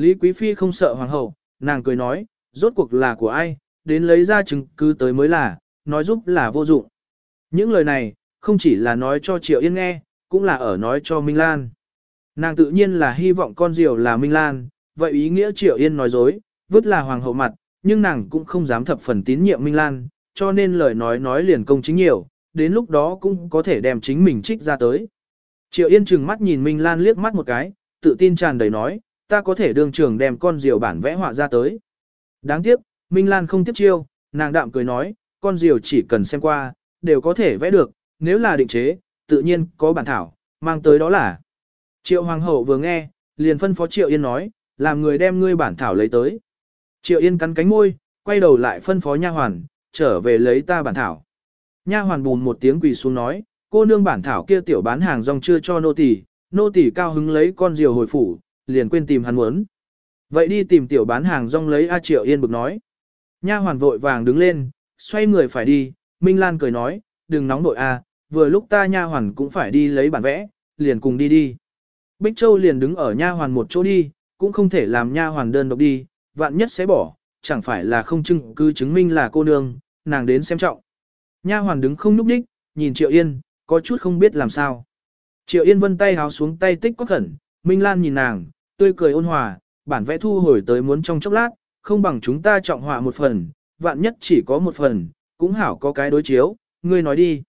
Lý Quý Phi không sợ hoàng hậu, nàng cười nói, rốt cuộc là của ai, đến lấy ra chứng cứ tới mới là, nói giúp là vô dụng. Những lời này, không chỉ là nói cho Triệu Yên nghe, cũng là ở nói cho Minh Lan. Nàng tự nhiên là hy vọng con diều là Minh Lan, vậy ý nghĩa Triệu Yên nói dối, vứt là hoàng hậu mặt, nhưng nàng cũng không dám thập phần tín nhiệm Minh Lan, cho nên lời nói nói liền công chính nhiều, đến lúc đó cũng có thể đem chính mình trích ra tới. Triệu Yên chừng mắt nhìn Minh Lan liếc mắt một cái, tự tin tràn đầy nói, ta có thể đương trường đem con diều bản vẽ họa ra tới. Đáng tiếc, Minh Lan không tiếp chiêu, nàng đạm cười nói, con diều chỉ cần xem qua, đều có thể vẽ được, nếu là định chế, tự nhiên có bản thảo, mang tới đó là. Triệu Hoàng hậu vừa nghe, liền phân phó Triệu Yên nói, làm người đem ngươi bản thảo lấy tới. Triệu Yên cắn cánh môi, quay đầu lại phân phó nha hoàn, trở về lấy ta bản thảo. Nha hoàn bùn một tiếng quỳ xuống nói, cô nương bản thảo kia tiểu bán hàng rong chưa cho nô tỳ, nô tỳ cao hứng lấy con diều hồi phủ, liền quên tìm hắn muốn. Vậy đi tìm tiểu bán hàng rong lấy A Triệu Yên bực nói. Nha hoàn vội vàng đứng lên, xoay người phải đi, Minh Lan cười nói, đừng nóng nội A, à, vừa lúc ta nha hoàn cũng phải đi lấy bản vẽ, liền cùng đi đi. Bích Châu liền đứng ở nha hoàn một chỗ đi, cũng không thể làm nha hoàn đơn độc đi, vạn nhất sẽ bỏ, chẳng phải là không chứng cứ chứng minh là cô nương, nàng đến xem trọng. Nha hoàn đứng không núp đích, nhìn Triệu Yên, có chút không biết làm sao. Triệu Yên vân tay háo xuống tay tích có khẩn, Minh Lan nhìn nàng, tươi cười ôn hòa, bản vẽ thu hồi tới muốn trong chốc lát, không bằng chúng ta trọng họa một phần, vạn nhất chỉ có một phần, cũng hảo có cái đối chiếu, ngươi nói đi.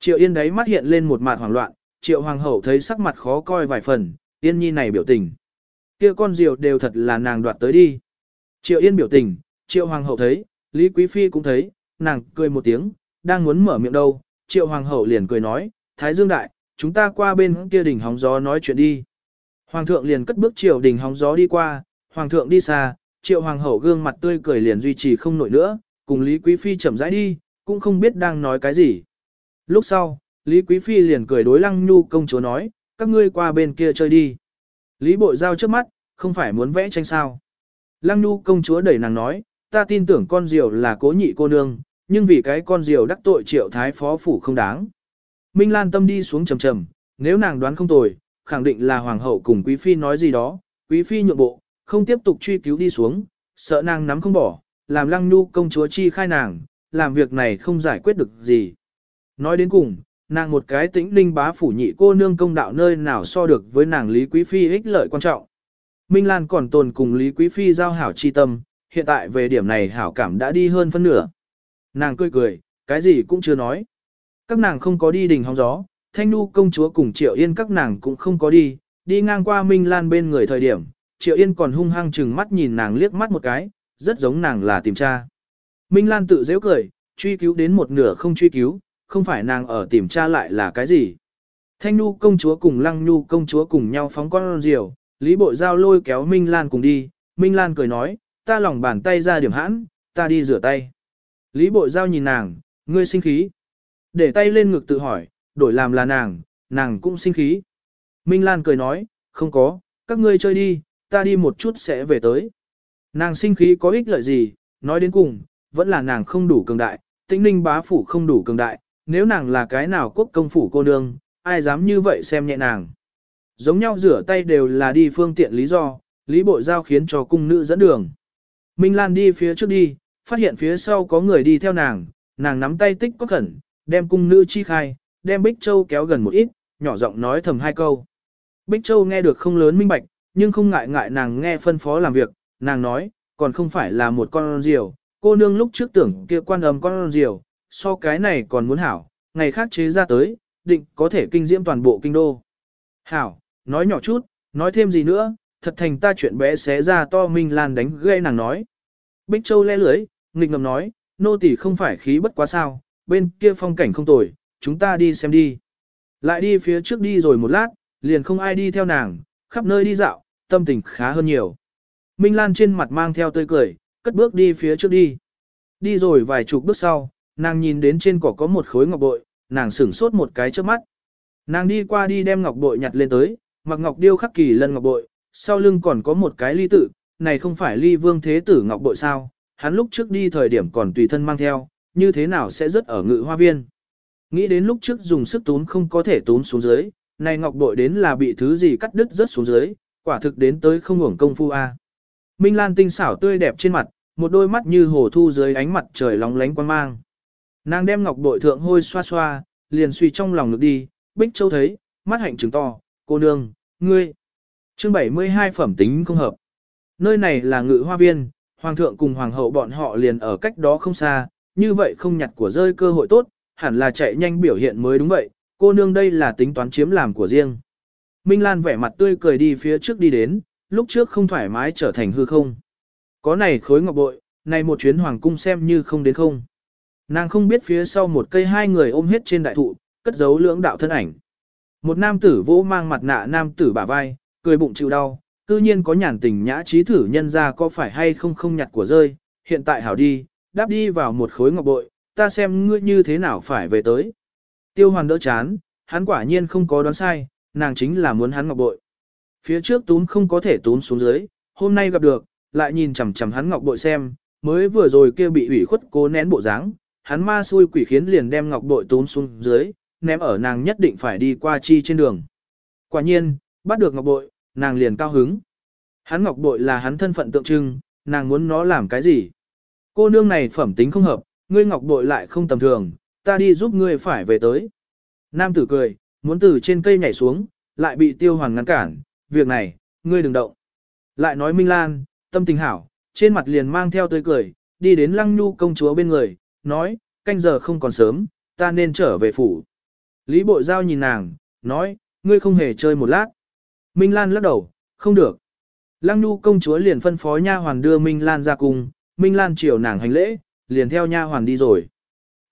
Triệu Yên đấy mắt hiện lên một mặt hoảng loạn, Triệu Hoàng hậu thấy sắc mặt khó coi vài phần, Yên Nhi này biểu tình. Kia con diều đều thật là nàng đoạt tới đi. Triệu Yên biểu tình, Triệu Hoàng hậu thấy, Lý Quý Phi cũng thấy, nàng cười một tiếng, đang muốn mở miệng đâu, Triệu Hoàng hậu liền cười nói, Thái Dương Đại, chúng ta qua bên kia đỉnh hóng gió nói chuyện đi. Hoàng thượng liền cất bước triều đỉnh hóng gió đi qua, Hoàng thượng đi xa, Triệu Hoàng hậu gương mặt tươi cười liền duy trì không nổi nữa, cùng Lý Quý Phi chậm rãi đi, cũng không biết đang nói cái gì. Lúc sau, Lý Quý Phi liền cười đối Lăng Nhu công chúa nói, các ngươi qua bên kia chơi đi. Lý Bội Giao trước mắt, không phải muốn vẽ tranh sao. Lăng Nhu công chúa đẩy nàng nói, ta tin tưởng con diều là cố nhị cô nương, nhưng vì cái con diều đắc tội triệu thái phó phủ không đáng. Minh Lan tâm đi xuống trầm trầm, nếu nàng đoán không tồi, khẳng định là hoàng hậu cùng quý phi nói gì đó, quý phi nhượng bộ, không tiếp tục truy cứu đi xuống, sợ nàng nắm không bỏ, làm lăng nhu công chúa chi khai nàng, làm việc này không giải quyết được gì. Nói đến cùng, nàng một cái tĩnh linh bá phủ nhị cô nương công đạo nơi nào so được với nàng Lý Quý Phi ích lợi quan trọng. Minh Lan còn tồn cùng Lý Quý Phi giao hảo chi tâm, hiện tại về điểm này hảo cảm đã đi hơn phân nửa. Nàng cười cười, cái gì cũng chưa nói. Các nàng không có đi đình hóng gió, Thanh Nu công chúa cùng Triệu Yên các nàng cũng không có đi, đi ngang qua Minh Lan bên người thời điểm, Triệu Yên còn hung hăng chừng mắt nhìn nàng liếc mắt một cái, rất giống nàng là tìm cha. Minh Lan tự dễ cười, truy cứu đến một nửa không truy cứu, không phải nàng ở tìm cha lại là cái gì. Thanh Nu công chúa cùng Lăng Nu công chúa cùng nhau phóng con diều, Lý Bộ Giao lôi kéo Minh Lan cùng đi, Minh Lan cười nói, ta lòng bàn tay ra điểm hãn, ta đi rửa tay. Lý Bộ Giao nhìn nàng, ngươi sinh khí. Để tay lên ngực tự hỏi, đổi làm là nàng, nàng cũng sinh khí. Minh Lan cười nói, không có, các ngươi chơi đi, ta đi một chút sẽ về tới. Nàng sinh khí có ích lợi gì, nói đến cùng, vẫn là nàng không đủ cường đại, tĩnh ninh bá phủ không đủ cường đại, nếu nàng là cái nào quốc công phủ cô nương, ai dám như vậy xem nhẹ nàng. Giống nhau rửa tay đều là đi phương tiện lý do, lý bộ giao khiến cho cung nữ dẫn đường. Minh Lan đi phía trước đi, phát hiện phía sau có người đi theo nàng, nàng nắm tay tích có khẩn, đem cung nữ chi khai, đem Bích Châu kéo gần một ít, nhỏ giọng nói thầm hai câu. Bích Châu nghe được không lớn minh bạch, nhưng không ngại ngại nàng nghe phân phó làm việc, nàng nói, còn không phải là một con diều, cô nương lúc trước tưởng kia quan âm con diều, so cái này còn muốn hảo, ngày khác chế ra tới, định có thể kinh diễm toàn bộ kinh đô. Hảo, nói nhỏ chút, nói thêm gì nữa, thật thành ta chuyện bé xé ra to Minh Lan đánh gây nàng nói. Bích Châu le lưới, nghịch ngầm nói, nô tỳ không phải khí bất quá sao, bên kia phong cảnh không tồi, chúng ta đi xem đi. Lại đi phía trước đi rồi một lát, liền không ai đi theo nàng, khắp nơi đi dạo, tâm tình khá hơn nhiều. Minh Lan trên mặt mang theo tươi cười, cất bước đi phía trước đi. Đi rồi vài chục bước sau, nàng nhìn đến trên cỏ có một khối ngọc bội, nàng sửng sốt một cái trước mắt. Nàng đi qua đi đem ngọc bội nhặt lên tới, mặc ngọc điêu khắc kỳ lân ngọc bội, sau lưng còn có một cái ly tự, này không phải ly vương thế tử ngọc bội sao, hắn lúc trước đi thời điểm còn tùy thân mang theo, như thế nào sẽ rất ở ngự hoa viên. Nghĩ đến lúc trước dùng sức tún không có thể tún xuống dưới, này ngọc bội đến là bị thứ gì cắt đứt rất xuống dưới, quả thực đến tới không hưởng công phu a. À. Minh Lan tinh xảo tươi đẹp trên mặt, một đôi mắt như hồ thu dưới ánh mặt trời lóng lánh quan mang. Nàng đem ngọc bội thượng hôi xoa xoa, liền suy trong lòng ngực đi, Bích Châu thấy, mắt hạnh trừng to, cô nương, ngươi. Chương 72 phẩm tính không hợp. Nơi này là ngự hoa viên, hoàng thượng cùng hoàng hậu bọn họ liền ở cách đó không xa, như vậy không nhặt của rơi cơ hội tốt, hẳn là chạy nhanh biểu hiện mới đúng vậy, cô nương đây là tính toán chiếm làm của riêng. Minh Lan vẻ mặt tươi cười đi phía trước đi đến, lúc trước không thoải mái trở thành hư không. Có này khối ngọc bội, này một chuyến hoàng cung xem như không đến không. Nàng không biết phía sau một cây hai người ôm hết trên đại thụ, cất giấu lưỡng đạo thân ảnh. Một nam tử vỗ mang mặt nạ nam tử bả vai, cười bụng chịu đau, tự nhiên có nhàn tình nhã trí thử nhân ra có phải hay không không nhặt của rơi, hiện tại hảo đi, đáp đi vào một khối ngọc bội, ta xem ngươi như thế nào phải về tới. Tiêu hoàn đỡ chán, hắn quả nhiên không có đoán sai, nàng chính là muốn hắn ngọc bội. Phía trước túm không có thể túm xuống dưới, hôm nay gặp được, lại nhìn chằm chằm hắn ngọc bội xem, mới vừa rồi kia bị ủy khuất cố nén bộ dáng, hắn ma xui quỷ khiến liền đem ngọc bội túm xuống dưới, ném ở nàng nhất định phải đi qua chi trên đường. Quả nhiên, bắt được ngọc bội, nàng liền cao hứng. Hắn ngọc bội là hắn thân phận tượng trưng, nàng muốn nó làm cái gì? Cô nương này phẩm tính không hợp, ngươi ngọc bội lại không tầm thường, ta đi giúp ngươi phải về tới. Nam tử cười, muốn từ trên cây nhảy xuống, lại bị tiêu hoàng ngăn cản, việc này, ngươi đừng động. Lại nói Minh Lan, tâm tình hảo, trên mặt liền mang theo tươi cười, đi đến lăng nhu công chúa bên người, nói, canh giờ không còn sớm, ta nên trở về phủ. Lý Bội Giao nhìn nàng, nói, ngươi không hề chơi một lát. Minh Lan lắc đầu, không được. Lăng Nhu công chúa liền phân phó nha hoàn đưa Minh Lan ra cùng, Minh Lan chiều nàng hành lễ, liền theo nha hoàn đi rồi.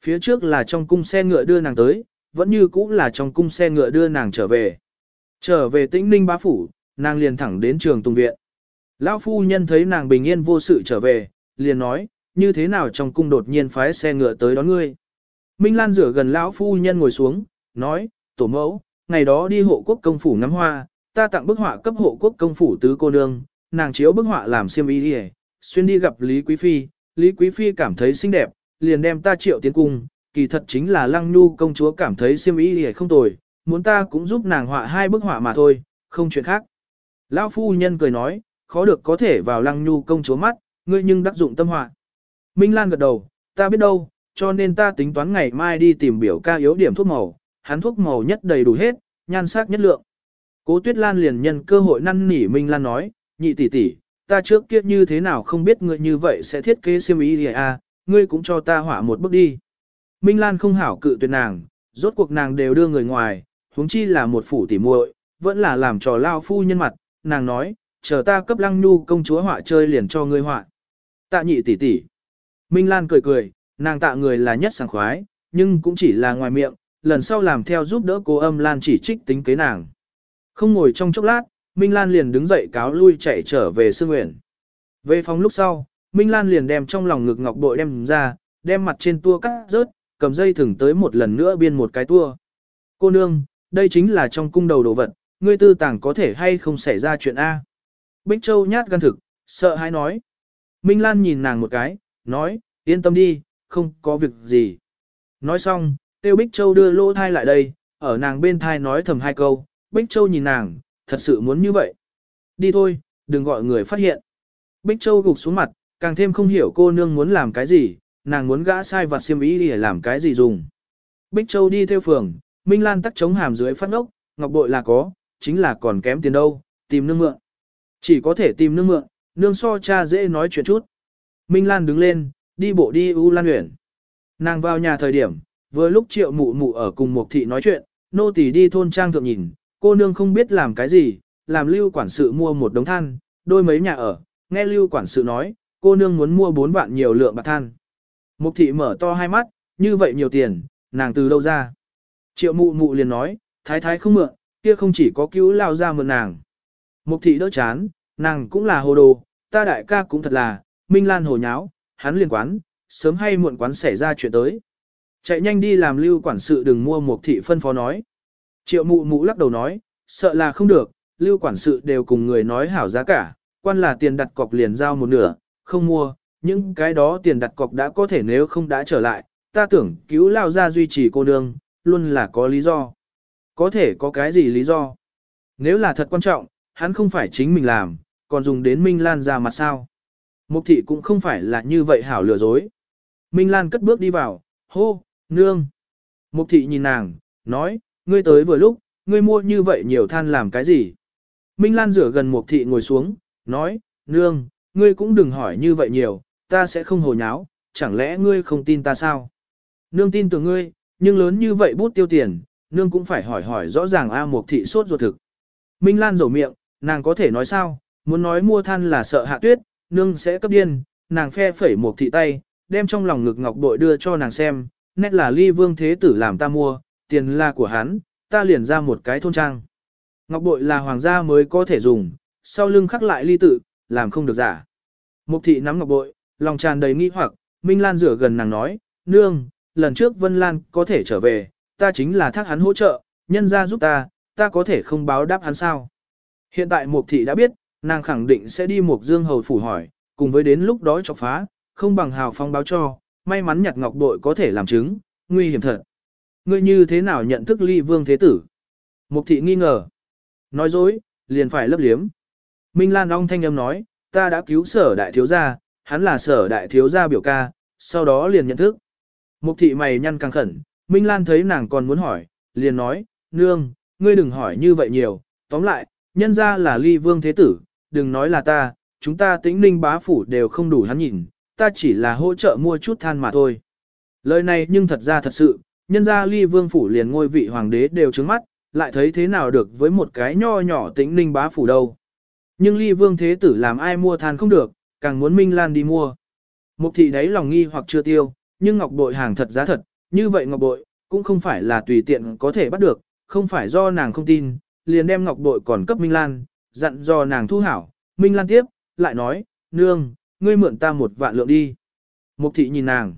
Phía trước là trong cung xe ngựa đưa nàng tới, vẫn như cũ là trong cung xe ngựa đưa nàng trở về. Trở về tĩnh ninh bá phủ, nàng liền thẳng đến trường tùng viện. Lão phu nhân thấy nàng bình yên vô sự trở về, liền nói, như thế nào trong cung đột nhiên phái xe ngựa tới đón ngươi. Minh Lan rửa gần lão phu nhân ngồi xuống, nói, tổ mẫu, ngày đó đi hộ quốc công phủ ngắm hoa, ta tặng bức họa cấp hộ quốc công phủ tứ cô nương, nàng chiếu bức họa làm xiêm y đi xuyên đi gặp Lý Quý Phi, Lý Quý Phi cảm thấy xinh đẹp, liền đem ta triệu tiến cung, kỳ thật chính là lăng nhu công chúa cảm thấy siêm ý đi không tồi, muốn ta cũng giúp nàng họa hai bức họa mà thôi, không chuyện khác. Lão phu nhân cười nói, khó được có thể vào lăng nhu công chúa mắt, ngươi nhưng đắc dụng tâm họa. Minh Lan gật đầu, ta biết đâu, cho nên ta tính toán ngày mai đi tìm biểu ca yếu điểm thuốc màu, hắn thuốc màu nhất đầy đủ hết, nhan sắc nhất lượng. Cố Tuyết Lan liền nhân cơ hội năn nỉ Minh Lan nói, nhị tỷ tỷ, ta trước kia như thế nào không biết ngươi như vậy sẽ thiết kế xiêm ý à, ngươi cũng cho ta hỏa một bước đi. Minh Lan không hảo cự tuyệt nàng, rốt cuộc nàng đều đưa người ngoài, huống chi là một phủ tỉ muội, vẫn là làm trò lao phu nhân mặt, nàng nói, chờ ta cấp lăng nhu công chúa họa chơi liền cho ngươi họa. Tạ nhị tỷ tỷ. Minh Lan cười cười, nàng tạ người là nhất sảng khoái, nhưng cũng chỉ là ngoài miệng, lần sau làm theo giúp đỡ cô âm Lan chỉ trích tính kế nàng. Không ngồi trong chốc lát, Minh Lan liền đứng dậy cáo lui chạy trở về Sương nguyễn. Về phòng lúc sau, Minh Lan liền đem trong lòng ngực ngọc bội đem ra, đem mặt trên tua cắt rớt, cầm dây thừng tới một lần nữa biên một cái tua. Cô nương, đây chính là trong cung đầu đồ vật, ngươi tư tàng có thể hay không xảy ra chuyện A. Bích Châu nhát gan thực, sợ hãi nói. Minh Lan nhìn nàng một cái, nói, yên tâm đi, không có việc gì. Nói xong, Tiêu Bích Châu đưa lô thai lại đây, ở nàng bên thai nói thầm hai câu, Bích Châu nhìn nàng, thật sự muốn như vậy. Đi thôi, đừng gọi người phát hiện. Bích Châu gục xuống mặt, càng thêm không hiểu cô nương muốn làm cái gì, nàng muốn gã sai vặt xiêm ý để làm cái gì dùng. Bích Châu đi theo phường, Minh Lan tắc chống hàm dưới phát ngốc, ngọc bội là có, chính là còn kém tiền đâu, tìm nương mượn. Chỉ có thể tìm nương mượn, nương so cha dễ nói chuyện chút. Minh Lan đứng lên, đi bộ đi U Lan Uyển. Nàng vào nhà thời điểm, vừa lúc triệu mụ mụ ở cùng một thị nói chuyện, nô tỳ đi thôn trang thượng nhìn, cô nương không biết làm cái gì, làm lưu quản sự mua một đống than, đôi mấy nhà ở, nghe lưu quản sự nói, cô nương muốn mua bốn vạn nhiều lượng bạc than. Mục thị mở to hai mắt, như vậy nhiều tiền, nàng từ đâu ra? Triệu mụ mụ liền nói, thái thái không mượn, kia không chỉ có cứu lao ra mượn nàng. Mục thị đỡ chán, nàng cũng là hồ đồ, ta đại ca cũng thật là, Minh Lan hồ nháo, hắn liền quán, sớm hay muộn quán xảy ra chuyện tới. Chạy nhanh đi làm lưu quản sự đừng mua Mục thị phân phó nói. Triệu mụ mụ lắc đầu nói, sợ là không được, lưu quản sự đều cùng người nói hảo giá cả, quan là tiền đặt cọc liền giao một nửa, không mua, những cái đó tiền đặt cọc đã có thể nếu không đã trở lại, ta tưởng cứu lao ra duy trì cô nương, luôn là có lý do. Có thể có cái gì lý do? Nếu là thật quan trọng, hắn không phải chính mình làm, còn dùng đến Minh Lan ra mặt sao. Mục thị cũng không phải là như vậy hảo lừa dối. Minh Lan cất bước đi vào, hô, nương. Mục thị nhìn nàng, nói, ngươi tới vừa lúc, ngươi mua như vậy nhiều than làm cái gì? Minh Lan rửa gần mục thị ngồi xuống, nói, nương, ngươi cũng đừng hỏi như vậy nhiều, ta sẽ không hồ nháo, chẳng lẽ ngươi không tin ta sao? Nương tin tưởng ngươi, nhưng lớn như vậy bút tiêu tiền, nương cũng phải hỏi hỏi rõ ràng A Mục thị sốt ruột thực. Minh Lan rổ miệng, nàng có thể nói sao, muốn nói mua than là sợ hạ tuyết, nương sẽ cấp điên, nàng phe phẩy Mục thị tay, đem trong lòng ngực ngọc bội đưa cho nàng xem, nét là ly vương thế tử làm ta mua, tiền là của hắn, ta liền ra một cái thôn trang. Ngọc bội là hoàng gia mới có thể dùng, sau lưng khắc lại ly tự, làm không được giả. Mục thị nắm ngọc bội, lòng tràn đầy nghi hoặc, Minh Lan rửa gần nàng nói, nương, lần trước Vân Lan có thể trở về, ta chính là thác hắn hỗ trợ, nhân ra giúp ta, ta có thể không báo đáp hắn sao. Hiện tại Mục thị đã biết, nàng khẳng định sẽ đi Mục Dương Hầu phủ hỏi, cùng với đến lúc đó chọc phá, không bằng hào phong báo cho, may mắn nhặt ngọc bội có thể làm chứng, nguy hiểm thật. Ngươi như thế nào nhận thức ly vương thế tử? Mục thị nghi ngờ. Nói dối, liền phải lấp liếm. Minh Lan ong thanh âm nói, ta đã cứu sở đại thiếu gia, hắn là sở đại thiếu gia biểu ca, sau đó liền nhận thức. Mục thị mày nhăn căng khẩn, Minh Lan thấy nàng còn muốn hỏi, liền nói, nương, ngươi đừng hỏi như vậy nhiều, tóm lại, nhân ra là ly vương thế tử, đừng nói là ta, chúng ta tĩnh ninh bá phủ đều không đủ hắn nhìn, ta chỉ là hỗ trợ mua chút than mà thôi. Lời này nhưng thật ra thật sự, nhân ra ly vương phủ liền ngôi vị hoàng đế đều trứng mắt, lại thấy thế nào được với một cái nho nhỏ tĩnh ninh bá phủ đâu. Nhưng ly vương thế tử làm ai mua than không được, càng muốn Minh Lan đi mua. Mục thị đấy lòng nghi hoặc chưa tiêu, nhưng ngọc bội hàng thật giá thật, như vậy ngọc bội, cũng không phải là tùy tiện có thể bắt được, không phải do nàng không tin, liền đem ngọc bội còn cấp Minh Lan, dặn do nàng thu hảo. Minh Lan tiếp, lại nói, nương, ngươi mượn ta một vạn lượng đi. Mục thị nhìn nàng.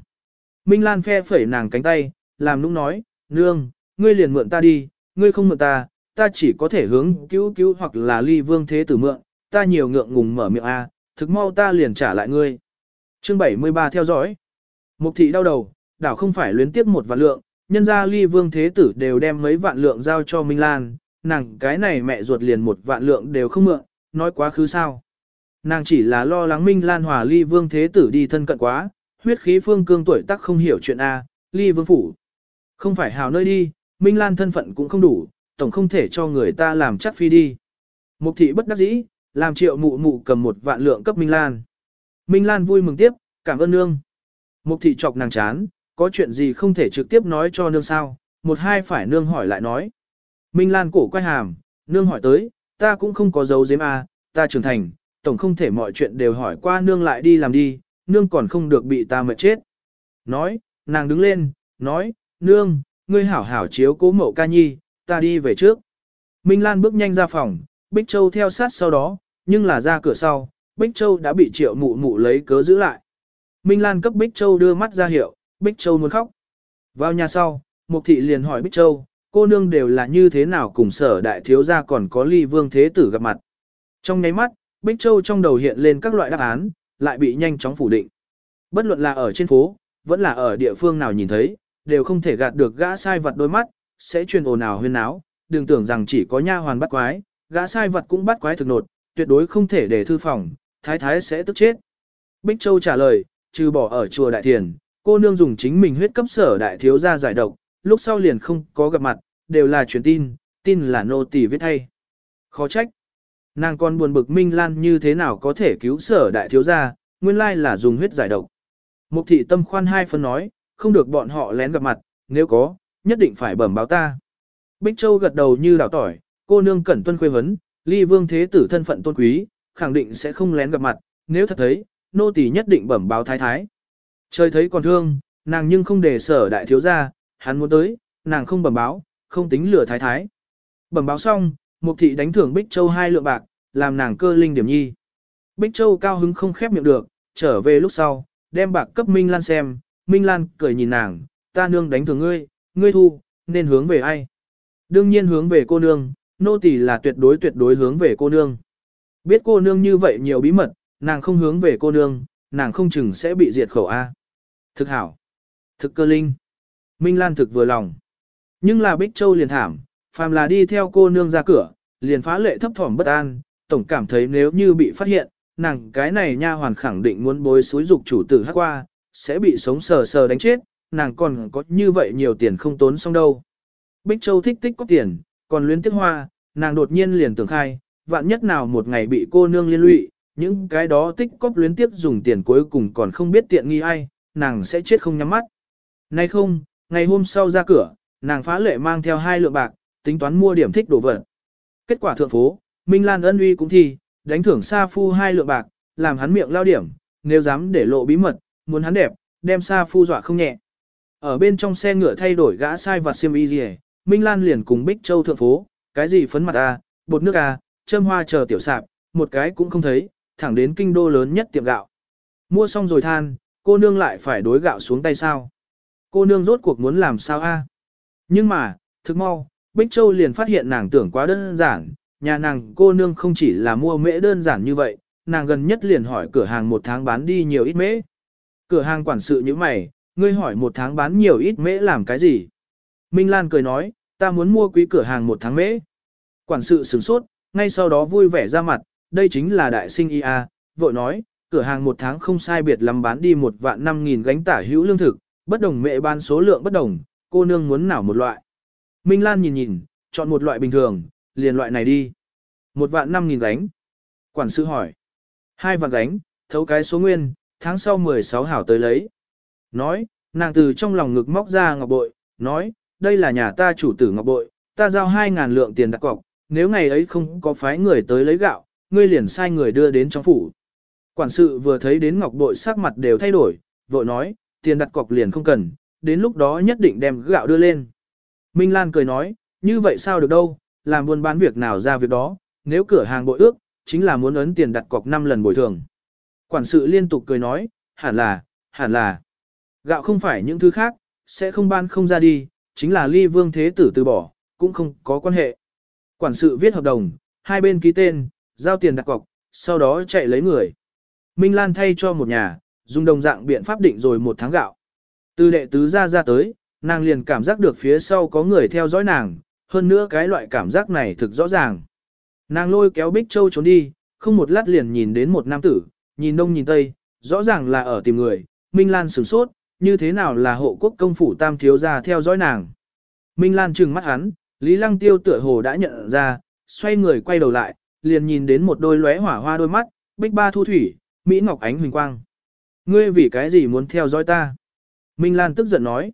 Minh Lan phe phẩy nàng cánh tay, làm nũng nói, nương, ngươi liền mượn ta đi, ngươi không mượn ta, ta chỉ có thể hướng cứu cứu hoặc là ly vương thế tử mượn, ta nhiều ngượng ngùng mở miệng A, thực mau ta liền trả lại ngươi. Chương 73 theo dõi. Mục thị đau đầu, đảo không phải luyến tiếp một vạn lượng, nhân ra ly vương thế tử đều đem mấy vạn lượng giao cho Minh Lan, nàng cái này mẹ ruột liền một vạn lượng đều không mượn, nói quá khứ sao. Nàng chỉ là lo lắng Minh Lan hòa ly vương thế tử đi thân cận quá, huyết khí phương cương tuổi tác không hiểu chuyện A, ly vương phủ. Không phải hào nơi đi, Minh Lan thân phận cũng không đủ, tổng không thể cho người ta làm chắc phi đi. Mục thị bất đắc dĩ, làm triệu mụ mụ cầm một vạn lượng cấp Minh Lan. Minh Lan vui mừng tiếp, cảm ơn nương. Mục thị chọc nàng chán, có chuyện gì không thể trực tiếp nói cho nương sao, một hai phải nương hỏi lại nói. Minh Lan cổ quay hàm, nương hỏi tới, ta cũng không có dấu giếm a, ta trưởng thành, tổng không thể mọi chuyện đều hỏi qua nương lại đi làm đi, nương còn không được bị ta mệt chết. Nói, nàng đứng lên, nói, nương, ngươi hảo hảo chiếu cố mậu ca nhi, ta đi về trước. Minh Lan bước nhanh ra phòng, Bích Châu theo sát sau đó, nhưng là ra cửa sau, Bích Châu đã bị triệu mụ mụ lấy cớ giữ lại. Minh Lan cấp Bích Châu đưa mắt ra hiệu, Bích Châu muốn khóc. Vào nhà sau, Mục Thị liền hỏi Bích Châu, cô nương đều là như thế nào cùng sở đại thiếu gia còn có ly vương thế tử gặp mặt. Trong nháy mắt, Bích Châu trong đầu hiện lên các loại đáp án, lại bị nhanh chóng phủ định. Bất luận là ở trên phố, vẫn là ở địa phương nào nhìn thấy, đều không thể gạt được gã sai vật đôi mắt, sẽ truyền ồn ào huyên náo, đừng tưởng rằng chỉ có nha hoàn bắt quái, gã sai vật cũng bắt quái thực nột, tuyệt đối không thể để thư phòng, thái thái sẽ tức chết. Bích Châu trả lời, trừ bỏ ở chùa Đại Thiền, cô nương dùng chính mình huyết cấp sở đại thiếu gia giải độc, lúc sau liền không có gặp mặt, đều là truyền tin, tin là nô tỳ viết thay. Khó trách. Nàng còn buồn bực Minh Lan như thế nào có thể cứu sở đại thiếu gia, nguyên lai là dùng huyết giải độc. Mục thị tâm khoan hai phân nói, không được bọn họ lén gặp mặt, nếu có, nhất định phải bẩm báo ta. Bích Châu gật đầu như đảo tỏi, cô nương cẩn tuân khuê vấn, ly vương thế tử thân phận tôn quý, khẳng định sẽ không lén gặp mặt, nếu thật thấy, nô tỳ nhất định bẩm báo thái thái. Trời thấy còn thương, nàng nhưng không để sở đại thiếu gia, hắn muốn tới, nàng không bẩm báo, không tính lửa thái thái. Bẩm báo xong, Mục thị đánh thưởng Bích Châu hai lượng bạc, làm nàng cơ linh điểm nhi. Bích Châu cao hứng không khép miệng được, trở về lúc sau, đem bạc cấp Minh Lan xem, Minh Lan cười nhìn nàng, ta nương đánh thường ngươi, ngươi thu, nên hướng về ai? Đương nhiên hướng về cô nương, nô tỳ là tuyệt đối tuyệt đối hướng về cô nương. Biết cô nương như vậy nhiều bí mật, nàng không hướng về cô nương, nàng không chừng sẽ bị diệt khẩu A. Thực hảo. Thực cơ linh. Minh Lan thực vừa lòng. Nhưng là Bích Châu liền thảm, phàm là đi theo cô nương ra cửa, liền phá lệ thấp thỏm bất an, tổng cảm thấy nếu như bị phát hiện, nàng cái này nha hoàn khẳng định muốn bối xúi dục chủ tử hát qua, sẽ bị sống sờ sờ đánh chết, nàng còn có như vậy nhiều tiền không tốn xong đâu. Bích Châu thích tích có tiền, còn luyến tiếc hoa, nàng đột nhiên liền tưởng khai, vạn nhất nào một ngày bị cô nương liên lụy, những cái đó tích cóp luyến tiếc dùng tiền cuối cùng còn không biết tiện nghi ai, nàng sẽ chết không nhắm mắt. Nay không, ngày hôm sau ra cửa, nàng phá lệ mang theo hai lượng bạc, tính toán mua điểm thích đồ vật. Kết quả thượng phố, Minh Lan ân uy cũng thi, đánh thưởng Sa Phu hai lượng bạc, làm hắn miệng lao điểm, nếu dám để lộ bí mật, muốn hắn đẹp, đem xa Phu dọa không nhẹ. Ở bên trong xe ngựa thay đổi gã sai vặt xiêm y gì Minh Lan liền cùng Bích Châu thượng phố, cái gì phấn mặt a, bột nước a, châm hoa chờ tiểu sạp, một cái cũng không thấy, thẳng đến kinh đô lớn nhất tiệm gạo. Mua xong rồi than, cô nương lại phải đối gạo xuống tay sao. Cô nương rốt cuộc muốn làm sao a? Nhưng mà, thực mau, Bích Châu liền phát hiện nàng tưởng quá đơn giản, nhà nàng cô nương không chỉ là mua mễ đơn giản như vậy, nàng gần nhất liền hỏi cửa hàng một tháng bán đi nhiều ít mễ. Cửa hàng quản sự như mày, ngươi hỏi một tháng bán nhiều ít mễ làm cái gì? Minh Lan cười nói, ta muốn mua quý cửa hàng một tháng mễ. Quản sự sửng sốt, ngay sau đó vui vẻ ra mặt, đây chính là đại sinh ia. a, à? vội nói, cửa hàng một tháng không sai biệt lắm bán đi một vạn năm nghìn gánh tả hữu lương thực, bất đồng mẹ bán số lượng bất đồng, cô nương muốn nào một loại. Minh Lan nhìn nhìn, chọn một loại bình thường, liền loại này đi. Một vạn năm nghìn gánh. Quản sự hỏi. Hai vạn gánh, thấu cái số nguyên, tháng sau 16 hảo tới lấy. Nói, nàng từ trong lòng ngực móc ra ngọc bội, nói, đây là nhà ta chủ tử ngọc bội, ta giao 2.000 lượng tiền đặt cọc, nếu ngày ấy không có phái người tới lấy gạo, ngươi liền sai người đưa đến trong phủ. Quản sự vừa thấy đến ngọc bội sắc mặt đều thay đổi, vội nói, tiền đặt cọc liền không cần, đến lúc đó nhất định đem gạo đưa lên. Minh Lan cười nói, như vậy sao được đâu, làm buôn bán việc nào ra việc đó, nếu cửa hàng bội ước, chính là muốn ấn tiền đặt cọc 5 lần bồi thường. Quản sự liên tục cười nói, hẳn là, hẳn là. Gạo không phải những thứ khác, sẽ không ban không ra đi, chính là ly vương thế tử từ bỏ, cũng không có quan hệ. Quản sự viết hợp đồng, hai bên ký tên, giao tiền đặt cọc, sau đó chạy lấy người. Minh Lan thay cho một nhà, dùng đồng dạng biện pháp định rồi một tháng gạo. Từ đệ tứ ra ra tới, nàng liền cảm giác được phía sau có người theo dõi nàng, hơn nữa cái loại cảm giác này thực rõ ràng. Nàng lôi kéo Bích Châu trốn đi, không một lát liền nhìn đến một nam tử, nhìn đông nhìn tây, rõ ràng là ở tìm người, Minh Lan sửng sốt, như thế nào là hộ quốc công phủ tam thiếu ra theo dõi nàng. Minh Lan trừng mắt hắn, Lý Lăng Tiêu tựa hồ đã nhận ra, xoay người quay đầu lại, liền nhìn đến một đôi lóe hỏa hoa đôi mắt, bích ba thu thủy, Mỹ Ngọc Ánh huỳnh quang. Ngươi vì cái gì muốn theo dõi ta? Minh Lan tức giận nói.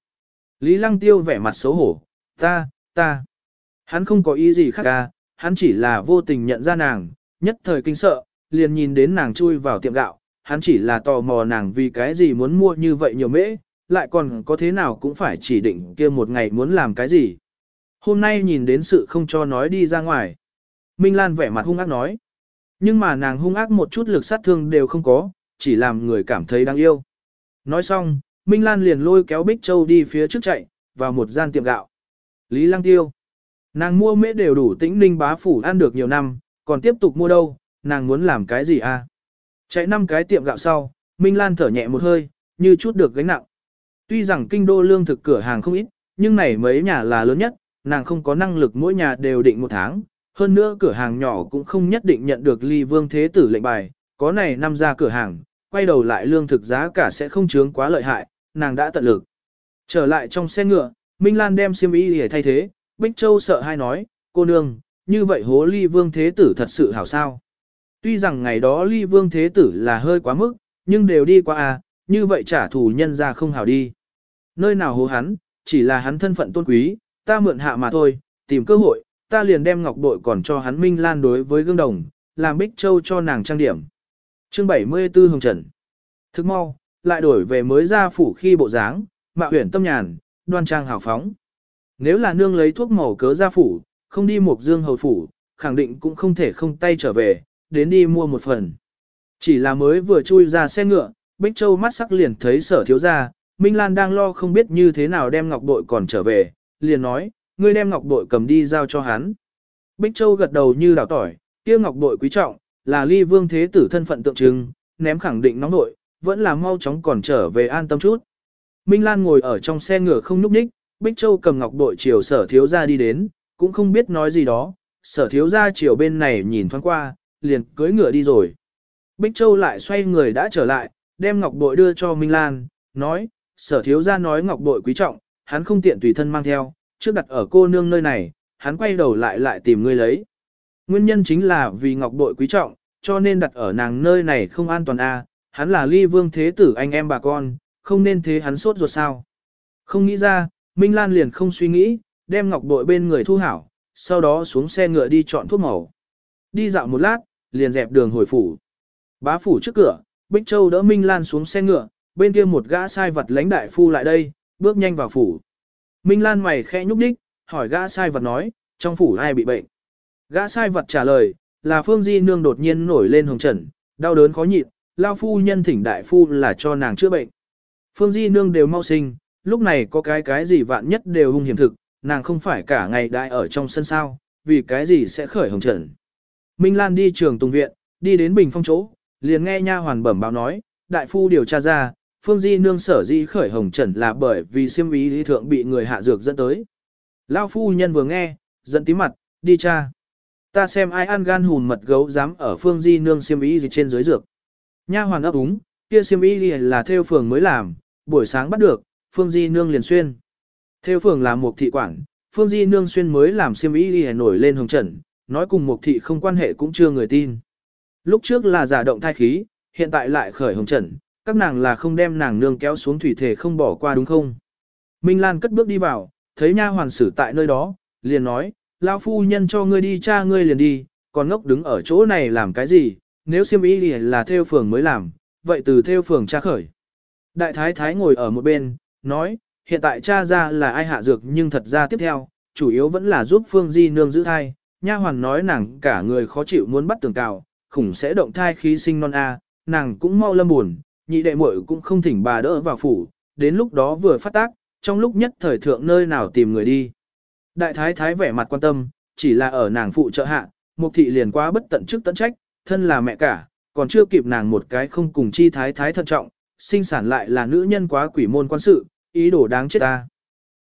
Lý Lăng Tiêu vẻ mặt xấu hổ, ta, ta. Hắn không có ý gì khác cả, hắn chỉ là vô tình nhận ra nàng, nhất thời kinh sợ, liền nhìn đến nàng chui vào tiệm gạo, hắn chỉ là tò mò nàng vì cái gì muốn mua như vậy nhiều mễ, lại còn có thế nào cũng phải chỉ định kia một ngày muốn làm cái gì. Hôm nay nhìn đến sự không cho nói đi ra ngoài. Minh Lan vẻ mặt hung ác nói. Nhưng mà nàng hung ác một chút lực sát thương đều không có, chỉ làm người cảm thấy đáng yêu. Nói xong, Minh Lan liền lôi kéo Bích Châu đi phía trước chạy, vào một gian tiệm gạo. Lý Lăng Tiêu. Nàng mua mễ đều đủ tĩnh ninh bá phủ ăn được nhiều năm, còn tiếp tục mua đâu, nàng muốn làm cái gì à? Chạy năm cái tiệm gạo sau, Minh Lan thở nhẹ một hơi, như chút được gánh nặng. Tuy rằng kinh đô lương thực cửa hàng không ít, nhưng này mấy nhà là lớn nhất, nàng không có năng lực mỗi nhà đều định một tháng. Hơn nữa cửa hàng nhỏ cũng không nhất định nhận được ly vương thế tử lệnh bài, có này năm ra cửa hàng, quay đầu lại lương thực giá cả sẽ không chướng quá lợi hại, nàng đã tận lực. Trở lại trong xe ngựa, Minh Lan đem xiêm y để thay thế, Bích Châu sợ hai nói, cô nương, như vậy hố ly vương thế tử thật sự hảo sao. Tuy rằng ngày đó ly vương thế tử là hơi quá mức, nhưng đều đi qua à, như vậy trả thù nhân ra không hảo đi. Nơi nào hố hắn, chỉ là hắn thân phận tôn quý, ta mượn hạ mà thôi, tìm cơ hội, ta liền đem ngọc bội còn cho hắn Minh Lan đối với gương đồng, làm Bích Châu cho nàng trang điểm. Chương 74 Hồng Trần Thức mau, lại đổi về mới ra phủ khi bộ dáng, mạo huyển tâm nhàn, đoan trang hào phóng. Nếu là nương lấy thuốc màu cớ ra phủ, không đi một dương hầu phủ, khẳng định cũng không thể không tay trở về, đến đi mua một phần. Chỉ là mới vừa chui ra xe ngựa, Bích Châu mắt sắc liền thấy sở thiếu ra, Minh Lan đang lo không biết như thế nào đem ngọc bội còn trở về, liền nói, ngươi đem ngọc bội cầm đi giao cho hắn. Bích Châu gật đầu như đảo tỏi, kia ngọc bội quý trọng, là ly vương thế tử thân phận tượng trưng, ném khẳng định nóng nội, vẫn là mau chóng còn trở về an tâm chút. Minh Lan ngồi ở trong xe ngựa không núp đích Bích Châu cầm ngọc bội chiều sở thiếu ra đi đến, cũng không biết nói gì đó, sở thiếu ra chiều bên này nhìn thoáng qua, liền cưỡi ngựa đi rồi. Bích Châu lại xoay người đã trở lại, đem ngọc bội đưa cho Minh Lan, nói, sở thiếu gia nói ngọc bội quý trọng, hắn không tiện tùy thân mang theo, trước đặt ở cô nương nơi này, hắn quay đầu lại lại tìm ngươi lấy. Nguyên nhân chính là vì ngọc bội quý trọng, cho nên đặt ở nàng nơi này không an toàn a. hắn là ly vương thế tử anh em bà con, không nên thế hắn sốt ruột sao. Không nghĩ ra, Minh Lan liền không suy nghĩ, đem ngọc bội bên người thu hảo, sau đó xuống xe ngựa đi chọn thuốc màu. Đi dạo một lát, liền dẹp đường hồi phủ. Bá phủ trước cửa, Bích Châu đỡ Minh Lan xuống xe ngựa, bên kia một gã sai vật lãnh đại phu lại đây, bước nhanh vào phủ. Minh Lan mày khẽ nhúc đích, hỏi gã sai vật nói, trong phủ ai bị bệnh. Gã sai vật trả lời, là Phương Di Nương đột nhiên nổi lên hồng trần, đau đớn khó nhịn, lao phu nhân thỉnh đại phu là cho nàng chữa bệnh. Phương Di Nương đều mau sinh, lúc này có cái cái gì vạn nhất đều hung hiểm thực, nàng không phải cả ngày đại ở trong sân sao, vì cái gì sẽ khởi hồng trần. Minh Lan đi trường tùng viện, đi đến bình phong chỗ, liền nghe nha hoàn bẩm báo nói, đại phu điều tra ra, Phương Di Nương sở di khởi hồng trần là bởi vì siêm ý lý thượng bị người hạ dược dẫn tới. Lao phu nhân vừa nghe, giận tí mặt, đi cha. Ta xem ai ăn gan hùn mật gấu dám ở Phương Di Nương siêm ý gì trên dưới dược. Nha hoàn ấp úng, kia siêm ý gì là theo phường mới làm, buổi sáng bắt được, Phương Di Nương liền xuyên. Theo phường là một thị quản, Phương Di Nương xuyên mới làm siêm ý gì nổi lên hồng trần, nói cùng một thị không quan hệ cũng chưa người tin. Lúc trước là giả động thai khí, hiện tại lại khởi hồng trần, các nàng là không đem nàng nương kéo xuống thủy thể không bỏ qua đúng không? Minh Lan cất bước đi vào, thấy nha hoàn xử tại nơi đó, liền nói, lão phu nhân cho ngươi đi cha ngươi liền đi, còn ngốc đứng ở chỗ này làm cái gì, nếu siêm ý thì là theo phường mới làm, vậy từ theo phường cha khởi. Đại thái thái ngồi ở một bên, nói, hiện tại cha ra là ai hạ dược nhưng thật ra tiếp theo, chủ yếu vẫn là giúp Phương Di nương giữ thai, nha hoàn nói nàng cả người khó chịu muốn bắt tường cào, khủng sẽ động thai khí sinh non A, nàng cũng mau lâm buồn, nhị đệ muội cũng không thỉnh bà đỡ vào phủ, đến lúc đó vừa phát tác, trong lúc nhất thời thượng nơi nào tìm người đi. Đại thái thái vẻ mặt quan tâm, chỉ là ở nàng phụ trợ hạ, mục thị liền quá bất tận chức tận trách, thân là mẹ cả, còn chưa kịp nàng một cái không cùng chi thái thái thận trọng, sinh sản lại là nữ nhân quá quỷ môn quan sự, ý đồ đáng chết ta.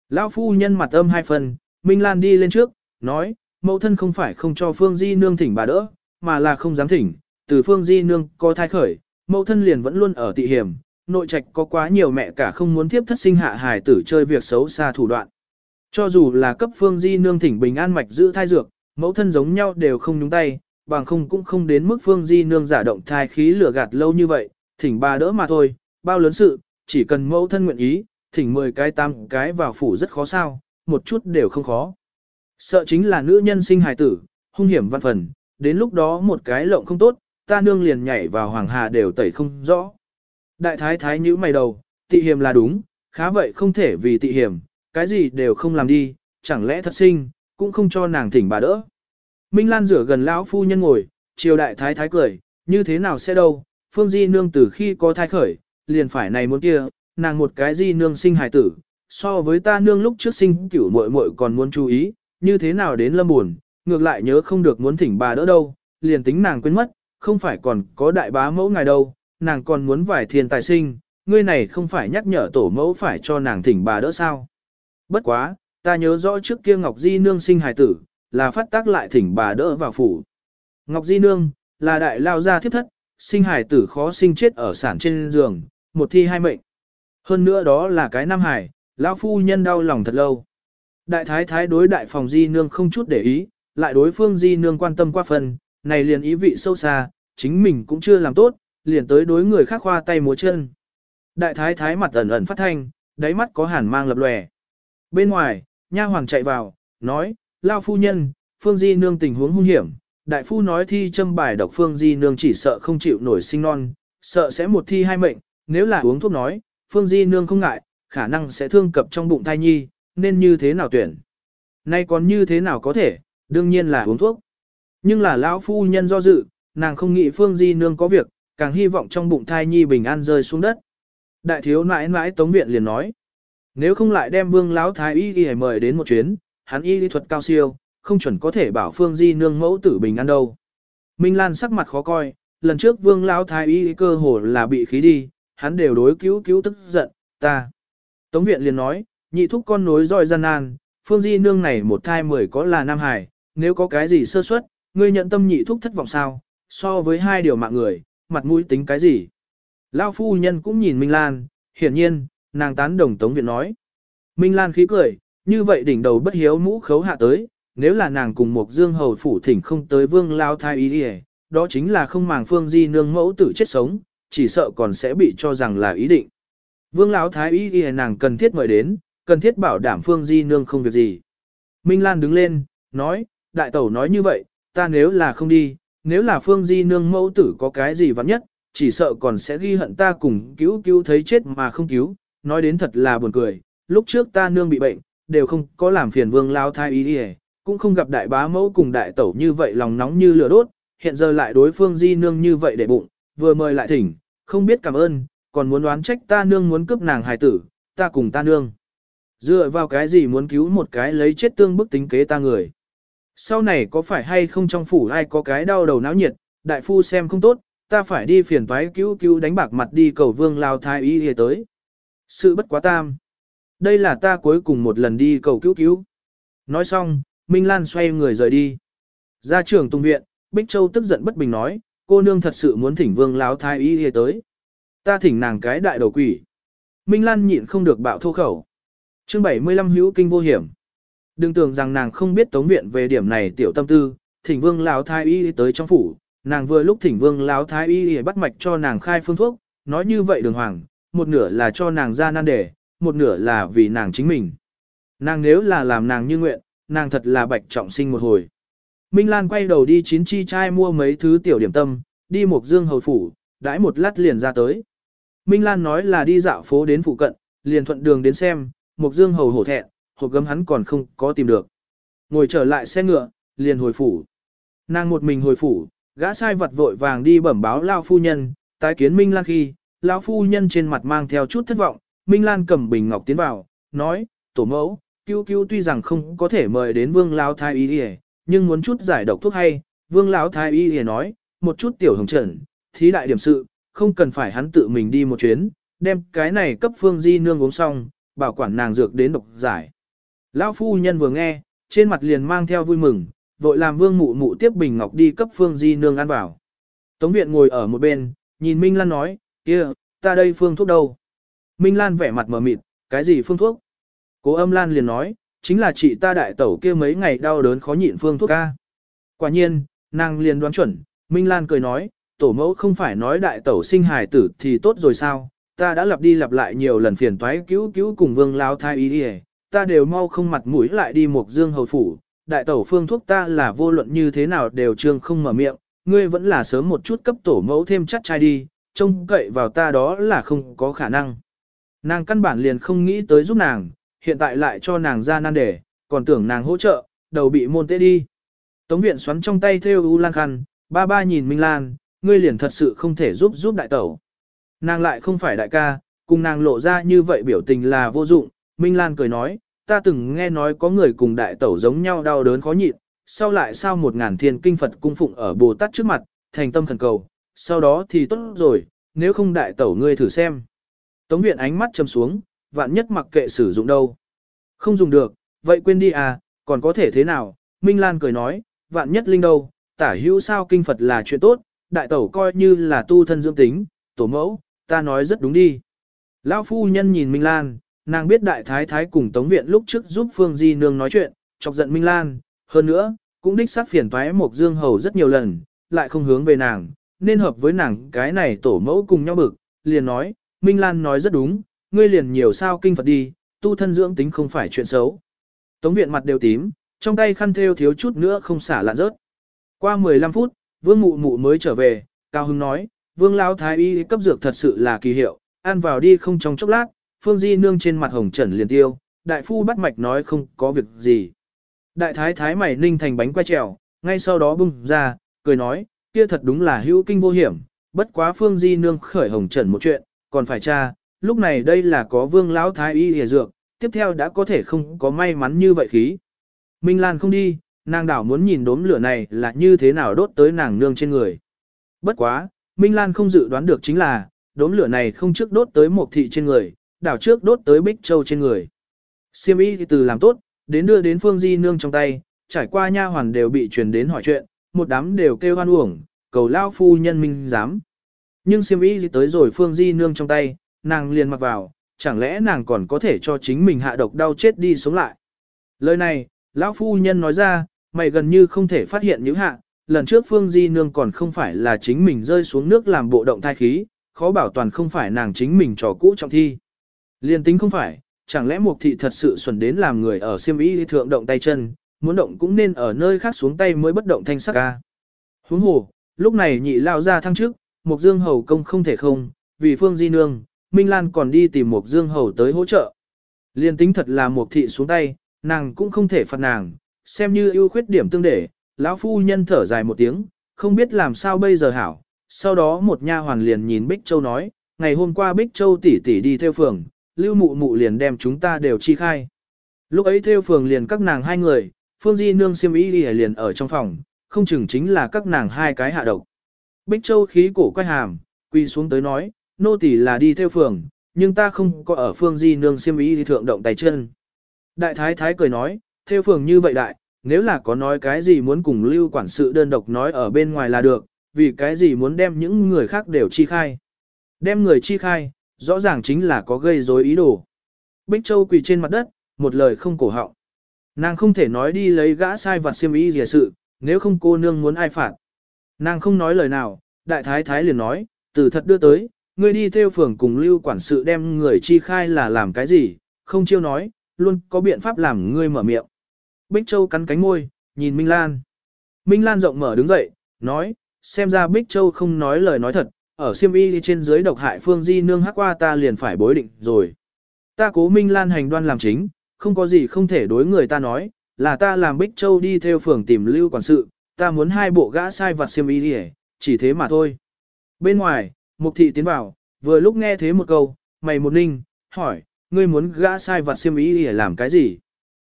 Lão phu nhân mặt âm hai phần, Minh Lan đi lên trước, nói, mẫu thân không phải không cho Phương Di Nương thỉnh bà đỡ, mà là không dám thỉnh, từ Phương Di Nương có thai khởi, mẫu thân liền vẫn luôn ở tị hiểm, nội trạch có quá nhiều mẹ cả không muốn tiếp thất sinh hạ hài tử chơi việc xấu xa thủ đoạn. Cho dù là cấp phương di nương thỉnh bình an mạch giữ thai dược, mẫu thân giống nhau đều không nhúng tay, bằng không cũng không đến mức phương di nương giả động thai khí lửa gạt lâu như vậy, thỉnh bà đỡ mà thôi, bao lớn sự, chỉ cần mẫu thân nguyện ý, thỉnh 10 cái tam cái vào phủ rất khó sao, một chút đều không khó. Sợ chính là nữ nhân sinh hài tử, hung hiểm văn phần, đến lúc đó một cái lộng không tốt, ta nương liền nhảy vào hoàng hà đều tẩy không rõ. Đại thái thái nhữ mày đầu, tị hiểm là đúng, khá vậy không thể vì tị hiểm, cái gì đều không làm đi, chẳng lẽ thật sinh, cũng không cho nàng thỉnh bà đỡ. Minh Lan rửa gần lão phu nhân ngồi, triều đại thái thái cười, như thế nào sẽ đâu, phương di nương từ khi có thai khởi, liền phải này muốn kia, nàng một cái di nương sinh hài tử, so với ta nương lúc trước sinh cửu muội muội còn muốn chú ý, như thế nào đến lâm buồn, ngược lại nhớ không được muốn thỉnh bà đỡ đâu, liền tính nàng quên mất, không phải còn có đại bá mẫu ngài đâu, nàng còn muốn vải thiên tài sinh, ngươi này không phải nhắc nhở tổ mẫu phải cho nàng thỉnh bà đỡ sao. Bất quá, ta nhớ rõ trước kia Ngọc Di Nương sinh hài tử, là phát tác lại thỉnh bà đỡ vào phủ. Ngọc Di Nương, là đại lao gia thiếp thất, sinh hài tử khó sinh chết ở sản trên giường, một thi hai mệnh. Hơn nữa đó là cái nam Hải, lão phu nhân đau lòng thật lâu. Đại thái thái đối đại phòng Di Nương không chút để ý, lại đối phương Di Nương quan tâm qua phần, này liền ý vị sâu xa, chính mình cũng chưa làm tốt, liền tới đối người khác khoa tay múa chân. Đại thái thái mặt ẩn ẩn phát thanh, đáy mắt có hàn mang lập lòe. Bên ngoài, nha hoàng chạy vào, nói, lao phu nhân, phương di nương tình huống hung hiểm. Đại phu nói thi châm bài độc phương di nương chỉ sợ không chịu nổi sinh non, sợ sẽ một thi hai mệnh, nếu là uống thuốc nói, phương di nương không ngại, khả năng sẽ thương cập trong bụng thai nhi, nên như thế nào tuyển. Nay còn như thế nào có thể, đương nhiên là uống thuốc. Nhưng là lão phu nhân do dự, nàng không nghĩ phương di nương có việc, càng hy vọng trong bụng thai nhi bình an rơi xuống đất. Đại thiếu nãi nãi tống viện liền nói, nếu không lại đem vương lão thái y y mời đến một chuyến, hắn y lý thuật cao siêu, không chuẩn có thể bảo phương di nương mẫu tử bình an đâu. Minh Lan sắc mặt khó coi, lần trước vương lão thái y cơ hồ là bị khí đi, hắn đều đối cứu cứu tức giận, ta. Tống viện liền nói, nhị thúc con nối roi gian nan, phương di nương này một thai mười có là nam hải, nếu có cái gì sơ suất, ngươi nhận tâm nhị thúc thất vọng sao, so với hai điều mạng người, mặt mũi tính cái gì. Lao phu nhân cũng nhìn Minh Lan, hiển nhiên, nàng tán đồng Tống Viện nói. Minh Lan khí cười, như vậy đỉnh đầu bất hiếu mũ khấu hạ tới, nếu là nàng cùng một dương hầu phủ thỉnh không tới vương lao thai ý đi đó chính là không màng phương di nương mẫu tử chết sống, chỉ sợ còn sẽ bị cho rằng là ý định. Vương lão thái ý đi nàng cần thiết mời đến, cần thiết bảo đảm phương di nương không việc gì. Minh Lan đứng lên, nói, đại tẩu nói như vậy, ta nếu là không đi, nếu là phương di nương mẫu tử có cái gì vắng nhất, chỉ sợ còn sẽ ghi hận ta cùng cứu cứu thấy chết mà không cứu, nói đến thật là buồn cười, lúc trước ta nương bị bệnh, đều không có làm phiền vương lao thai ý đi cũng không gặp đại bá mẫu cùng đại tẩu như vậy lòng nóng như lửa đốt, hiện giờ lại đối phương di nương như vậy để bụng, vừa mời lại thỉnh, không biết cảm ơn, còn muốn đoán trách ta nương muốn cướp nàng hài tử, ta cùng ta nương. Dựa vào cái gì muốn cứu một cái lấy chết tương bức tính kế ta người. Sau này có phải hay không trong phủ ai có cái đau đầu náo nhiệt, đại phu xem không tốt, ta phải đi phiền toái cứu cứu đánh bạc mặt đi cầu vương lao thái y hề tới. Sự bất quá tam. Đây là ta cuối cùng một lần đi cầu cứu cứu. Nói xong, Minh Lan xoay người rời đi. Ra trường tung viện, Bích Châu tức giận bất bình nói, cô nương thật sự muốn thỉnh vương láo thái y hề tới. Ta thỉnh nàng cái đại đầu quỷ. Minh Lan nhịn không được bạo thô khẩu chương 75 hữu kinh vô hiểm. Đừng tưởng rằng nàng không biết tống viện về điểm này tiểu tâm tư, thỉnh vương lão thái y tới trong phủ. Nàng vừa lúc thỉnh vương lão thái y bắt mạch cho nàng khai phương thuốc, nói như vậy đường hoàng, một nửa là cho nàng ra nan đề, một nửa là vì nàng chính mình. Nàng nếu là làm nàng như nguyện, nàng thật là bạch trọng sinh một hồi. Minh Lan quay đầu đi chín chi trai mua mấy thứ tiểu điểm tâm, đi một dương hầu phủ, đãi một lát liền ra tới. Minh Lan nói là đi dạo phố đến phụ cận, liền thuận đường đến xem, Mục dương hầu hổ thẹn, hộp gấm hắn còn không có tìm được. Ngồi trở lại xe ngựa, liền hồi phủ. Nàng một mình hồi phủ, gã sai vật vội vàng đi bẩm báo Lao phu nhân, tái kiến Minh Lan khi, Lão phu nhân trên mặt mang theo chút thất vọng, Minh Lan cầm bình ngọc tiến vào, nói, tổ mẫu, cứu cứu tuy rằng không có thể mời đến vương Lao thái y Y, nhưng muốn chút giải độc thuốc hay, vương lão thái y Y nói, một chút tiểu hồng trần, thí đại điểm sự, không cần phải hắn tự mình đi một chuyến, đem cái này cấp phương di nương uống xong, bảo quản nàng dược đến độc giải. Lão phu nhân vừa nghe, trên mặt liền mang theo vui mừng, vội làm vương mụ mụ tiếp bình ngọc đi cấp phương di nương ăn vào. Tống viện ngồi ở một bên, nhìn Minh Lan nói, kia, ta đây phương thuốc đâu? Minh Lan vẻ mặt mờ mịt, cái gì phương thuốc? Cố âm Lan liền nói, chính là chị ta đại tẩu kia mấy ngày đau đớn khó nhịn phương thuốc ca. Quả nhiên, nàng liền đoán chuẩn, Minh Lan cười nói, tổ mẫu không phải nói đại tẩu sinh hài tử thì tốt rồi sao, ta đã lặp đi lặp lại nhiều lần phiền toái cứu cứu cùng vương lao thai ý đi ta đều mau không mặt mũi lại đi một dương hầu phủ, đại tẩu phương thuốc ta là vô luận như thế nào đều trương không mở miệng, ngươi vẫn là sớm một chút cấp tổ mẫu thêm chắc trai đi, trông cậy vào ta đó là không có khả năng. Nàng căn bản liền không nghĩ tới giúp nàng, hiện tại lại cho nàng ra nan đề, còn tưởng nàng hỗ trợ, đầu bị môn tê đi. Tống viện xoắn trong tay theo u lan khăn, ba ba nhìn Minh Lan, ngươi liền thật sự không thể giúp giúp đại tẩu. Nàng lại không phải đại ca, cùng nàng lộ ra như vậy biểu tình là vô dụng, Minh Lan cười nói, ta từng nghe nói có người cùng đại tẩu giống nhau đau đớn khó nhịn, sau lại sao một ngàn thiên kinh Phật cung phụng ở Bồ Tát trước mặt, thành tâm thần cầu, sau đó thì tốt rồi, nếu không đại tẩu ngươi thử xem. Tống viện ánh mắt châm xuống, vạn nhất mặc kệ sử dụng đâu. Không dùng được, vậy quên đi à, còn có thể thế nào, Minh Lan cười nói, vạn nhất linh đâu, tả hữu sao kinh Phật là chuyện tốt, đại tẩu coi như là tu thân dưỡng tính, tổ mẫu, ta nói rất đúng đi. Lão phu nhân nhìn Minh Lan, nàng biết đại thái thái cùng Tống Viện lúc trước giúp Phương Di Nương nói chuyện, chọc giận Minh Lan, hơn nữa, cũng đích sát phiền toái một dương hầu rất nhiều lần, lại không hướng về nàng, nên hợp với nàng cái này tổ mẫu cùng nhau bực, liền nói, Minh Lan nói rất đúng, ngươi liền nhiều sao kinh Phật đi, tu thân dưỡng tính không phải chuyện xấu. Tống viện mặt đều tím, trong tay khăn thêu thiếu chút nữa không xả lạn rớt. Qua 15 phút, vương mụ mụ mới trở về, Cao Hưng nói, vương lão thái y cấp dược thật sự là kỳ hiệu, ăn vào đi không trong chốc lát, phương di nương trên mặt hồng trần liền tiêu, đại phu bắt mạch nói không có việc gì. Đại thái thái mày ninh thành bánh quay trèo, ngay sau đó bung ra, cười nói, kia thật đúng là hữu kinh vô hiểm, bất quá phương di nương khởi hồng trần một chuyện, còn phải tra, lúc này đây là có vương lão thái y hề dược, tiếp theo đã có thể không có may mắn như vậy khí. Minh Lan không đi, nàng đảo muốn nhìn đốm lửa này là như thế nào đốt tới nàng nương trên người. Bất quá, Minh Lan không dự đoán được chính là, đốm lửa này không trước đốt tới một thị trên người, đảo trước đốt tới Bích Châu trên người. Siêm y từ làm tốt, đến đưa đến Phương Di nương trong tay, trải qua nha hoàn đều bị truyền đến hỏi chuyện, một đám đều kêu hoan uổng, cầu lao phu nhân minh dám. Nhưng siêm y tới rồi Phương Di Nương trong tay, nàng liền mặc vào, chẳng lẽ nàng còn có thể cho chính mình hạ độc đau chết đi sống lại. Lời này, lão phu nhân nói ra, mày gần như không thể phát hiện những hạ, lần trước Phương Di Nương còn không phải là chính mình rơi xuống nước làm bộ động thai khí, khó bảo toàn không phải nàng chính mình trò cũ trọng thi. Liên tính không phải, chẳng lẽ Mục thị thật sự xuẩn đến làm người ở siêm ý thượng động tay chân, muốn động cũng nên ở nơi khác xuống tay mới bất động thanh sắc ca. Huống hồ, lúc này nhị lao ra thăng trước, Mục Dương Hầu công không thể không, vì Phương Di Nương, Minh Lan còn đi tìm Mục Dương Hầu tới hỗ trợ. Liên tính thật là Mục thị xuống tay, nàng cũng không thể phạt nàng, xem như ưu khuyết điểm tương để, lão phu nhân thở dài một tiếng, không biết làm sao bây giờ hảo. Sau đó một nha hoàn liền nhìn Bích Châu nói, ngày hôm qua Bích Châu tỷ tỷ đi theo phường, lưu mụ mụ liền đem chúng ta đều chi khai. Lúc ấy theo phường liền các nàng hai người, Phương Di nương siêm Y đi liền ở trong phòng, không chừng chính là các nàng hai cái hạ độc. Bích Châu khí cổ quay hàm, quy xuống tới nói, nô tỷ là đi theo phường, nhưng ta không có ở Phương Di nương siêm Y đi thượng động tay chân. Đại thái thái cười nói, theo phường như vậy đại, nếu là có nói cái gì muốn cùng lưu quản sự đơn độc nói ở bên ngoài là được, vì cái gì muốn đem những người khác đều chi khai. Đem người chi khai, rõ ràng chính là có gây rối ý đồ. Bích Châu quỳ trên mặt đất, một lời không cổ họng. Nàng không thể nói đi lấy gã sai vặt xiêm ý gì sự, nếu không cô nương muốn ai phạt. Nàng không nói lời nào, đại thái thái liền nói, từ thật đưa tới, ngươi đi theo phường cùng lưu quản sự đem người chi khai là làm cái gì, không chiêu nói, luôn có biện pháp làm ngươi mở miệng. Bích Châu cắn cánh môi, nhìn Minh Lan. Minh Lan rộng mở đứng dậy, nói, xem ra Bích Châu không nói lời nói thật, ở siêm y trên dưới độc hại phương di nương hắc qua ta liền phải bối định rồi. Ta cố Minh Lan hành đoan làm chính, không có gì không thể đối người ta nói, là ta làm Bích Châu đi theo phường tìm lưu quản sự, ta muốn hai bộ gã sai vặt siêm y đi chỉ thế mà thôi. Bên ngoài, Mục thị tiến vào, vừa lúc nghe thế một câu, mày một ninh, hỏi, ngươi muốn gã sai vặt siêm y đi làm cái gì?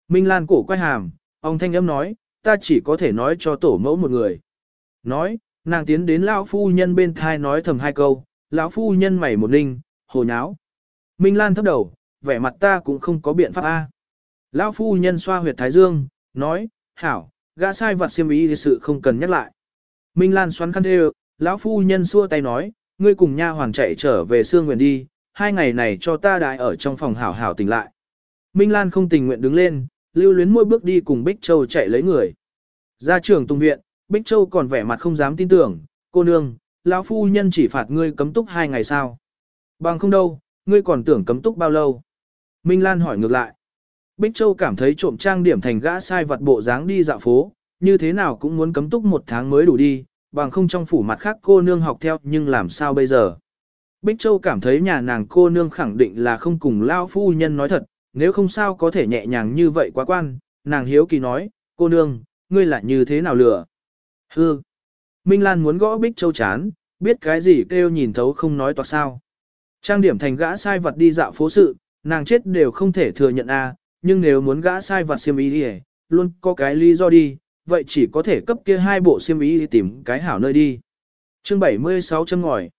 Minh Lan cổ quay hàm, ông thanh âm nói, ta chỉ có thể nói cho tổ mẫu một người. Nói, nàng tiến đến lão phu nhân bên thai nói thầm hai câu, lão phu nhân mày một ninh, hồ nháo. Minh Lan thấp đầu, vẻ mặt ta cũng không có biện pháp a. Lão phu nhân xoa huyệt thái dương, nói, hảo, gã sai vặt siêm ý thì sự không cần nhắc lại. Minh Lan xoắn khăn thê lão phu nhân xua tay nói, ngươi cùng nha hoàng chạy trở về xương nguyện đi, hai ngày này cho ta đại ở trong phòng hảo hảo tỉnh lại. Minh Lan không tình nguyện đứng lên, lưu luyến mỗi bước đi cùng Bích Châu chạy lấy người. Ra trường tung viện, Bích Châu còn vẻ mặt không dám tin tưởng, cô nương, lão phu nhân chỉ phạt ngươi cấm túc hai ngày sao. Bằng không đâu, ngươi còn tưởng cấm túc bao lâu. Minh Lan hỏi ngược lại. Bích Châu cảm thấy trộm trang điểm thành gã sai vật bộ dáng đi dạo phố, như thế nào cũng muốn cấm túc một tháng mới đủ đi, bằng không trong phủ mặt khác cô nương học theo nhưng làm sao bây giờ. Bích Châu cảm thấy nhà nàng cô nương khẳng định là không cùng lao phu nhân nói thật, nếu không sao có thể nhẹ nhàng như vậy quá quan, nàng hiếu kỳ nói, cô nương, ngươi lại như thế nào lừa? Hư! Minh Lan muốn gõ Bích Châu chán, biết cái gì kêu nhìn thấu không nói toạc sao. Trang điểm thành gã sai vật đi dạo phố sự, nàng chết đều không thể thừa nhận a nhưng nếu muốn gã sai vật xiêm ý đi luôn có cái lý do đi, vậy chỉ có thể cấp kia hai bộ xiêm ý đi tìm cái hảo nơi đi. Chương 76 chân ngòi.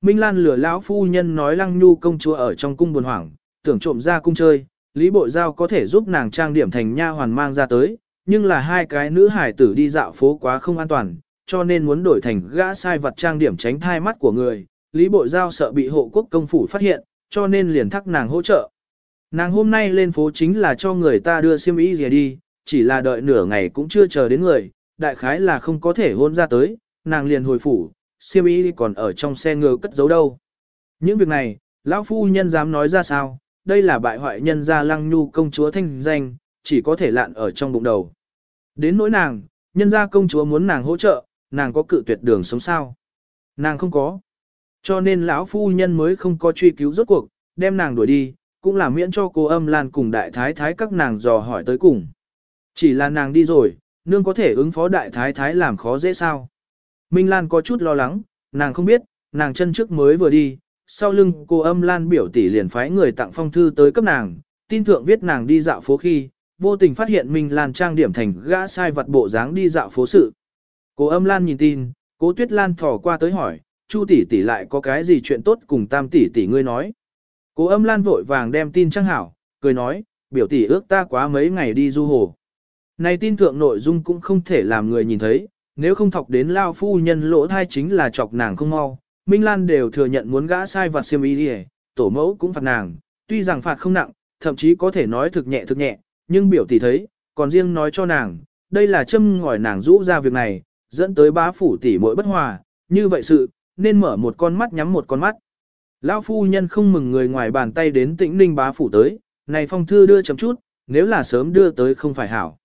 Minh Lan lừa lão phu nhân nói Lăng Nhu công chúa ở trong cung buồn hoảng, tưởng trộm ra cung chơi, Lý Bội Giao có thể giúp nàng trang điểm thành nha hoàn mang ra tới, nhưng là hai cái nữ hải tử đi dạo phố quá không an toàn, cho nên muốn đổi thành gã sai vật trang điểm tránh thai mắt của người. Lý Bội Giao sợ bị hộ quốc công phủ phát hiện, cho nên liền thắc nàng hỗ trợ. Nàng hôm nay lên phố chính là cho người ta đưa xiêm y gì đi, chỉ là đợi nửa ngày cũng chưa chờ đến người, đại khái là không có thể hôn ra tới, nàng liền hồi phủ, xiêm y còn ở trong xe ngựa cất giấu đâu. Những việc này, lão phu nhân dám nói ra sao, đây là bại hoại nhân gia lăng nhu công chúa thanh danh, chỉ có thể lạn ở trong bụng đầu. Đến nỗi nàng, nhân gia công chúa muốn nàng hỗ trợ, nàng có cự tuyệt đường sống sao? Nàng không có. Cho nên lão phu nhân mới không có truy cứu rốt cuộc, đem nàng đuổi đi, cũng là miễn cho cô âm lan cùng đại thái thái các nàng dò hỏi tới cùng. Chỉ là nàng đi rồi, nương có thể ứng phó đại thái thái làm khó dễ sao. Minh Lan có chút lo lắng, nàng không biết, nàng chân trước mới vừa đi, sau lưng cô âm lan biểu tỷ liền phái người tặng phong thư tới cấp nàng, tin thượng viết nàng đi dạo phố khi, vô tình phát hiện Minh Lan trang điểm thành gã sai vật bộ dáng đi dạo phố sự. Cô âm lan nhìn tin, cố tuyết lan thỏ qua tới hỏi, chu tỷ tỷ lại có cái gì chuyện tốt cùng tam tỷ tỷ ngươi nói. Cô âm lan vội vàng đem tin trang hảo, cười nói, biểu tỷ ước ta quá mấy ngày đi du hồ. Này tin thượng nội dung cũng không thể làm người nhìn thấy, nếu không thọc đến lao phu nhân lỗ thai chính là chọc nàng không mau. Minh Lan đều thừa nhận muốn gã sai vặt xiêm y đi tổ mẫu cũng phạt nàng, tuy rằng phạt không nặng, thậm chí có thể nói thực nhẹ thực nhẹ, nhưng biểu tỷ thấy, còn riêng nói cho nàng, đây là châm ngòi nàng rũ ra việc này, dẫn tới bá phủ tỷ mỗi bất hòa, như vậy sự, nên mở một con mắt nhắm một con mắt. Lão phu nhân không mừng người ngoài bàn tay đến tĩnh ninh bá phủ tới, này phong thư đưa chấm chút, nếu là sớm đưa tới không phải hảo.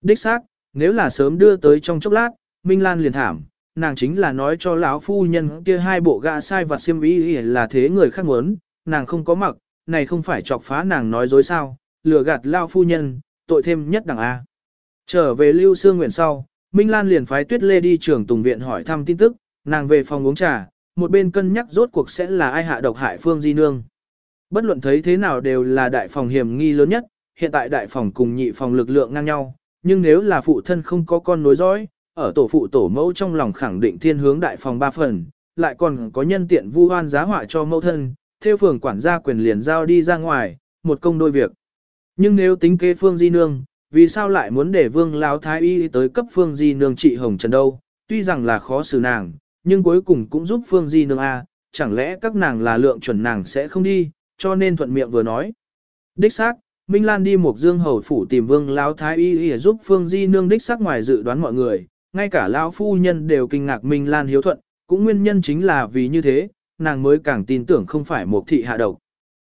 Đích xác, nếu là sớm đưa tới trong chốc lát, Minh Lan liền thảm, nàng chính là nói cho lão phu nhân kia hai bộ gã sai vặt xiêm y là thế người khác muốn, nàng không có mặc, này không phải chọc phá nàng nói dối sao, lừa gạt lão phu nhân, tội thêm nhất đẳng A. Trở về Lưu Sương Nguyện sau, Minh Lan liền phái Tuyết Lê đi trường Tùng Viện hỏi thăm tin tức, nàng về phòng uống trà, một bên cân nhắc rốt cuộc sẽ là ai hạ độc hại Phương Di Nương. Bất luận thấy thế nào đều là đại phòng hiểm nghi lớn nhất, hiện tại đại phòng cùng nhị phòng lực lượng ngang nhau, nhưng nếu là phụ thân không có con nối dõi, ở tổ phụ tổ mẫu trong lòng khẳng định thiên hướng đại phòng ba phần, lại còn có nhân tiện vu hoan giá họa cho mẫu thân, theo phường quản gia quyền liền giao đi ra ngoài, một công đôi việc. Nhưng nếu tính kế Phương Di Nương, vì sao lại muốn để Vương Lão Thái Y tới cấp Phương Di Nương trị hồng trần đâu, tuy rằng là khó xử nàng, nhưng cuối cùng cũng giúp Phương Di Nương A, chẳng lẽ các nàng là lượng chuẩn nàng sẽ không đi, cho nên thuận miệng vừa nói. Đích xác, Minh Lan đi một dương hầu phủ tìm Vương Lão Thái Y để giúp Phương Di Nương đích xác ngoài dự đoán mọi người, ngay cả lão phu nhân đều kinh ngạc Minh Lan hiếu thuận, cũng nguyên nhân chính là vì như thế, nàng mới càng tin tưởng không phải một thị hạ độc.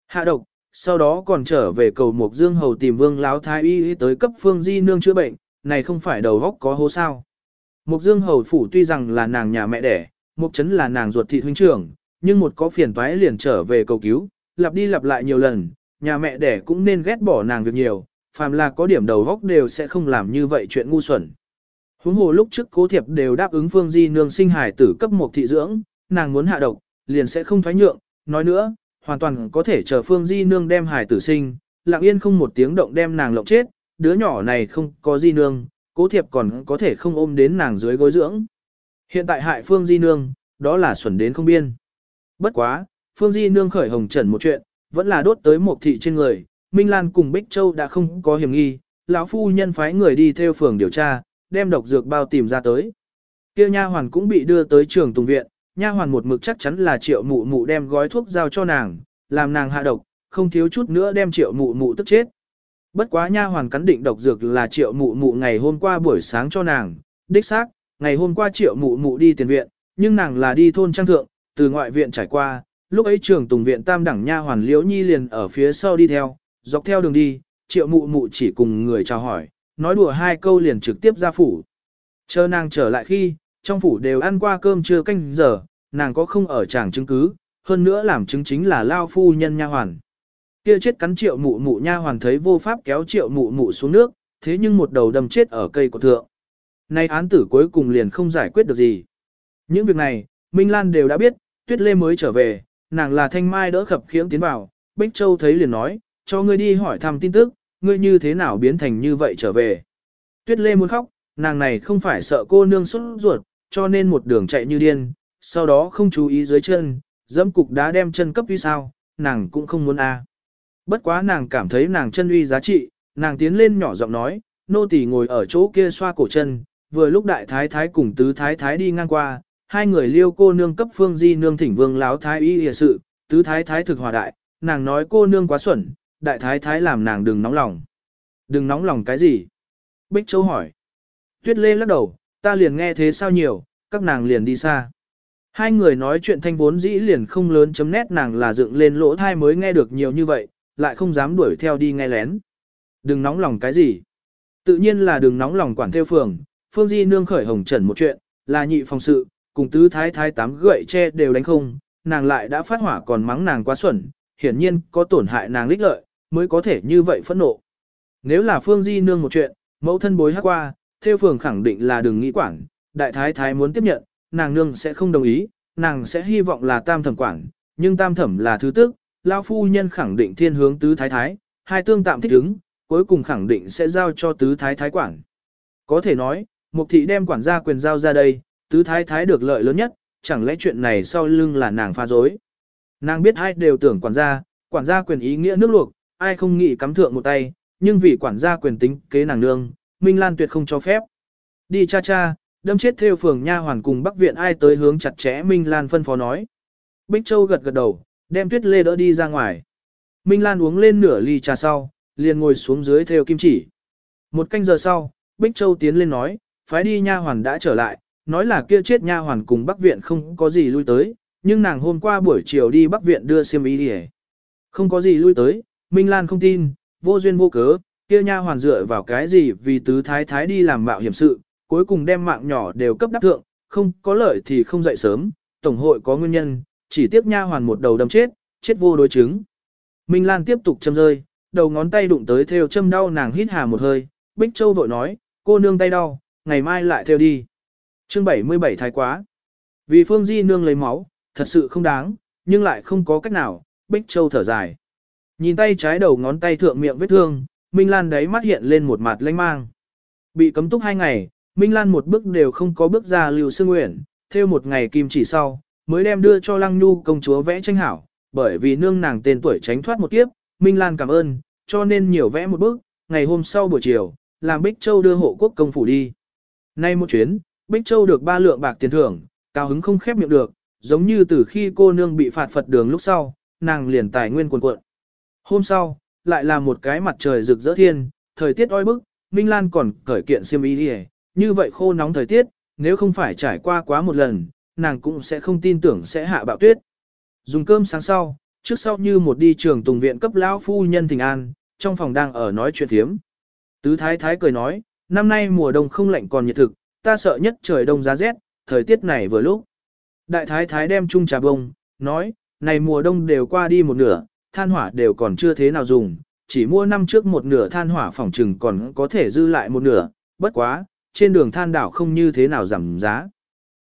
Hạ độc, sau đó còn trở về cầu Mục Dương Hầu tìm Vương Lão Thái Y tới cấp Phương Di Nương chữa bệnh, này không phải đầu góc có hố sao. Mục Dương Hầu phủ tuy rằng là nàng nhà mẹ đẻ, Mục Trấn là nàng ruột thị huynh trưởng, nhưng một có phiền toái liền trở về cầu cứu, lặp đi lặp lại nhiều lần, nhà mẹ đẻ cũng nên ghét bỏ nàng việc nhiều, phàm là có điểm đầu góc đều sẽ không làm như vậy chuyện ngu xuẩn. Huống hồ lúc trước cố thiệp đều đáp ứng Phương Di Nương sinh hải tử cấp một thị dưỡng, nàng muốn hạ độc, liền sẽ không thoái nhượng, nói nữa, hoàn toàn có thể chờ Phương Di Nương đem hải tử sinh, lặng yên không một tiếng động đem nàng lộng chết, đứa nhỏ này không có Di Nương, cố thiệp còn có thể không ôm đến nàng dưới gối dưỡng. Hiện tại hại Phương Di Nương, đó là xuẩn đến không biên. Bất quá, Phương Di Nương khởi hồng trần một chuyện, vẫn là đốt tới một thị trên người, Minh Lan cùng Bích Châu đã không có hiểm nghi, lão phu nhân phái người đi theo phường điều tra, đem độc dược bao tìm ra tới. Kia nha hoàn cũng bị đưa tới trường tùng viện, nha hoàn một mực chắc chắn là triệu mụ mụ đem gói thuốc giao cho nàng, làm nàng hạ độc, không thiếu chút nữa đem triệu mụ mụ tức chết. Bất quá nha hoàn cắn định độc dược là triệu mụ mụ ngày hôm qua buổi sáng cho nàng, đích xác, ngày hôm qua triệu mụ mụ đi tiền viện, nhưng nàng là đi thôn trang thượng, từ ngoại viện trải qua, lúc ấy trường tùng viện tam đẳng nha hoàn liễu nhi liền ở phía sau đi theo, dọc theo đường đi, triệu mụ mụ chỉ cùng người chào hỏi, nói đùa hai câu liền trực tiếp ra phủ. Chờ nàng trở lại khi, trong phủ đều ăn qua cơm trưa canh giờ, nàng có không ở chàng chứng cứ, hơn nữa làm chứng chính là lao phu nhân nha hoàn. Kia chết cắn triệu mụ mụ nha hoàn thấy vô pháp kéo triệu mụ mụ xuống nước, thế nhưng một đầu đâm chết ở cây của thượng. Nay án tử cuối cùng liền không giải quyết được gì. Những việc này, Minh Lan đều đã biết, Tuyết Lê mới trở về, nàng là thanh mai đỡ khập khiễng tiến vào, Bích Châu thấy liền nói, cho ngươi đi hỏi thăm tin tức, ngươi như thế nào biến thành như vậy trở về. Tuyết Lê muốn khóc, nàng này không phải sợ cô nương xuất ruột, cho nên một đường chạy như điên, sau đó không chú ý dưới chân, dẫm cục đá đem chân cấp uy sao, nàng cũng không muốn a. Bất quá nàng cảm thấy nàng chân uy giá trị, nàng tiến lên nhỏ giọng nói, nô tỳ ngồi ở chỗ kia xoa cổ chân, vừa lúc đại thái thái cùng tứ thái thái đi ngang qua, hai người liêu cô nương cấp phương di nương thỉnh vương láo thái y hìa sự, tứ thái thái thực hòa đại, nàng nói cô nương quá xuẩn, đại thái thái làm nàng đừng nóng lòng. Đừng nóng lòng cái gì? Bích Châu hỏi. Tuyết Lê lắc đầu, ta liền nghe thế sao nhiều, các nàng liền đi xa. Hai người nói chuyện thanh vốn dĩ liền không lớn chấm nét nàng là dựng lên lỗ thai mới nghe được nhiều như vậy, lại không dám đuổi theo đi nghe lén. Đừng nóng lòng cái gì. Tự nhiên là đừng nóng lòng quản theo phường, phương di nương khởi hồng trần một chuyện, là nhị phòng sự, cùng tứ thái thái tám gậy che đều đánh không, nàng lại đã phát hỏa còn mắng nàng quá xuẩn, hiển nhiên có tổn hại nàng lích lợi, mới có thể như vậy phẫn nộ. Nếu là phương di nương một chuyện, mẫu thân bối hát qua, theo phường khẳng định là đừng nghĩ quản, đại thái thái muốn tiếp nhận, nàng nương sẽ không đồng ý, nàng sẽ hy vọng là tam thẩm quản, nhưng tam thẩm là thứ tức, lao phu nhân khẳng định thiên hướng tứ thái thái, hai tương tạm thích ứng, cuối cùng khẳng định sẽ giao cho tứ thái thái quản. Có thể nói, mục thị đem quản gia quyền giao ra đây, tứ thái thái được lợi lớn nhất, chẳng lẽ chuyện này sau lưng là nàng pha dối. Nàng biết hai đều tưởng quản gia, quản gia quyền ý nghĩa nước luộc, ai không nghĩ cắm thượng một tay, nhưng vì quản gia quyền tính kế nàng nương, Minh Lan tuyệt không cho phép. Đi cha cha, đâm chết theo phường nha hoàn cùng Bắc viện ai tới hướng chặt chẽ Minh Lan phân phó nói. Bích Châu gật gật đầu, đem Tuyết Lê đỡ đi ra ngoài. Minh Lan uống lên nửa ly trà sau, liền ngồi xuống dưới theo kim chỉ. Một canh giờ sau, Bích Châu tiến lên nói, phái đi nha hoàn đã trở lại, nói là kia chết nha hoàn cùng Bắc viện không có gì lui tới, nhưng nàng hôm qua buổi chiều đi Bắc viện đưa xiêm y đi Không có gì lui tới, Minh Lan không tin, vô duyên vô cớ, kia nha hoàn dựa vào cái gì vì tứ thái thái đi làm mạo hiểm sự, cuối cùng đem mạng nhỏ đều cấp đắc thượng, không có lợi thì không dậy sớm, tổng hội có nguyên nhân, chỉ tiếp nha hoàn một đầu đâm chết, chết vô đối chứng. Minh Lan tiếp tục châm rơi, đầu ngón tay đụng tới theo châm đau nàng hít hà một hơi, Bích Châu vội nói, cô nương tay đau, ngày mai lại theo đi. Chương 77 thái quá. Vì Phương Di nương lấy máu, thật sự không đáng, nhưng lại không có cách nào, Bích Châu thở dài. Nhìn tay trái đầu ngón tay thượng miệng vết thương, Minh Lan đấy mắt hiện lên một mặt lanh mang. Bị cấm túc hai ngày, Minh Lan một bước đều không có bước ra lưu sư nguyện, theo một ngày kim chỉ sau, mới đem đưa cho Lăng Nhu công chúa vẽ tranh hảo, bởi vì nương nàng tên tuổi tránh thoát một kiếp, Minh Lan cảm ơn, cho nên nhiều vẽ một bước, ngày hôm sau buổi chiều, làm Bích Châu đưa hộ quốc công phủ đi. Nay một chuyến, Bích Châu được ba lượng bạc tiền thưởng, cao hứng không khép miệng được, giống như từ khi cô nương bị phạt Phật đường lúc sau, nàng liền tài nguyên quần cuộn. Hôm sau, lại là một cái mặt trời rực rỡ thiên, thời tiết oi bức, Minh Lan còn cởi kiện xiêm y đi như vậy khô nóng thời tiết, nếu không phải trải qua quá một lần, nàng cũng sẽ không tin tưởng sẽ hạ bạo tuyết. Dùng cơm sáng sau, trước sau như một đi trường tùng viện cấp lão phu nhân thình an, trong phòng đang ở nói chuyện thiếm. Tứ thái thái cười nói, năm nay mùa đông không lạnh còn nhiệt thực, ta sợ nhất trời đông giá rét, thời tiết này vừa lúc. Đại thái thái đem chung trà bông, nói, này mùa đông đều qua đi một nửa, than hỏa đều còn chưa thế nào dùng, chỉ mua năm trước một nửa than hỏa phòng trừng còn có thể dư lại một nửa, bất quá, trên đường than đảo không như thế nào giảm giá.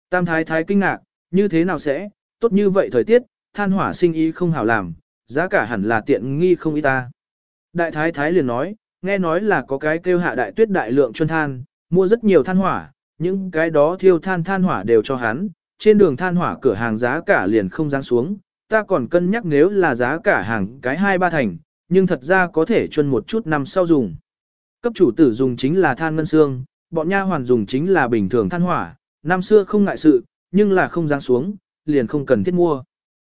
Tam thái thái kinh ngạc, như thế nào sẽ, tốt như vậy thời tiết, than hỏa sinh ý không hảo làm, giá cả hẳn là tiện nghi không ít ta. Đại thái thái liền nói, nghe nói là có cái kêu hạ đại tuyết đại lượng chuân than, mua rất nhiều than hỏa, những cái đó thiêu than than hỏa đều cho hắn, trên đường than hỏa cửa hàng giá cả liền không giáng xuống, ta còn cân nhắc nếu là giá cả hàng cái hai ba thành, nhưng thật ra có thể chuân một chút năm sau dùng. Cấp chủ tử dùng chính là than ngân xương, bọn nha hoàn dùng chính là bình thường than hỏa, năm xưa không ngại sự, nhưng là không giáng xuống, liền không cần thiết mua.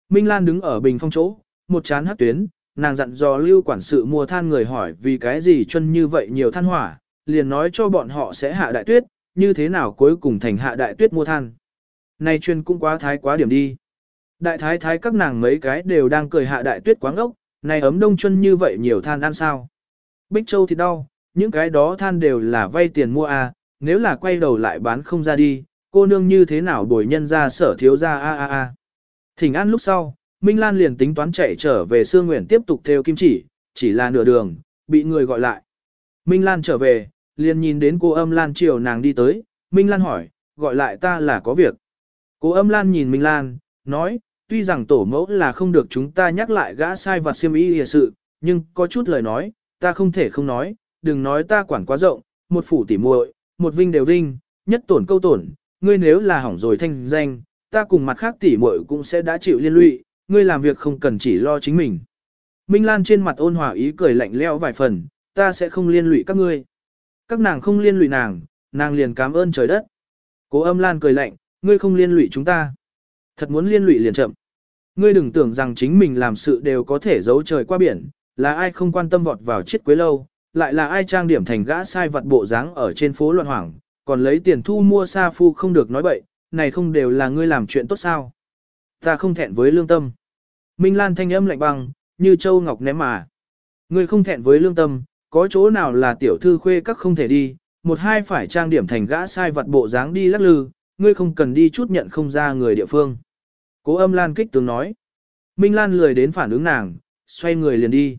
Minh Lan đứng ở bình phong chỗ, một chán hát tuyến, nàng dặn dò lưu quản sự mua than người hỏi vì cái gì chuân như vậy nhiều than hỏa, liền nói cho bọn họ sẽ hạ đại tuyết, như thế nào cuối cùng thành hạ đại tuyết mua than. Này chuyên cũng quá thái quá điểm đi. Đại thái thái các nàng mấy cái đều đang cười hạ đại tuyết quáng ốc, này ấm đông chân như vậy nhiều than ăn sao. Bích Châu thì đau, những cái đó than đều là vay tiền mua à, nếu là quay đầu lại bán không ra đi, cô nương như thế nào đổi nhân ra sở thiếu ra a a a. Thỉnh an lúc sau, Minh Lan liền tính toán chạy trở về Sương nguyễn tiếp tục theo kim chỉ, chỉ là nửa đường, bị người gọi lại. Minh Lan trở về, liền nhìn đến cô âm Lan chiều nàng đi tới, Minh Lan hỏi, gọi lại ta là có việc. Cô âm Lan nhìn Minh Lan, nói, tuy rằng tổ mẫu là không được chúng ta nhắc lại gã sai vặt siêm y hìa sự, nhưng có chút lời nói, ta không thể không nói, đừng nói ta quản quá rộng, một phủ tỉ muội, một vinh đều vinh, nhất tổn câu tổn, ngươi nếu là hỏng rồi thanh danh, ta cùng mặt khác tỉ muội cũng sẽ đã chịu liên lụy, ngươi làm việc không cần chỉ lo chính mình. Minh Lan trên mặt ôn hòa ý cười lạnh lẽo vài phần, ta sẽ không liên lụy các ngươi. Các nàng không liên lụy nàng, nàng liền cảm ơn trời đất. Cố âm Lan cười lạnh, ngươi không liên lụy chúng ta. Thật muốn liên lụy liền chậm. Ngươi đừng tưởng rằng chính mình làm sự đều có thể giấu trời qua biển, là ai không quan tâm vọt vào chiếc quế lâu, lại là ai trang điểm thành gã sai vật bộ dáng ở trên phố loạn hoảng, còn lấy tiền thu mua sa phu không được nói bậy, này không đều là ngươi làm chuyện tốt sao. Ta không thẹn với lương tâm. Minh Lan thanh âm lạnh băng, như châu ngọc ném mà. Ngươi không thẹn với lương tâm, có chỗ nào là tiểu thư khuê các không thể đi, một hai phải trang điểm thành gã sai vật bộ dáng đi lắc lư, ngươi không cần đi chút nhận không ra người địa phương. Cố âm Lan kích tướng nói. Minh Lan lười đến phản ứng nàng, xoay người liền đi.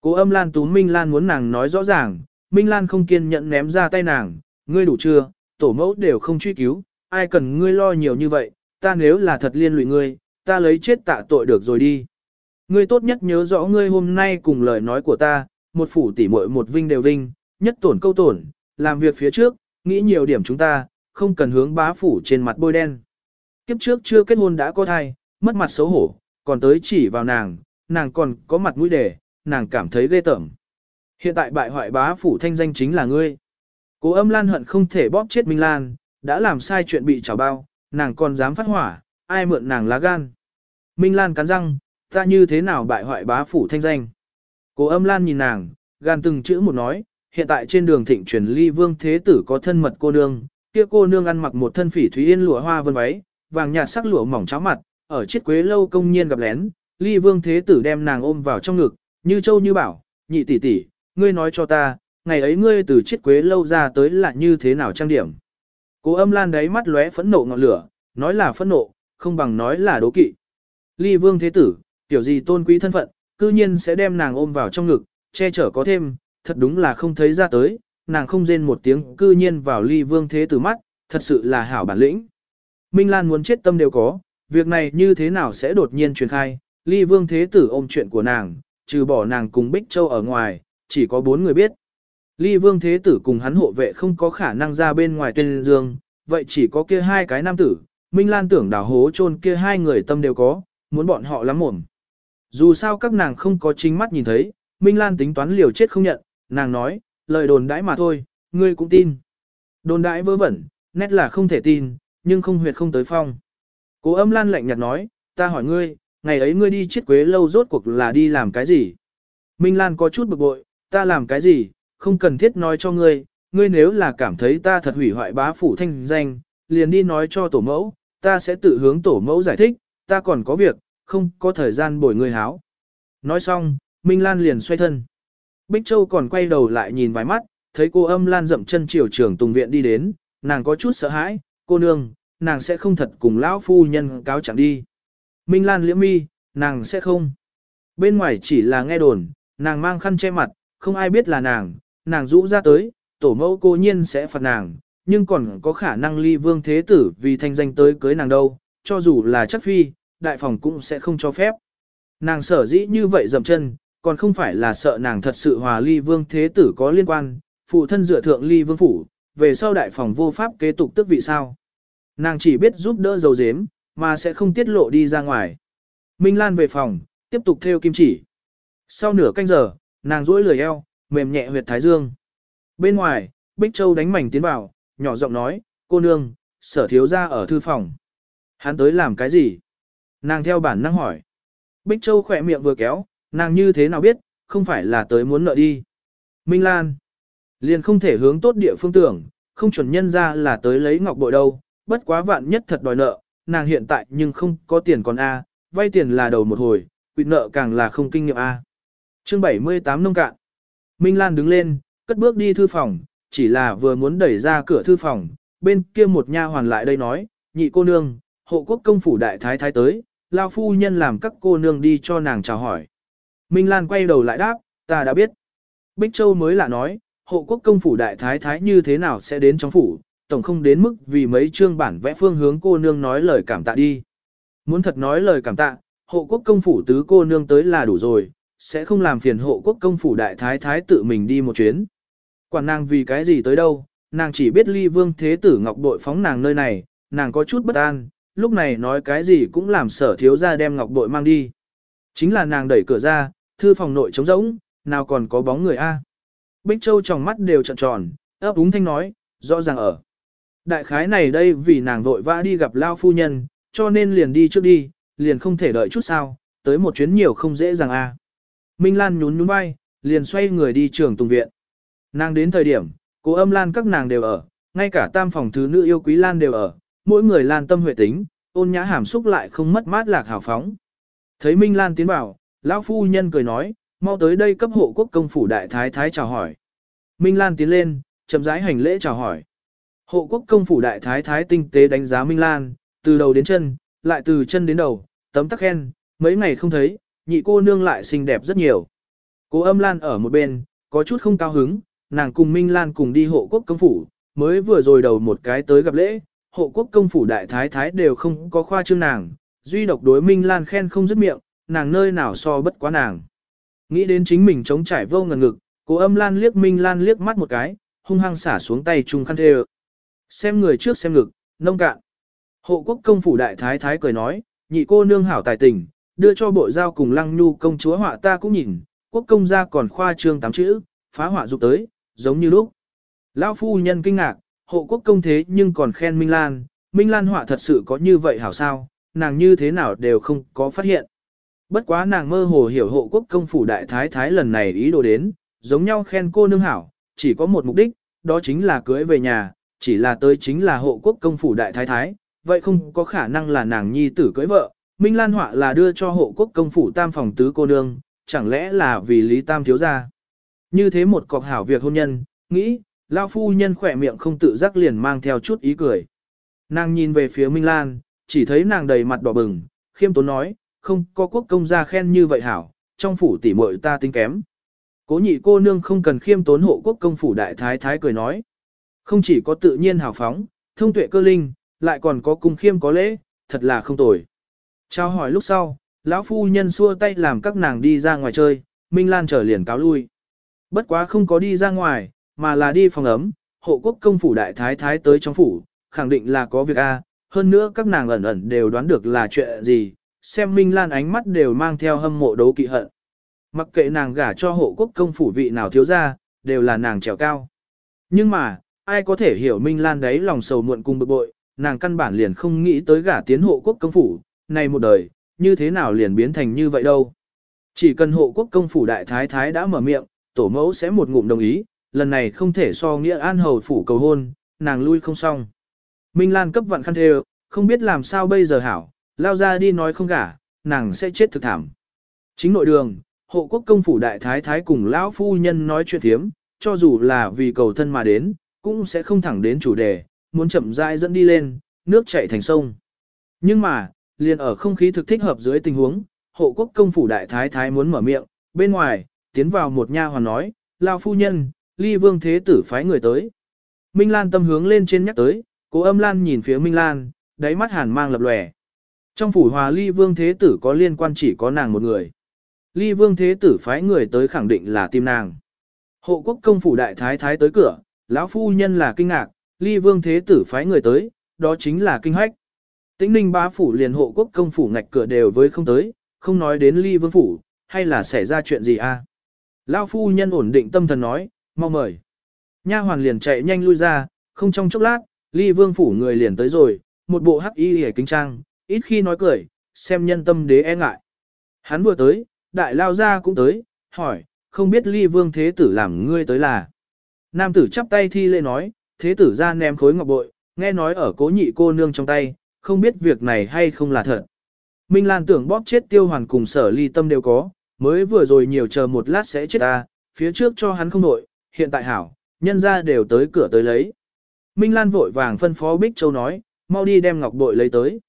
Cố âm Lan tú Minh Lan muốn nàng nói rõ ràng, Minh Lan không kiên nhẫn ném ra tay nàng, ngươi đủ chưa, tổ mẫu đều không truy cứu, ai cần ngươi lo nhiều như vậy, ta nếu là thật liên lụy ngươi, ta lấy chết tạ tội được rồi đi. Ngươi tốt nhất nhớ rõ ngươi hôm nay cùng lời nói của ta, một phủ tỉ muội một vinh đều vinh, nhất tổn câu tổn, làm việc phía trước, nghĩ nhiều điểm chúng ta, không cần hướng bá phủ trên mặt bôi đen. Kiếp trước chưa kết hôn đã có thai, mất mặt xấu hổ, còn tới chỉ vào nàng, nàng còn có mặt mũi để, nàng cảm thấy ghê tởm. Hiện tại bại hoại bá phủ thanh danh chính là ngươi. Cố âm lan hận không thể bóp chết Minh Lan, đã làm sai chuyện bị trào bao, nàng còn dám phát hỏa, ai mượn nàng lá gan. Minh Lan cắn răng, ta như thế nào bại hoại bá phủ thanh danh. Cố âm Lan nhìn nàng, gan từng chữ một nói, hiện tại trên đường thịnh truyền ly vương thế tử có thân mật cô nương, kia cô nương ăn mặc một thân phỉ thúy yên lụa hoa vân váy, vàng nhạt sắc lụa mỏng cháo mặt, ở chiếc quế lâu công nhiên gặp lén, ly vương thế tử đem nàng ôm vào trong ngực, như châu như bảo, nhị tỷ tỷ, ngươi nói cho ta, ngày ấy ngươi từ chiếc quế lâu ra tới là như thế nào trang điểm. Cố âm lan đáy mắt lóe phẫn nộ ngọn lửa, nói là phẫn nộ, không bằng nói là đố kỵ. Ly vương thế tử, tiểu gì tôn quý thân phận, cư nhiên sẽ đem nàng ôm vào trong ngực, che chở có thêm, thật đúng là không thấy ra tới, nàng không rên một tiếng cư nhiên vào ly vương thế tử mắt, thật sự là hảo bản lĩnh. Minh Lan muốn chết tâm đều có, việc này như thế nào sẽ đột nhiên truyền khai, ly vương thế tử ôm chuyện của nàng, trừ bỏ nàng cùng Bích Châu ở ngoài, chỉ có bốn người biết. Ly vương thế tử cùng hắn hộ vệ không có khả năng ra bên ngoài tuyên dương, vậy chỉ có kia hai cái nam tử, Minh Lan tưởng đào hố chôn kia hai người tâm đều có, muốn bọn họ lắm mồm. Dù sao các nàng không có chính mắt nhìn thấy, Minh Lan tính toán liều chết không nhận, nàng nói, lời đồn đãi mà thôi, ngươi cũng tin. Đồn đãi vớ vẩn, nét là không thể tin, nhưng không huyệt không tới phong. Cố âm Lan lạnh nhạt nói, ta hỏi ngươi, ngày ấy ngươi đi chiết quế lâu rốt cuộc là đi làm cái gì? Minh Lan có chút bực bội, ta làm cái gì, không cần thiết nói cho ngươi, ngươi nếu là cảm thấy ta thật hủy hoại bá phủ thanh danh, liền đi nói cho tổ mẫu, ta sẽ tự hướng tổ mẫu giải thích, ta còn có việc, không có thời gian bồi ngươi háo. Nói xong, Minh Lan liền xoay thân. Bích Châu còn quay đầu lại nhìn vài mắt, thấy cô âm Lan dậm chân chiều trường tùng viện đi đến, nàng có chút sợ hãi, cô nương, nàng sẽ không thật cùng lão phu nhân cáo chẳng đi. Minh Lan liễm mi, nàng sẽ không. Bên ngoài chỉ là nghe đồn, nàng mang khăn che mặt, không ai biết là nàng, nàng rũ ra tới, tổ mẫu cô nhiên sẽ phạt nàng, nhưng còn có khả năng ly vương thế tử vì thanh danh tới cưới nàng đâu, cho dù là chắc phi, đại phòng cũng sẽ không cho phép. Nàng sở dĩ như vậy dậm chân, còn không phải là sợ nàng thật sự hòa ly vương thế tử có liên quan, phụ thân dựa thượng ly vương phủ, về sau đại phòng vô pháp kế tục tức vị sao. Nàng chỉ biết giúp đỡ dầu dếm, mà sẽ không tiết lộ đi ra ngoài. Minh Lan về phòng, tiếp tục theo kim chỉ. Sau nửa canh giờ, nàng duỗi lười eo, mềm nhẹ huyệt thái dương. Bên ngoài, Bích Châu đánh mảnh tiến vào, nhỏ giọng nói, cô nương, sở thiếu ra ở thư phòng. Hắn tới làm cái gì? Nàng theo bản năng hỏi. Bích Châu khỏe miệng vừa kéo, nàng như thế nào biết, không phải là tới muốn nợ đi. Minh Lan. Liền không thể hướng tốt địa phương tưởng, không chuẩn nhân ra là tới lấy ngọc bội đâu, bất quá vạn nhất thật đòi nợ, nàng hiện tại nhưng không có tiền còn A, vay tiền là đầu một hồi, quỵt nợ càng là không kinh nghiệm A. Chương 78 nông cạn. Minh Lan đứng lên, cất bước đi thư phòng, chỉ là vừa muốn đẩy ra cửa thư phòng, bên kia một nha hoàn lại đây nói, nhị cô nương, hộ quốc công phủ đại thái thái tới, lao phu nhân làm các cô nương đi cho nàng chào hỏi. Minh Lan quay đầu lại đáp, ta đã biết. Bích Châu mới lạ nói, hộ quốc công phủ đại thái thái như thế nào sẽ đến trong phủ, tổng không đến mức vì mấy chương bản vẽ phương hướng cô nương nói lời cảm tạ đi. Muốn thật nói lời cảm tạ, hộ quốc công phủ tứ cô nương tới là đủ rồi, sẽ không làm phiền hộ quốc công phủ đại thái thái tự mình đi một chuyến. Quản nàng vì cái gì tới đâu, nàng chỉ biết ly vương thế tử ngọc bội phóng nàng nơi này, nàng có chút bất an, lúc này nói cái gì cũng làm sở thiếu ra đem ngọc bội mang đi. Chính là nàng đẩy cửa ra, thư phòng nội trống rỗng, nào còn có bóng người a. Bích Châu trong mắt đều trợn tròn, ấp úng thanh nói, rõ ràng ở. Đại khái này đây vì nàng vội vã đi gặp Lao phu nhân, cho nên liền đi trước đi, liền không thể đợi chút sao, tới một chuyến nhiều không dễ dàng a. Minh Lan nhún nhún vai, liền xoay người đi trường tùng viện. Nàng đến thời điểm, cố âm Lan các nàng đều ở, ngay cả tam phòng thứ nữ yêu quý Lan đều ở, mỗi người Lan tâm huệ tính, ôn nhã hàm xúc lại không mất mát lạc hào phóng. Thấy Minh Lan tiến vào, lão phu nhân cười nói, mau tới đây cấp hộ quốc công phủ đại thái thái chào hỏi. Minh Lan tiến lên, chậm rãi hành lễ chào hỏi. Hộ quốc công phủ đại thái thái tinh tế đánh giá Minh Lan, từ đầu đến chân, lại từ chân đến đầu, tấm tắc khen, mấy ngày không thấy, nhị cô nương lại xinh đẹp rất nhiều. Cô âm Lan ở một bên, có chút không cao hứng, nàng cùng Minh Lan cùng đi hộ quốc công phủ, mới vừa rồi đầu một cái tới gặp lễ, hộ quốc công phủ đại thái thái đều không có khoa trương nàng, duy độc đối Minh Lan khen không dứt miệng, nàng nơi nào so bất quá nàng. Nghĩ đến chính mình chống trải vô ngần ngực, cô âm Lan liếc Minh Lan liếc mắt một cái, hung hăng xả xuống tay chung khăn thê Xem người trước xem ngực, nông cạn. Hộ quốc công phủ đại thái thái cười nói, nhị cô nương hảo tài tình, đưa cho bộ giao cùng lăng nhu công chúa họa ta cũng nhìn, quốc công gia còn khoa trương tám chữ, phá họa dục tới, giống như lúc. Lão phu nhân kinh ngạc, hộ quốc công thế nhưng còn khen Minh Lan, Minh Lan họa thật sự có như vậy hảo sao, nàng như thế nào đều không có phát hiện. Bất quá nàng mơ hồ hiểu hộ quốc công phủ đại thái thái lần này ý đồ đến, giống nhau khen cô nương hảo, chỉ có một mục đích, đó chính là cưới về nhà, chỉ là tới chính là hộ quốc công phủ đại thái thái, vậy không có khả năng là nàng nhi tử cưới vợ. Minh Lan họa là đưa cho hộ quốc công phủ tam phòng tứ cô nương, chẳng lẽ là vì Lý Tam thiếu gia. Như thế một cọc hảo việc hôn nhân, nghĩ, lao phu nhân khỏe miệng không tự giác liền mang theo chút ý cười. Nàng nhìn về phía Minh Lan, chỉ thấy nàng đầy mặt đỏ bừng, khiêm tốn nói, không có quốc công gia khen như vậy hảo, trong phủ tỉ muội ta tính kém. Cố nhị cô nương không cần khiêm tốn hộ quốc công phủ đại thái thái cười nói. Không chỉ có tự nhiên hào phóng, thông tuệ cơ linh, lại còn có cung khiêm có lễ, thật là không tồi. Chào hỏi lúc sau, lão phu nhân xua tay làm các nàng đi ra ngoài chơi, Minh Lan trở liền cáo lui. Bất quá không có đi ra ngoài, mà là đi phòng ấm, hộ quốc công phủ đại thái thái tới trong phủ, khẳng định là có việc A, hơn nữa các nàng ẩn ẩn đều đoán được là chuyện gì, xem Minh Lan ánh mắt đều mang theo hâm mộ đấu kỵ hận. Mặc kệ nàng gả cho hộ quốc công phủ vị nào thiếu ra, đều là nàng trèo cao. Nhưng mà, ai có thể hiểu Minh Lan đấy lòng sầu muộn cùng bực bội, nàng căn bản liền không nghĩ tới gả tiến hộ quốc công phủ, này một đời, như thế nào liền biến thành như vậy đâu. Chỉ cần hộ quốc công phủ đại thái thái đã mở miệng, tổ mẫu sẽ một ngụm đồng ý, lần này không thể so nghĩa an hầu phủ cầu hôn, nàng lui không xong. Minh Lan cấp vận khăn thề, không biết làm sao bây giờ hảo, lao ra đi nói không gả, nàng sẽ chết thực thảm. Chính nội đường, hộ quốc công phủ đại thái thái cùng lão phu nhân nói chuyện thiếm, cho dù là vì cầu thân mà đến, cũng sẽ không thẳng đến chủ đề, muốn chậm rãi dẫn đi lên, nước chảy thành sông. Nhưng mà, liền ở không khí thực thích hợp dưới tình huống, hộ quốc công phủ đại thái thái muốn mở miệng, bên ngoài, tiến vào một nha hoàn nói, lao phu nhân, ly vương thế tử phái người tới. Minh Lan tâm hướng lên trên nhắc tới, cố âm Lan nhìn phía Minh Lan, đáy mắt hàn mang lập lòe. Trong phủ hòa ly vương thế tử có liên quan chỉ có nàng một người. Ly vương thế tử phái người tới khẳng định là tim nàng. Hộ quốc công phủ đại thái thái tới cửa, lão phu nhân là kinh ngạc, ly vương thế tử phái người tới, đó chính là kinh hách. Tĩnh ninh bá phủ liền hộ quốc công phủ ngạch cửa đều với không tới, không nói đến ly vương phủ, hay là xảy ra chuyện gì a? À? Lão phu nhân ổn định tâm thần nói, mau mời. Nha hoàn liền chạy nhanh lui ra, không trong chốc lát, ly vương phủ người liền tới rồi, một bộ hắc y hề kính trang, ít khi nói cười, xem nhân tâm đế e ngại. Hắn vừa tới, đại lao ra cũng tới, hỏi, không biết ly vương thế tử làm ngươi tới là. Nam tử chắp tay thi lễ nói, thế tử ra ném khối ngọc bội, nghe nói ở cố nhị cô nương trong tay, không biết việc này hay không là thật. Minh Lan tưởng bóp chết tiêu hoàn cùng sở ly tâm đều có, mới vừa rồi nhiều chờ một lát sẽ chết ta, phía trước cho hắn không nội, hiện tại hảo, nhân ra đều tới cửa tới lấy. Minh Lan vội vàng phân phó Bích Châu nói, mau đi đem ngọc bội lấy tới.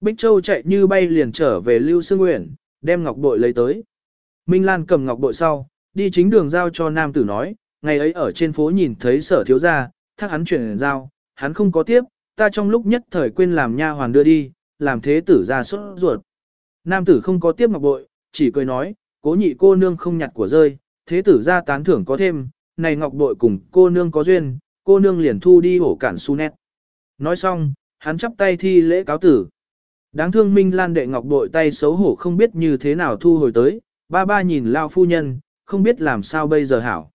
Bích Châu chạy như bay liền trở về Lưu Sương Nguyễn, đem ngọc bội lấy tới. Minh Lan cầm ngọc bội sau, đi chính đường giao cho nam tử nói, ngày ấy ở trên phố nhìn thấy sở thiếu gia, thác hắn chuyển giao, hắn không có tiếp, ta trong lúc nhất thời quên làm nha hoàn đưa đi, làm thế tử ra sốt ruột. Nam tử không có tiếp ngọc bội, chỉ cười nói, cố nhị cô nương không nhặt của rơi, thế tử ra tán thưởng có thêm, này ngọc bội cùng cô nương có duyên, cô nương liền thu đi hổ cản su nét. Nói xong, hắn chắp tay thi lễ cáo tử. Đáng thương Minh Lan đệ ngọc bội tay xấu hổ không biết như thế nào thu hồi tới, ba ba nhìn lao phu nhân, không biết làm sao bây giờ hảo.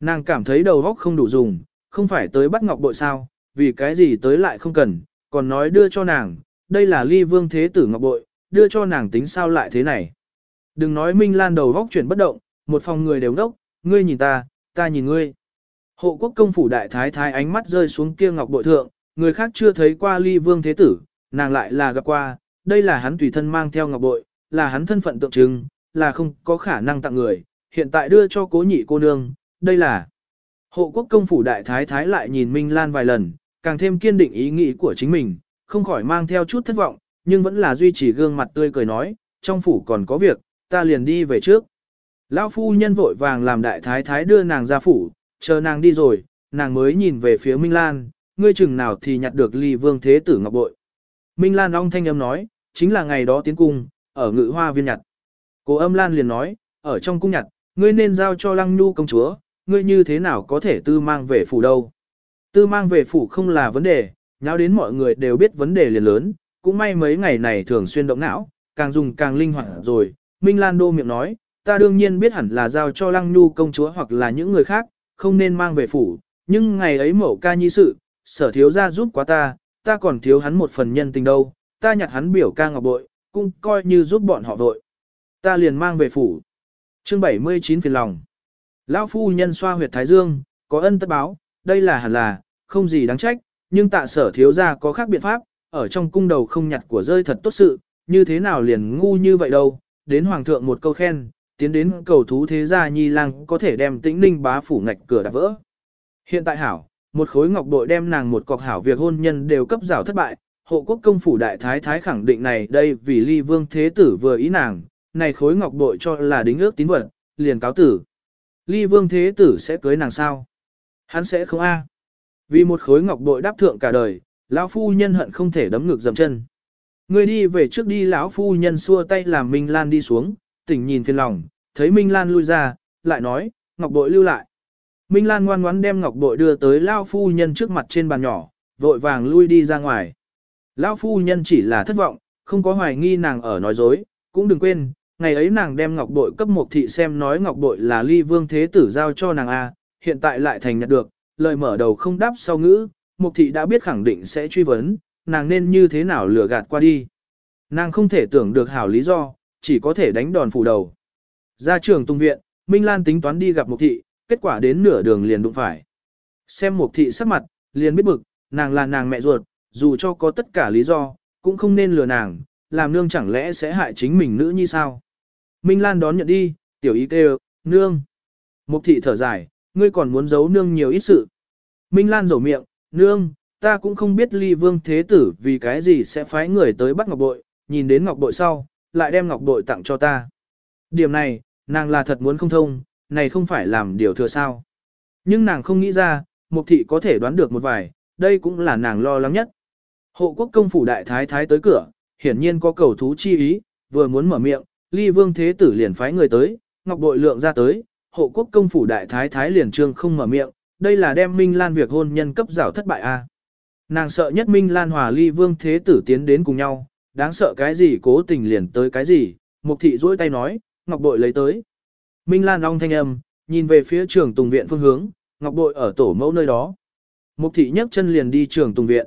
Nàng cảm thấy đầu óc không đủ dùng, không phải tới bắt ngọc bội sao, vì cái gì tới lại không cần, còn nói đưa cho nàng, đây là ly vương thế tử ngọc bội, đưa cho nàng tính sao lại thế này. Đừng nói Minh Lan đầu óc chuyển bất động, một phòng người đều đốc, ngươi nhìn ta, ta nhìn ngươi. Hộ quốc công phủ đại thái thái ánh mắt rơi xuống kia ngọc bội thượng, người khác chưa thấy qua ly vương thế tử, nàng lại là gặp qua, đây là hắn tùy thân mang theo ngọc bội, là hắn thân phận tượng trưng, là không có khả năng tặng người, hiện tại đưa cho cố nhị cô nương, đây là. Hộ quốc công phủ đại thái thái lại nhìn Minh Lan vài lần, càng thêm kiên định ý nghĩ của chính mình, không khỏi mang theo chút thất vọng, nhưng vẫn là duy trì gương mặt tươi cười nói, trong phủ còn có việc, ta liền đi về trước. Lão phu nhân vội vàng làm đại thái thái đưa nàng ra phủ, chờ nàng đi rồi, nàng mới nhìn về phía Minh Lan, ngươi chừng nào thì nhặt được ly vương thế tử ngọc bội. Minh Lan ong thanh âm nói, chính là ngày đó tiến cung, ở ngự hoa viên nhặt. Cô âm Lan liền nói, ở trong cung nhặt, ngươi nên giao cho lăng nhu công chúa, ngươi như thế nào có thể tư mang về phủ đâu. Tư mang về phủ không là vấn đề, nháo đến mọi người đều biết vấn đề liền lớn, cũng may mấy ngày này thường xuyên động não, càng dùng càng linh hoạt rồi. Minh Lan đô miệng nói, ta đương nhiên biết hẳn là giao cho lăng nhu công chúa hoặc là những người khác, không nên mang về phủ, nhưng ngày ấy mẫu ca nhi sự, sở thiếu gia giúp quá ta, ta còn thiếu hắn một phần nhân tình đâu, ta nhặt hắn biểu ca ngọc bội, cũng coi như giúp bọn họ vội. Ta liền mang về phủ. Chương 79 phiền lòng. Lão phu nhân xoa huyệt thái dương, có ân tất báo, đây là hẳn là, không gì đáng trách, nhưng tạ sở thiếu gia có khác biện pháp, ở trong cung đầu không nhặt của rơi thật tốt sự, như thế nào liền ngu như vậy đâu, đến hoàng thượng một câu khen, tiến đến cầu thú thế gia nhi lang có thể đem tĩnh ninh bá phủ ngạch cửa đạp vỡ. Hiện tại hảo, một khối ngọc bội đem nàng một cọc hảo việc hôn nhân đều cấp rào thất bại, hộ quốc công phủ đại thái thái khẳng định này đây vì ly vương thế tử vừa ý nàng, này khối ngọc bội cho là đính ước tín vật, liền cáo tử. Ly vương thế tử sẽ cưới nàng sao? Hắn sẽ không a. Vì một khối ngọc bội đáp thượng cả đời, lão phu nhân hận không thể đấm ngược dầm chân. Người đi về trước đi lão phu nhân xua tay làm Minh Lan đi xuống, tỉnh nhìn phiền lòng, thấy Minh Lan lui ra, lại nói, ngọc bội lưu lại. Minh Lan ngoan ngoãn đem ngọc bội đưa tới lão phu nhân trước mặt trên bàn nhỏ, vội vàng lui đi ra ngoài. Lão phu nhân chỉ là thất vọng, không có hoài nghi nàng ở nói dối, cũng đừng quên, ngày ấy nàng đem ngọc bội cấp một thị xem nói ngọc bội là ly vương thế tử giao cho nàng A, hiện tại lại thành nhận được, lời mở đầu không đáp sau ngữ, mục thị đã biết khẳng định sẽ truy vấn, nàng nên như thế nào lừa gạt qua đi. Nàng không thể tưởng được hảo lý do, chỉ có thể đánh đòn phủ đầu. Ra trường tung viện, Minh Lan tính toán đi gặp mục thị, kết quả đến nửa đường liền đụng phải. Xem mục thị sắc mặt, liền biết bực, nàng là nàng mẹ ruột, dù cho có tất cả lý do, cũng không nên lừa nàng, làm nương chẳng lẽ sẽ hại chính mình nữ như sao. Minh Lan đón nhận đi, tiểu ý kêu, nương. Mục thị thở dài, ngươi còn muốn giấu nương nhiều ít sự. Minh Lan rầu miệng, nương, ta cũng không biết ly vương thế tử vì cái gì sẽ phái người tới bắt ngọc bội, nhìn đến ngọc bội sau, lại đem ngọc bội tặng cho ta. Điểm này, nàng là thật muốn không thông, này không phải làm điều thừa sao. Nhưng nàng không nghĩ ra, mục thị có thể đoán được một vài, đây cũng là nàng lo lắng nhất. Hộ quốc công phủ đại thái thái tới cửa, hiển nhiên có cầu thú chi ý, vừa muốn mở miệng, ly vương thế tử liền phái người tới, ngọc bội lượng ra tới, hộ quốc công phủ đại thái thái liền trương không mở miệng, đây là đem Minh Lan việc hôn nhân cấp rào thất bại a. Nàng sợ nhất Minh Lan hòa ly vương thế tử tiến đến cùng nhau, đáng sợ cái gì cố tình liền tới cái gì, mục thị duỗi tay nói, ngọc bội lấy tới. Minh Lan long thanh âm, nhìn về phía trường tùng viện phương hướng, ngọc bội ở tổ mẫu nơi đó. Mục thị nhấc chân liền đi trường tùng viện.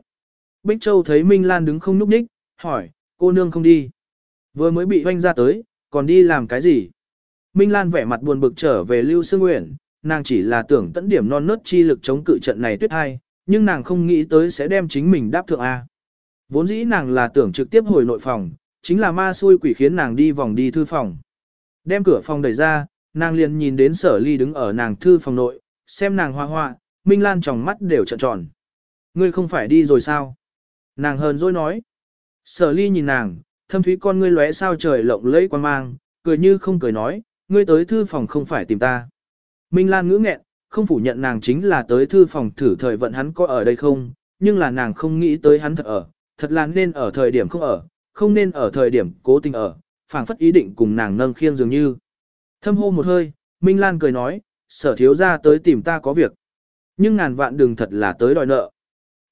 Bích Châu thấy Minh Lan đứng không núp ních, hỏi, cô nương không đi. Vừa mới bị hoanh ra tới, còn đi làm cái gì? Minh Lan vẻ mặt buồn bực trở về Lưu Sương Nguyễn, nàng chỉ là tưởng tận điểm non nớt chi lực chống cự trận này tuyết hai, nhưng nàng không nghĩ tới sẽ đem chính mình đáp thượng A. Vốn dĩ nàng là tưởng trực tiếp hồi nội phòng, chính là ma xui quỷ khiến nàng đi vòng đi thư phòng. Đem cửa phòng đẩy ra, nàng liền nhìn đến sở ly đứng ở nàng thư phòng nội, xem nàng hoa hoa, Minh Lan tròng mắt đều trợn tròn. Ngươi không phải đi rồi sao? Nàng hờn dỗi nói. Sở ly nhìn nàng, thâm thúy con ngươi lóe sao trời lộng lẫy quan mang, cười như không cười nói, ngươi tới thư phòng không phải tìm ta. Minh Lan ngữ nghẹn, không phủ nhận nàng chính là tới thư phòng thử thời vận hắn có ở đây không, nhưng là nàng không nghĩ tới hắn thật ở, thật là nên ở thời điểm không ở, không nên ở thời điểm cố tình ở, phảng phất ý định cùng nàng nâng khiêng dường như. Thâm hô một hơi, Minh Lan cười nói, sở thiếu ra tới tìm ta có việc. Nhưng ngàn vạn đừng thật là tới đòi nợ.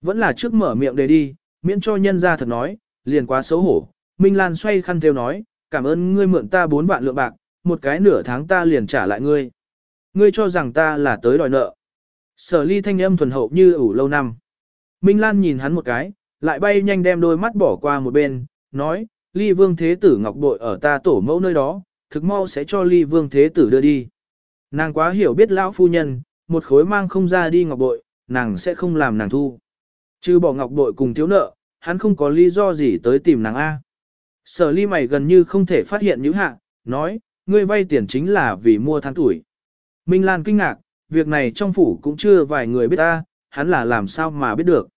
Vẫn là trước mở miệng để đi, miễn cho nhân ra thật nói, liền quá xấu hổ. Minh Lan xoay khăn theo nói, cảm ơn ngươi mượn ta bốn vạn lượng bạc, một cái nửa tháng ta liền trả lại ngươi. Ngươi cho rằng ta là tới đòi nợ. Sở ly thanh âm thuần hậu như ủ lâu năm. Minh Lan nhìn hắn một cái, lại bay nhanh đem đôi mắt bỏ qua một bên, nói, ly vương thế tử ngọc bội ở ta tổ mẫu nơi đó, thực mau sẽ cho ly vương thế tử đưa đi. Nàng quá hiểu biết lão phu nhân, một khối mang không ra đi ngọc bội, nàng sẽ không làm nàng thu. Chứ bỏ ngọc bội cùng thiếu nợ, hắn không có lý do gì tới tìm nàng A. Sở ly mày gần như không thể phát hiện những hạ, nói, ngươi vay tiền chính là vì mua than tuổi. Minh Lan kinh ngạc, việc này trong phủ cũng chưa vài người biết ta, hắn là làm sao mà biết được.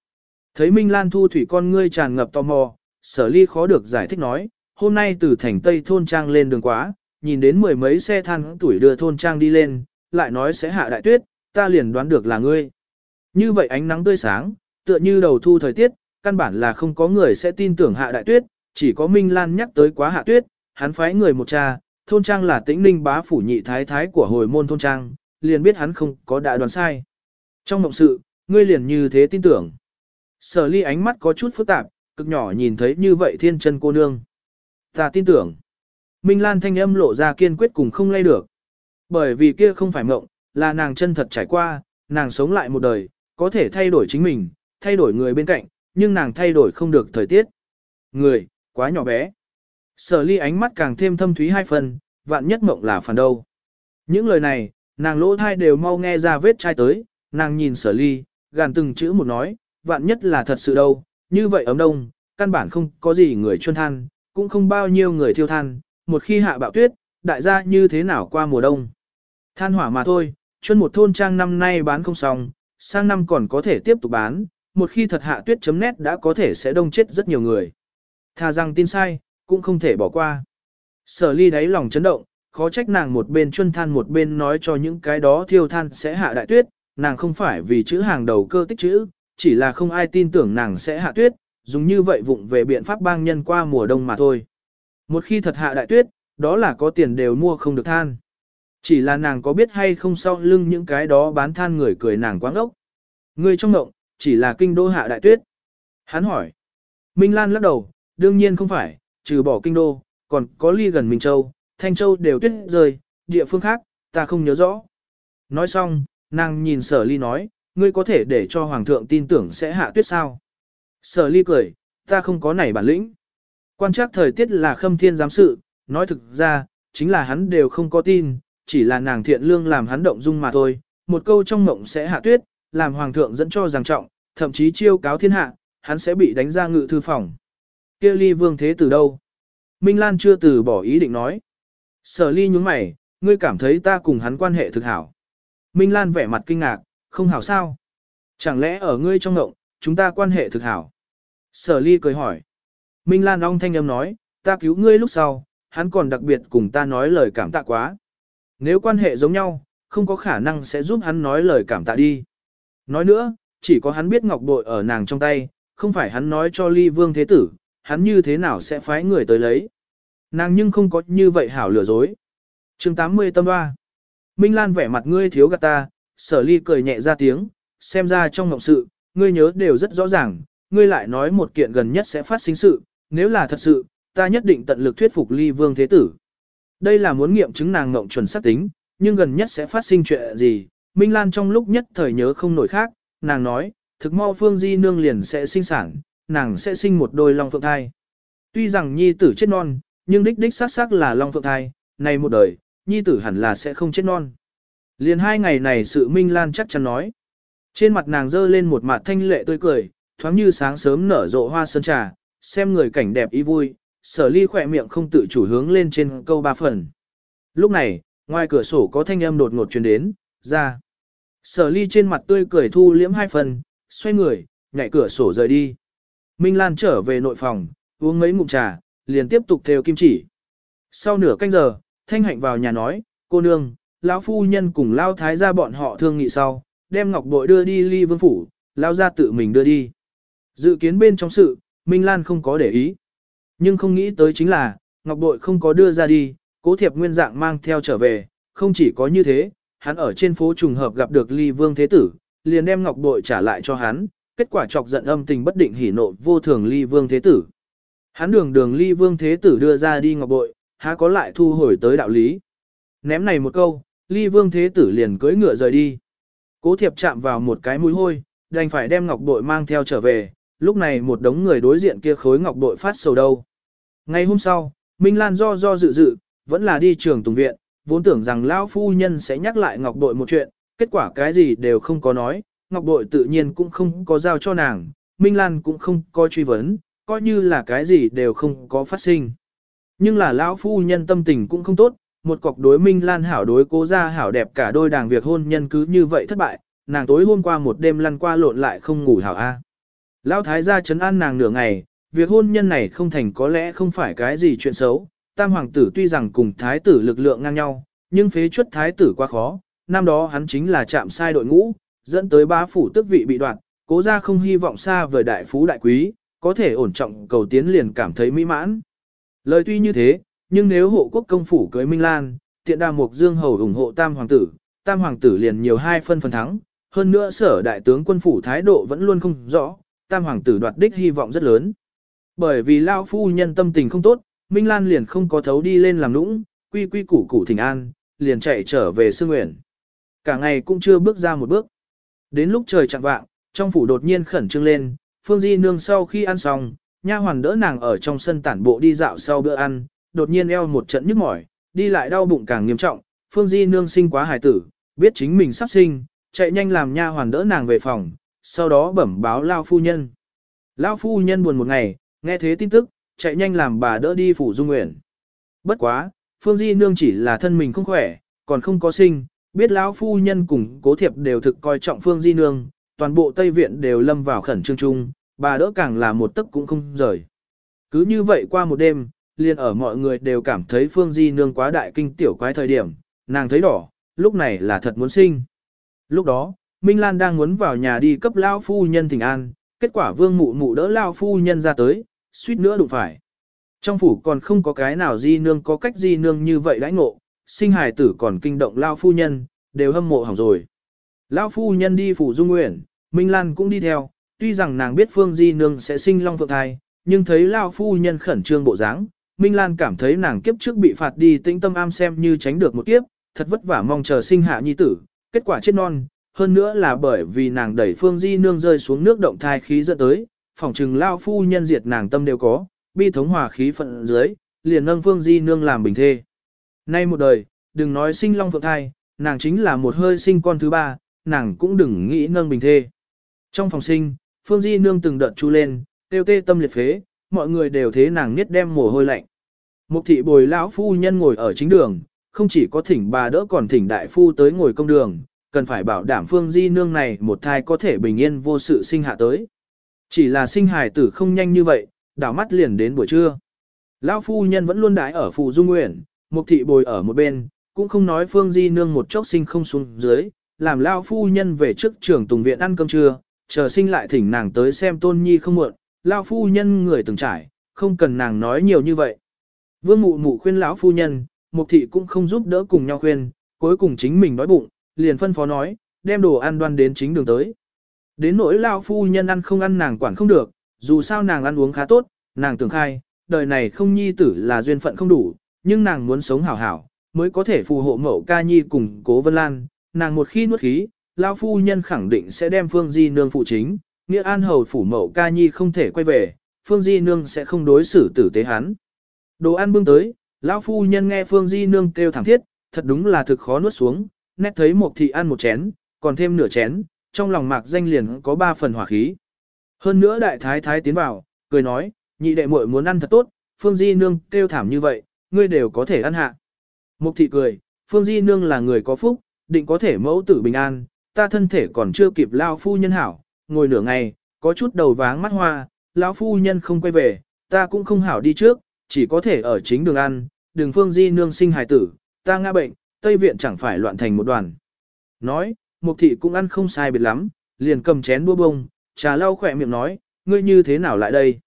Thấy Minh Lan thu thủy con ngươi tràn ngập tò mò, sở ly khó được giải thích nói, hôm nay từ thành Tây thôn trang lên đường quá, nhìn đến mười mấy xe than tuổi đưa thôn trang đi lên, lại nói sẽ hạ đại tuyết, ta liền đoán được là ngươi. Như vậy ánh nắng tươi sáng, tựa như đầu thu thời tiết, căn bản là không có người sẽ tin tưởng hạ đại tuyết, chỉ có Minh Lan nhắc tới quá hạ tuyết, hắn phái người một cha, thôn trang là tĩnh ninh bá phủ nhị thái thái của hồi môn thôn trang, liền biết hắn không có đại đoán sai. Trong mộng sự, ngươi liền như thế tin tưởng. Sở ly ánh mắt có chút phức tạp, cực nhỏ nhìn thấy như vậy thiên chân cô nương. Ta tin tưởng. Minh Lan thanh âm lộ ra kiên quyết cùng không lay được. Bởi vì kia không phải mộng, là nàng chân thật trải qua, nàng sống lại một đời, có thể thay đổi chính mình, thay đổi người bên cạnh, nhưng nàng thay đổi không được thời tiết. Người, quá nhỏ bé. Sở ly ánh mắt càng thêm thâm thúy hai phần, vạn nhất mộng là phần đâu. Những lời này, nàng lỗ thai đều mau nghe ra vết chai tới, nàng nhìn sở ly, gàn từng chữ một nói, vạn nhất là thật sự đâu, như vậy ấm đông, căn bản không có gì người chuyên than, cũng không bao nhiêu người thiêu than, một khi hạ bạo tuyết, đại gia như thế nào qua mùa đông. Than hỏa mà thôi, chuyên một thôn trang năm nay bán không xong, sang năm còn có thể tiếp tục bán, một khi thật hạ tuyết chấm nét đã có thể sẽ đông chết rất nhiều người. Thà rằng tin sai, cũng không thể bỏ qua. Sở ly đáy lòng chấn động, khó trách nàng một bên chuân than một bên nói cho những cái đó thiêu than sẽ hạ đại tuyết, nàng không phải vì chữ hàng đầu cơ tích chữ, chỉ là không ai tin tưởng nàng sẽ hạ tuyết, dùng như vậy vụng về biện pháp bang nhân qua mùa đông mà thôi. Một khi thật hạ đại tuyết, đó là có tiền đều mua không được than. Chỉ là nàng có biết hay không sau lưng những cái đó bán than người cười nàng quáng ốc. Người trong động chỉ là kinh đô hạ đại tuyết. Hắn hỏi. Minh Lan lắc đầu, đương nhiên không phải, trừ bỏ kinh đô, còn có ly gần Minh Châu, Thanh Châu đều tuyết rơi, địa phương khác, ta không nhớ rõ. Nói xong, nàng nhìn sở ly nói, ngươi có thể để cho hoàng thượng tin tưởng sẽ hạ tuyết sao. Sở ly cười, ta không có nảy bản lĩnh. Quan trắc thời tiết là khâm thiên giám sự, nói thực ra, chính là hắn đều không có tin, chỉ là nàng thiện lương làm hắn động dung mà thôi. Một câu trong mộng sẽ hạ tuyết, làm hoàng thượng dẫn cho rằng trọng, thậm chí chiêu cáo thiên hạ, hắn sẽ bị đánh ra ngự thư phòng kia ly vương thế từ đâu? Minh Lan chưa từ bỏ ý định nói. Sở ly nhúng mày, ngươi cảm thấy ta cùng hắn quan hệ thực hảo. Minh Lan vẻ mặt kinh ngạc, không hảo sao? Chẳng lẽ ở ngươi trong ngộng, chúng ta quan hệ thực hảo? Sở ly cười hỏi. Minh Lan ong thanh âm nói, ta cứu ngươi lúc sau, hắn còn đặc biệt cùng ta nói lời cảm tạ quá. Nếu quan hệ giống nhau, không có khả năng sẽ giúp hắn nói lời cảm tạ đi. Nói nữa, chỉ có hắn biết ngọc bội ở nàng trong tay, không phải hắn nói cho ly vương thế tử, hắn như thế nào sẽ phái người tới lấy. Nàng nhưng không có như vậy hảo lừa dối. chương 80 tâm hoa. Minh Lan vẻ mặt ngươi thiếu gạt ta, sở ly cười nhẹ ra tiếng, xem ra trong ngọc sự, ngươi nhớ đều rất rõ ràng, ngươi lại nói một kiện gần nhất sẽ phát sinh sự, nếu là thật sự, ta nhất định tận lực thuyết phục ly vương thế tử. Đây là muốn nghiệm chứng nàng ngộng chuẩn xác tính, nhưng gần nhất sẽ phát sinh chuyện gì, Minh Lan trong lúc nhất thời nhớ không nổi khác, nàng nói, thực mau phương di nương liền sẽ sinh sản, nàng sẽ sinh một đôi long phượng thai. Tuy rằng nhi tử chết non, nhưng đích đích xác xác là long phượng thai, này một đời, nhi tử hẳn là sẽ không chết non. Liền hai ngày này sự Minh Lan chắc chắn nói. Trên mặt nàng dơ lên một mặt thanh lệ tươi cười, thoáng như sáng sớm nở rộ hoa sơn trà, xem người cảnh đẹp ý vui, sở ly khỏe miệng không tự chủ hướng lên trên câu ba phần. Lúc này, ngoài cửa sổ có thanh âm đột ngột truyền đến, ra. Sở ly trên mặt tươi cười thu liễm hai phần, xoay người, nhảy cửa sổ rời đi. Minh Lan trở về nội phòng, uống mấy ngụm trà, liền tiếp tục theo kim chỉ. Sau nửa canh giờ, Thanh Hạnh vào nhà nói, cô nương, lão phu nhân cùng lao thái gia bọn họ thương nghị sau, đem ngọc bội đưa đi ly vương phủ, lao ra tự mình đưa đi. Dự kiến bên trong sự, Minh Lan không có để ý. Nhưng không nghĩ tới chính là, ngọc bội không có đưa ra đi, cố thiệp nguyên dạng mang theo trở về, không chỉ có như thế, hắn ở trên phố trùng hợp gặp được ly vương thế tử, liền đem ngọc bội trả lại cho hắn, kết quả chọc giận âm tình bất định hỉ nộ vô thường ly vương thế tử. Hắn đường đường ly vương thế tử đưa ra đi ngọc bội, há có lại thu hồi tới đạo lý. Ném này một câu, ly vương thế tử liền cưỡi ngựa rời đi. Cố thiệp chạm vào một cái mũi hôi, đành phải đem ngọc bội mang theo trở về, lúc này một đống người đối diện kia khối ngọc bội phát sầu đâu. Ngày hôm sau, Minh Lan do do dự dự, vẫn là đi trường tùng viện, vốn tưởng rằng lão phu nhân sẽ nhắc lại ngọc bội một chuyện, kết quả cái gì đều không có nói, ngọc bội tự nhiên cũng không có giao cho nàng, Minh Lan cũng không có truy vấn, coi như là cái gì đều không có phát sinh. Nhưng là lão phu nhân tâm tình cũng không tốt, một cọc đối Minh Lan hảo đối cố gia hảo đẹp cả đôi đàng việc hôn nhân cứ như vậy thất bại, nàng tối hôm qua một đêm lăn qua lộn lại không ngủ hảo a. Lão thái gia chấn an nàng nửa ngày, việc hôn nhân này không thành có lẽ không phải cái gì chuyện xấu, tam hoàng tử tuy rằng cùng thái tử lực lượng ngang nhau, nhưng phế chuất thái tử quá khó, năm đó hắn chính là chạm sai đội ngũ, dẫn tới bá phủ tức vị bị đoạt, cố gia không hy vọng xa vời đại phú đại quý, có thể ổn trọng cầu tiến liền cảm thấy mỹ mãn. Lời tuy như thế, nhưng nếu hộ quốc công phủ cưới Minh Lan, tiện đà mục dương hầu ủng hộ tam hoàng tử, tam hoàng tử liền nhiều hai phân phần thắng, hơn nữa sở đại tướng quân phủ thái độ vẫn luôn không rõ, tam hoàng tử đoạt đích hy vọng rất lớn. Bởi vì lao phu nhân tâm tình không tốt, Minh Lan liền không có thấu đi lên làm nũng, quy quy củ củ thỉnh an, liền chạy trở về sư nguyện. Cả ngày cũng chưa bước ra một bước. Đến lúc trời chạng vạng, trong phủ đột nhiên khẩn trương lên, Phương Di Nương sau khi ăn xong, nha hoàn đỡ nàng ở trong sân tản bộ đi dạo sau bữa ăn, đột nhiên eo một trận nhức mỏi, đi lại đau bụng càng nghiêm trọng, Phương Di Nương sinh quá hài tử, biết chính mình sắp sinh, chạy nhanh làm nha hoàn đỡ nàng về phòng, sau đó bẩm báo Lao phu nhân. Lao phu nhân buồn một ngày, nghe thế tin tức, chạy nhanh làm bà đỡ đi phủ dung nguyện. Bất quá, Phương Di Nương chỉ là thân mình không khỏe, còn không có sinh, biết lão phu nhân cùng cố thiệp đều thực coi trọng Phương Di Nương, toàn bộ Tây Viện đều lâm vào khẩn trương chung, bà đỡ càng là một tấc cũng không rời. Cứ như vậy qua một đêm, liền ở mọi người đều cảm thấy Phương Di Nương quá đại kinh tiểu quái thời điểm, nàng thấy đỏ, lúc này là thật muốn sinh. Lúc đó, Minh Lan đang muốn vào nhà đi cấp lão phu nhân thỉnh an, kết quả vương mụ mụ đỡ lao phu nhân ra tới, suýt nữa đụng phải. Trong phủ còn không có cái nào di nương có cách di nương như vậy đãi ngộ, sinh hài tử còn kinh động lao phu nhân, đều hâm mộ hỏng rồi. Lao phu nhân đi phủ dung nguyện, Minh Lan cũng đi theo, tuy rằng nàng biết phương di nương sẽ sinh long phượng thai, nhưng thấy lao phu nhân khẩn trương bộ dáng, Minh Lan cảm thấy nàng kiếp trước bị phạt đi tĩnh tâm am xem như tránh được một kiếp, thật vất vả mong chờ sinh hạ nhi tử, kết quả chết non, hơn nữa là bởi vì nàng đẩy phương di nương rơi xuống nước động thai khí dẫn tới, phỏng trừng lao phu nhân diệt nàng tâm đều có, bi thống hòa khí phận dưới, liền nâng phương di nương làm bình thê. Nay một đời, đừng nói sinh long phượng thai, nàng chính là một hơi sinh con thứ ba, nàng cũng đừng nghĩ nâng bình thê. Trong phòng sinh, phương di nương từng đợt chu lên, tiêu tê tâm liệt phế, mọi người đều thế nàng niết đem mồ hôi lạnh. Mục thị bồi lão phu nhân ngồi ở chính đường, không chỉ có thỉnh bà đỡ còn thỉnh đại phu tới ngồi công đường, cần phải bảo đảm phương di nương này một thai có thể bình yên vô sự sinh hạ tới. Chỉ là sinh hài tử không nhanh như vậy, đảo mắt liền đến buổi trưa. Lão phu nhân vẫn luôn đái ở phù dung nguyện, mục thị bồi ở một bên, cũng không nói phương di nương một chốc sinh không xuống dưới, làm lão phu nhân về trước trường tùng viện ăn cơm trưa, chờ sinh lại thỉnh nàng tới xem tôn nhi không muộn, lão phu nhân người từng trải, không cần nàng nói nhiều như vậy. Vương mụ mụ khuyên lão phu nhân, mục thị cũng không giúp đỡ cùng nhau khuyên, cuối cùng chính mình đói bụng, liền phân phó nói, đem đồ ăn đoan đến chính đường tới. Đến nỗi lao phu nhân ăn không ăn nàng quản không được, dù sao nàng ăn uống khá tốt, nàng tưởng khai, đời này không nhi tử là duyên phận không đủ, nhưng nàng muốn sống hảo hảo, mới có thể phù hộ mẫu ca nhi cùng cố vân lan, nàng một khi nuốt khí, lao phu nhân khẳng định sẽ đem phương di nương phụ chính, nghĩa an hầu phủ mẫu ca nhi không thể quay về, phương di nương sẽ không đối xử tử tế hắn. Đồ ăn bưng tới, lão phu nhân nghe phương di nương kêu thẳng thiết, thật đúng là thực khó nuốt xuống, nét thấy một thị ăn một chén, còn thêm nửa chén, trong lòng mạc danh liền có ba phần hỏa khí. Hơn nữa đại thái thái tiến vào, cười nói, nhị đệ muội muốn ăn thật tốt, Phương Di Nương kêu thảm như vậy, ngươi đều có thể ăn hạ. Mục thị cười, Phương Di Nương là người có phúc, định có thể mẫu tử bình an, ta thân thể còn chưa kịp lao phu nhân hảo, ngồi nửa ngày, có chút đầu váng mắt hoa, lão phu nhân không quay về, ta cũng không hảo đi trước, chỉ có thể ở chính đường ăn, đường Phương Di Nương sinh hài tử, ta ngã bệnh, Tây Viện chẳng phải loạn thành một đoàn. Nói, Mục thị cũng ăn không sai biệt lắm, liền cầm chén đua bông, trà lau khỏe miệng nói, ngươi như thế nào lại đây?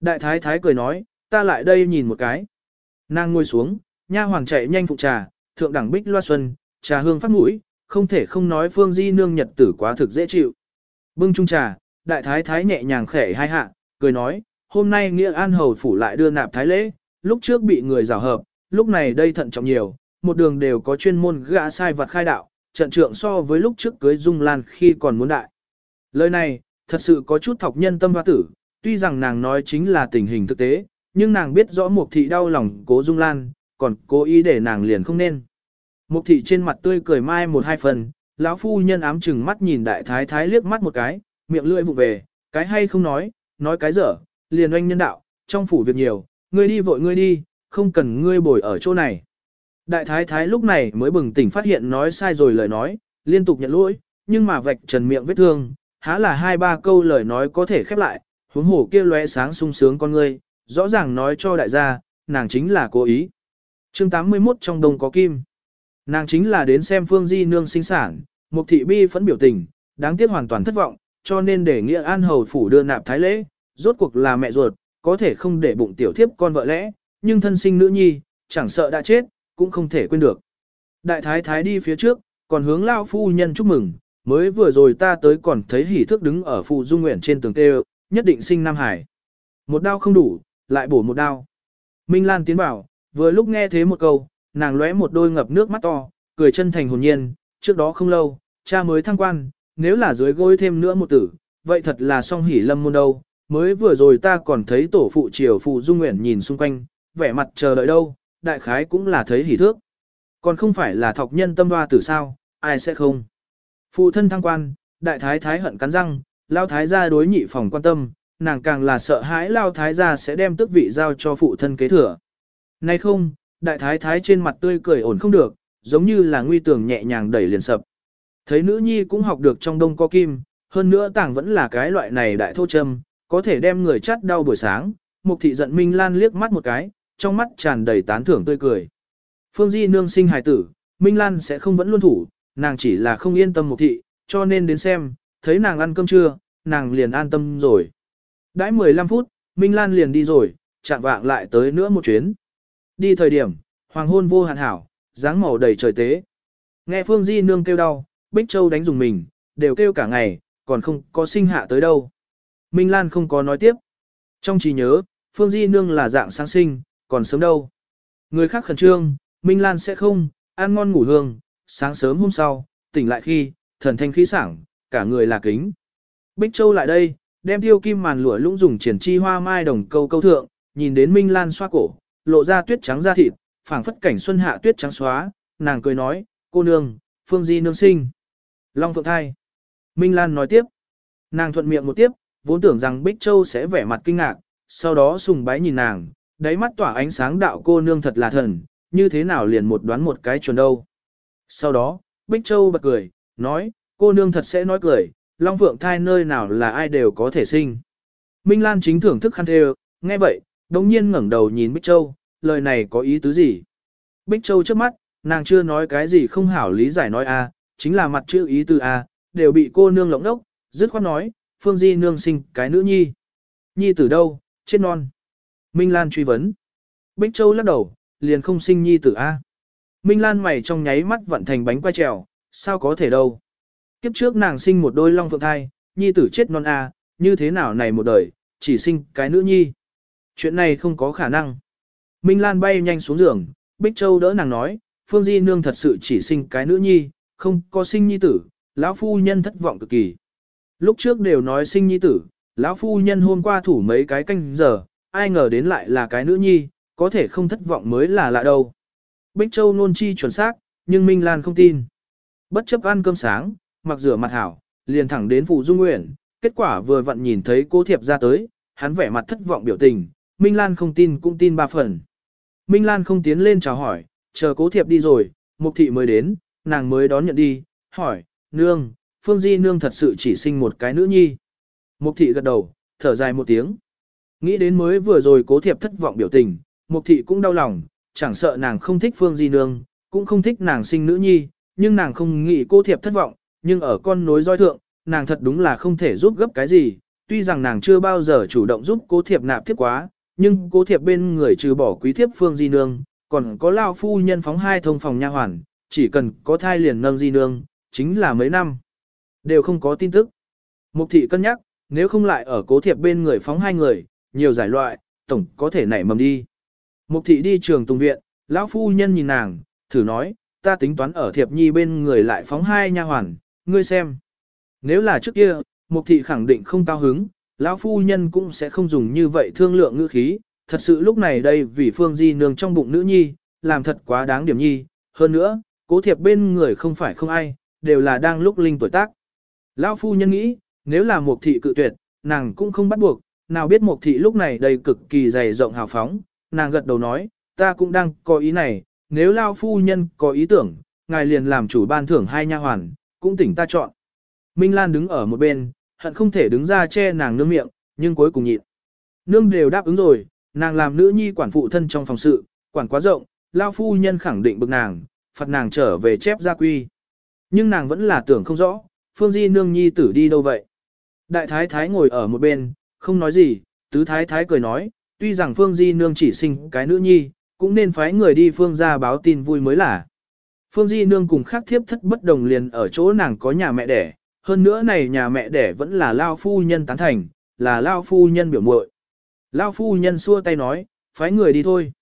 Đại thái thái cười nói, ta lại đây nhìn một cái. Nàng ngồi xuống, nha hoàng chạy nhanh phụ trà, thượng đẳng bích loa xuân, trà hương phát mũi, không thể không nói phương di nương nhật tử quá thực dễ chịu. Bưng chung trà, đại thái thái nhẹ nhàng khẽ hai hạ, cười nói, hôm nay nghĩa an hầu phủ lại đưa nạp thái lễ, lúc trước bị người rào hợp, lúc này đây thận trọng nhiều, một đường đều có chuyên môn gã sai vật khai đạo, trận trượng so với lúc trước cưới Dung Lan khi còn muốn đại. Lời này, thật sự có chút thọc nhân tâm hoa tử, tuy rằng nàng nói chính là tình hình thực tế, nhưng nàng biết rõ Mục thị đau lòng cố Dung Lan, còn cố ý để nàng liền không nên. Mục thị trên mặt tươi cười mai một hai phần, lão phu nhân ám chừng mắt nhìn đại thái thái liếc mắt một cái, miệng lưỡi vụ về, cái hay không nói, nói cái dở, liền oanh nhân đạo, trong phủ việc nhiều, ngươi đi vội ngươi đi, không cần ngươi bồi ở chỗ này. Đại thái thái lúc này mới bừng tỉnh phát hiện nói sai rồi lời nói, liên tục nhận lỗi, nhưng mà vạch trần miệng vết thương, há là hai ba câu lời nói có thể khép lại, huống hổ kia lóe sáng sung sướng con ngươi, rõ ràng nói cho đại gia, nàng chính là cố ý. chương 81 trong đồng có kim. Nàng chính là đến xem Phương Di Nương sinh sản, một thị bi phẫn biểu tình, đáng tiếc hoàn toàn thất vọng, cho nên để nghĩa an hầu phủ đưa nạp thái lễ, rốt cuộc là mẹ ruột, có thể không để bụng tiểu thiếp con vợ lẽ, nhưng thân sinh nữ nhi, chẳng sợ đã chết, cũng không thể quên được. Đại thái thái đi phía trước, còn hướng lao phu nhân chúc mừng, mới vừa rồi ta tới còn thấy hỉ thước đứng ở phụ dung nguyện trên tường tê nhất định sinh Nam Hải. Một đao không đủ, lại bổ một đao. Minh Lan tiến bảo, vừa lúc nghe thế một câu, nàng lóe một đôi ngập nước mắt to, cười chân thành hồn nhiên, trước đó không lâu, cha mới thăng quan, nếu là dưới gối thêm nữa một tử, vậy thật là song hỉ lâm môn đâu, mới vừa rồi ta còn thấy tổ phụ triều phụ dung nguyện nhìn xung quanh, vẻ mặt chờ đợi đâu, đại khái cũng là thấy hỉ thước. Còn không phải là thọc nhân tâm hoa tử sao, ai sẽ không. Phụ thân thăng quan, đại thái thái hận cắn răng, lao thái gia đối nhị phòng quan tâm, nàng càng là sợ hãi lao thái gia sẽ đem tước vị giao cho phụ thân kế thừa. Nay không, đại thái thái trên mặt tươi cười ổn không được, giống như là nguy tường nhẹ nhàng đẩy liền sập. Thấy nữ nhi cũng học được trong đông co kim, hơn nữa tảng vẫn là cái loại này đại thô châm, có thể đem người chắt đau buổi sáng. Mục thị giận Minh Lan liếc mắt một cái, trong mắt tràn đầy tán thưởng tươi cười. Phương Di nương sinh hài tử, Minh Lan sẽ không vẫn luôn thủ, nàng chỉ là không yên tâm Mục thị, cho nên đến xem, thấy nàng ăn cơm trưa, nàng liền an tâm rồi. Đãi 15 phút, Minh Lan liền đi rồi, chạm vạng lại tới nữa một chuyến. Đi thời điểm, hoàng hôn vô hạn hảo, dáng màu đầy trời tế. Nghe Phương Di nương kêu đau, Bích Châu đánh dùng mình, đều kêu cả ngày, còn không có sinh hạ tới đâu. Minh Lan không có nói tiếp. Trong trí nhớ, Phương Di nương là dạng sáng sinh, còn sớm đâu. Người khác khẩn trương, Minh Lan sẽ không, ăn ngon ngủ hương, sáng sớm hôm sau, tỉnh lại khi, thần thanh khí sảng, cả người là kính. Bích Châu lại đây, đem tiêu kim màn lụa lũng dùng triển chi hoa mai đồng câu câu thượng, nhìn đến Minh Lan xoa cổ, lộ ra tuyết trắng da thịt, phảng phất cảnh xuân hạ tuyết trắng xóa, nàng cười nói, cô nương, phương di nương sinh. Long phượng thai. Minh Lan nói tiếp. Nàng thuận miệng một tiếp, vốn tưởng rằng Bích Châu sẽ vẻ mặt kinh ngạc, sau đó sùng bái nhìn nàng, đáy mắt tỏa ánh sáng đạo cô nương thật là thần, như thế nào liền một đoán một cái chuẩn đâu. Sau đó, Bích Châu bật cười, nói, cô nương thật sẽ nói cười, Long Phượng thai nơi nào là ai đều có thể sinh. Minh Lan chính thưởng thức khăn thê nghe vậy, đồng nhiên ngẩng đầu nhìn Bích Châu, lời này có ý tứ gì? Bích Châu trước mắt, nàng chưa nói cái gì không hảo lý giải nói a, chính là mặt chữ ý từ a, đều bị cô nương lộng đốc, dứt khoát nói, Phương Di nương sinh cái nữ nhi. Nhi từ đâu, chết non. Minh Lan truy vấn. Bích Châu lắc đầu, liền không sinh nhi tử a. Minh Lan mày trong nháy mắt vận thành bánh quay trèo, sao có thể đâu. Kiếp trước nàng sinh một đôi long phượng thai, nhi tử chết non a, như thế nào này một đời, chỉ sinh cái nữ nhi. Chuyện này không có khả năng. Minh Lan bay nhanh xuống giường, Bích Châu đỡ nàng nói, Phương Di Nương thật sự chỉ sinh cái nữ nhi, không có sinh nhi tử, lão phu nhân thất vọng cực kỳ. Lúc trước đều nói sinh nhi tử, lão phu nhân hôm qua thủ mấy cái canh giờ, ai ngờ đến lại là cái nữ nhi, có thể không thất vọng mới là lạ đâu. Bích Châu nôn chi chuẩn xác, nhưng Minh Lan không tin. Bất chấp ăn cơm sáng, mặc rửa mặt hảo, liền thẳng đến phụ Dung Nguyện, kết quả vừa vặn nhìn thấy cô thiệp ra tới, hắn vẻ mặt thất vọng biểu tình, Minh Lan không tin cũng tin ba phần. Minh Lan không tiến lên chào hỏi, chờ cố thiệp đi rồi, mục thị mới đến, nàng mới đón nhận đi, hỏi, nương, Phương Di nương thật sự chỉ sinh một cái nữ nhi. Mục thị gật đầu, thở dài một tiếng. Nghĩ đến mới vừa rồi cố thiệp thất vọng biểu tình, mục thị cũng đau lòng, chẳng sợ nàng không thích Phương Di nương, cũng không thích nàng sinh nữ nhi, nhưng nàng không nghĩ cố thiệp thất vọng, nhưng ở con nối roi thượng, nàng thật đúng là không thể giúp gấp cái gì, tuy rằng nàng chưa bao giờ chủ động giúp cố thiệp nạp thiếp quá, nhưng cố thiệp bên người trừ bỏ quý thiếp phương di nương, còn có lao phu nhân phóng hai thông phòng nha hoàn, chỉ cần có thai liền nâng di nương, chính là mấy năm. Đều không có tin tức. Mục thị cân nhắc, nếu không lại ở cố thiệp bên người phóng hai người, nhiều giải loại, tổng có thể nảy mầm đi. Mục thị đi trường tùng viện, lão phu nhân nhìn nàng, thử nói, ta tính toán ở thiệp nhi bên người lại phóng hai nha hoàn, ngươi xem. Nếu là trước kia, mục thị khẳng định không cao hứng, lão phu nhân cũng sẽ không dùng như vậy thương lượng ngữ khí, thật sự lúc này đây vì phương di nương trong bụng nữ nhi, làm thật quá đáng điểm nhi, hơn nữa, cố thiệp bên người không phải không ai, đều là đang lúc linh tuổi tác. Lão phu nhân nghĩ, nếu là mục thị cự tuyệt, nàng cũng không bắt buộc, nào biết mục thị lúc này đây cực kỳ dày rộng hào phóng, nàng gật đầu nói, ta cũng đang có ý này, nếu Lão phu nhân có ý tưởng, ngài liền làm chủ ban thưởng hai nha hoàn, cũng tỉnh ta chọn. Minh Lan đứng ở một bên, hận không thể đứng ra che nàng nương miệng, nhưng cuối cùng nhịn. Nương đều đáp ứng rồi, nàng làm nữ nhi quản phụ thân trong phòng sự, quản quá rộng, lao phu nhân khẳng định bực nàng, phạt nàng trở về chép gia quy. Nhưng nàng vẫn là tưởng không rõ, phương di nương nhi tử đi đâu vậy. Đại thái thái ngồi ở một bên, không nói gì, tứ thái thái cười nói, tuy rằng phương di nương chỉ sinh cái nữ nhi, cũng nên phái người đi phương ra báo tin vui mới là. Phương di nương cùng khác thiếp thất bất đồng liền ở chỗ nàng có nhà mẹ đẻ, hơn nữa này nhà mẹ đẻ vẫn là Lao phu nhân tán thành, là Lao phu nhân biểu muội. Lao phu nhân xua tay nói, phái người đi thôi.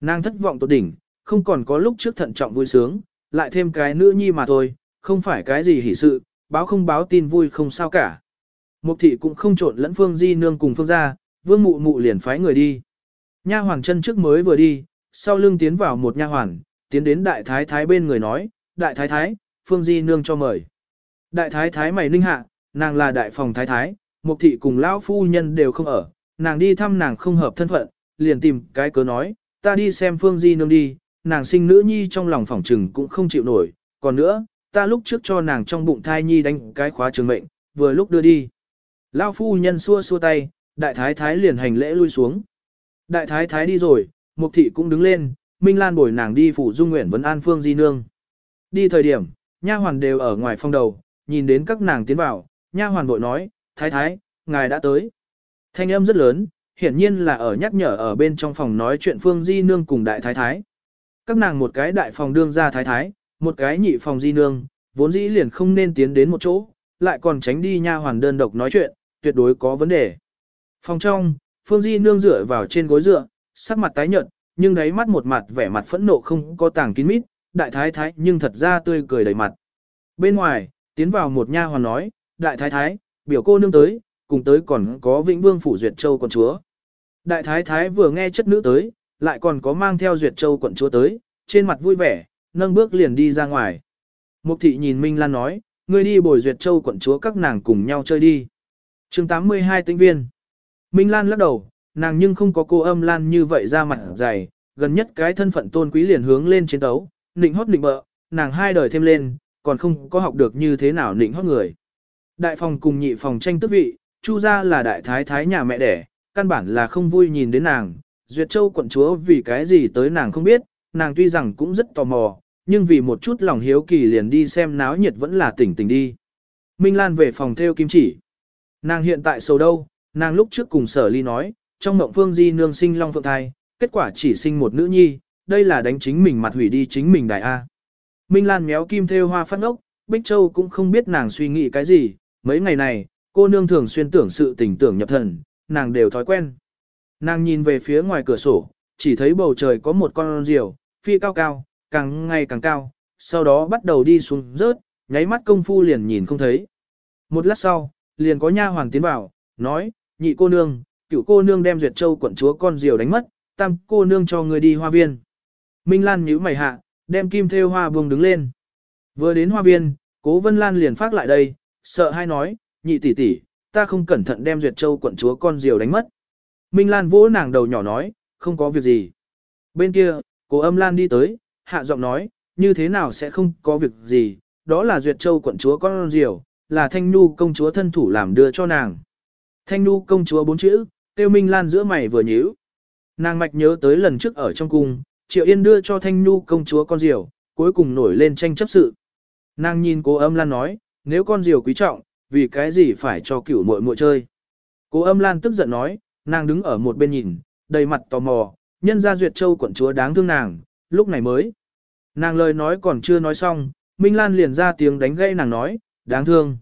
Nàng thất vọng tột đỉnh, không còn có lúc trước thận trọng vui sướng, lại thêm cái nữ nhi mà thôi, không phải cái gì hỷ sự, báo không báo tin vui không sao cả. Mục thị cũng không trộn lẫn phương di nương cùng phương gia, vương mụ mụ liền phái người đi. Nha hoàng chân trước mới vừa đi, sau lưng tiến vào một nha hoàn, tiến đến đại thái thái bên người nói, đại thái thái, phương di nương cho mời. Đại thái thái mày ninh hạ, nàng là đại phòng thái thái, mục thị cùng lão phu nhân đều không ở, nàng đi thăm nàng không hợp thân phận, liền tìm cái cớ nói, ta đi xem phương di nương đi, nàng sinh nữ nhi trong lòng phỏng trừng cũng không chịu nổi, còn nữa, ta lúc trước cho nàng trong bụng thai nhi đánh cái khóa trường mệnh, vừa lúc đưa đi. Lão phu nhân xua xua tay, đại thái thái liền hành lễ lui xuống. Đại thái thái đi rồi, mục thị cũng đứng lên, Minh Lan bồi nàng đi phủ dung Nguyễn Vân an phương di nương. Đi thời điểm, nha hoàn đều ở ngoài phòng đầu, nhìn đến các nàng tiến vào, nha hoàn vội nói, thái thái, ngài đã tới. Thanh âm rất lớn, hiển nhiên là ở nhắc nhở ở bên trong phòng nói chuyện phương di nương cùng đại thái thái. Các nàng một cái đại phòng đương ra thái thái, một cái nhị phòng di nương, vốn dĩ liền không nên tiến đến một chỗ, lại còn tránh đi nha hoàn đơn độc nói chuyện, tuyệt đối có vấn đề. Phòng trong, phương di nương dựa vào trên gối dựa, sắc mặt tái nhợt, nhưng đáy mắt một mặt vẻ mặt phẫn nộ không có tàng kín mít, đại thái thái nhưng thật ra tươi cười đầy mặt. Bên ngoài, tiến vào một nha hoàn nói, đại thái thái, biểu cô nương tới, cùng tới còn có vĩnh vương phủ duyệt châu quận chúa. Đại thái thái vừa nghe chất nữ tới, lại còn có mang theo duyệt châu quận chúa tới, trên mặt vui vẻ, nâng bước liền đi ra ngoài. Mục thị nhìn Minh Lan nói, ngươi đi bồi duyệt châu quận chúa các nàng cùng nhau chơi đi. chương 82 tinh viên. Minh Lan lắc đầu, nàng nhưng không có cô âm Lan như vậy ra mặt dày, gần nhất cái thân phận tôn quý liền hướng lên chiến đấu, nịnh hót nịnh bợ, nàng hai đời thêm lên, còn không có học được như thế nào nịnh hót người. Đại phòng cùng nhị phòng tranh tước vị, Chu gia là đại thái thái nhà mẹ đẻ, căn bản là không vui nhìn đến nàng. Duyệt Châu quận chúa vì cái gì tới nàng không biết, nàng tuy rằng cũng rất tò mò, nhưng vì một chút lòng hiếu kỳ liền đi xem náo nhiệt vẫn là tỉnh tỉnh đi. Minh Lan về phòng theo kim chỉ. Nàng hiện tại sầu đâu, nàng lúc trước cùng sở ly nói, trong mộng phương di nương sinh long phượng thai, kết quả chỉ sinh một nữ nhi, đây là đánh chính mình mặt hủy đi chính mình đại A. Minh Lan méo kim theo hoa phát ngốc, Bích Châu cũng không biết nàng suy nghĩ cái gì, mấy ngày này, cô nương thường xuyên tưởng sự tình tưởng nhập thần, nàng đều thói quen. Nàng nhìn về phía ngoài cửa sổ, chỉ thấy bầu trời có một con diều, phi cao cao, càng ngày càng cao, sau đó bắt đầu đi xuống rớt, nháy mắt công phu liền nhìn không thấy. Một lát sau, liền có nha hoàng tiến vào, nói, nhị cô nương, cựu cô nương đem duyệt châu quận chúa con diều đánh mất, tam cô nương cho người đi hoa viên. Minh Lan nhíu mày hạ, đem kim thêu hoa buông đứng lên. Vừa đến hoa viên, cố vân Lan liền phát lại đây, sợ hai nói, nhị tỷ tỷ, ta không cẩn thận đem duyệt châu quận chúa con diều đánh mất. Minh Lan vỗ nàng đầu nhỏ nói, không có việc gì. Bên kia, cố âm Lan đi tới, hạ giọng nói, như thế nào sẽ không có việc gì, đó là duyệt châu quận chúa con diều, là thanh nu công chúa thân thủ làm đưa cho nàng. Thanh nu công chúa bốn chữ, tiêu Minh Lan giữa mày vừa nhíu. Nàng mạch nhớ tới lần trước ở trong cung, Triệu Yên đưa cho Thanh Nu công chúa con diều, cuối cùng nổi lên tranh chấp sự. Nàng nhìn cố âm lan nói, nếu con diều quý trọng, vì cái gì phải cho cửu muội muội chơi. Cố âm lan tức giận nói, nàng đứng ở một bên nhìn, đầy mặt tò mò, nhân ra duyệt châu quận chúa đáng thương nàng, lúc này mới. Nàng lời nói còn chưa nói xong, Minh Lan liền ra tiếng đánh gây nàng nói, đáng thương.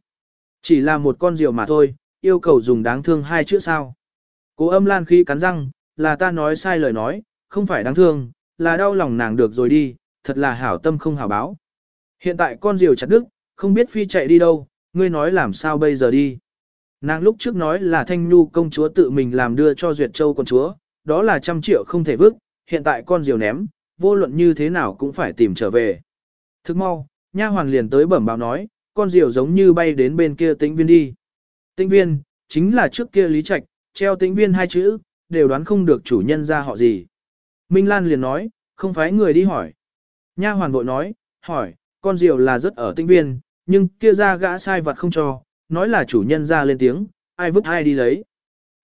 Chỉ là một con diều mà thôi, yêu cầu dùng đáng thương hai chữ sao. Cố âm Lan khi cắn răng, là ta nói sai lời nói, không phải đáng thương, là đau lòng nàng được rồi đi, thật là hảo tâm không hảo báo. Hiện tại con diều chặt đứt, không biết phi chạy đi đâu, ngươi nói làm sao bây giờ đi. Nàng lúc trước nói là Thanh Nhu công chúa tự mình làm đưa cho Duyệt Châu con chúa, đó là trăm triệu không thể vứt, hiện tại con diều ném, vô luận như thế nào cũng phải tìm trở về. Thức mau, nha hoàn liền tới bẩm báo nói, con diều giống như bay đến bên kia tĩnh viên đi. Tĩnh viên, chính là trước kia Lý Trạch, treo tĩnh viên hai chữ, đều đoán không được chủ nhân ra họ gì. Minh Lan liền nói, không phải người đi hỏi. Nha hoàn vội nói, hỏi, con diều là rất ở tinh viên, nhưng kia ra gã sai vật không cho, nói là chủ nhân ra lên tiếng, ai vứt ai đi lấy.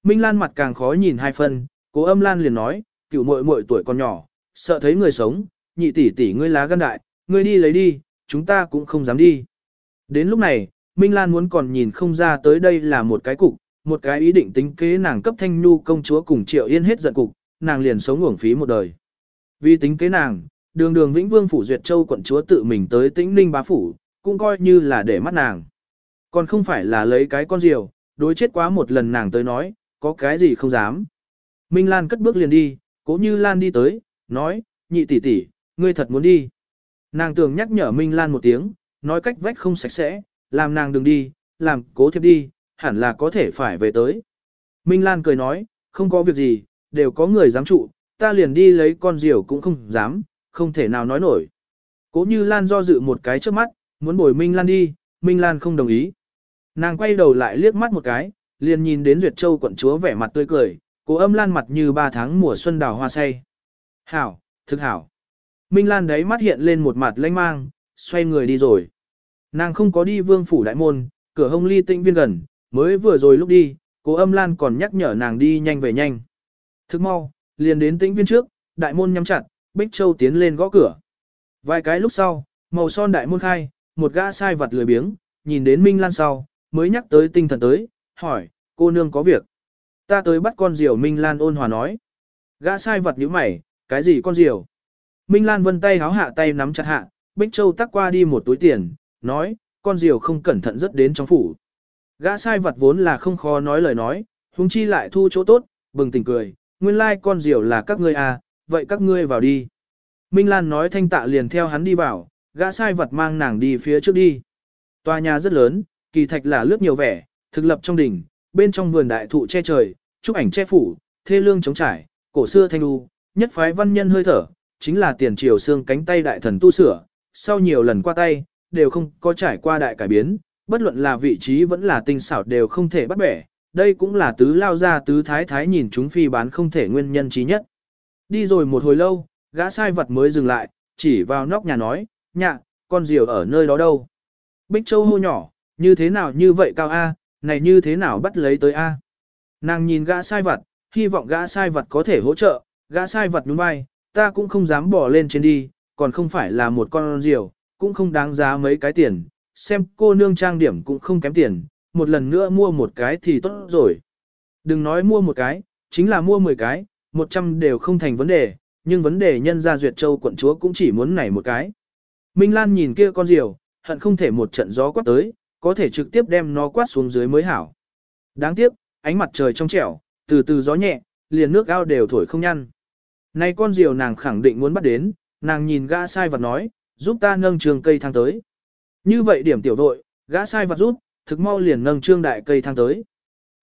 Minh Lan mặt càng khó nhìn hai phân, cố âm Lan liền nói, cựu muội muội tuổi còn nhỏ, sợ thấy người sống, nhị tỷ tỷ ngươi lá gan đại, ngươi đi lấy đi, chúng ta cũng không dám đi. Đến lúc này, Minh Lan muốn còn nhìn không ra tới đây là một cái cục, một cái ý định tính kế nàng cấp thanh nhu công chúa cùng triệu yên hết giận cục, nàng liền sống uổng phí một đời. Vì tính kế nàng, đường đường Vĩnh Vương Phủ Duyệt Châu quận chúa tự mình tới tĩnh ninh bá phủ, cũng coi như là để mắt nàng. Còn không phải là lấy cái con diều, đối chết quá một lần nàng tới nói, có cái gì không dám. Minh Lan cất bước liền đi, cố như Lan đi tới, nói, nhị tỷ tỷ, ngươi thật muốn đi. Nàng tưởng nhắc nhở Minh Lan một tiếng, nói cách vách không sạch sẽ, làm nàng đừng đi, làm cố thiệp đi, hẳn là có thể phải về tới. Minh Lan cười nói, không có việc gì, đều có người dám trụ, ta liền đi lấy con diều cũng không dám, không thể nào nói nổi. Cố như Lan do dự một cái trước mắt, muốn bồi Minh Lan đi, Minh Lan không đồng ý. Nàng quay đầu lại liếc mắt một cái, liền nhìn đến Duyệt Châu quận chúa vẻ mặt tươi cười, cố âm lan mặt như ba tháng mùa xuân đào hoa say. Hảo, thực hảo. Minh Lan đấy mắt hiện lên một mặt lanh mang, xoay người đi rồi. Nàng không có đi vương phủ đại môn, cửa hông ly tĩnh viên gần, mới vừa rồi lúc đi, cố âm lan còn nhắc nhở nàng đi nhanh về nhanh. Thức mau, liền đến tĩnh viên trước, đại môn nhắm chặt, Bích Châu tiến lên gõ cửa. Vài cái lúc sau, màu son đại môn khai, một gã sai vật lười biếng, nhìn đến Minh Lan sau, mới nhắc tới tinh thần tới, hỏi, cô nương có việc. Ta tới bắt con diều Minh Lan ôn hòa nói. Gã sai vật nhíu mày, cái gì con diều? Minh Lan vân tay háo hạ tay nắm chặt hạ, Bích Châu tắc qua đi một túi tiền, nói, con diều không cẩn thận rất đến trong phủ. Gã sai vật vốn là không khó nói lời nói, huống chi lại thu chỗ tốt, bừng tỉnh cười, nguyên lai like con diều là các ngươi à, vậy các ngươi vào đi. Minh Lan nói thanh tạ liền theo hắn đi vào, gã sai vật mang nàng đi phía trước đi. Tòa nhà rất lớn, kỳ thạch là lướt nhiều vẻ, thực lập trong đỉnh, bên trong vườn đại thụ che trời, trúc ảnh che phủ, thê lương chống trải, cổ xưa thanh đu, nhất phái văn nhân hơi thở, chính là tiền triều xương cánh tay đại thần tu sửa, sau nhiều lần qua tay, đều không có trải qua đại cải biến, bất luận là vị trí vẫn là tinh xảo đều không thể bắt bẻ, đây cũng là tứ lao ra tứ thái thái nhìn chúng phi bán không thể nguyên nhân trí nhất. Đi rồi một hồi lâu, gã sai vật mới dừng lại, chỉ vào nóc nhà nói, nhạ, con diều ở nơi đó đâu. Bích Châu hô nhỏ, như thế nào như vậy cao A, này như thế nào bắt lấy tới A. Nàng nhìn gã sai vật, hy vọng gã sai vật có thể hỗ trợ, gã sai vật nhún vai, ta cũng không dám bỏ lên trên đi, còn không phải là một con diều, cũng không đáng giá mấy cái tiền, xem cô nương trang điểm cũng không kém tiền, một lần nữa mua một cái thì tốt rồi. Đừng nói mua một cái, chính là mua 10 cái, 100 đều không thành vấn đề, nhưng vấn đề nhân gia duyệt châu quận chúa cũng chỉ muốn này một cái. Minh Lan nhìn kia con diều, hận không thể một trận gió quát tới, có thể trực tiếp đem nó quát xuống dưới mới hảo. Đáng tiếc, ánh mặt trời trong trẻo, từ từ gió nhẹ, liền nước ao đều thổi không nhăn. Nay con diều nàng khẳng định muốn bắt đến, nàng nhìn gã sai vật nói, giúp ta nâng trường cây thang tới. Như vậy điểm tiểu đội, gã sai vật rút thực mau liền nâng trương đại cây thang tới.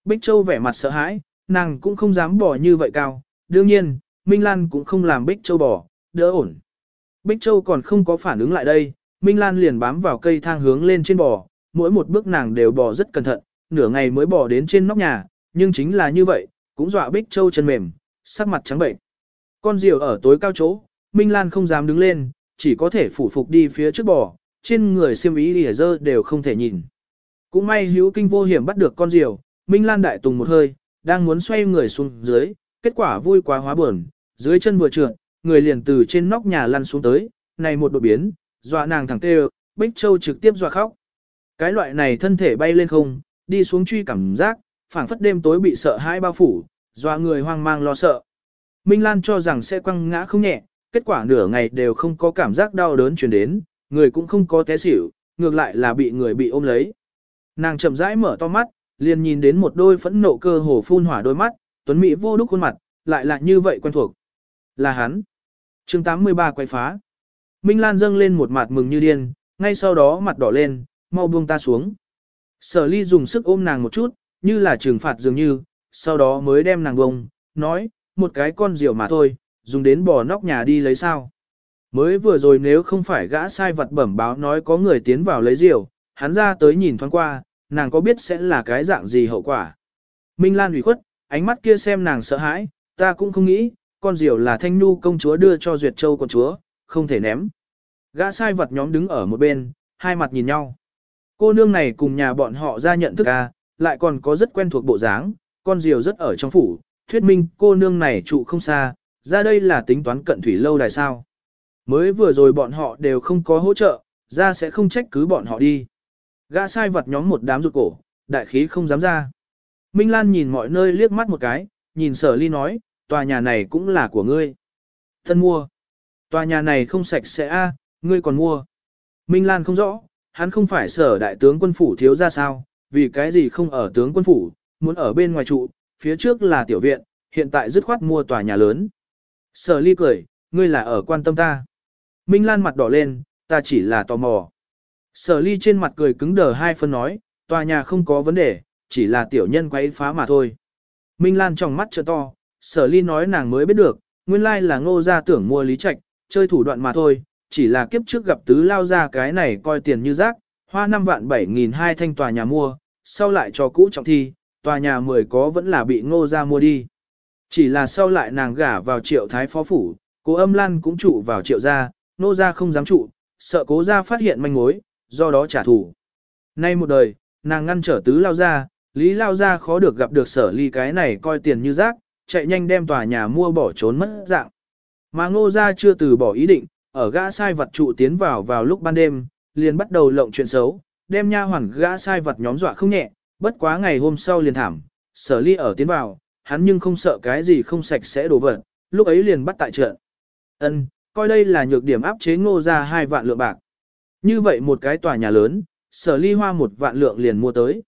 Bích Châu vẻ mặt sợ hãi, nàng cũng không dám bỏ như vậy cao, đương nhiên, Minh Lan cũng không làm Bích Châu bỏ, đỡ ổn. Bích Châu còn không có phản ứng lại đây, Minh Lan liền bám vào cây thang hướng lên trên bò, mỗi một bước nàng đều bò rất cẩn thận, nửa ngày mới bò đến trên nóc nhà, nhưng chính là như vậy, cũng dọa Bích Châu chân mềm, sắc mặt trắng bệnh. Con diều ở tối cao chỗ, Minh Lan không dám đứng lên, chỉ có thể phủ phục đi phía trước bò, trên người xiêm ý lìa dơ đều không thể nhìn. Cũng may hữu kinh vô hiểm bắt được con diều, Minh Lan đại tùng một hơi, đang muốn xoay người xuống dưới, kết quả vui quá hóa buồn, dưới chân vừa trượt, người liền từ trên nóc nhà lăn xuống tới, này một đột biến, dọa nàng thẳng tê Bích Châu trực tiếp dọa khóc. Cái loại này thân thể bay lên không, đi xuống truy cảm giác, phảng phất đêm tối bị sợ hãi bao phủ, dọa người hoang mang lo sợ. Minh Lan cho rằng sẽ quăng ngã không nhẹ, kết quả nửa ngày đều không có cảm giác đau đớn truyền đến, người cũng không có té xỉu, ngược lại là bị người bị ôm lấy. Nàng chậm rãi mở to mắt, liền nhìn đến một đôi phẫn nộ cơ hồ phun hỏa đôi mắt, tuấn mỹ vô đúc khuôn mặt, lại là như vậy quen thuộc. Là hắn. chương 83 quay phá. Minh Lan dâng lên một mặt mừng như điên, ngay sau đó mặt đỏ lên, mau buông ta xuống. Sở ly dùng sức ôm nàng một chút, như là trừng phạt dường như, sau đó mới đem nàng bông, nói, một cái con diều mà thôi, dùng đến bỏ nóc nhà đi lấy sao. Mới vừa rồi nếu không phải gã sai vật bẩm báo nói có người tiến vào lấy rượu, hắn ra tới nhìn thoáng qua, nàng có biết sẽ là cái dạng gì hậu quả. Minh Lan ủy khuất, ánh mắt kia xem nàng sợ hãi, ta cũng không nghĩ, con diều là thanh nu công chúa đưa cho Duyệt Châu con chúa, không thể ném. Gã sai vật nhóm đứng ở một bên, hai mặt nhìn nhau. Cô nương này cùng nhà bọn họ ra nhận thức à, lại còn có rất quen thuộc bộ dáng, con diều rất ở trong phủ, thuyết minh cô nương này trụ không xa, ra đây là tính toán cận thủy lâu đài sao. Mới vừa rồi bọn họ đều không có hỗ trợ, ra sẽ không trách cứ bọn họ đi. Gã sai vật nhóm một đám rụt cổ, đại khí không dám ra. Minh Lan nhìn mọi nơi liếc mắt một cái, nhìn sở ly nói, tòa nhà này cũng là của ngươi. Thân mua. Tòa nhà này không sạch sẽ a, ngươi còn mua. Minh Lan không rõ, hắn không phải sở đại tướng quân phủ thiếu ra sao, vì cái gì không ở tướng quân phủ, muốn ở bên ngoài trụ, phía trước là tiểu viện, hiện tại dứt khoát mua tòa nhà lớn. Sở ly cười, ngươi là ở quan tâm ta. Minh Lan mặt đỏ lên, ta chỉ là tò mò. Sở ly trên mặt cười cứng đờ hai phân nói, tòa nhà không có vấn đề, chỉ là tiểu nhân quấy phá mà thôi. Minh Lan trong mắt trợ to, sở ly nói nàng mới biết được, nguyên lai là ngô gia tưởng mua lý trạch, chơi thủ đoạn mà thôi, chỉ là kiếp trước gặp tứ lao ra cái này coi tiền như rác, hoa 5 vạn 7 nghìn hai thanh tòa nhà mua, sau lại cho cũ trọng thi, tòa nhà 10 có vẫn là bị ngô gia mua đi. Chỉ là sau lại nàng gả vào triệu thái phó phủ, cô âm lan cũng trụ vào triệu gia, Nô gia không dám trụ, sợ cố gia phát hiện manh mối, do đó trả thù. Nay một đời, nàng ngăn trở tứ lao ra, lý lao ra khó được gặp được sở ly cái này coi tiền như rác, chạy nhanh đem tòa nhà mua bỏ trốn mất dạng. Mà ngô gia chưa từ bỏ ý định, ở gã sai vật trụ tiến vào vào lúc ban đêm, liền bắt đầu lộng chuyện xấu, đem nha hoàn gã sai vật nhóm dọa không nhẹ, bất quá ngày hôm sau liền thảm, sở ly ở tiến vào, hắn nhưng không sợ cái gì không sạch sẽ đổ vật, lúc ấy liền bắt tại trận. Ân, coi đây là nhược điểm áp chế ngô ra hai vạn lượng bạc. Như vậy một cái tòa nhà lớn, sở ly hoa một vạn lượng liền mua tới.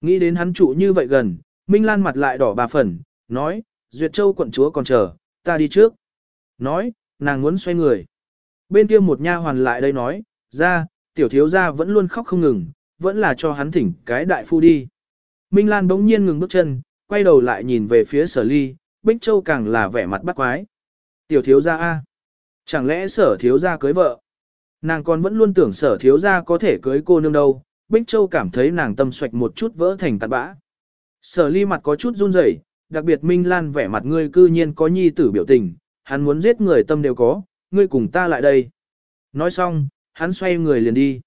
Nghĩ đến hắn trụ như vậy gần, Minh Lan mặt lại đỏ bà phần, nói, Duyệt Châu quận chúa còn chờ, ta đi trước. Nói, nàng muốn xoay người. Bên kia một nha hoàn lại đây nói, ra, tiểu thiếu gia vẫn luôn khóc không ngừng, vẫn là cho hắn thỉnh cái đại phu đi. Minh Lan bỗng nhiên ngừng bước chân, quay đầu lại nhìn về phía sở ly, Bích Châu càng là vẻ mặt bắt quái. Tiểu thiếu gia A. Chẳng lẽ sở thiếu gia cưới vợ? Nàng còn vẫn luôn tưởng sở thiếu gia có thể cưới cô nương đâu, Bích Châu cảm thấy nàng tâm xoạch một chút vỡ thành tạt bã. Sở ly mặt có chút run rẩy, đặc biệt Minh Lan vẻ mặt ngươi cư nhiên có nhi tử biểu tình, hắn muốn giết người tâm đều có, ngươi cùng ta lại đây. Nói xong, hắn xoay người liền đi.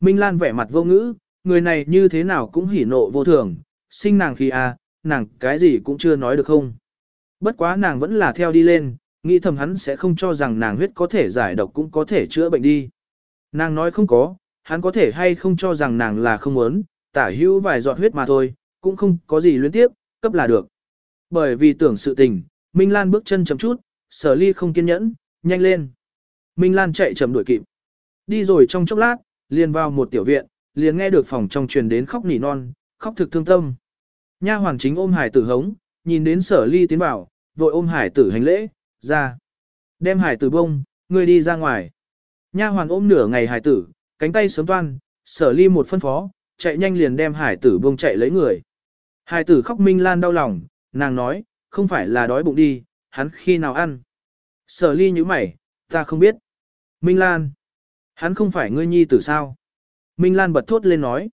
Minh Lan vẻ mặt vô ngữ, người này như thế nào cũng hỉ nộ vô thường, sinh nàng khi à, nàng cái gì cũng chưa nói được không. Bất quá nàng vẫn là theo đi lên, nghĩ thầm hắn sẽ không cho rằng nàng huyết có thể giải độc cũng có thể chữa bệnh đi. Nàng nói không có, hắn có thể hay không cho rằng nàng là không muốn, tả hữu vài giọt huyết mà thôi, cũng không có gì liên tiếp, cấp là được. Bởi vì tưởng sự tình, Minh Lan bước chân chậm chút, sở ly không kiên nhẫn, nhanh lên. Minh Lan chạy chậm đuổi kịp. Đi rồi trong chốc lát, liền vào một tiểu viện, liền nghe được phòng trong truyền đến khóc nỉ non, khóc thực thương tâm. Nha hoàng chính ôm hải tử hống, nhìn đến sở ly tiến vào, vội ôm hải tử hành lễ, ra. Đem hải tử bông, người đi ra ngoài. Nha hoàn ôm nửa ngày hải tử, cánh tay sớm toan, sở ly một phân phó, chạy nhanh liền đem hải tử bông chạy lấy người. Hải tử khóc minh lan đau lòng, nàng nói, không phải là đói bụng đi, hắn khi nào ăn. Sở ly như mày, ta không biết. Minh Lan, hắn không phải ngươi nhi tử sao? Minh Lan bật thốt lên nói.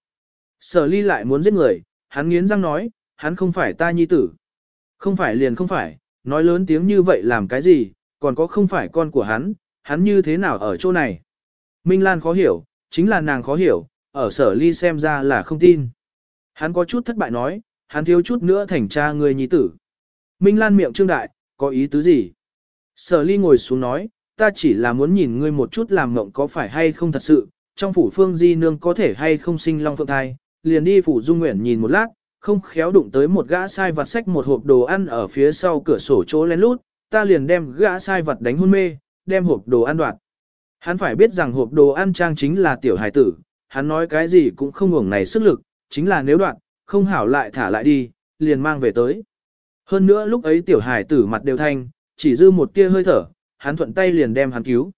Sở ly lại muốn giết người, hắn nghiến răng nói, hắn không phải ta nhi tử. Không phải liền không phải, nói lớn tiếng như vậy làm cái gì, còn có không phải con của hắn, hắn như thế nào ở chỗ này. Minh Lan khó hiểu, chính là nàng khó hiểu, ở sở ly xem ra là không tin. Hắn có chút thất bại nói, hắn thiếu chút nữa thành cha người nhi tử. Minh Lan miệng trương đại, có ý tứ gì? Sở ly ngồi xuống nói, ta chỉ là muốn nhìn ngươi một chút làm ngộng có phải hay không thật sự, trong phủ phương di nương có thể hay không sinh long phượng thai, liền đi phủ dung nguyện nhìn một lát, không khéo đụng tới một gã sai vặt xách một hộp đồ ăn ở phía sau cửa sổ chỗ lén lút, ta liền đem gã sai vặt đánh hôn mê, đem hộp đồ ăn đoạt. Hắn phải biết rằng hộp đồ ăn trang chính là tiểu hải tử, hắn nói cái gì cũng không ngủng này sức lực, chính là nếu đoạn, không hảo lại thả lại đi, liền mang về tới. Hơn nữa lúc ấy tiểu hải tử mặt đều thanh, chỉ dư một tia hơi thở, hắn thuận tay liền đem hắn cứu.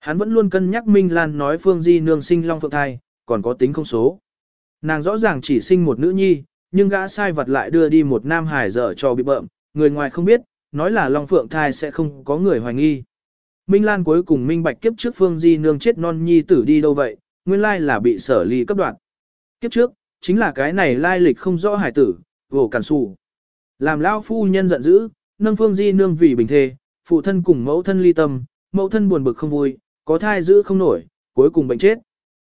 Hắn vẫn luôn cân nhắc Minh Lan nói Phương Di nương sinh long phượng thai, còn có tính không số. Nàng rõ ràng chỉ sinh một nữ nhi, nhưng gã sai vật lại đưa đi một nam hải dở cho bị bợm, người ngoài không biết, nói là long phượng thai sẽ không có người hoài nghi. Minh Lan cuối cùng minh bạch kiếp trước Phương Di nương chết non nhi tử đi đâu vậy, nguyên lai là bị sở ly cấp đoạn. Kiếp trước, chính là cái này lai lịch không rõ hải tử, vổ cản sù. Làm lao phu nhân giận dữ, nâng Phương Di nương vì bình thề, phụ thân cùng mẫu thân ly tâm, mẫu thân buồn bực không vui, có thai giữ không nổi, cuối cùng bệnh chết.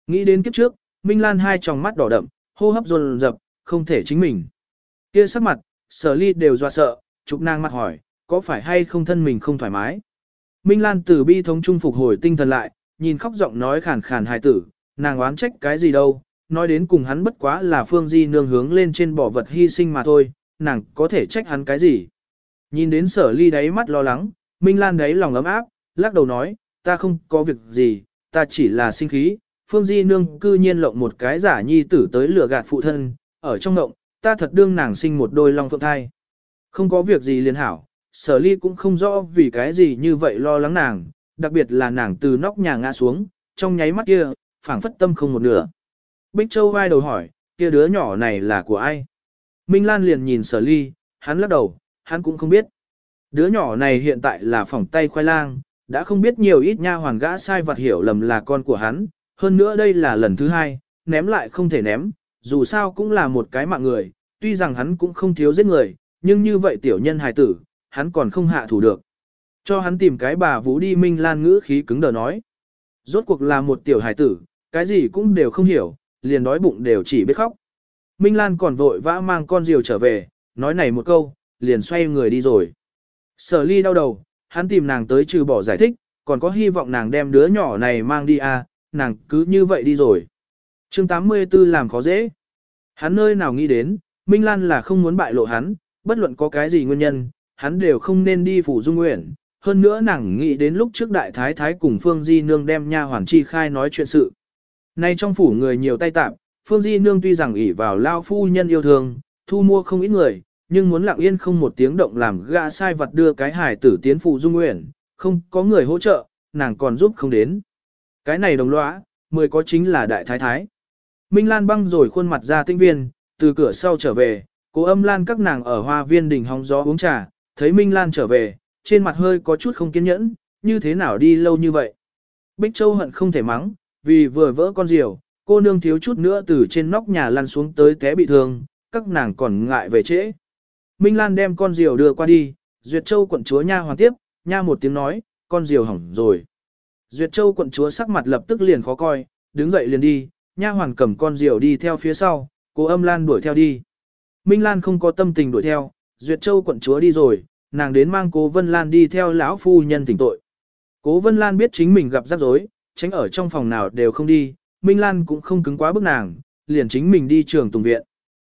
Nghĩ đến kiếp trước, Minh Lan hai tròng mắt đỏ đậm, hô hấp dồn dập, không thể chính mình. Kia sắc mặt, sở ly đều dọa sợ, chụp nàng mặt hỏi, có phải hay không thân mình không thoải mái. Minh Lan từ bi thống trung phục hồi tinh thần lại, nhìn khóc giọng nói khàn khàn hài tử, nàng oán trách cái gì đâu, nói đến cùng hắn bất quá là phương di nương hướng lên trên bỏ vật hy sinh mà thôi, nàng có thể trách hắn cái gì. Nhìn đến sở ly đáy mắt lo lắng, Minh Lan đáy lòng ấm áp, lắc đầu nói, ta không có việc gì, ta chỉ là sinh khí, phương di nương cư nhiên lộng một cái giả nhi tử tới lừa gạt phụ thân, ở trong ngộng, ta thật đương nàng sinh một đôi long phượng thai. Không có việc gì liền hảo, sở ly cũng không rõ vì cái gì như vậy lo lắng nàng, đặc biệt là nàng từ nóc nhà ngã xuống, trong nháy mắt kia, phảng phất tâm không một nửa. Bích Châu vai đầu hỏi, kia đứa nhỏ này là của ai? Minh Lan liền nhìn sở ly, hắn lắc đầu, hắn cũng không biết. Đứa nhỏ này hiện tại là phòng tay khoai lang, đã không biết nhiều ít nha hoàn gã sai vặt hiểu lầm là con của hắn, hơn nữa đây là lần thứ hai, ném lại không thể ném, dù sao cũng là một cái mạng người, tuy rằng hắn cũng không thiếu giết người, nhưng như vậy tiểu nhân hài tử, hắn còn không hạ thủ được. Cho hắn tìm cái bà vũ đi Minh Lan ngữ khí cứng đờ nói. Rốt cuộc là một tiểu hài tử, cái gì cũng đều không hiểu, liền đói bụng đều chỉ biết khóc. Minh Lan còn vội vã mang con diều trở về, nói này một câu, liền xoay người đi rồi. Sở ly đau đầu, hắn tìm nàng tới trừ bỏ giải thích, còn có hy vọng nàng đem đứa nhỏ này mang đi à, nàng cứ như vậy đi rồi chương 84 làm khó dễ. Hắn nơi nào nghĩ đến, Minh Lan là không muốn bại lộ hắn, bất luận có cái gì nguyên nhân, hắn đều không nên đi phủ dung nguyện. Hơn nữa nàng nghĩ đến lúc trước đại thái thái cùng Phương Di Nương đem nha hoàn chi khai nói chuyện sự. Nay trong phủ người nhiều tay tạm, Phương Di Nương tuy rằng ỷ vào lao phu nhân yêu thương, thu mua không ít người, nhưng muốn lặng yên không một tiếng động làm gã sai vật đưa cái hài tử tiến phủ dung nguyện, không có người hỗ trợ, nàng còn giúp không đến. Cái này đồng lõa, mười có chính là đại thái thái. Minh Lan băng rồi khuôn mặt ra tinh viên, từ cửa sau trở về, cô âm Lan các nàng ở hoa viên đỉnh hóng gió uống trà, thấy Minh Lan trở về, trên mặt hơi có chút không kiên nhẫn, như thế nào đi lâu như vậy. Bích Châu hận không thể mắng, vì vừa vỡ con diều, cô nương thiếu chút nữa từ trên nóc nhà lăn xuống tới té bị thương, các nàng còn ngại về trễ. Minh Lan đem con diều đưa qua đi, Duyệt Châu quận chúa nha hoàn tiếp, nha một tiếng nói, con diều hỏng rồi. Duyệt Châu quận chúa sắc mặt lập tức liền khó coi, đứng dậy liền đi, nha hoàn cầm con diều đi theo phía sau, cô âm Lan đuổi theo đi. Minh Lan không có tâm tình đuổi theo, Duyệt Châu quận chúa đi rồi, nàng đến mang cố Vân Lan đi theo lão phu nhân tỉnh tội. Cố Vân Lan biết chính mình gặp rắc rối, tránh ở trong phòng nào đều không đi, Minh Lan cũng không cứng quá bức nàng, liền chính mình đi trường tùng viện.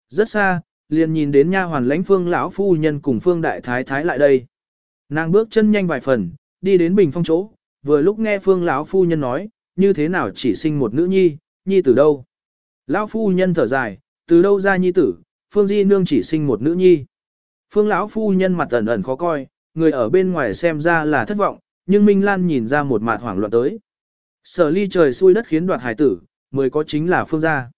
Rất xa, liền nhìn đến nha hoàn lãnh phương lão phu nhân cùng phương đại thái thái lại đây. Nàng bước chân nhanh vài phần, đi đến bình phong chỗ, vừa lúc nghe phương lão phu nhân nói, như thế nào chỉ sinh một nữ nhi, nhi từ đâu. Lão phu nhân thở dài, từ đâu ra nhi tử, phương di nương chỉ sinh một nữ nhi. Phương lão phu nhân mặt ẩn ẩn khó coi, người ở bên ngoài xem ra là thất vọng, nhưng Minh Lan nhìn ra một mặt hoảng loạn tới. Sở ly trời xui đất khiến đoạt hải tử, mới có chính là phương gia.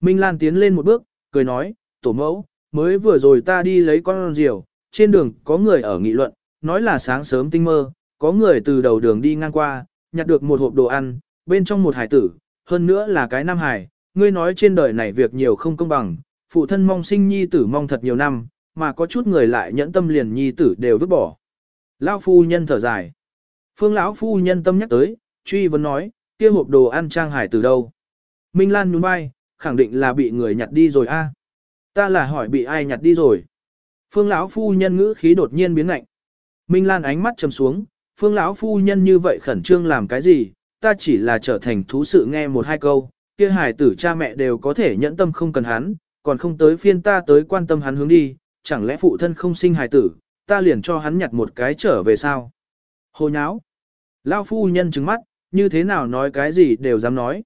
Minh Lan tiến lên một bước, cười nói, tổ mẫu, mới vừa rồi ta đi lấy con diều, trên đường có người ở nghị luận, nói là sáng sớm tinh mơ, có người từ đầu đường đi ngang qua, nhặt được một hộp đồ ăn, bên trong một hải tử, hơn nữa là cái nam hải, ngươi nói trên đời này việc nhiều không công bằng, phụ thân mong sinh nhi tử mong thật nhiều năm, mà có chút người lại nhẫn tâm liền nhi tử đều vứt bỏ. Lão phu nhân thở dài. Phương lão phu nhân tâm nhắc tới, truy vấn nói, kia hộp đồ ăn trang hải từ đâu? Minh Lan nhún vai, khẳng định là bị người nhặt đi rồi a. Ta là hỏi bị ai nhặt đi rồi. Phương lão phu nhân ngữ khí đột nhiên biến lạnh. Minh Lan ánh mắt trầm xuống, Phương lão phu nhân như vậy khẩn trương làm cái gì, ta chỉ là trở thành thú sự nghe một hai câu, kia hài tử cha mẹ đều có thể nhẫn tâm không cần hắn, còn không tới phiên ta tới quan tâm hắn hướng đi, chẳng lẽ phụ thân không sinh hài tử, ta liền cho hắn nhặt một cái trở về sao? Hồ nháo. Lão phu nhân trừng mắt, như thế nào nói cái gì đều dám nói.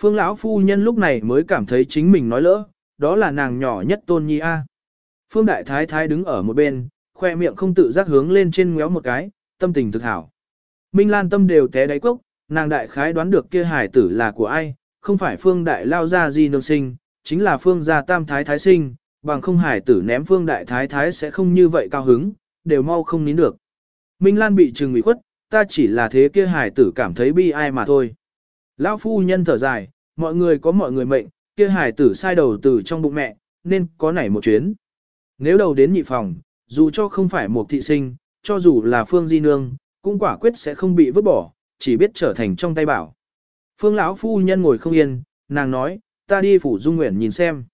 Phương lão phu nhân lúc này mới cảm thấy chính mình nói lỡ, đó là nàng nhỏ nhất tôn nhi a. Phương đại thái thái đứng ở một bên, khoe miệng không tự giác hướng lên trên ngéo một cái, tâm tình thực hảo. Minh Lan tâm đều té đáy cốc, nàng đại khái đoán được kia hải tử là của ai, không phải phương đại lao ra gì nương sinh, chính là phương gia tam thái thái sinh, bằng không hải tử ném phương đại thái thái sẽ không như vậy cao hứng, đều mau không nín được. Minh Lan bị trừng ủy khuất, ta chỉ là thế kia hải tử cảm thấy bi ai mà thôi. Lão phu nhân thở dài, mọi người có mọi người mệnh, kia hải tử sai đầu từ trong bụng mẹ, nên có nảy một chuyến. Nếu đầu đến nhị phòng, dù cho không phải một thị sinh, cho dù là phương di nương, cũng quả quyết sẽ không bị vứt bỏ, chỉ biết trở thành trong tay bảo. Phương lão phu nhân ngồi không yên, nàng nói, ta đi phủ dung nguyện nhìn xem.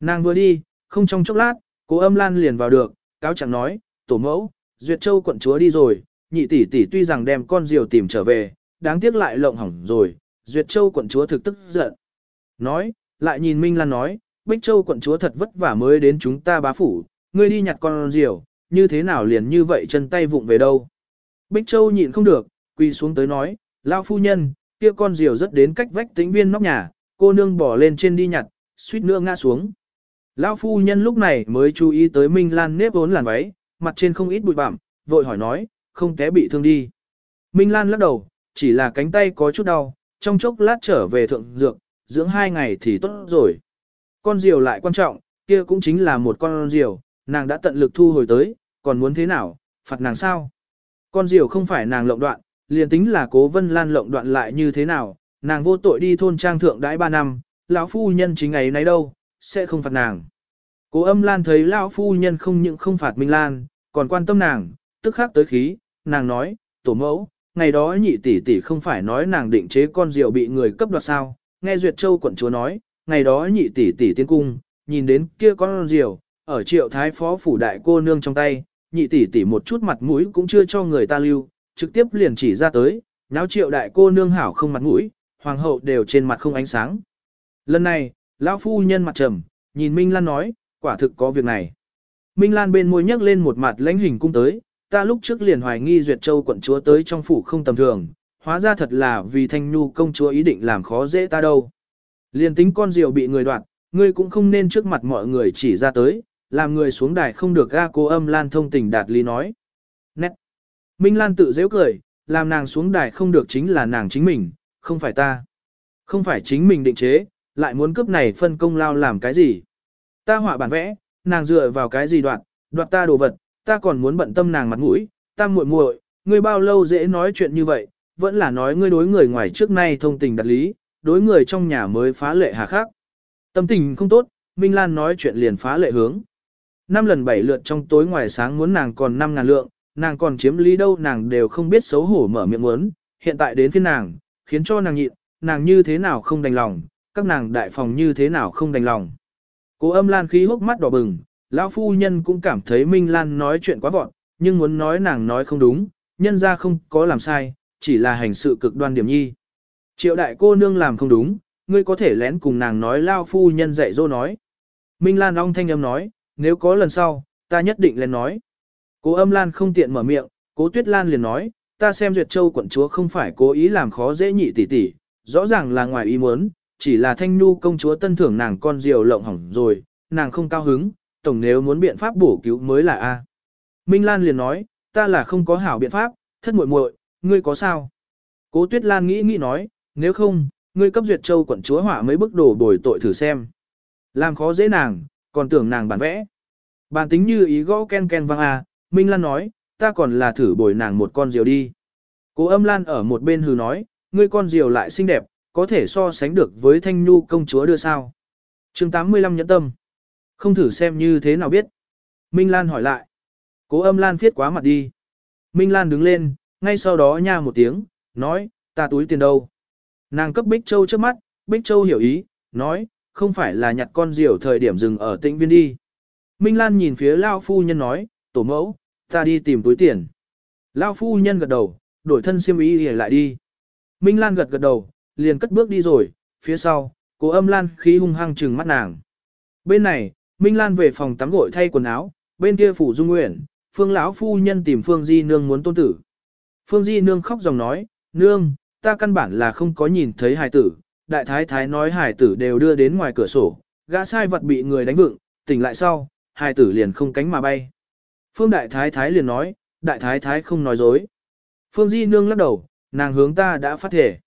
Nàng vừa đi, không trong chốc lát, cố âm lan liền vào được, cáo chẳng nói, tổ mẫu, Duyệt Châu quận chúa đi rồi, nhị tỷ tỷ tuy rằng đem con diều tìm trở về, đáng tiếc lại lộng hỏng rồi, Duyệt Châu quận chúa thực tức giận. Nói, lại nhìn Minh Lan nói, Bích Châu quận chúa thật vất vả mới đến chúng ta bá phủ, ngươi đi nhặt con diều, như thế nào liền như vậy chân tay vụng về đâu. Bích Châu nhịn không được, quỳ xuống tới nói, lao phu nhân, kia con diều rất đến cách vách tĩnh viên nóc nhà, cô nương bỏ lên trên đi nhặt, suýt nữa ngã xuống. Lão phu nhân lúc này mới chú ý tới Minh Lan nếp vốn làn váy, mặt trên không ít bụi bặm, vội hỏi nói, không té bị thương đi. Minh Lan lắc đầu, chỉ là cánh tay có chút đau, trong chốc lát trở về thượng dược, dưỡng hai ngày thì tốt rồi. Con diều lại quan trọng, kia cũng chính là một con diều, nàng đã tận lực thu hồi tới, còn muốn thế nào, phạt nàng sao? Con diều không phải nàng lộng đoạn, liền tính là cố vân lan lộng đoạn lại như thế nào, nàng vô tội đi thôn trang thượng đãi ba năm, lão phu nhân chính ngày nấy đâu, sẽ không phạt nàng. Cố âm lan thấy lão phu nhân không những không phạt Minh Lan, còn quan tâm nàng, tức khắc tới khí, nàng nói, tổ mẫu, ngày đó nhị tỷ tỷ không phải nói nàng định chế con diều bị người cấp đoạt sao, nghe Duyệt Châu quận chúa nói, ngày đó nhị tỷ tỷ tiến cung, nhìn đến kia con diều, ở triệu thái phó phủ đại cô nương trong tay, nhị tỷ tỷ một chút mặt mũi cũng chưa cho người ta lưu, trực tiếp liền chỉ ra tới, náo triệu đại cô nương hảo không mặt mũi, hoàng hậu đều trên mặt không ánh sáng. Lần này, lão phu nhân mặt trầm, nhìn Minh Lan nói, quả thực có việc này. Minh Lan bên môi nhấc lên một mặt lãnh hình cung tới, ta lúc trước liền hoài nghi Duyệt Châu quận chúa tới trong phủ không tầm thường, hóa ra thật là vì Thanh Nhu công chúa ý định làm khó dễ ta đâu. Liền tính con diều bị người đoạt, ngươi cũng không nên trước mặt mọi người chỉ ra tới, làm người xuống đài không được ga cô âm Lan thông tình đạt lý nói. Minh Lan tự dễ cười, làm nàng xuống đài không được chính là nàng chính mình, không phải ta. Không phải chính mình định chế, lại muốn cướp này phân công lao làm cái gì. Ta họa bản vẽ, nàng dựa vào cái gì đoạt, đoạt ta đồ vật, ta còn muốn bận tâm nàng mặt mũi, ta muội muội, ngươi bao lâu dễ nói chuyện như vậy, vẫn là nói ngươi đối người ngoài trước nay thông tình đặt lý, đối người trong nhà mới phá lệ hà khắc. Tâm tình không tốt, Minh Lan nói chuyện liền phá lệ hướng. Năm lần bảy lượt trong tối ngoài sáng muốn nàng còn năm ngàn lượng, nàng còn chiếm lý đâu nàng đều không biết xấu hổ mở miệng muốn, hiện tại đến phiên nàng, khiến cho nàng nhịn, nàng như thế nào không đành lòng, các nàng đại phòng như thế nào không đành lòng. Cố âm lan khí hốc mắt đỏ bừng, lão phu nhân cũng cảm thấy Minh Lan nói chuyện quá vọn, nhưng muốn nói nàng nói không đúng, nhân ra không có làm sai, chỉ là hành sự cực đoan điểm nhi. Triệu đại cô nương làm không đúng, ngươi có thể lén cùng nàng nói lao phu nhân dạy dỗ nói. Minh Lan ong thanh âm nói, nếu có lần sau, ta nhất định lên nói. Cố âm Lan không tiện mở miệng, cố tuyết Lan liền nói, ta xem Duyệt Châu quận chúa không phải cố ý làm khó dễ nhị tỷ tỷ, rõ ràng là ngoài ý muốn, chỉ là thanh nu công chúa tân thưởng nàng con diều lộng hỏng rồi, nàng không cao hứng, tổng nếu muốn biện pháp bổ cứu mới là A. Minh Lan liền nói, ta là không có hảo biện pháp, thất muội muội, ngươi có sao? Cố Tuyết Lan nghĩ nghĩ nói, nếu không, ngươi cấp duyệt châu quận chúa hỏa mấy bức đồ bồi tội thử xem. Làm khó dễ nàng, còn tưởng nàng bản vẽ. Bản tính như ý gõ ken ken vang a, Minh Lan nói, ta còn là thử bồi nàng một con diều đi. Cố âm Lan ở một bên hừ nói, ngươi con diều lại xinh đẹp, có thể so sánh được với thanh nhu công chúa đưa sao. chương 85 nhẫn tâm. Không thử xem như thế nào biết. Minh Lan hỏi lại. Cố âm Lan viết quá mặt đi. Minh Lan đứng lên, ngay sau đó nha một tiếng, nói, ta túi tiền đâu. Nàng cấp Bích Châu trước mắt, Bích Châu hiểu ý, nói, không phải là nhặt con diều thời điểm dừng ở tĩnh viên đi. Minh Lan nhìn phía Lao Phu Nhân nói, tổ mẫu, ta đi tìm túi tiền. Lao Phu Nhân gật đầu, đổi thân siêm ý để lại đi. Minh Lan gật gật đầu, liền cất bước đi rồi, phía sau, cố âm Lan khí hung hăng trừng mắt nàng. Bên này, Minh Lan về phòng tắm gội thay quần áo, bên kia phủ dung nguyện, Phương lão phu nhân tìm Phương Di Nương muốn tôn tử. Phương Di Nương khóc dòng nói, Nương, ta căn bản là không có nhìn thấy hài tử, đại thái thái nói hài tử đều đưa đến ngoài cửa sổ, gã sai vật bị người đánh vựng, tỉnh lại sau, hài tử liền không cánh mà bay. Phương đại thái thái liền nói, đại thái thái không nói dối. Phương Di Nương lắc đầu, nàng hướng ta đã phát thể.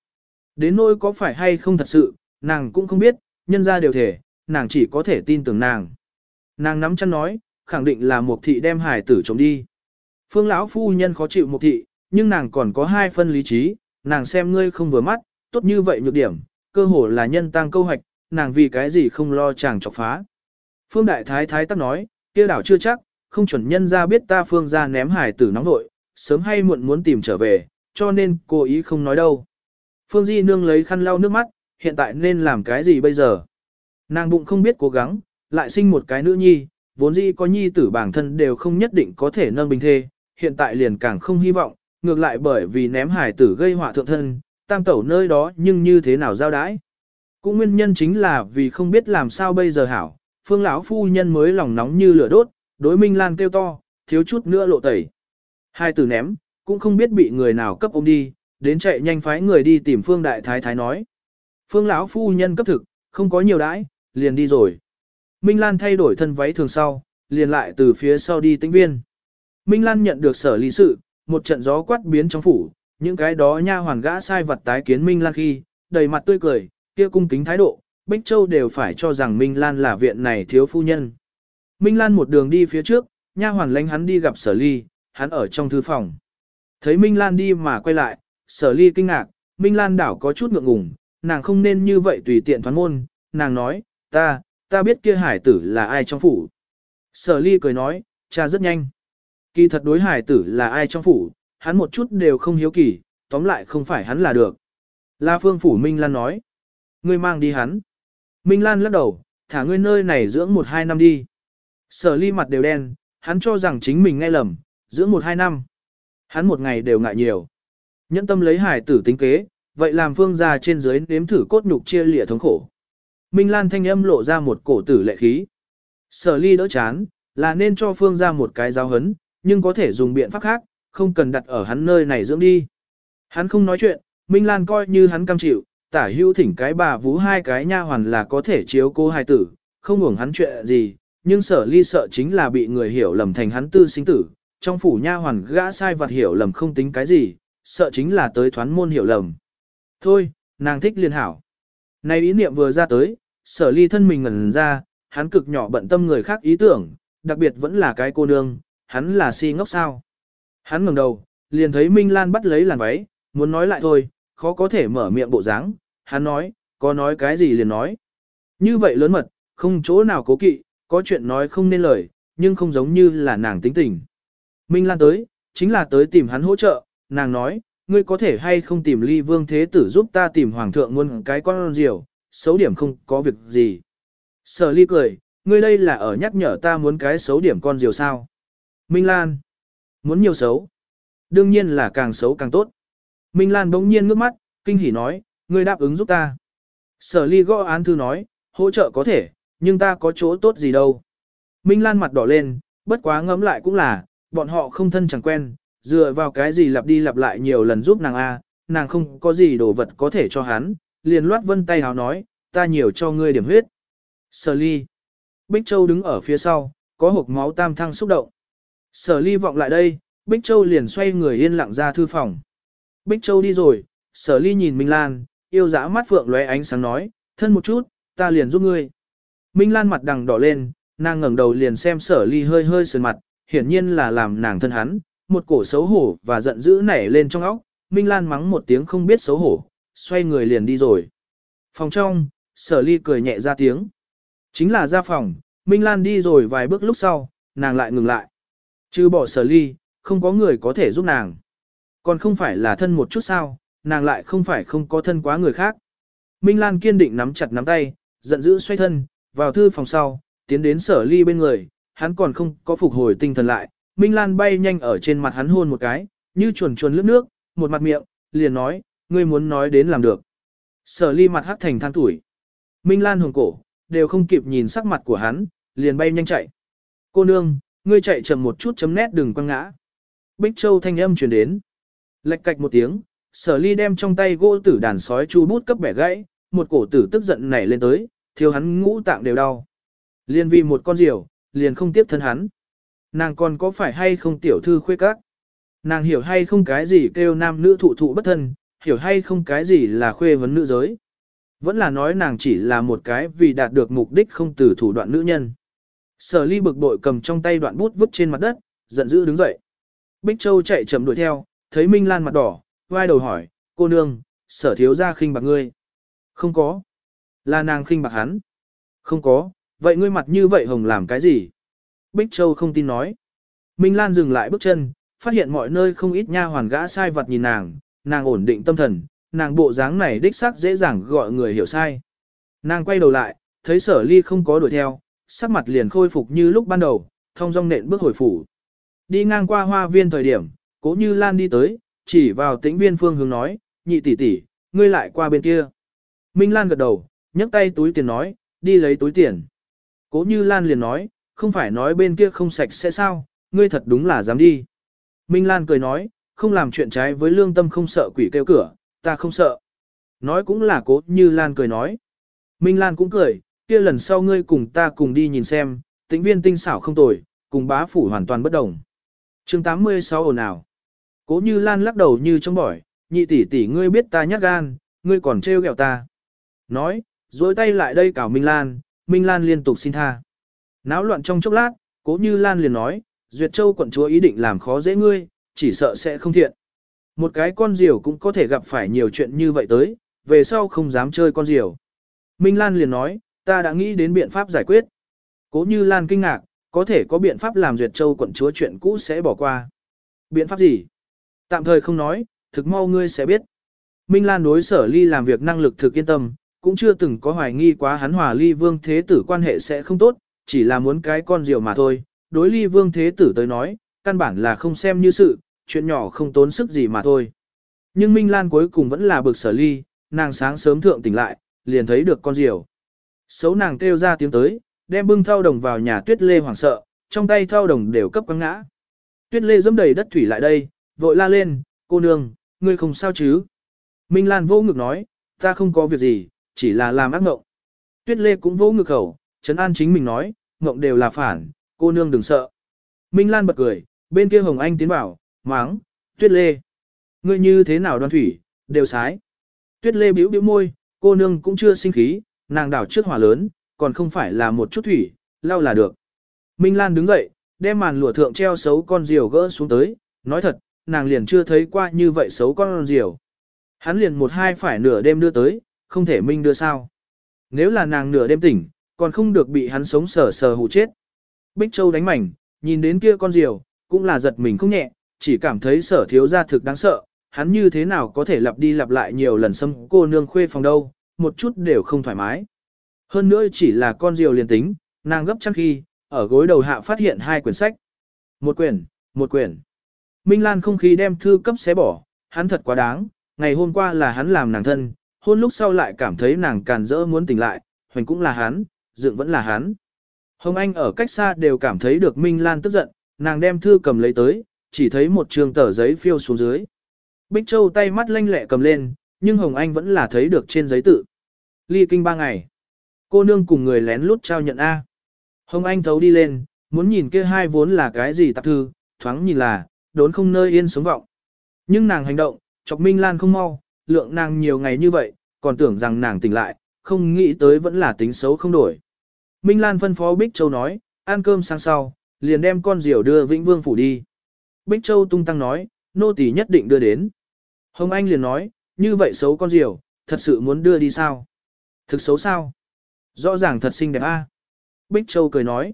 Đến nỗi có phải hay không thật sự, nàng cũng không biết, nhân ra đều thể, nàng chỉ có thể tin tưởng nàng. Nàng nắm chăn nói, khẳng định là một thị đem hải tử trộm đi. Phương lão phu nhân khó chịu một thị, nhưng nàng còn có hai phân lý trí, nàng xem ngươi không vừa mắt, tốt như vậy nhược điểm, cơ hồ là nhân tăng câu hoạch, nàng vì cái gì không lo chàng chọc phá. Phương đại thái thái tắc nói, kia đảo chưa chắc, không chuẩn nhân ra biết ta phương ra ném hải tử nóng nội, sớm hay muộn muốn tìm trở về, cho nên cô ý không nói đâu. Phương Di Nương lấy khăn lau nước mắt, hiện tại nên làm cái gì bây giờ? Nàng bụng không biết cố gắng, lại sinh một cái nữ nhi, vốn dĩ có nhi tử bản thân đều không nhất định có thể nâng bình thê, hiện tại liền càng không hy vọng, ngược lại bởi vì ném hải tử gây họa thượng thân, tam tẩu nơi đó nhưng như thế nào giao đãi. Cũng nguyên nhân chính là vì không biết làm sao bây giờ hảo, phương lão phu nhân mới lòng nóng như lửa đốt, đối Minh Lan kêu to, thiếu chút nữa lộ tẩy. Hai tử ném, cũng không biết bị người nào cấp ôm đi, đến chạy nhanh phái người đi tìm phương đại thái thái nói. Phương lão phu nhân cấp thực, không có nhiều đãi, liền đi rồi. Minh Lan thay đổi thân váy thường sau, liền lại từ phía sau đi tĩnh viên. Minh Lan nhận được sở lý sự, một trận gió quát biến trong phủ, những cái đó nha hoàn gã sai vật tái kiến Minh Lan khi, đầy mặt tươi cười, kia cung kính thái độ, Bích Châu đều phải cho rằng Minh Lan là viện này thiếu phu nhân. Minh Lan một đường đi phía trước, nha hoàn lánh hắn đi gặp sở ly, hắn ở trong thư phòng. Thấy Minh Lan đi mà quay lại, sở ly kinh ngạc, Minh Lan đảo có chút ngượng ngùng, nàng không nên như vậy tùy tiện thoán môn, nàng nói, ta, ta biết kia hải tử là ai trong phủ. Sở ly cười nói, cha rất nhanh. Kỳ thật đối hải tử là ai trong phủ, hắn một chút đều không hiếu kỳ, tóm lại không phải hắn là được. La Phương Phủ Minh Lan nói, ngươi mang đi hắn. Minh Lan lắc đầu, thả ngươi nơi này dưỡng một hai năm đi. Sở ly mặt đều đen, hắn cho rằng chính mình nghe lầm, dưỡng một hai năm. Hắn một ngày đều ngại nhiều. Nhẫn tâm lấy hải tử tính kế, vậy làm phương gia trên dưới nếm thử cốt nhục chia lịa thống khổ. Minh Lan thanh âm lộ ra một cổ tử lệ khí. Sở ly đỡ chán, là nên cho phương gia một cái giáo hấn, nhưng có thể dùng biện pháp khác, không cần đặt ở hắn nơi này dưỡng đi. Hắn không nói chuyện, Minh Lan coi như hắn cam chịu, tả hưu thỉnh cái bà vú hai cái nha hoàn là có thể chiếu cô hài tử, không ngủng hắn chuyện gì, nhưng sở ly sợ chính là bị người hiểu lầm thành hắn tư sinh tử, trong phủ nha hoàn gã sai vặt hiểu lầm không tính cái gì, sợ chính là tới thoán môn hiểu lầm. Thôi, nàng thích liên hảo. Này ý niệm vừa ra tới, sở ly thân mình ngẩn ra, hắn cực nhỏ bận tâm người khác ý tưởng, đặc biệt vẫn là cái cô nương, hắn là si ngốc sao. Hắn ngẩng đầu, liền thấy Minh Lan bắt lấy làn váy, muốn nói lại thôi, khó có thể mở miệng bộ dáng. hắn nói, có nói cái gì liền nói. Như vậy lớn mật, không chỗ nào cố kỵ, có chuyện nói không nên lời, nhưng không giống như là nàng tính tình. Minh Lan tới, chính là tới tìm hắn hỗ trợ, nàng nói, ngươi có thể hay không tìm ly vương thế tử giúp ta tìm hoàng thượng nguồn cái con diều, xấu điểm không có việc gì. Sở ly cười, ngươi đây là ở nhắc nhở ta muốn cái xấu điểm con diều sao. Minh Lan, muốn nhiều xấu. Đương nhiên là càng xấu càng tốt. Minh Lan bỗng nhiên ngước mắt, kinh hỉ nói, ngươi đáp ứng giúp ta. Sở ly gõ án thư nói, hỗ trợ có thể, nhưng ta có chỗ tốt gì đâu. Minh Lan mặt đỏ lên, bất quá ngẫm lại cũng là, bọn họ không thân chẳng quen, dựa vào cái gì lặp đi lặp lại nhiều lần giúp nàng A, nàng không có gì đồ vật có thể cho hắn, liền loát vân tay hào nói, ta nhiều cho ngươi điểm huyết. Sở ly. Bích Châu đứng ở phía sau, có hộp máu tam thăng xúc động. Sở ly vọng lại đây, Bích Châu liền xoay người yên lặng ra thư phòng. Bích Châu đi rồi, sở ly nhìn Minh Lan, yêu dã mắt phượng lóe ánh sáng nói, thân một chút, ta liền giúp ngươi. Minh Lan mặt đằng đỏ lên, nàng ngẩng đầu liền xem sở ly hơi hơi sườn mặt, hiển nhiên là làm nàng thân hắn, một cổ xấu hổ và giận dữ nảy lên trong óc, Minh Lan mắng một tiếng không biết xấu hổ, xoay người liền đi rồi. Phòng trong, sở ly cười nhẹ ra tiếng. Chính là ra phòng, Minh Lan đi rồi vài bước lúc sau, nàng lại ngừng lại. Chứ bỏ sở ly, không có người có thể giúp nàng. Còn không phải là thân một chút sao, nàng lại không phải không có thân quá người khác. Minh Lan kiên định nắm chặt nắm tay, giận dữ xoay thân, vào thư phòng sau, tiến đến sở ly bên người, hắn còn không có phục hồi tinh thần lại. Minh Lan bay nhanh ở trên mặt hắn hôn một cái, như chuồn chuồn lướt nước, một mặt miệng, liền nói, ngươi muốn nói đến làm được. Sở ly mặt hắt thành than tuổi. Minh Lan hồng cổ, đều không kịp nhìn sắc mặt của hắn, liền bay nhanh chạy. Cô nương, ngươi chạy chậm một chút chấm nét đừng quăng ngã. Bích Châu thanh âm truyền đến. Lệch cạch một tiếng, sở ly đem trong tay gỗ tử đàn sói chu bút cấp bẻ gãy, một cổ tử tức giận nảy lên tới, thiếu hắn ngũ tạng đều đau. Liên vì một con diều, liền không tiếp thân hắn. Nàng còn có phải hay không tiểu thư khuê các? Nàng hiểu hay không cái gì kêu nam nữ thụ thụ bất thân, hiểu hay không cái gì là khuê vấn nữ giới. Vẫn là nói nàng chỉ là một cái vì đạt được mục đích không từ thủ đoạn nữ nhân. Sở ly bực bội cầm trong tay đoạn bút vứt trên mặt đất, giận dữ đứng dậy. Bích Châu chạy chậm đuổi theo, thấy Minh Lan mặt đỏ, vai đầu hỏi, cô nương, sở thiếu ra khinh bạc ngươi. Không có. Là nàng khinh bạc hắn. Không có, vậy ngươi mặt như vậy hồng làm cái gì? Bích Châu không tin nói. Minh Lan dừng lại bước chân, phát hiện mọi nơi không ít nha hoàn gã sai vật nhìn nàng, nàng ổn định tâm thần, nàng bộ dáng này đích xác dễ dàng gọi người hiểu sai. Nàng quay đầu lại, thấy sở ly không có đuổi theo, sắc mặt liền khôi phục như lúc ban đầu, thông dong nện bước hồi phủ. Đi ngang qua hoa viên thời điểm, cố như Lan đi tới, chỉ vào tĩnh viên phương hướng nói, nhị tỷ tỷ, ngươi lại qua bên kia. Minh Lan gật đầu, nhấc tay túi tiền nói, đi lấy túi tiền. Cố như Lan liền nói, không phải nói bên kia không sạch sẽ sao, ngươi thật đúng là dám đi. Minh Lan cười nói, không làm chuyện trái với lương tâm không sợ quỷ kêu cửa, ta không sợ. Nói cũng là cố như Lan cười nói. Minh Lan cũng cười, kia lần sau ngươi cùng ta cùng đi nhìn xem, tĩnh viên tinh xảo không tồi, cùng bá phủ hoàn toàn bất đồng. chương 86 ồn ào. Cố như Lan lắc đầu như trong bỏi, nhị tỷ tỷ ngươi biết ta nhát gan, ngươi còn trêu ghẹo ta. Nói, dối tay lại đây cào Minh Lan, Minh Lan liên tục xin tha. Náo loạn trong chốc lát, cố như Lan liền nói, Duyệt Châu quận chúa ý định làm khó dễ ngươi, chỉ sợ sẽ không thiện. Một cái con diều cũng có thể gặp phải nhiều chuyện như vậy tới, về sau không dám chơi con diều. Minh Lan liền nói, ta đã nghĩ đến biện pháp giải quyết. Cố như Lan kinh ngạc, có thể có biện pháp làm Duyệt Châu quận chúa chuyện cũ sẽ bỏ qua. Biện pháp gì? Tạm thời không nói, thực mau ngươi sẽ biết. Minh Lan đối sở ly làm việc năng lực thực yên tâm, cũng chưa từng có hoài nghi quá hắn hòa ly vương thế tử quan hệ sẽ không tốt, chỉ là muốn cái con diều mà thôi. Đối ly vương thế tử tới nói, căn bản là không xem như sự, chuyện nhỏ không tốn sức gì mà thôi. Nhưng Minh Lan cuối cùng vẫn là bực sở ly, nàng sáng sớm thượng tỉnh lại, liền thấy được con diều. Xấu nàng kêu ra tiếng tới, đem bưng thao đồng vào nhà tuyết lê hoảng sợ, trong tay thao đồng đều cấp quăng ngã. Tuyết lê dẫm đầy đất thủy lại đây, vội la lên, cô nương, ngươi không sao chứ? Minh Lan vô ngực nói, ta không có việc gì, chỉ là làm ác ngộng. Tuyết lê cũng vô ngực khẩu, trấn an chính mình nói, ngộng đều là phản, cô nương đừng sợ. Minh Lan bật cười, bên kia Hồng Anh tiến bảo, máng, tuyết lê. Ngươi như thế nào đoan thủy, đều sái. Tuyết lê biểu biểu môi, cô nương cũng chưa sinh khí, nàng đảo trước hỏa lớn, còn không phải là một chút thủy, lau là được. Minh Lan đứng dậy, đem màn lụa thượng treo xấu con diều gỡ xuống tới, nói thật, nàng liền chưa thấy qua như vậy xấu con diều. Hắn liền một hai phải nửa đêm đưa tới, không thể Minh đưa sao. Nếu là nàng nửa đêm tỉnh, còn không được bị hắn sống sờ sờ hù chết. Bích Châu đánh mảnh, nhìn đến kia con diều, cũng là giật mình không nhẹ, chỉ cảm thấy sở thiếu gia thực đáng sợ, hắn như thế nào có thể lặp đi lặp lại nhiều lần xâm cô nương khuê phòng đâu, một chút đều không thoải mái. Hơn nữa chỉ là con diều liền tính, nàng gấp chăn khi, ở gối đầu hạ phát hiện hai quyển sách. Một quyển, một quyển. Minh Lan không khí đem thư cấp xé bỏ, hắn thật quá đáng, ngày hôm qua là hắn làm nàng thân, hôn lúc sau lại cảm thấy nàng càn rỡ muốn tỉnh lại, hoành cũng là hắn, dựng vẫn là hắn. Hồng Anh ở cách xa đều cảm thấy được Minh Lan tức giận, nàng đem thư cầm lấy tới, chỉ thấy một trường tờ giấy phiêu xuống dưới. Bích Châu tay mắt lanh lẹ cầm lên, nhưng Hồng Anh vẫn là thấy được trên giấy tự. Ly kinh ba ngày. Cô nương cùng người lén lút trao nhận A. Hồng Anh thấu đi lên, muốn nhìn kia hai vốn là cái gì tạp thư, thoáng nhìn là, đốn không nơi yên sống vọng. Nhưng nàng hành động, chọc Minh Lan không mau, lượng nàng nhiều ngày như vậy, còn tưởng rằng nàng tỉnh lại, không nghĩ tới vẫn là tính xấu không đổi. Minh Lan phân phó Bích Châu nói, ăn cơm sáng sau, liền đem con diều đưa Vĩnh Vương phủ đi. Bích Châu tung tăng nói, nô tỳ nhất định đưa đến. Hồng Anh liền nói, như vậy xấu con diều, thật sự muốn đưa đi sao? Thực xấu sao? Rõ ràng thật xinh đẹp a. Bích Châu cười nói.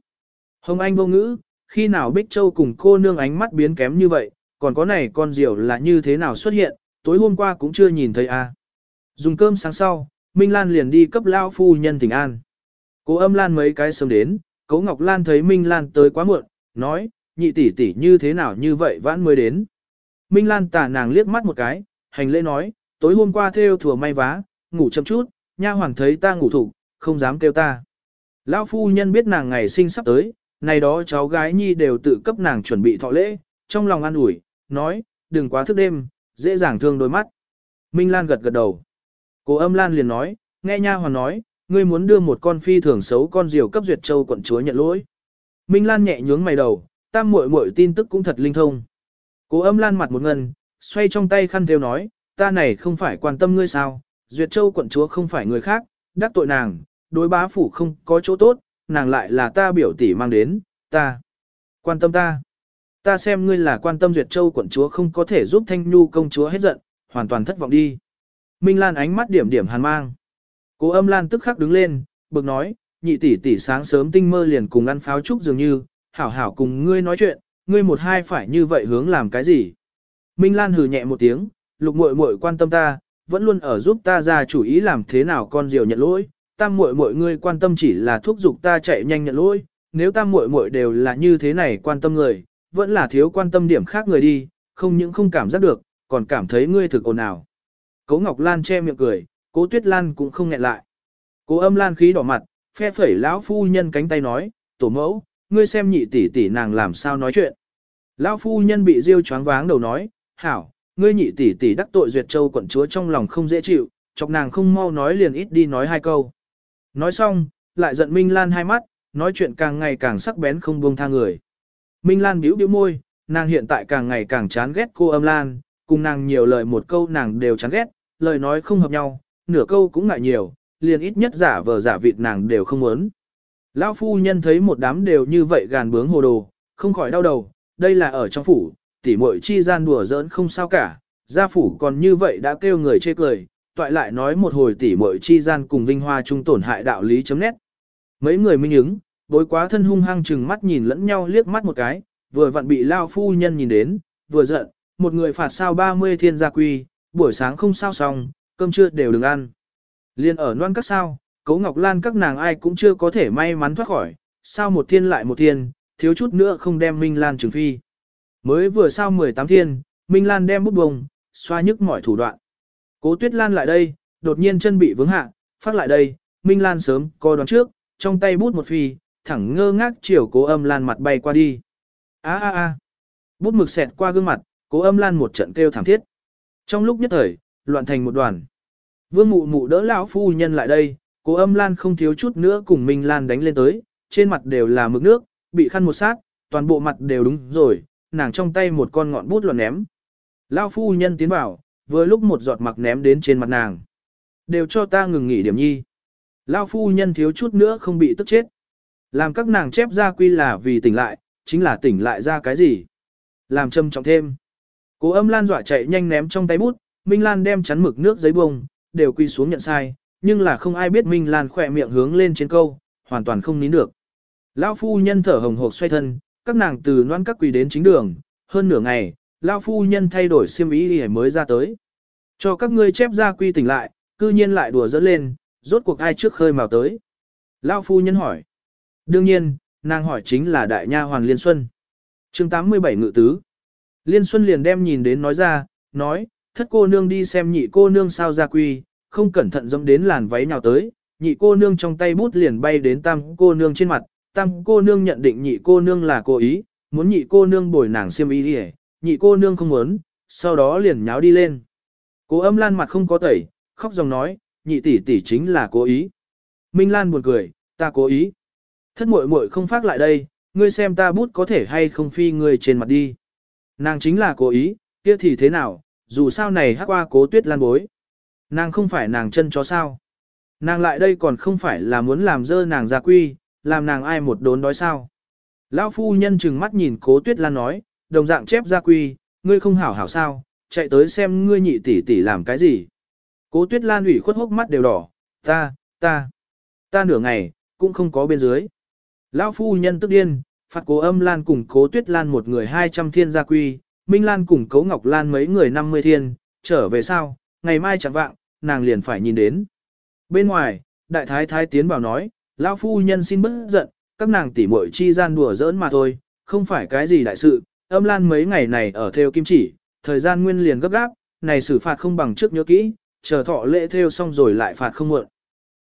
Hồng Anh vô ngữ, khi nào Bích Châu cùng cô nương ánh mắt biến kém như vậy, còn có này con diều là như thế nào xuất hiện, tối hôm qua cũng chưa nhìn thấy a. Dùng cơm sáng sau, Minh Lan liền đi cấp lao phu nhân tỉnh an. Cố âm Lan mấy cái sớm đến, Cố Ngọc Lan thấy Minh Lan tới quá muộn, nói, nhị tỷ tỷ như thế nào như vậy vãn mới đến. Minh Lan tả nàng liếc mắt một cái, hành lễ nói, tối hôm qua theo thừa may vá, ngủ chậm chút, nha hoàng thấy ta ngủ thủ, không dám kêu ta. Lão phu nhân biết nàng ngày sinh sắp tới, này đó cháu gái nhi đều tự cấp nàng chuẩn bị thọ lễ, trong lòng an ủi, nói, đừng quá thức đêm, dễ dàng thương đôi mắt. Minh Lan gật gật đầu. Cô âm Lan liền nói, nghe nha hoàn nói, ngươi muốn đưa một con phi thường xấu con diều cấp duyệt châu quận chúa nhận lỗi. Minh Lan nhẹ nhướng mày đầu, tam muội muội tin tức cũng thật linh thông. Cố âm Lan mặt một ngân, xoay trong tay khăn theo nói, ta này không phải quan tâm ngươi sao, duyệt châu quận chúa không phải người khác, đắc tội nàng, đối bá phủ không có chỗ tốt, nàng lại là ta biểu tỷ mang đến, ta. Quan tâm ta. Ta xem ngươi là quan tâm duyệt châu quận chúa không có thể giúp thanh nhu công chúa hết giận, hoàn toàn thất vọng đi. Minh Lan ánh mắt điểm điểm hàn mang. Cố âm Lan tức khắc đứng lên, bực nói, nhị tỷ tỷ sáng sớm tinh mơ liền cùng ăn pháo trúc dường như, hảo hảo cùng ngươi nói chuyện, ngươi một hai phải như vậy hướng làm cái gì. Minh Lan hừ nhẹ một tiếng, lục muội muội quan tâm ta, vẫn luôn ở giúp ta ra chủ ý làm thế nào con diều nhận lỗi, tam muội muội ngươi quan tâm chỉ là thúc giục ta chạy nhanh nhận lỗi, nếu tam muội muội đều là như thế này quan tâm người, vẫn là thiếu quan tâm điểm khác người đi, không những không cảm giác được, còn cảm thấy ngươi thực ồn ào. Cố Ngọc Lan che miệng cười, Cố Tuyết Lan cũng không nghẹn lại. Cố Âm Lan khí đỏ mặt, phe phẩy lão phu nhân cánh tay nói, "Tổ mẫu, ngươi xem nhị tỷ tỷ nàng làm sao nói chuyện?" Lão phu nhân bị riêu choáng váng đầu nói, "Hảo, ngươi nhị tỷ tỷ đắc tội duyệt châu quận chúa trong lòng không dễ chịu, chọc nàng không mau nói liền ít đi nói hai câu." Nói xong, lại giận Minh Lan hai mắt, nói chuyện càng ngày càng sắc bén không buông tha người. Minh Lan bĩu bĩu môi, nàng hiện tại càng ngày càng chán ghét cô âm Lan, cùng nàng nhiều lời một câu nàng đều chán ghét, lời nói không hợp nhau, nửa câu cũng ngại nhiều, liền ít nhất giả vờ giả vịt nàng đều không muốn. Lão phu nhân thấy một đám đều như vậy gàn bướng hồ đồ, không khỏi đau đầu, đây là ở trong phủ, tỉ muội chi gian đùa giỡn không sao cả, gia phủ còn như vậy đã kêu người chê cười, toại lại nói một hồi tỉ muội chi gian cùng vinh hoa trung tổn hại đạo lý chấm nét. Mấy người minh ứng, bối quá thân hung hăng chừng mắt nhìn lẫn nhau liếc mắt một cái, vừa vặn bị lao phu nhân nhìn đến, vừa giận, một người phạt sao 30 thiên gia quy, buổi sáng không sao xong, cơm trưa đều đừng ăn. Liên ở noan các sao, cấu ngọc lan các nàng ai cũng chưa có thể may mắn thoát khỏi, sao một thiên lại một thiên, thiếu chút nữa không đem Minh Lan trừng phi. Mới vừa sao 18 thiên, Minh Lan đem bút bông, xoa nhức mọi thủ đoạn. Cố Tuyết Lan lại đây, đột nhiên chân bị vướng hạ, phát lại đây, Minh Lan sớm coi đoán trước, trong tay bút một phi, thẳng ngơ ngác chiều cố âm Lan mặt bay qua đi. a a a bút mực xẹt qua gương mặt, cố âm Lan một trận kêu thảm thiết. Trong lúc nhất thời, loạn thành một đoàn. Vương mụ mụ đỡ lão phu nhân lại đây, cố âm Lan không thiếu chút nữa cùng Minh Lan đánh lên tới, trên mặt đều là mực nước, bị khăn một sát, toàn bộ mặt đều đúng rồi, nàng trong tay một con ngọn bút loạn ném. Lão phu nhân tiến vào, vừa lúc một giọt mặc ném đến trên mặt nàng. Đều cho ta ngừng nghỉ điểm nhi. Lão phu nhân thiếu chút nữa không bị tức chết. Làm các nàng chép ra quy là vì tỉnh lại, chính là tỉnh lại ra cái gì. Làm trầm trọng thêm. Cố âm lan dọa chạy nhanh ném trong tay bút, Minh Lan đem chắn mực nước giấy bông, đều quy xuống nhận sai, nhưng là không ai biết Minh Lan khỏe miệng hướng lên trên câu, hoàn toàn không nín được. Lão phu nhân thở hồng hộc xoay thân, các nàng từ noan các quỳ đến chính đường, hơn nửa ngày, Lão phu nhân thay đổi xiêm ý để mới ra tới. Cho các ngươi chép ra quy tỉnh lại, cư nhiên lại đùa dẫn lên, rốt cuộc ai trước khơi mào tới. Lão phu nhân hỏi. Đương nhiên, nàng hỏi chính là đại nha hoàn Liên Xuân. chương 87 ngự tứ. Liên Xuân liền đem nhìn đến nói ra, nói, thất cô nương đi xem nhị cô nương sao ra quy, không cẩn thận dẫm đến làn váy nào tới, nhị cô nương trong tay bút liền bay đến tam cô nương trên mặt, tam cô nương nhận định nhị cô nương là cố ý, muốn nhị cô nương bồi nàng xiêm y đi nhị cô nương không muốn, sau đó liền nháo đi lên. Cố âm lan mặt không có tẩy, khóc dòng nói, nhị tỷ tỷ chính là cố ý. Minh Lan buồn cười, ta cố ý. Thất muội muội không phát lại đây, ngươi xem ta bút có thể hay không phi ngươi trên mặt đi. Nàng chính là cố ý, kia thì thế nào, dù sao này hắc qua cố tuyết lan bối. Nàng không phải nàng chân chó sao. Nàng lại đây còn không phải là muốn làm dơ nàng gia quy, làm nàng ai một đốn đói sao. Lão phu nhân chừng mắt nhìn cố tuyết lan nói, đồng dạng chép gia quy, ngươi không hảo hảo sao, chạy tới xem ngươi nhị tỷ tỷ làm cái gì. Cố tuyết lan ủy khuất hốc mắt đều đỏ, ta, ta, ta nửa ngày, cũng không có bên dưới. Lão phu nhân tức điên, phạt cố âm lan cùng cố tuyết lan một người 200 thiên gia quy, Minh Lan cùng cố ngọc lan mấy người 50 thiên, trở về sao, ngày mai chẳng vạng, nàng liền phải nhìn đến. Bên ngoài, đại thái thái tiến vào nói, lão phu nhân xin bớt giận, các nàng tỉ muội chi gian đùa giỡn mà thôi, không phải cái gì đại sự, âm lan mấy ngày này ở theo kim chỉ, thời gian nguyên liền gấp gáp, này xử phạt không bằng trước nhớ kỹ, chờ thọ lễ theo xong rồi lại phạt không muộn.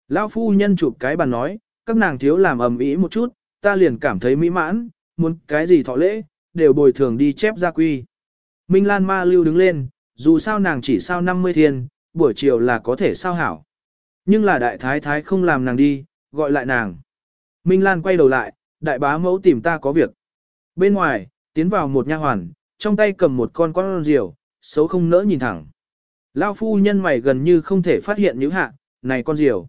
Lão phu nhân chụp cái bàn nói, các nàng thiếu làm ầm ĩ một chút, ta liền cảm thấy mỹ mãn, muốn cái gì thọ lễ, đều bồi thường đi chép gia quy. Minh Lan ma lưu đứng lên, dù sao nàng chỉ sao 50 thiên, buổi chiều là có thể sao hảo. Nhưng là đại thái thái không làm nàng đi, gọi lại nàng. Minh Lan quay đầu lại, đại bá mẫu tìm ta có việc. Bên ngoài, tiến vào một nha hoàn, trong tay cầm một con con rìu, xấu không nỡ nhìn thẳng. Lao phu nhân mày gần như không thể phát hiện những hạ, này con rìu.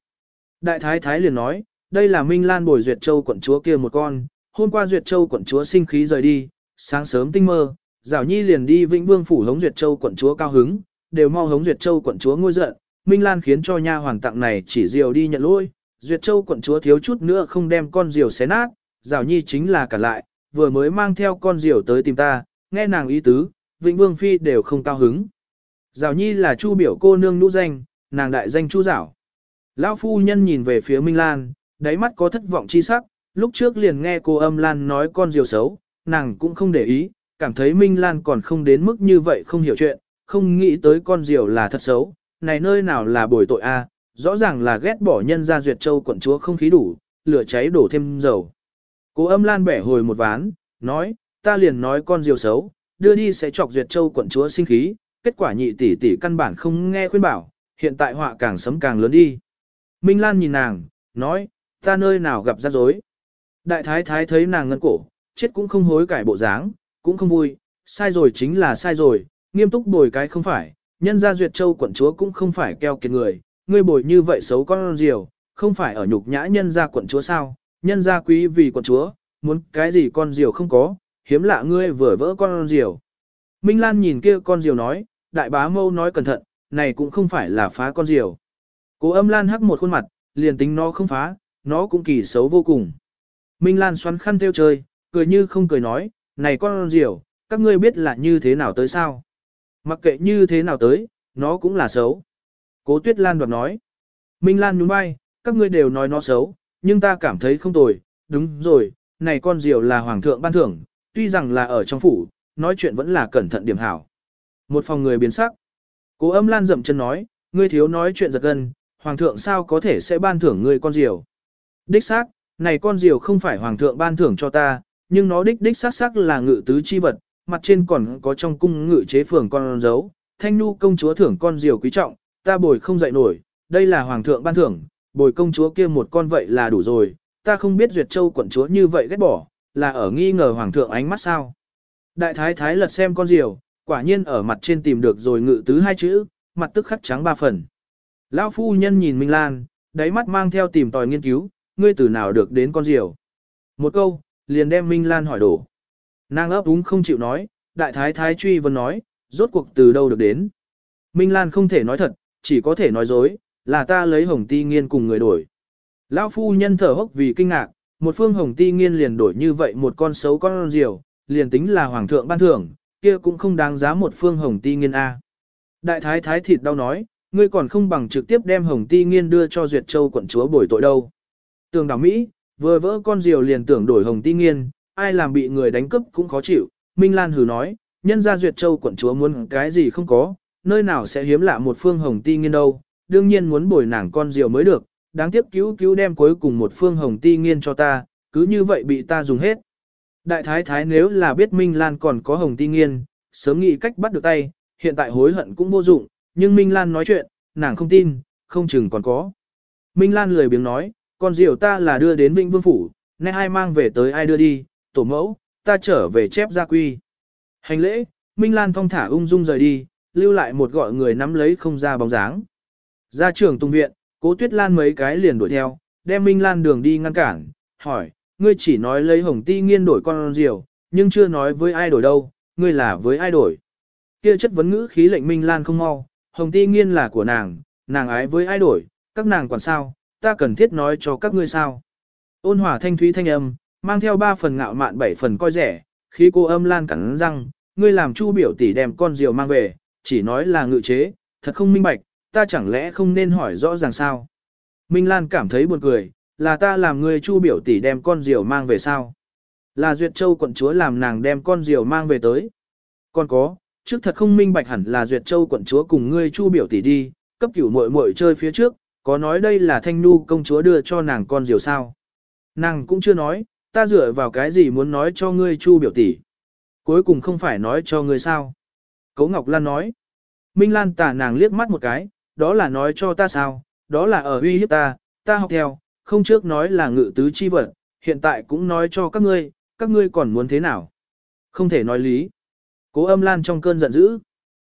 Đại thái thái liền nói, đây là Minh Lan bồi Duyệt Châu quận chúa kia một con, hôm qua Duyệt Châu quận chúa sinh khí rời đi, sáng sớm tinh mơ, Giảo Nhi liền đi Vĩnh Vương phủ hống Duyệt Châu quận chúa cao hứng, đều mau hống Duyệt Châu quận chúa ngôi giận, Minh Lan khiến cho nha hoàng tặng này chỉ diều đi nhận lỗi, Duyệt Châu quận chúa thiếu chút nữa không đem con diều xé nát, Giảo Nhi chính là cả lại, vừa mới mang theo con diều tới tìm ta, nghe nàng ý tứ, Vĩnh Vương phi đều không cao hứng. Giảo Nhi là Chu biểu cô nương nữ danh, nàng đại danh Chu Giảo. Lão phu nhân nhìn về phía Minh Lan, đáy mắt có thất vọng chi sắc, lúc trước liền nghe cô âm Lan nói con diều xấu, nàng cũng không để ý, cảm thấy Minh Lan còn không đến mức như vậy không hiểu chuyện, không nghĩ tới con diều là thật xấu, này nơi nào là bồi tội a, rõ ràng là ghét bỏ nhân ra duyệt châu quận chúa không khí đủ, lửa cháy đổ thêm dầu. Cô âm Lan bẻ hồi một ván, nói, ta liền nói con diều xấu, đưa đi sẽ chọc duyệt châu quận chúa sinh khí, kết quả nhị tỷ tỷ căn bản không nghe khuyên bảo, hiện tại họa càng sấm càng lớn đi. Minh Lan nhìn nàng, nói, ta nơi nào gặp rắc rối. Đại thái thái thấy nàng ngân cổ, chết cũng không hối cải bộ dáng, cũng không vui, sai rồi chính là sai rồi, nghiêm túc bồi cái không phải, nhân gia duyệt châu quận chúa cũng không phải keo kiệt người, ngươi bồi như vậy xấu con diều, không phải ở nhục nhã nhân gia quận chúa sao, nhân gia quý vì quận chúa, muốn cái gì con diều không có, hiếm lạ ngươi vừa vỡ con diều. Minh Lan nhìn kia con diều nói, đại bá mâu nói cẩn thận, này cũng không phải là phá con diều. Cố âm Lan hắc một khuôn mặt, liền tính nó không phá, nó cũng kỳ xấu vô cùng. Minh Lan xoắn khăn theo chơi, cười như không cười nói, này con diều, các ngươi biết là như thế nào tới sao? Mặc kệ như thế nào tới, nó cũng là xấu. Cố Tuyết Lan đoạt nói. Minh Lan nhún vai, các ngươi đều nói nó xấu, nhưng ta cảm thấy không tồi, đúng rồi, này con diều là hoàng thượng ban thưởng, tuy rằng là ở trong phủ, nói chuyện vẫn là cẩn thận điểm hảo. Một phòng người biến sắc. Cố âm Lan dậm chân nói, ngươi thiếu nói chuyện giật gân, hoàng thượng sao có thể sẽ ban thưởng ngươi con diều. Đích xác, này con diều không phải hoàng thượng ban thưởng cho ta, nhưng nó đích đích xác xác là ngự tứ chi vật, mặt trên còn có trong cung ngự chế phường con dấu, thanh nu công chúa thưởng con diều quý trọng, ta bồi không dậy nổi, đây là hoàng thượng ban thưởng, bồi công chúa kia một con vậy là đủ rồi, ta không biết duyệt châu quận chúa như vậy ghét bỏ, là ở nghi ngờ hoàng thượng ánh mắt sao. Đại thái thái lật xem con diều, quả nhiên ở mặt trên tìm được rồi ngự tứ hai chữ, mặt tức khắc trắng ba phần. Lão phu nhân nhìn Minh Lan, đáy mắt mang theo tìm tòi nghiên cứu, ngươi từ nào được đến con diều. Một câu, liền đem Minh Lan hỏi đổ. Nàng ấp úng không chịu nói, đại thái thái truy vấn nói, rốt cuộc từ đâu được đến. Minh Lan không thể nói thật, chỉ có thể nói dối, là ta lấy hồng ti nghiên cùng người đổi. Lão phu nhân thở hốc vì kinh ngạc, một phương hồng ti nghiên liền đổi như vậy một con xấu con diều, liền tính là hoàng thượng ban thưởng, kia cũng không đáng giá một phương hồng ti nghiên A. Đại thái thái thịt đau nói, ngươi còn không bằng trực tiếp đem hồng ti nghiên đưa cho Duyệt Châu quận chúa bồi tội đâu. Tường đảo Mỹ, vừa vỡ con diều liền tưởng đổi hồng ti nghiên, ai làm bị người đánh cướp cũng khó chịu. Minh Lan hừ nói, nhân ra Duyệt Châu quận chúa muốn cái gì không có, nơi nào sẽ hiếm lạ một phương hồng ti nghiên đâu, đương nhiên muốn bồi nàng con diều mới được, đáng tiếc cứu cứu đem cuối cùng một phương hồng ti nghiên cho ta, cứ như vậy bị ta dùng hết. Đại thái thái nếu là biết Minh Lan còn có hồng ti nghiên, sớm nghĩ cách bắt được tay, hiện tại hối hận cũng vô dụng, nhưng Minh Lan nói chuyện, nàng không tin, không chừng còn có. Minh Lan lười biếng nói, con diều ta là đưa đến Vĩnh Vương Phủ, nay ai mang về tới ai đưa đi, tổ mẫu, ta trở về chép gia quy. Hành lễ, Minh Lan thong thả ung dung rời đi, lưu lại một gọi người nắm lấy không ra bóng dáng. Ra trường tung viện, cố tuyết lan mấy cái liền đuổi theo, đem Minh Lan đường đi ngăn cản, hỏi, ngươi chỉ nói lấy hồng ti nghiên đổi con diều, nhưng chưa nói với ai đổi đâu, ngươi là với ai đổi. Kia chất vấn ngữ khí lệnh Minh Lan không mau, hồng ti nghiên là của nàng, nàng ái với ai đổi, các nàng quản sao, ta cần thiết nói cho các ngươi sao. Ôn hòa thanh thúy thanh âm, mang theo ba phần ngạo mạn bảy phần coi rẻ, khi cô âm lan cắn răng, ngươi làm chu biểu tỷ đem con diều mang về, chỉ nói là ngự chế, thật không minh bạch, ta chẳng lẽ không nên hỏi rõ ràng sao. Minh Lan cảm thấy buồn cười, là ta làm ngươi chu biểu tỷ đem con diều mang về sao. Là Duyệt Châu quận chúa làm nàng đem con diều mang về tới. Còn có, trước thật không minh bạch hẳn là Duyệt Châu quận chúa cùng ngươi chu biểu tỷ đi, cấp cửu muội muội chơi phía trước, có nói đây là thanh nu công chúa đưa cho nàng con diều sao. Nàng cũng chưa nói, ta dựa vào cái gì muốn nói cho ngươi chu biểu tỷ. Cuối cùng không phải nói cho ngươi sao. Cấu Ngọc Lan nói. Minh Lan tả nàng liếc mắt một cái, đó là nói cho ta sao, đó là ở uy hiếp ta, ta học theo, không trước nói là ngự tứ chi vật, hiện tại cũng nói cho các ngươi, các ngươi còn muốn thế nào. Không thể nói lý. Cố âm Lan trong cơn giận dữ.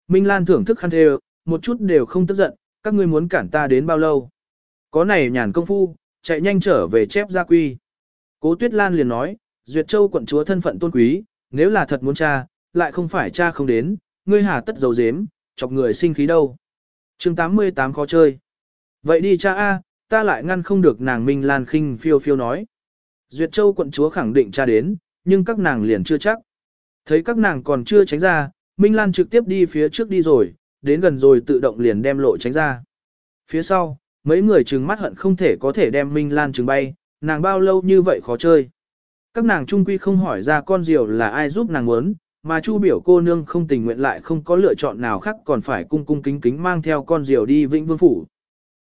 Minh Lan thưởng thức khăn thề, một chút đều không tức giận, các ngươi muốn cản ta đến bao lâu. Có này nhàn công phu, chạy nhanh trở về chép gia quy. Cố Tuyết Lan liền nói, Duyệt Châu quận chúa thân phận tôn quý, nếu là thật muốn cha, lại không phải cha không đến, ngươi hà tất dấu dếm, chọc người sinh khí đâu. chương 88 khó chơi. Vậy đi cha A, ta lại ngăn không được nàng Minh Lan khinh phiêu phiêu nói. Duyệt Châu quận chúa khẳng định cha đến, nhưng các nàng liền chưa chắc. Thấy các nàng còn chưa tránh ra, Minh Lan trực tiếp đi phía trước đi rồi, đến gần rồi tự động liền đem lộ tránh ra. Phía sau, mấy người trừng mắt hận không thể có thể đem Minh Lan trừng bay, nàng bao lâu như vậy khó chơi. Các nàng trung quy không hỏi ra con diều là ai giúp nàng muốn, mà Chu biểu cô nương không tình nguyện lại không có lựa chọn nào khác còn phải cung cung kính kính mang theo con diều đi Vĩnh Vương Phủ.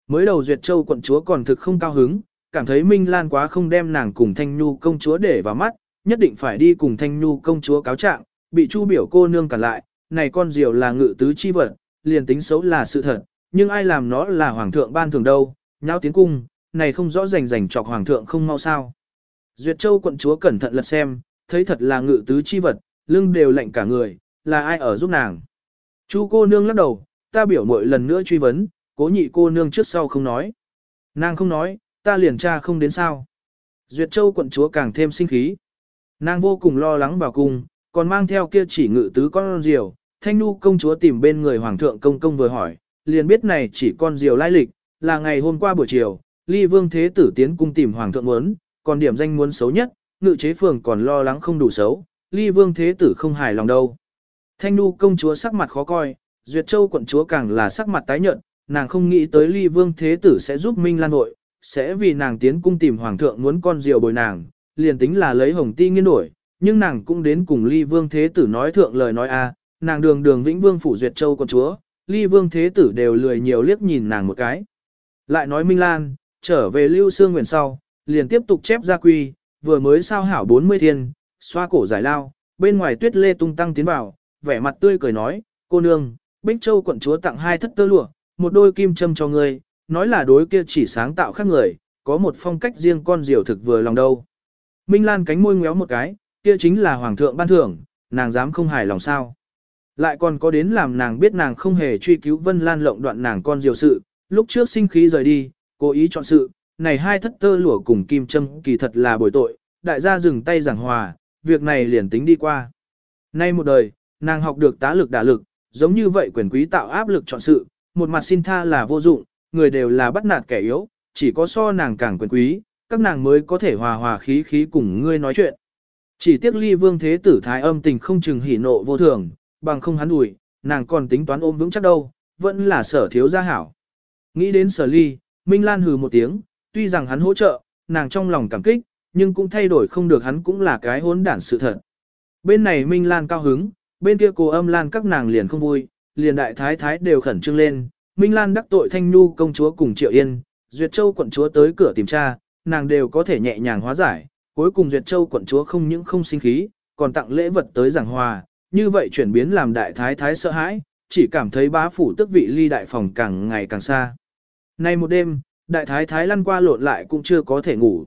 Mới đầu Duyệt Châu quận chúa còn thực không cao hứng, cảm thấy Minh Lan quá không đem nàng cùng Thanh Nhu công chúa để vào mắt, nhất định phải đi cùng Thanh Nhu công chúa cáo trạng, bị Chu biểu cô nương cản lại, này con diều là ngự tứ chi vật, liền tính xấu là sự thật, nhưng ai làm nó là hoàng thượng ban thường đâu, nháo tiến cung, này không rõ rành rành chọc hoàng thượng không mau sao. Duyệt Châu quận chúa cẩn thận lật xem, thấy thật là ngự tứ chi vật, lưng đều lạnh cả người, là ai ở giúp nàng. Chu cô nương lắc đầu, ta biểu mỗi lần nữa truy vấn, cố nhị cô nương trước sau không nói. Nàng không nói, ta liền tra không đến sao. Duyệt Châu quận chúa càng thêm sinh khí. Nàng vô cùng lo lắng vào cung, còn mang theo kia chỉ ngự tứ con diều. Thanh Nu công chúa tìm bên người hoàng thượng công công vừa hỏi, liền biết này chỉ con diều lai lịch, là ngày hôm qua buổi chiều, ly vương thế tử tiến cung tìm hoàng thượng muốn, còn điểm danh muốn xấu nhất, ngự chế phường còn lo lắng không đủ xấu, ly vương thế tử không hài lòng đâu. Thanh Nu công chúa sắc mặt khó coi, Duyệt Châu quận chúa càng là sắc mặt tái nhợt, nàng không nghĩ tới ly vương thế tử sẽ giúp Minh Lan nội, sẽ vì nàng tiến cung tìm hoàng thượng muốn con diều bồi nàng, liền tính là lấy hồng ti nghiên đổi, nhưng nàng cũng đến cùng ly vương thế tử nói thượng lời nói a, nàng đường đường vĩnh vương phủ Duyệt Châu con chúa, ly vương thế tử đều lười nhiều liếc nhìn nàng một cái. Lại nói Minh Lan, trở về lưu xương nguyện sau, liền tiếp tục chép gia quy, vừa mới sao hảo 40 thiên, xoa cổ giải lao, bên ngoài tuyết lê tung tăng tiến vào, vẻ mặt tươi cười nói, cô nương, Bích Châu quận chúa tặng hai thất tơ lụa, một đôi kim châm cho ngươi, nói là đối kia chỉ sáng tạo khác người, có một phong cách riêng con diều thực vừa lòng đâu. Minh Lan cánh môi ngéo một cái, kia chính là hoàng thượng ban thưởng, nàng dám không hài lòng sao. Lại còn có đến làm nàng biết nàng không hề truy cứu Vân Lan lộng đoạn nàng con diều sự, lúc trước sinh khí rời đi, cố ý chọn sự, này hai thất tơ lụa cùng kim châm kỳ thật là bồi tội, đại gia dừng tay giảng hòa, việc này liền tính đi qua. Nay một đời, nàng học được tá lực đả lực, giống như vậy quyền quý tạo áp lực chọn sự, một mặt xin tha là vô dụng, người đều là bắt nạt kẻ yếu, chỉ có so nàng càng quyền quý, các nàng mới có thể hòa hòa khí khí cùng ngươi nói chuyện. Chỉ tiếc ly vương thế tử thái âm tình không chừng hỉ nộ vô thường, bằng không hắn đùi, nàng còn tính toán ôm vững chắc đâu, vẫn là sở thiếu gia hảo. Nghĩ đến sở ly, Minh Lan hừ một tiếng, tuy rằng hắn hỗ trợ, nàng trong lòng cảm kích, nhưng cũng thay đổi không được hắn cũng là cái hốn đản sự thật. Bên này Minh Lan cao hứng, bên kia cô âm Lan các nàng liền không vui, liền đại thái thái đều khẩn trương lên, Minh Lan đắc tội Thanh nu công chúa cùng Triệu Yên, Duyệt Châu quận chúa tới cửa tìm tra, nàng đều có thể nhẹ nhàng hóa giải, cuối cùng Duyệt Châu quận chúa không những không sinh khí, còn tặng lễ vật tới giảng hòa, như vậy chuyển biến làm đại thái thái sợ hãi, chỉ cảm thấy bá phủ tức vị ly đại phòng càng ngày càng xa. Nay một đêm, đại thái thái lăn qua lộn lại cũng chưa có thể ngủ.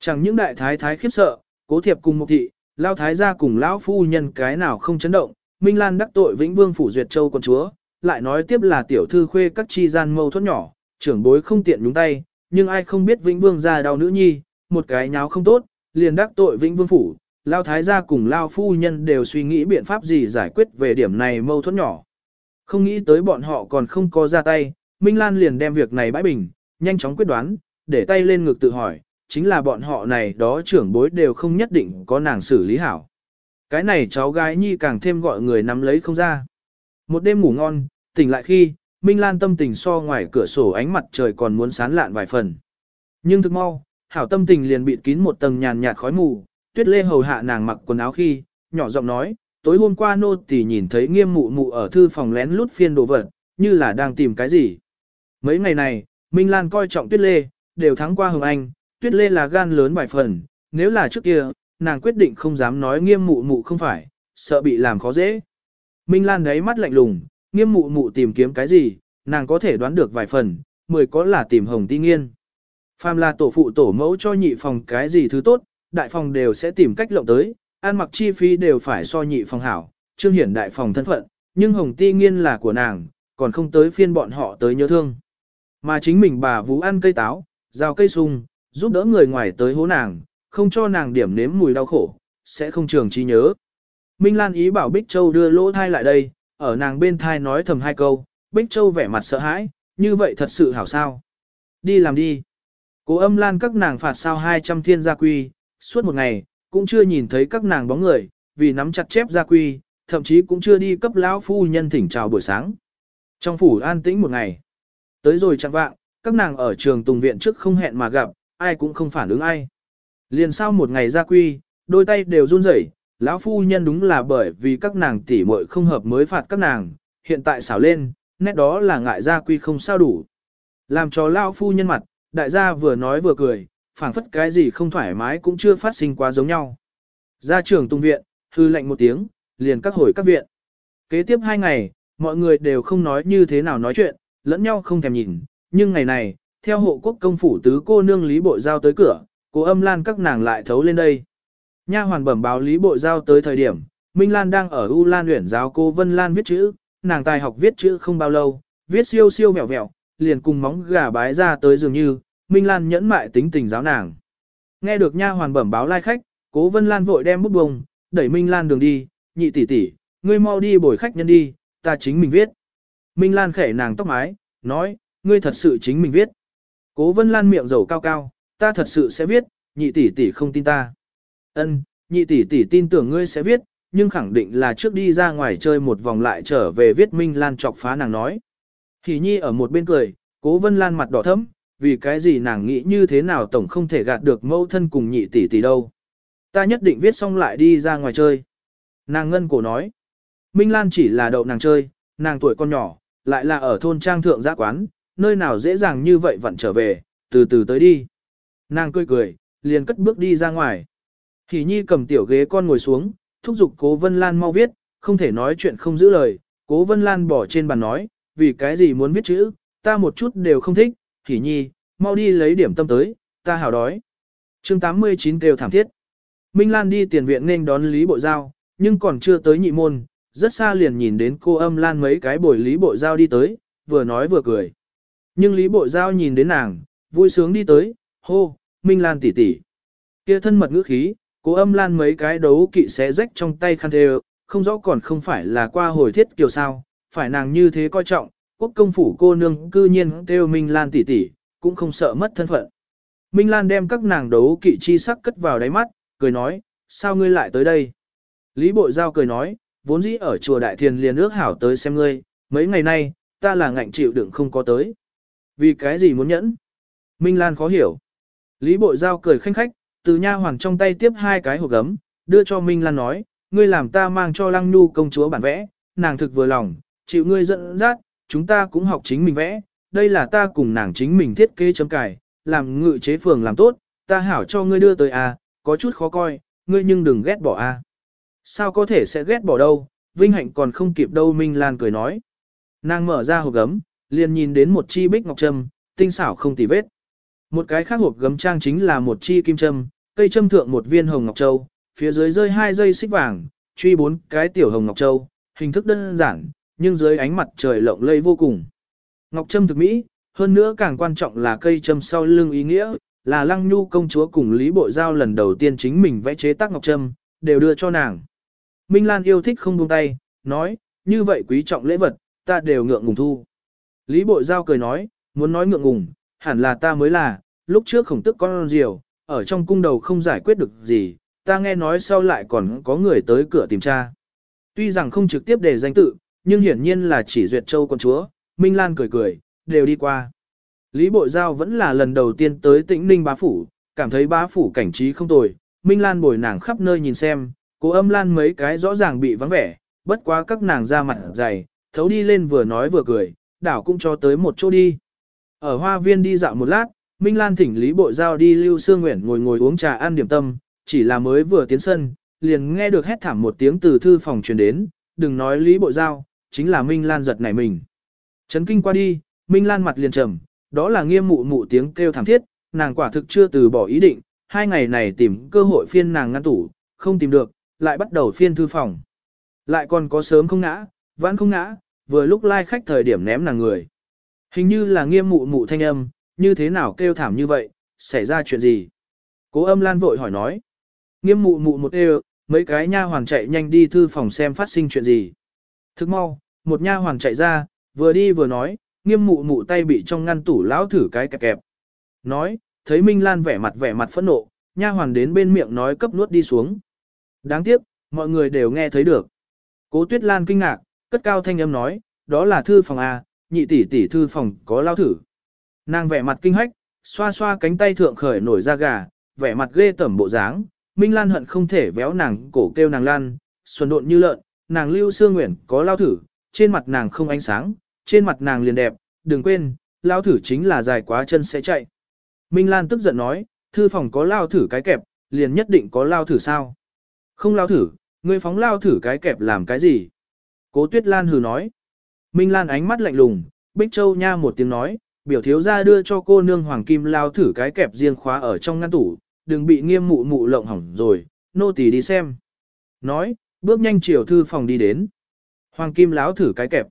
Chẳng những đại thái thái khiếp sợ, cố thiệp cùng một thị, lao thái gia cùng lão phu nhân cái nào không chấn động, Minh Lan đắc tội Vĩnh Vương phủ duyệt châu con chúa, lại nói tiếp là tiểu thư khuê các chi gian mâu thuẫn nhỏ, trưởng bối không tiện nhúng tay, nhưng ai không biết Vĩnh Vương ra đau nữ nhi, một cái nháo không tốt, liền đắc tội Vĩnh Vương phủ, lao thái gia cùng lao phu nhân đều suy nghĩ biện pháp gì giải quyết về điểm này mâu thuẫn nhỏ. Không nghĩ tới bọn họ còn không có ra tay, Minh Lan liền đem việc này bãi bình, nhanh chóng quyết đoán, để tay lên ngực tự hỏi, chính là bọn họ này đó trưởng bối đều không nhất định có nàng xử lý hảo. Cái này cháu gái nhi càng thêm gọi người nắm lấy không ra. Một đêm ngủ ngon, tỉnh lại khi, Minh Lan tâm tình so ngoài cửa sổ ánh mặt trời còn muốn sán lạn vài phần. Nhưng thực mau, hảo tâm tình liền bị kín một tầng nhàn nhạt khói mù, tuyết lê hầu hạ nàng mặc quần áo khi, nhỏ giọng nói, tối hôm qua nô tỳ nhìn thấy nghiêm mụ mụ ở thư phòng lén lút phiên đồ vật, như là đang tìm cái gì. Mấy ngày này, Minh Lan coi trọng tuyết lê, đều thắng qua Hồng Anh, tuyết lê là gan lớn vài phần, nếu là trước kia, nàng quyết định không dám nói nghiêm mụ mụ không phải, sợ bị làm khó dễ. Minh Lan đấy mắt lạnh lùng, nghiêm mụ mụ tìm kiếm cái gì, nàng có thể đoán được vài phần, mười có là tìm hồng ti nghiên. Phàm là tổ phụ tổ mẫu cho nhị phòng cái gì thứ tốt, đại phòng đều sẽ tìm cách lộng tới, ăn mặc chi phí đều phải so nhị phòng hảo, trương hiển đại phòng thân phận, nhưng hồng ti nghiên là của nàng, còn không tới phiên bọn họ tới nhớ thương. Mà chính mình bà vũ ăn cây táo, rào cây sung, giúp đỡ người ngoài tới hố nàng, không cho nàng điểm nếm mùi đau khổ, sẽ không trường trí nhớ. Minh Lan ý bảo Bích Châu đưa lỗ thai lại đây, ở nàng bên thai nói thầm hai câu, Bích Châu vẻ mặt sợ hãi, như vậy thật sự hảo sao. Đi làm đi. Cố âm Lan các nàng phạt sao 200 thiên gia quy, suốt một ngày, cũng chưa nhìn thấy các nàng bóng người, vì nắm chặt chép gia quy, thậm chí cũng chưa đi cấp lão phu nhân thỉnh chào buổi sáng. Trong phủ an tĩnh một ngày. Tới rồi chẳng vạng, các nàng ở trường tùng viện trước không hẹn mà gặp, ai cũng không phản ứng ai. Liền sau một ngày ra quy, đôi tay đều run rẩy, lão phu nhân đúng là bởi vì các nàng tỉ muội không hợp mới phạt các nàng, hiện tại xảo lên, nét đó là ngại gia quy không sao đủ. Làm cho lão phu nhân mặt, đại gia vừa nói vừa cười, phảng phất cái gì không thoải mái cũng chưa phát sinh quá giống nhau. Ra trường tung viện, hư lệnh một tiếng, liền các hồi các viện. Kế tiếp hai ngày, mọi người đều không nói như thế nào nói chuyện, lẫn nhau không thèm nhìn, nhưng ngày này, theo hộ quốc công phủ tứ cô nương Lý Bội Giao tới cửa, cô âm lan các nàng lại thấu lên đây. Nha hoàn bẩm báo Lý Bội Giao tới thời điểm, Minh Lan đang ở U Lan luyện giáo cô Vân Lan viết chữ, nàng tài học viết chữ không bao lâu, viết siêu siêu vẹo vẹo, liền cùng móng gà bái ra tới dường như, Minh Lan nhẫn mại tính tình giáo nàng. Nghe được nha hoàn bẩm báo lai khách, Cố Vân Lan vội đem bút bông, đẩy Minh Lan đường đi, nhị tỷ tỷ, ngươi mau đi bồi khách nhân đi, ta chính mình viết. Minh Lan khẽ nàng tóc mái, nói, ngươi thật sự chính mình viết. Cố Vân Lan miệng dầu cao cao, ta thật sự sẽ viết, nhị tỷ tỷ không tin ta. Ân, nhị tỷ tỷ tin tưởng ngươi sẽ viết, nhưng khẳng định là trước đi ra ngoài chơi một vòng lại trở về viết Minh Lan chọc phá nàng nói. Hỉ nhi ở một bên cười, cố vân lan mặt đỏ thẫm, vì cái gì nàng nghĩ như thế nào tổng không thể gạt được mâu thân cùng nhị tỷ tỷ đâu. Ta nhất định viết xong lại đi ra ngoài chơi. Nàng ngân cổ nói. Minh Lan chỉ là đậu nàng chơi, nàng tuổi con nhỏ, lại là ở thôn trang thượng giã quán, nơi nào dễ dàng như vậy vẫn trở về, từ từ tới đi. Nàng cười cười, liền cất bước đi ra ngoài. Hỷ nhi cầm tiểu ghế con ngồi xuống, thúc giục cố Vân Lan mau viết, không thể nói chuyện không giữ lời. Cố Vân Lan bỏ trên bàn nói, vì cái gì muốn viết chữ, ta một chút đều không thích, hỉ nhi, mau đi lấy điểm tâm tới, ta hào đói. chương 89 đều thảm thiết. Minh Lan đi tiền viện nên đón Lý Bộ Giao, nhưng còn chưa tới nhị môn, rất xa liền nhìn đến cô âm Lan mấy cái bồi Lý Bộ Giao đi tới, vừa nói vừa cười. Nhưng Lý Bộ Giao nhìn đến nàng, vui sướng đi tới, hô, Minh Lan tỷ tỷ. Kia thân mật ngữ khí, cô âm Lan mấy cái đấu kỵ xé rách trong tay khăn thề, không rõ còn không phải là qua hồi thiết kiều sao, phải nàng như thế coi trọng, quốc công phủ cô nương cư nhiên kêu Minh Lan tỷ tỷ, cũng không sợ mất thân phận. Minh Lan đem các nàng đấu kỵ chi sắc cất vào đáy mắt, cười nói, sao ngươi lại tới đây? Lý Bội Giao cười nói, vốn dĩ ở chùa Đại Thiền liền ước hảo tới xem ngươi, mấy ngày nay, ta là ngạnh chịu đựng không có tới. Vì cái gì muốn nhẫn? Minh Lan khó hiểu. Lý Bội Giao cười khanh khách, từ nha hoàng trong tay tiếp hai cái hộp gấm, đưa cho Minh Lan nói, ngươi làm ta mang cho Lăng Nhu công chúa bản vẽ, nàng thực vừa lòng, chịu ngươi dẫn dắt, chúng ta cũng học chính mình vẽ, đây là ta cùng nàng chính mình thiết kế chấm cải, làm ngự chế phường làm tốt, ta hảo cho ngươi đưa tới a, có chút khó coi, ngươi nhưng đừng ghét bỏ a. Sao có thể sẽ ghét bỏ đâu, Vinh Hạnh còn không kịp đâu Minh Lan cười nói. Nàng mở ra hộp gấm, liền nhìn đến một chi bích ngọc trâm, tinh xảo không tì vết. Một cái khác hộp gấm trang chính là một chi kim trâm, cây trâm thượng một viên hồng ngọc châu, phía dưới rơi hai dây xích vàng, truy bốn cái tiểu hồng ngọc châu, hình thức đơn giản, nhưng dưới ánh mặt trời lộng lây vô cùng. Ngọc Trâm thực mỹ, hơn nữa càng quan trọng là cây trâm sau lưng ý nghĩa, là Lăng Nhu công chúa cùng Lý Bộ Giao lần đầu tiên chính mình vẽ chế tác Ngọc Trâm, đều đưa cho nàng. Minh Lan yêu thích không buông tay, nói, như vậy quý trọng lễ vật, ta đều ngượng ngùng thu. Lý Bộ Giao cười nói, muốn nói ngượng ngùng, hẳn là ta mới là, lúc trước khổng tức con diều, ở trong cung đầu không giải quyết được gì, ta nghe nói sau lại còn có người tới cửa tìm tra. Tuy rằng không trực tiếp đề danh tự, nhưng hiển nhiên là chỉ duyệt châu con chúa, Minh Lan cười cười, đều đi qua. Lý Bội Giao vẫn là lần đầu tiên tới tĩnh ninh bá phủ, cảm thấy bá phủ cảnh trí không tồi, Minh Lan bồi nàng khắp nơi nhìn xem, cô âm Lan mấy cái rõ ràng bị vắng vẻ, bất quá các nàng ra mặt dày, thấu đi lên vừa nói vừa cười, đảo cũng cho tới một chỗ đi. Ở hoa viên đi dạo một lát, Minh Lan thỉnh Lý Bội Giao đi Lưu Sương Nguyện ngồi ngồi uống trà ăn điểm tâm, chỉ là mới vừa tiến sân, liền nghe được hét thảm một tiếng từ thư phòng truyền đến, đừng nói Lý Bội Giao, chính là Minh Lan giật nảy mình. Chấn kinh qua đi, Minh Lan mặt liền trầm, đó là nghiêm mụ mụ tiếng kêu thảm thiết, nàng quả thực chưa từ bỏ ý định, hai ngày này tìm cơ hội phiên nàng ngăn tủ, không tìm được, lại bắt đầu phiên thư phòng. Lại còn có sớm không ngã, vãn không ngã, vừa lúc lai like khách thời điểm ném nàng người. Hình như là nghiêm mụ mụ thanh âm, như thế nào kêu thảm như vậy, xảy ra chuyện gì? Cố âm Lan vội hỏi nói. Nghiêm mụ mụ một đều, mấy cái nha hoàn chạy nhanh đi thư phòng xem phát sinh chuyện gì. Thức mau, một nha hoàng chạy ra, vừa đi vừa nói, nghiêm mụ mụ tay bị trong ngăn tủ lão thử cái kẹp kẹp. Nói, thấy Minh Lan vẻ mặt vẻ mặt phẫn nộ, nha hoàng đến bên miệng nói cấp nuốt đi xuống. Đáng tiếc, mọi người đều nghe thấy được. Cố Tuyết Lan kinh ngạc, cất cao thanh âm nói, đó là thư phòng A, nhị tỷ tỷ thư phòng có lao thử. Nàng vẻ mặt kinh hách, xoa xoa cánh tay thượng khởi nổi da gà, vẻ mặt ghê tẩm bộ dáng, Minh Lan hận không thể véo nàng cổ kêu nàng lan, xuân độn như lợn, nàng lưu Sương nguyện có lao thử, trên mặt nàng không ánh sáng, trên mặt nàng liền đẹp, đừng quên, lao thử chính là dài quá chân sẽ chạy. Minh Lan tức giận nói, thư phòng có lao thử cái kẹp, liền nhất định có lao thử sao? Không lao thử, ngươi phóng lao thử cái kẹp làm cái gì? Cố Tuyết Lan hừ nói. Minh Lan ánh mắt lạnh lùng, Bích Châu nha một tiếng nói, biểu thiếu ra đưa cho cô nương hoàng kim lao thử cái kẹp riêng khóa ở trong ngăn tủ, đừng bị nghiêm mụ mụ lộng hỏng rồi, nô tỳ đi xem. Nói, bước nhanh chiều thư phòng đi đến. Hoàng kim láo thử cái kẹp.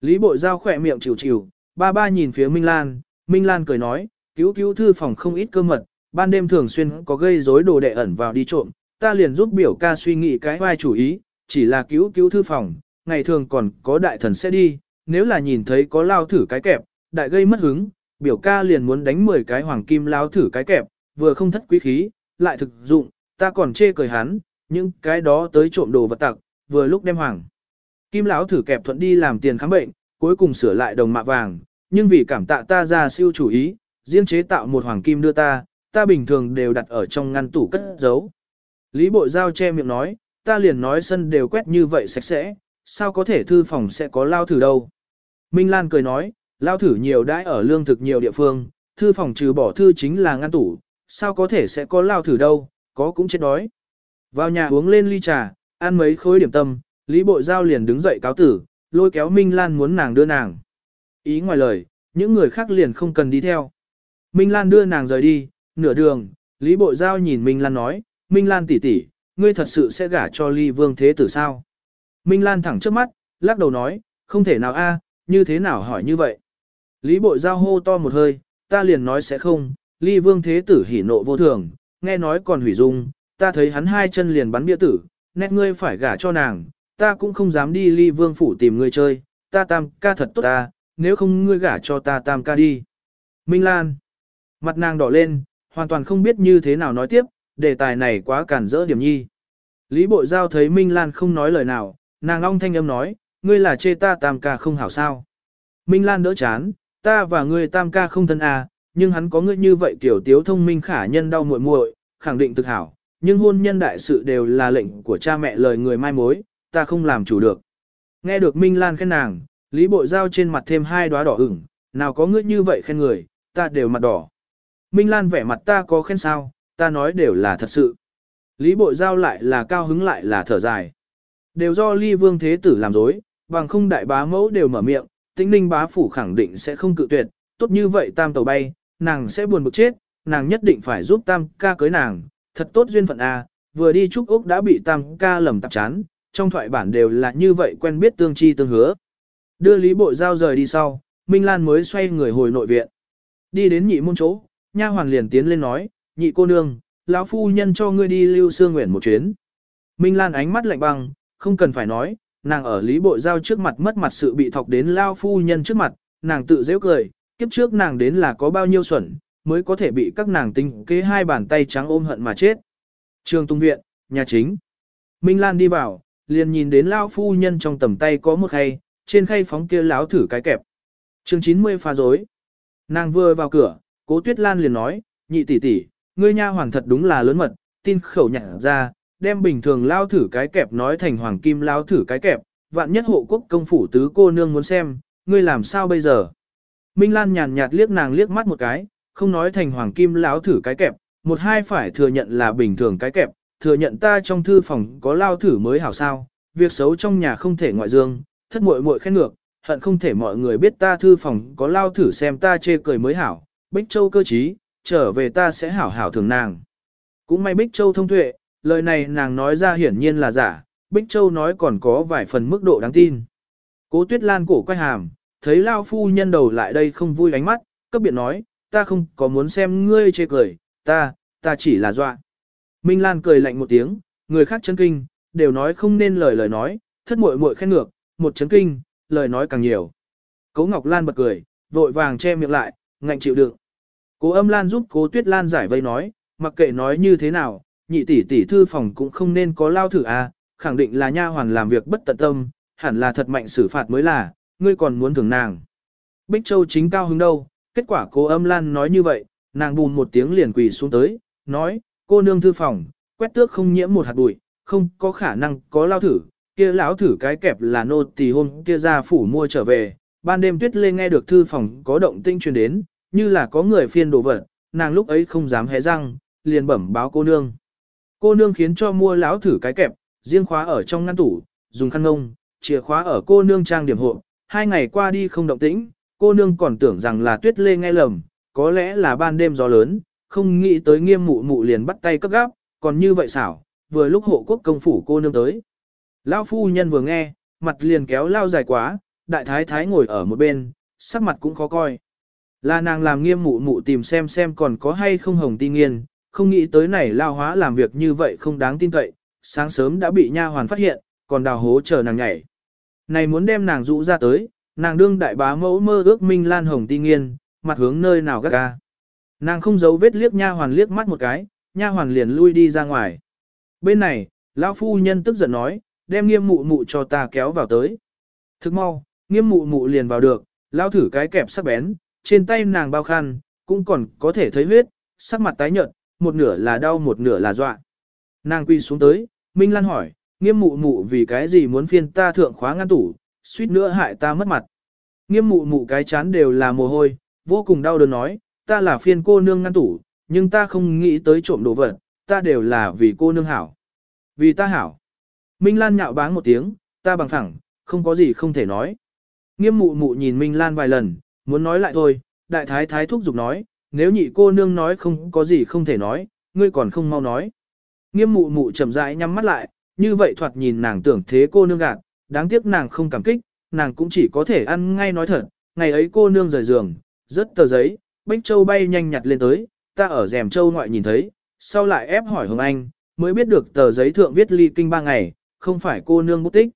Lý bội giao khỏe miệng chịu chịu, ba ba nhìn phía Minh Lan, Minh Lan cười nói, cứu cứu thư phòng không ít cơ mật, ban đêm thường xuyên có gây rối đồ đệ ẩn vào đi trộm, ta liền giúp biểu ca suy nghĩ cái vai chủ ý, chỉ là cứu cứu thư phòng, ngày thường còn có đại thần sẽ đi, nếu là nhìn thấy có lao thử cái kẹp, đại gây mất hứng, biểu ca liền muốn đánh 10 cái hoàng kim lao thử cái kẹp, vừa không thất quý khí, lại thực dụng, ta còn chê cười hắn, những cái đó tới trộm đồ vật tặc, vừa lúc đem hoàng. Kim lão thử kẹp thuận đi làm tiền khám bệnh, cuối cùng sửa lại đồng mạ vàng, nhưng vì cảm tạ ta ra siêu chủ ý, riêng chế tạo một hoàng kim đưa ta, ta bình thường đều đặt ở trong ngăn tủ cất giấu. Lý Bội Giao che miệng nói, ta liền nói sân đều quét như vậy sạch sẽ, sao có thể thư phòng sẽ có lao thử đâu. Minh Lan cười nói, lao thử nhiều đãi ở lương thực nhiều địa phương, thư phòng trừ bỏ thư chính là ngăn tủ, sao có thể sẽ có lao thử đâu, có cũng chết đói. Vào nhà uống lên ly trà, ăn mấy khối điểm tâm, Lý Bội Giao liền đứng dậy cáo tử, lôi kéo Minh Lan muốn nàng đưa nàng. Ý ngoài lời, những người khác liền không cần đi theo. Minh Lan đưa nàng rời đi, nửa đường, Lý Bội Giao nhìn Minh Lan nói, Minh Lan tỷ tỷ, ngươi thật sự sẽ gả cho ly vương thế tử sao? Minh Lan thẳng trước mắt, lắc đầu nói, không thể nào a, như thế nào hỏi như vậy? Lý Bội Giao hô to một hơi, ta liền nói sẽ không, ly vương thế tử hỉ nộ vô thường, nghe nói còn hủy dung, ta thấy hắn hai chân liền bắn bia tử, nét ngươi phải gả cho nàng, ta cũng không dám đi ly vương phủ tìm ngươi chơi, ta tam ca thật tốt ta, nếu không ngươi gả cho ta tam ca đi. Minh Lan, mặt nàng đỏ lên, hoàn toàn không biết như thế nào nói tiếp, đề tài này quá cản rỡ điểm nhi. Lý Bội Giao thấy Minh Lan không nói lời nào, nàng long thanh âm nói, ngươi là chê ta tam ca không hảo sao. Minh Lan đỡ chán, ta và ngươi tam ca không thân à, nhưng hắn có ngươi như vậy tiểu tiếu thông minh khả nhân đau muội muội, khẳng định thực hảo, nhưng hôn nhân đại sự đều là lệnh của cha mẹ lời người mai mối, ta không làm chủ được. Nghe được Minh Lan khen nàng, Lý Bội Giao trên mặt thêm hai đóa đỏ ửng, nào có ngươi như vậy khen người, ta đều mặt đỏ. Minh Lan vẻ mặt ta có khen sao, ta nói đều là thật sự. Lý Bội Giao lại là cao hứng lại là thở dài. Đều do ly vương thế tử làm dối, bằng không đại bá mẫu đều mở miệng, tĩnh ninh bá phủ khẳng định sẽ không cự tuyệt, tốt như vậy tam tàu bay, nàng sẽ buồn bực chết, nàng nhất định phải giúp tam ca cưới nàng, thật tốt duyên phận a. vừa đi trúc Úc đã bị tam ca lầm tạp chán, trong thoại bản đều là như vậy quen biết tương chi tương hứa. Đưa Lý Bội Giao rời đi sau, Minh Lan mới xoay người hồi nội viện. Đi đến nhị môn chỗ, nha hoàn liền tiến lên nói, nhị cô nương, lão phu nhân cho ngươi đi lưu xương nguyện một chuyến. Minh Lan ánh mắt lạnh băng, không cần phải nói, nàng ở Lý Bội Giao trước mặt mất mặt sự bị thọc đến lao phu nhân trước mặt, nàng tự dễ cười, kiếp trước nàng đến là có bao nhiêu xuẩn, mới có thể bị các nàng tinh kế hai bàn tay trắng ôm hận mà chết. Trường Tung Viện, nhà chính. Minh Lan đi vào, liền nhìn đến lao phu nhân trong tầm tay có một khay, trên khay phóng kia láo thử cái kẹp. Chương 90 pha dối. Nàng vừa vào cửa, cố tuyết lan liền nói, nhị tỷ tỷ, ngươi nha hoàng thật đúng là lớn mật, tin khẩu nhả ra, đem bình thường lao thử cái kẹp nói thành hoàng kim lao thử cái kẹp, vạn nhất hộ quốc công phủ tứ cô nương muốn xem, ngươi làm sao bây giờ? Minh Lan nhàn nhạt liếc nàng liếc mắt một cái, không nói thành hoàng kim lão thử cái kẹp, một hai phải thừa nhận là bình thường cái kẹp, thừa nhận ta trong thư phòng có lao thử mới hảo sao, việc xấu trong nhà không thể ngoại dương, thất muội muội khen ngược, hận không thể mọi người biết ta thư phòng có lao thử xem ta chê cười mới hảo, Bích Châu cơ trí, trở về ta sẽ hảo hảo thường nàng. Cũng may Bích Châu thông tuệ, lời này nàng nói ra hiển nhiên là giả, Bích Châu nói còn có vài phần mức độ đáng tin. Cố Tuyết Lan cổ quay hàm, thấy lao phu nhân đầu lại đây không vui ánh mắt, cấp biện nói, ta không có muốn xem ngươi chê cười, ta, ta chỉ là dọa. Minh Lan cười lạnh một tiếng, người khác chấn kinh, đều nói không nên lời lời nói, thất muội muội khen ngược, một chấn kinh, lời nói càng nhiều. Cố Ngọc Lan bật cười, vội vàng che miệng lại, ngạnh chịu đựng. Cố Âm Lan giúp Cố Tuyết Lan giải vây nói, mặc kệ nói như thế nào, nhị tỷ tỷ thư phòng cũng không nên có lao thử à, khẳng định là nha hoàn làm việc bất tận tâm, hẳn là thật mạnh xử phạt mới là, ngươi còn muốn thưởng nàng. Bích Châu chính cao hứng đâu, kết quả cô Âm Lan nói như vậy, nàng bùn một tiếng liền quỳ xuống tới, nói, cô nương thư phòng, quét tước không nhiễm một hạt bụi, không có khả năng có lao thử, kia lão thử cái kẹp là nô tỳ hôm kia ra phủ mua trở về, ban đêm tuyết lê nghe được thư phòng có động tinh truyền đến, như là có người phiên đồ vật, nàng lúc ấy không dám hé răng, liền bẩm báo cô nương. Cô nương khiến cho mua lão thử cái kẹp, riêng khóa ở trong ngăn tủ, dùng khăn ngông, chìa khóa ở cô nương trang điểm hộ, hai ngày qua đi không động tĩnh, cô nương còn tưởng rằng là tuyết lê nghe lầm, có lẽ là ban đêm gió lớn, không nghĩ tới nghiêm mụ mụ liền bắt tay cấp gáp, còn như vậy xảo, vừa lúc hộ quốc công phủ cô nương tới. Lão phu nhân vừa nghe, mặt liền kéo lao dài quá, đại thái thái ngồi ở một bên, sắc mặt cũng khó coi. Là nàng làm nghiêm mụ mụ tìm xem xem còn có hay không hồng ti nghiên, không nghĩ tới này lao hóa làm việc như vậy không đáng tin cậy, sáng sớm đã bị nha hoàn phát hiện, còn đào hố chờ nàng nhảy. Này muốn đem nàng dụ ra tới, nàng đương đại bá mẫu mơ ước minh lan hồng ti nghiên, mặt hướng nơi nào gắt ga. Nàng không giấu vết liếc nha hoàn liếc mắt một cái, nha hoàn liền lui đi ra ngoài. Bên này, lão phu nhân tức giận nói, đem nghiêm mụ mụ cho ta kéo vào tới. Thức mau, nghiêm mụ mụ liền vào được, lao thử cái kẹp sắc bén, trên tay nàng bao khăn, cũng còn có thể thấy huyết, sắc mặt tái nhợt, một nửa là đau một nửa là dọa. Nàng quy xuống tới, Minh Lan hỏi, nghiêm mụ mụ vì cái gì muốn phiên ta thượng khóa ngăn tủ, suýt nữa hại ta mất mặt. Nghiêm mụ mụ cái chán đều là mồ hôi, vô cùng đau đớn nói, ta là phiên cô nương ngăn tủ, nhưng ta không nghĩ tới trộm đồ vật, ta đều là vì cô nương hảo. Vì ta hảo. Minh Lan nhạo báng một tiếng, ta bằng thẳng, không có gì không thể nói. Nghiêm mụ mụ nhìn Minh Lan vài lần, muốn nói lại thôi, đại thái thái thúc giục nói, nếu nhị cô nương nói không có gì không thể nói, ngươi còn không mau nói. Nghiêm mụ mụ chậm rãi nhắm mắt lại, như vậy thoạt nhìn nàng tưởng thế cô nương gạt, đáng tiếc nàng không cảm kích, nàng cũng chỉ có thể ăn ngay nói thật, ngày ấy cô nương rời giường, rất tờ giấy, Bích Châu bay nhanh nhặt lên tới, ta ở rèm Châu ngoại nhìn thấy, sau lại ép hỏi Hồng Anh, mới biết được tờ giấy thượng viết ly kinh ba ngày, không phải cô nương bút tích.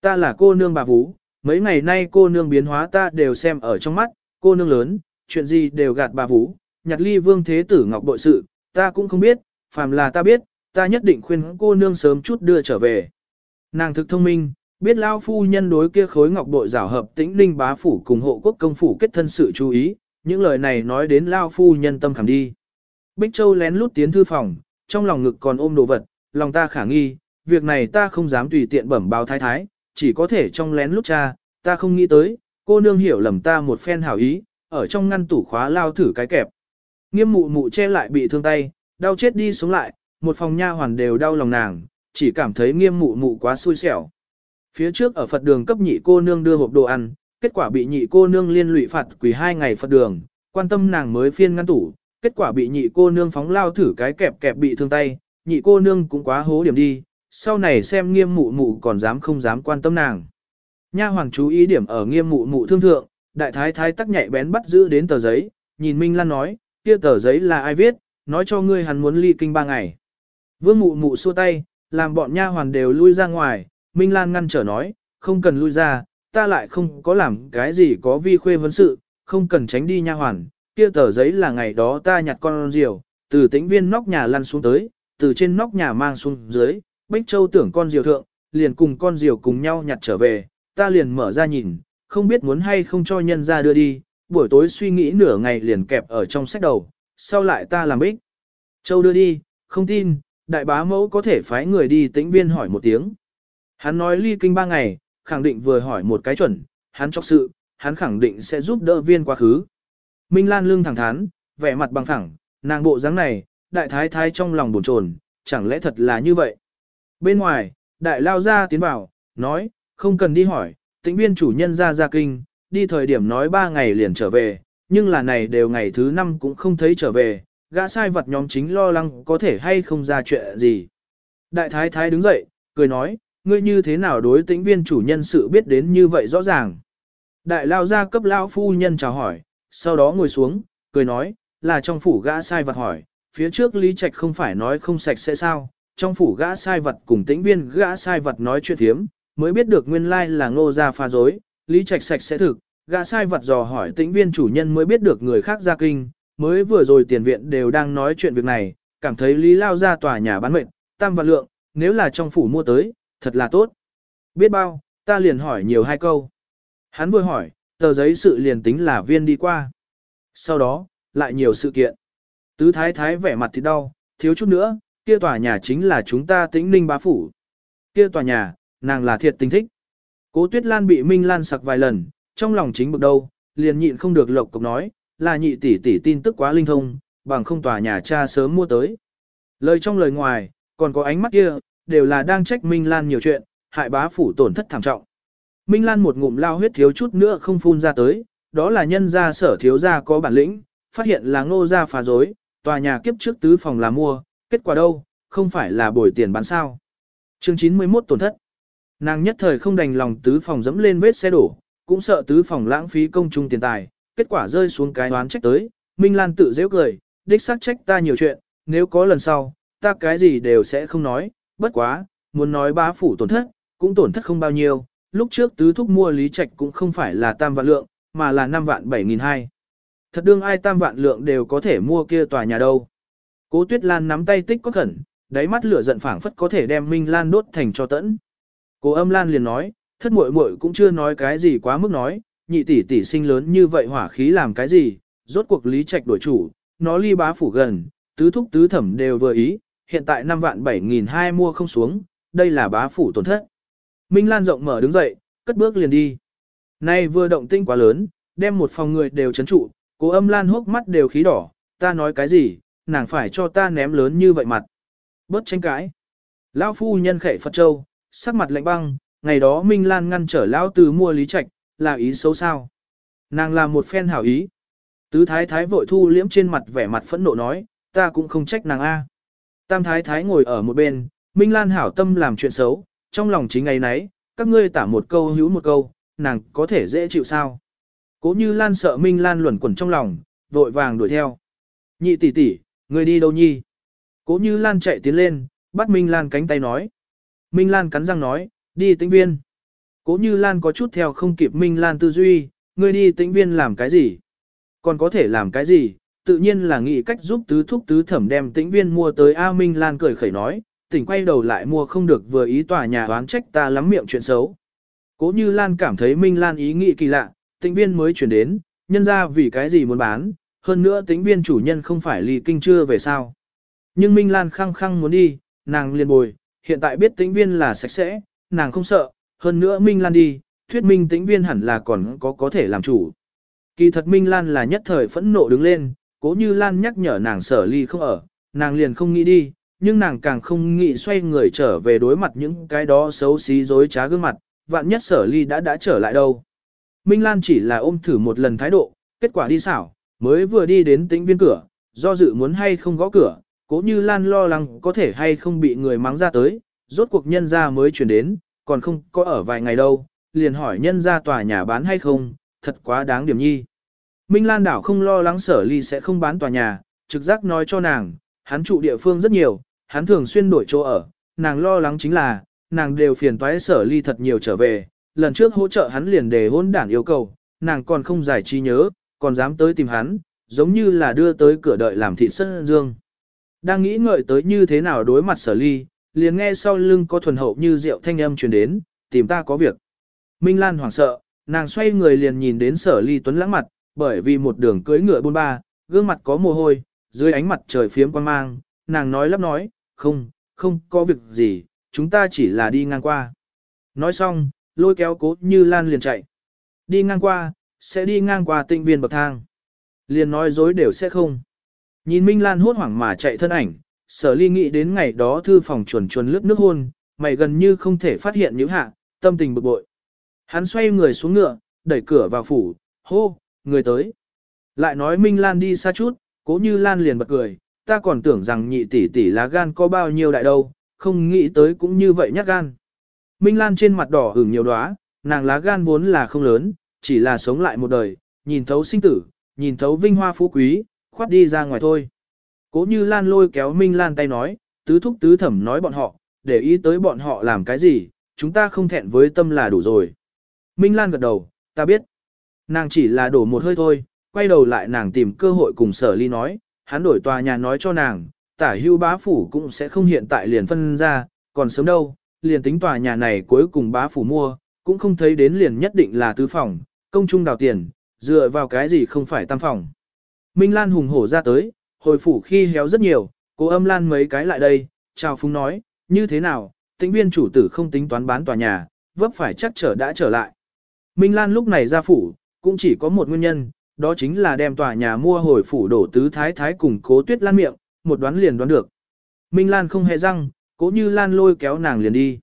Ta là cô nương bà Vũ, mấy ngày nay cô nương biến hóa ta đều xem ở trong mắt, cô nương lớn, chuyện gì đều gạt bà Vũ, nhặt ly vương thế tử ngọc bội sự, ta cũng không biết, phàm là ta biết, ta nhất định khuyên cô nương sớm chút đưa trở về. Nàng thực thông minh, biết lao phu nhân đối kia khối ngọc bội rảo hợp tĩnh linh bá phủ cùng hộ quốc công phủ kết thân sự chú ý, những lời này nói đến lao phu nhân tâm khảm đi. Bích Châu lén lút tiến thư phòng, trong lòng ngực còn ôm đồ vật, lòng ta khả nghi, việc này ta không dám tùy tiện bẩm báo thái thái, chỉ có thể trong lén lút cha, ta không nghĩ tới, cô nương hiểu lầm ta một phen hảo ý, ở trong ngăn tủ khóa lao thử cái kẹp. Nghiêm mụ mụ che lại bị thương tay, đau chết đi sống lại, một phòng nha hoàn đều đau lòng nàng, chỉ cảm thấy nghiêm mụ mụ quá xui xẻo. Phía trước ở Phật đường cấp nhị cô nương đưa hộp đồ ăn, kết quả bị nhị cô nương liên lụy phạt quỳ hai ngày Phật đường, quan tâm nàng mới phiên ngăn tủ, kết quả bị nhị cô nương phóng lao thử cái kẹp kẹp bị thương tay, nhị cô nương cũng quá hố điểm đi, sau này xem nghiêm mụ mụ còn dám không dám quan tâm nàng. Nha hoàng chú ý điểm ở nghiêm mụ mụ thương thượng, đại thái thái tắc nhạy bén bắt giữ đến tờ giấy, nhìn Minh Lan nói, kia tờ giấy là ai viết, nói cho ngươi hắn muốn ly kinh ba ngày. Vương mụ mụ xua tay, làm bọn nha hoàn đều lui ra ngoài, Minh Lan ngăn trở nói, không cần lui ra, ta lại không có làm cái gì có vi khuê vấn sự, không cần tránh đi nha hoàn, kia tờ giấy là ngày đó ta nhặt con diều, từ tĩnh viên nóc nhà lăn xuống tới, từ trên nóc nhà mang xuống dưới, Bích Châu tưởng con diều thượng, liền cùng con diều cùng nhau nhặt trở về, ta liền mở ra nhìn, không biết muốn hay không cho nhân ra đưa đi, buổi tối suy nghĩ nửa ngày liền kẹp ở trong sách đầu, sau lại ta làm Bích. Châu đưa đi, không tin, đại bá mẫu có thể phái người đi tĩnh viên hỏi một tiếng. Hắn nói ly kinh ba ngày, khẳng định vừa hỏi một cái chuẩn, hắn chọc sự, hắn khẳng định sẽ giúp đỡ viên quá khứ. Minh Lan lưng thẳng thắn, vẻ mặt bằng thẳng, nàng bộ dáng này, đại thái thái trong lòng buồn chồn, chẳng lẽ thật là như vậy. Bên ngoài, đại lao ra tiến vào, nói, không cần đi hỏi, tĩnh viên chủ nhân ra ra kinh, đi thời điểm nói ba ngày liền trở về, nhưng là này đều ngày thứ năm cũng không thấy trở về, gã sai vật nhóm chính lo lắng có thể hay không ra chuyện gì. Đại thái thái đứng dậy, cười nói, ngươi như thế nào đối tĩnh viên chủ nhân sự biết đến như vậy rõ ràng. Đại lao ra cấp lao phu nhân chào hỏi, sau đó ngồi xuống, cười nói, là trong phủ gã sai vật hỏi, phía trước Lý Trạch không phải nói không sạch sẽ sao, trong phủ gã sai vật cùng tĩnh viên gã sai vật nói chuyện thiếm, mới biết được nguyên lai là ngô gia pha dối, Lý Trạch sạch sẽ thực, gã sai vật dò hỏi tĩnh viên chủ nhân mới biết được người khác ra kinh, mới vừa rồi tiền viện đều đang nói chuyện việc này, cảm thấy Lý lao ra tòa nhà bán mệnh, tam vạn lượng, nếu là trong phủ mua tới, thật là tốt. Biết bao, ta liền hỏi nhiều hai câu. Hắn vừa hỏi, tờ giấy sự liền tính là viên đi qua. Sau đó, lại nhiều sự kiện. Tứ thái thái vẻ mặt thì đau, thiếu chút nữa, kia tòa nhà chính là chúng ta tĩnh ninh bá phủ. Kia tòa nhà, nàng là thiệt tình thích. Cố tuyết lan bị Minh Lan sặc vài lần, trong lòng chính bực đầu, liền nhịn không được lộc cục nói, là nhị tỷ tỷ tin tức quá linh thông, bằng không tòa nhà cha sớm mua tới. Lời trong lời ngoài, còn có ánh mắt kia, đều là đang trách Minh Lan nhiều chuyện, hại bá phủ tổn thất thảm trọng. Minh Lan một ngụm lao huyết thiếu chút nữa không phun ra tới, đó là nhân gia sở thiếu gia có bản lĩnh, phát hiện là ngô gia phá dối, tòa nhà kiếp trước tứ phòng là mua, kết quả đâu, không phải là bồi tiền bán sao. Chương 91 tổn thất. Nàng nhất thời không đành lòng tứ phòng dẫm lên vết xe đổ, cũng sợ tứ phòng lãng phí công chung tiền tài, kết quả rơi xuống cái đoán trách tới, Minh Lan tự dễ cười, đích xác trách ta nhiều chuyện, nếu có lần sau, ta cái gì đều sẽ không nói, bất quá, muốn nói bá phủ tổn thất, cũng tổn thất không bao nhiêu, lúc trước tứ thúc mua lý trạch cũng không phải là tam vạn lượng, mà là 5 vạn 7 nghìn hai. Thật đương ai tam vạn lượng đều có thể mua kia tòa nhà đâu. Cố Tuyết Lan nắm tay tích có khẩn, đáy mắt lửa giận phảng phất có thể đem Minh Lan đốt thành cho tẫn. Cố Âm Lan liền nói, thất muội muội cũng chưa nói cái gì quá mức nói, nhị tỷ tỷ sinh lớn như vậy hỏa khí làm cái gì, rốt cuộc lý trạch đổi chủ, nó ly bá phủ gần, tứ thúc tứ thẩm đều vừa ý, hiện tại 5 vạn 7 nghìn hai mua không xuống, đây là bá phủ tổn thất. Minh Lan rộng mở đứng dậy, cất bước liền đi. Nay vừa động tinh quá lớn, đem một phòng người đều chấn trụ, cố âm Lan hốc mắt đều khí đỏ, ta nói cái gì, nàng phải cho ta ném lớn như vậy mặt. Bớt tranh cãi. Lão phu nhân khệ Phật Châu, sắc mặt lạnh băng, ngày đó Minh Lan ngăn trở Lão Từ mua lý trạch, là ý xấu sao. Nàng là một phen hảo ý. Tứ thái thái vội thu liễm trên mặt vẻ mặt phẫn nộ nói, ta cũng không trách nàng A. Tam thái thái ngồi ở một bên, Minh Lan hảo tâm làm chuyện xấu, trong lòng chính ngày nấy, các ngươi tả một câu hữu một câu, nàng có thể dễ chịu sao. Cố như Lan sợ Minh Lan luẩn quẩn trong lòng, vội vàng đuổi theo. Nhị tỷ tỷ, ngươi đi đâu nhi? Cố như Lan chạy tiến lên, bắt Minh Lan cánh tay nói. Minh Lan cắn răng nói, đi tĩnh viên. Cố như Lan có chút theo không kịp Minh Lan tư duy, ngươi đi tĩnh viên làm cái gì? Còn có thể làm cái gì? Tự nhiên là nghĩ cách giúp tứ thúc tứ thẩm đem tĩnh viên mua tới A Minh Lan cười khẩy nói, tỉnh quay đầu lại mua không được vừa ý tòa nhà oán trách ta lắm miệng chuyện xấu. Cố như Lan cảm thấy Minh Lan ý nghĩ kỳ lạ, tĩnh viên mới chuyển đến, nhân ra vì cái gì muốn bán, hơn nữa tĩnh viên chủ nhân không phải lì kinh chưa về sao. Nhưng Minh Lan khăng khăng muốn đi, nàng liền bồi, hiện tại biết tĩnh viên là sạch sẽ, nàng không sợ, hơn nữa Minh Lan đi, thuyết minh tĩnh viên hẳn là còn có có thể làm chủ. Kỳ thật Minh Lan là nhất thời phẫn nộ đứng lên, cố như Lan nhắc nhở nàng sở ly không ở, nàng liền không nghĩ đi, nhưng nàng càng không nghĩ xoay người trở về đối mặt những cái đó xấu xí dối trá gương mặt, vạn nhất sở ly đã đã trở lại đâu. Minh Lan chỉ là ôm thử một lần thái độ, kết quả đi xảo, mới vừa đi đến tĩnh viên cửa, do dự muốn hay không gõ cửa, cố như Lan lo lắng có thể hay không bị người mắng ra tới, rốt cuộc nhân ra mới chuyển đến, còn không có ở vài ngày đâu, liền hỏi nhân ra tòa nhà bán hay không, thật quá đáng điểm nhi. Minh Lan đảo không lo lắng sở ly sẽ không bán tòa nhà, trực giác nói cho nàng, hắn trụ địa phương rất nhiều, hắn thường xuyên đổi chỗ ở, nàng lo lắng chính là, nàng đều phiền toái sở ly thật nhiều trở về, lần trước hỗ trợ hắn liền đề hôn đản yêu cầu, nàng còn không giải trí nhớ, còn dám tới tìm hắn, giống như là đưa tới cửa đợi làm thị sân dương. Đang nghĩ ngợi tới như thế nào đối mặt sở ly, liền nghe sau lưng có thuần hậu như rượu thanh âm truyền đến, tìm ta có việc. Minh Lan hoảng sợ, nàng xoay người liền nhìn đến sở ly tuấn lãng mặt, bởi vì một đường cưới ngựa bôn ba, gương mặt có mồ hôi, dưới ánh mặt trời phiếm quan mang, nàng nói lắp nói, không, không có việc gì, chúng ta chỉ là đi ngang qua. Nói xong, lôi kéo cố như Lan liền chạy. Đi ngang qua, sẽ đi ngang qua tinh viên bậc thang. Liền nói dối đều sẽ không. Nhìn Minh Lan hốt hoảng mà chạy thân ảnh, sở ly nghĩ đến ngày đó thư phòng chuồn chuồn lướt nước hôn, mày gần như không thể phát hiện những hạ, tâm tình bực bội. Hắn xoay người xuống ngựa, đẩy cửa vào phủ, hô, người tới. Lại nói Minh Lan đi xa chút, cố như Lan liền bật cười, ta còn tưởng rằng nhị tỷ tỷ lá gan có bao nhiêu đại đâu, không nghĩ tới cũng như vậy nhát gan. Minh Lan trên mặt đỏ hửng nhiều đóa, nàng lá gan vốn là không lớn, chỉ là sống lại một đời, nhìn thấu sinh tử, nhìn thấu vinh hoa phú quý, khoát đi ra ngoài thôi. Cố như Lan lôi kéo Minh Lan tay nói, tứ thúc tứ thẩm nói bọn họ, để ý tới bọn họ làm cái gì, chúng ta không thẹn với tâm là đủ rồi. Minh Lan gật đầu, ta biết. Nàng chỉ là đổ một hơi thôi, quay đầu lại nàng tìm cơ hội cùng sở ly nói, hắn đổi tòa nhà nói cho nàng, tả hưu bá phủ cũng sẽ không hiện tại liền phân ra, còn sớm đâu, liền tính tòa nhà này cuối cùng bá phủ mua, cũng không thấy đến liền nhất định là tứ phòng, công trung đào tiền, dựa vào cái gì không phải tam phòng. Minh Lan hùng hổ ra tới, hồi phủ khi héo rất nhiều, cô âm Lan mấy cái lại đây, chào phúng nói, như thế nào, tĩnh viên chủ tử không tính toán bán tòa nhà, vấp phải chắc trở đã trở lại. Minh Lan lúc này ra phủ, cũng chỉ có một nguyên nhân, đó chính là đem tòa nhà mua hồi phủ đổ tứ thái thái cùng cố tuyết lan miệng, một đoán liền đoán được. Minh Lan không hề răng, cố như Lan lôi kéo nàng liền đi.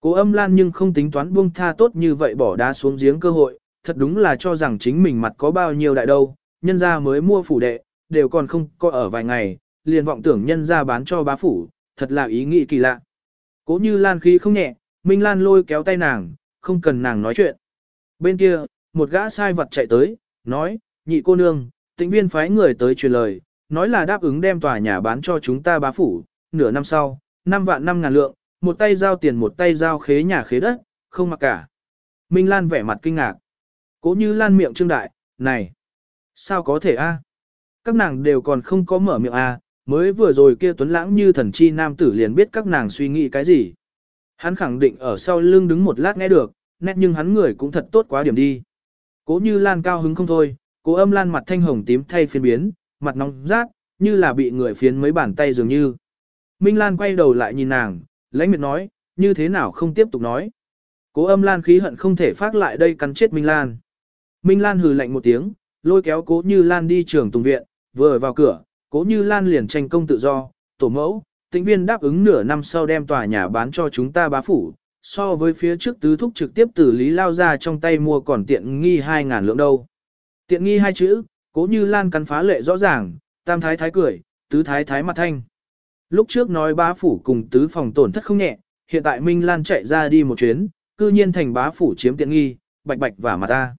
Cố âm Lan nhưng không tính toán buông tha tốt như vậy bỏ đá xuống giếng cơ hội, thật đúng là cho rằng chính mình mặt có bao nhiêu đại đâu, nhân ra mới mua phủ đệ, đều còn không có ở vài ngày, liền vọng tưởng nhân ra bán cho bá phủ, thật là ý nghĩ kỳ lạ. Cố như Lan khí không nhẹ, Minh Lan lôi kéo tay nàng, không cần nàng nói chuyện. Bên kia, một gã sai vật chạy tới, nói, nhị cô nương, tĩnh viên phái người tới truyền lời, nói là đáp ứng đem tòa nhà bán cho chúng ta bá phủ, nửa năm sau, 5 vạn 5 ngàn lượng, một tay giao tiền một tay giao khế nhà khế đất, không mặc cả. Minh Lan vẻ mặt kinh ngạc. Cố như Lan miệng trương đại, này, sao có thể a? Các nàng đều còn không có mở miệng a, mới vừa rồi kia tuấn lãng như thần chi nam tử liền biết các nàng suy nghĩ cái gì. Hắn khẳng định ở sau lưng đứng một lát nghe được, nét nhưng hắn người cũng thật tốt quá điểm đi. Cố như Lan cao hứng không thôi, cố âm Lan mặt thanh hồng tím thay phiên biến, mặt nóng rát, như là bị người phiến mấy bàn tay dường như. Minh Lan quay đầu lại nhìn nàng, lãnh miệt nói, như thế nào không tiếp tục nói. Cố âm Lan khí hận không thể phát lại đây cắn chết Minh Lan. Minh Lan hừ lạnh một tiếng, lôi kéo cố như Lan đi trường tùng viện, vừa vào cửa, cố như Lan liền tranh công tự do, tổ mẫu, tĩnh viên đáp ứng nửa năm sau đem tòa nhà bán cho chúng ta bá phủ, so với phía trước tứ thúc trực tiếp từ lý lao ra trong tay mua còn tiện nghi 2.000 lượng đâu. Tiện nghi hai chữ, cố như Lan cắn phá lệ rõ ràng, tam thái thái cười, tứ thái thái mặt thanh. Lúc trước nói bá phủ cùng tứ phòng tổn thất không nhẹ, hiện tại Minh Lan chạy ra đi một chuyến, cư nhiên thành bá phủ chiếm tiện nghi, bạch bạch và mặt ta.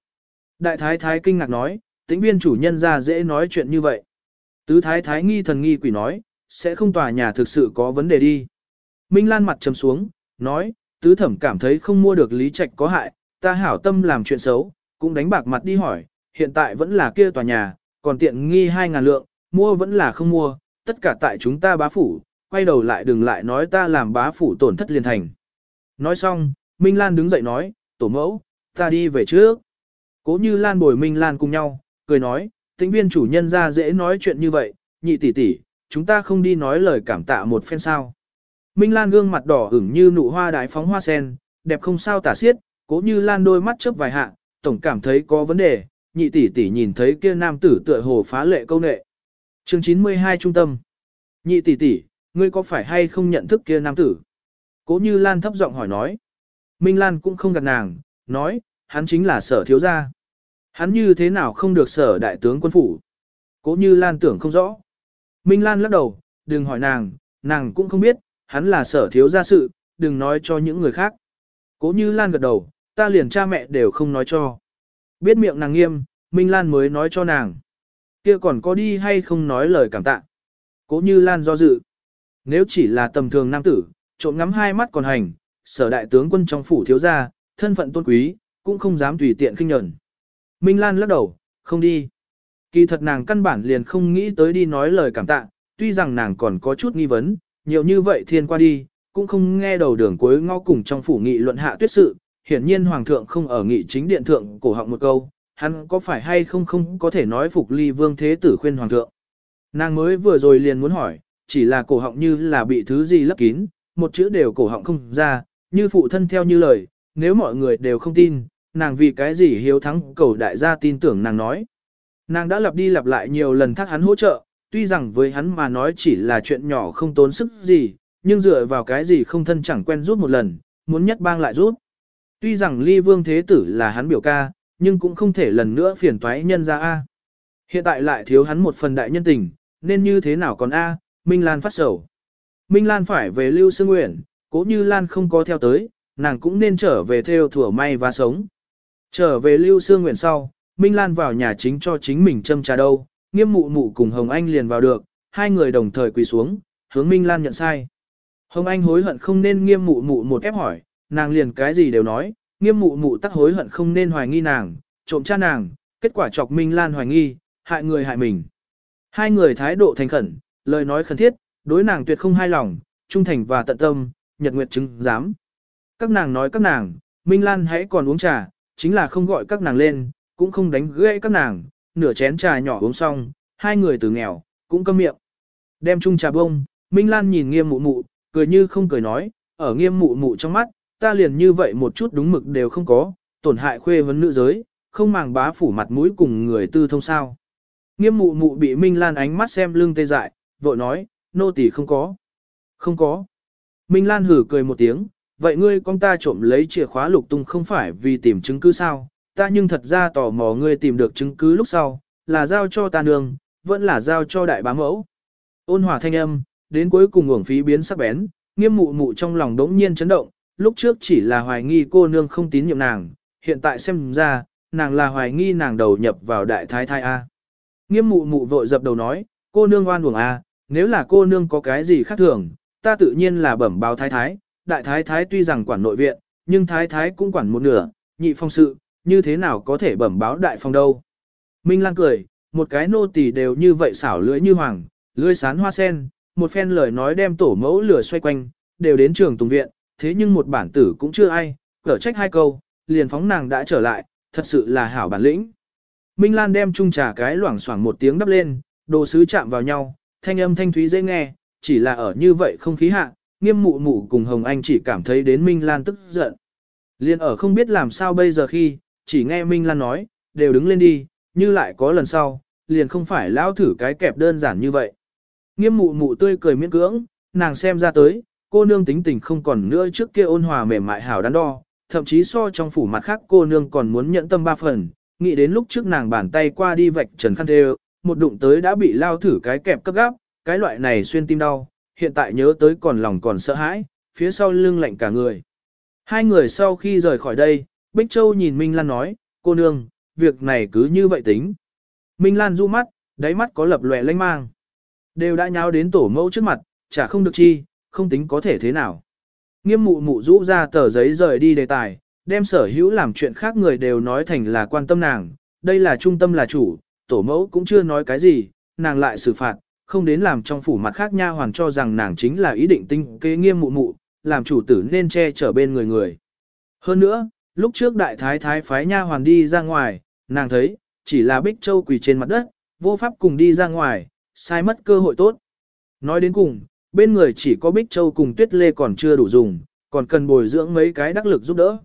Đại thái thái kinh ngạc nói, tĩnh viên chủ nhân ra dễ nói chuyện như vậy. Tứ thái thái nghi thần nghi quỷ nói, sẽ không tòa nhà thực sự có vấn đề đi. Minh Lan mặt trầm xuống, nói, tứ thẩm cảm thấy không mua được lý trạch có hại, ta hảo tâm làm chuyện xấu, cũng đánh bạc mặt đi hỏi, hiện tại vẫn là kia tòa nhà, còn tiện nghi 2.000 lượng, mua vẫn là không mua, tất cả tại chúng ta bá phủ, quay đầu lại đừng lại nói ta làm bá phủ tổn thất liền thành. Nói xong, Minh Lan đứng dậy nói, tổ mẫu, ta đi về trước. Cố như Lan bồi Minh Lan cùng nhau, cười nói, tĩnh viên chủ nhân ra dễ nói chuyện như vậy, nhị tỷ tỷ, chúng ta không đi nói lời cảm tạ một phen sao. Minh Lan gương mặt đỏ ửng như nụ hoa đái phóng hoa sen, đẹp không sao tả xiết, cố như Lan đôi mắt chớp vài hạ, tổng cảm thấy có vấn đề, nhị tỷ tỷ nhìn thấy kia nam tử tựa hồ phá lệ câu nệ. Chương 92 trung tâm. Nhị tỷ tỷ, ngươi có phải hay không nhận thức kia nam tử? Cố như Lan thấp giọng hỏi nói. Minh Lan cũng không gạt nàng, nói, hắn chính là sở thiếu gia. Hắn như thế nào không được sở đại tướng quân phủ? Cố như Lan tưởng không rõ. Minh Lan lắc đầu, đừng hỏi nàng, nàng cũng không biết, hắn là sở thiếu gia sự, đừng nói cho những người khác. Cố như Lan gật đầu, ta liền cha mẹ đều không nói cho. Biết miệng nàng nghiêm, Minh Lan mới nói cho nàng. Kia còn có đi hay không nói lời cảm tạ. Cố như Lan do dự. Nếu chỉ là tầm thường nam tử, trộm ngắm hai mắt còn hành, sở đại tướng quân trong phủ thiếu gia, thân phận tôn quý, cũng không dám tùy tiện kinh nhẫn. Minh Lan lắc đầu, không đi. Kỳ thật nàng căn bản liền không nghĩ tới đi nói lời cảm tạ, tuy rằng nàng còn có chút nghi vấn, nhiều như vậy thiên qua đi, cũng không nghe đầu đường cuối ngõ cùng trong phủ nghị luận hạ tuyết sự, hiển nhiên hoàng thượng không ở nghị chính điện thượng cổ họng một câu, hắn có phải hay không không có thể nói phục ly vương thế tử khuyên hoàng thượng. Nàng mới vừa rồi liền muốn hỏi, chỉ là cổ họng như là bị thứ gì lấp kín, một chữ đều cổ họng không ra, như phụ thân theo như lời, nếu mọi người đều không tin, nàng vì cái gì hiếu thắng cầu đại gia tin tưởng nàng nói. Nàng đã lặp đi lặp lại nhiều lần thắc hắn hỗ trợ, tuy rằng với hắn mà nói chỉ là chuyện nhỏ không tốn sức gì, nhưng dựa vào cái gì không thân chẳng quen rút một lần, muốn nhất bang lại rút. Tuy rằng ly vương thế tử là hắn biểu ca, nhưng cũng không thể lần nữa phiền toái nhân ra A. Hiện tại lại thiếu hắn một phần đại nhân tình, nên như thế nào còn A, Minh Lan phát sầu. Minh Lan phải về Lưu Sương Nguyện, cố như Lan không có theo tới, nàng cũng nên trở về theo thủa may và sống. Trở về Lưu Sương Nguyện sau, Minh Lan vào nhà chính cho chính mình châm trà đâu, nghiêm mụ mụ cùng Hồng Anh liền vào được, hai người đồng thời quỳ xuống, hướng Minh Lan nhận sai. Hồng Anh hối hận không nên nghiêm mụ mụ một ép hỏi, nàng liền cái gì đều nói, nghiêm mụ mụ tắc hối hận không nên hoài nghi nàng, trộm cha nàng, kết quả chọc Minh Lan hoài nghi, hại người hại mình. Hai người thái độ thành khẩn, lời nói khẩn thiết, đối nàng tuyệt không hai lòng, trung thành và tận tâm, nhật nguyệt chứng dám. Các nàng nói các nàng, Minh Lan hãy còn uống trà, chính là không gọi các nàng lên, cũng không đánh gãy các nàng, nửa chén trà nhỏ uống xong, hai người từ nghèo, cũng câm miệng. Đem chung trà bông, Minh Lan nhìn nghiêm mụ mụ, cười như không cười nói, ở nghiêm mụ mụ trong mắt, ta liền như vậy một chút đúng mực đều không có, tổn hại khuê vấn nữ giới, không màng bá phủ mặt mũi cùng người tư thông sao. Nghiêm mụ mụ bị Minh Lan ánh mắt xem lưng tê dại, vội nói, nô tỳ không có. Không có. Minh Lan hử cười một tiếng, vậy ngươi con ta trộm lấy chìa khóa lục tung không phải vì tìm chứng cứ sao, ta nhưng thật ra tò mò ngươi tìm được chứng cứ lúc sau, là giao cho ta nương, vẫn là giao cho đại bá mẫu. Ôn hòa thanh âm, đến cuối cùng uổng phí biến sắc bén, nghiêm mụ mụ trong lòng đống nhiên chấn động, lúc trước chỉ là hoài nghi cô nương không tín nhiệm nàng, hiện tại xem ra, nàng là hoài nghi nàng đầu nhập vào đại thái thái A. Nghiêm mụ mụ vội dập đầu nói, cô nương oan uổng A, nếu là cô nương có cái gì khác thường, ta tự nhiên là bẩm báo thái thái, đại thái thái tuy rằng quản nội viện, nhưng thái thái cũng quản một nửa, nhị phong sự, như thế nào có thể bẩm báo đại phong đâu. Minh Lan cười, một cái nô tỳ đều như vậy xảo lưỡi như hoàng, lưỡi sán hoa sen, một phen lời nói đem tổ mẫu lửa xoay quanh, đều đến trường tùng viện, thế nhưng một bản tử cũng chưa ai, cở trách hai câu, liền phóng nàng đã trở lại, thật sự là hảo bản lĩnh. Minh Lan đem chung trà cái loảng xoảng một tiếng đắp lên, đồ sứ chạm vào nhau, thanh âm thanh thúy dễ nghe, chỉ là ở như vậy không khí hạ, nghiêm mụ mụ cùng Hồng Anh chỉ cảm thấy đến Minh Lan tức giận. Liên ở không biết làm sao bây giờ khi, chỉ nghe Minh Lan nói, đều đứng lên đi, như lại có lần sau, liền không phải lão thử cái kẹp đơn giản như vậy. Nghiêm mụ mụ tươi cười miễn cưỡng, nàng xem ra tới, cô nương tính tình không còn nữa trước kia ôn hòa mềm mại hảo đắn đo, thậm chí so trong phủ mặt khác cô nương còn muốn nhận tâm ba phần, nghĩ đến lúc trước nàng bàn tay qua đi vạch trần khăn thê một đụng tới đã bị lao thử cái kẹp cấp gáp, cái loại này xuyên tim đau, hiện tại nhớ tới còn lòng còn sợ hãi, phía sau lưng lạnh cả người. Hai người sau khi rời khỏi đây, Bích Châu nhìn Minh Lan nói, cô nương, việc này cứ như vậy tính. Minh Lan du mắt, đáy mắt có lập lòe lanh mang. Đều đã nháo đến tổ mẫu trước mặt, chả không được chi, không tính có thể thế nào. Nghiêm mụ mụ rũ ra tờ giấy rời đi đề tài, đem sở hữu làm chuyện khác người đều nói thành là quan tâm nàng, đây là trung tâm là chủ, tổ mẫu cũng chưa nói cái gì, nàng lại xử phạt, không đến làm trong phủ mặt khác nha hoàn cho rằng nàng chính là ý định tinh kế nghiêm mụ mụ, làm chủ tử nên che chở bên người người. Hơn nữa, lúc trước đại thái thái phái nha hoàn đi ra ngoài, nàng thấy, chỉ là Bích Châu quỳ trên mặt đất, vô pháp cùng đi ra ngoài, sai mất cơ hội tốt. Nói đến cùng, bên người chỉ có Bích Châu cùng Tuyết Lê còn chưa đủ dùng, còn cần bồi dưỡng mấy cái đắc lực giúp đỡ.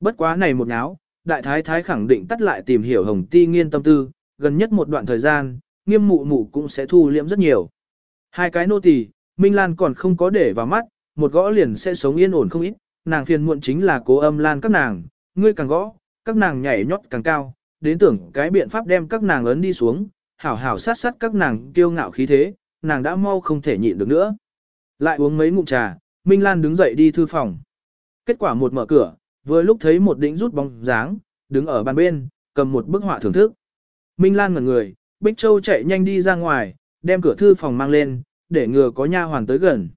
Bất quá này một náo, đại thái thái khẳng định tắt lại tìm hiểu hồng ti nghiên tâm tư, gần nhất một đoạn thời gian, nghiêm mụ mụ cũng sẽ thu liễm rất nhiều. Hai cái nô tỳ, Minh Lan còn không có để vào mắt, một gõ liền sẽ sống yên ổn không ít, nàng phiền muộn chính là cố âm lan các nàng, ngươi càng gõ, các nàng nhảy nhót càng cao, đến tưởng cái biện pháp đem các nàng lớn đi xuống, hảo hảo sát sát các nàng kiêu ngạo khí thế, nàng đã mau không thể nhịn được nữa. Lại uống mấy ngụm trà, Minh Lan đứng dậy đi thư phòng. Kết quả một mở cửa, vừa lúc thấy một đỉnh rút bóng dáng, đứng ở bàn bên, cầm một bức họa thưởng thức. Minh Lan ngẩn người, Bích Châu chạy nhanh đi ra ngoài, đem cửa thư phòng mang lên, để ngừa có nha hoàn tới gần.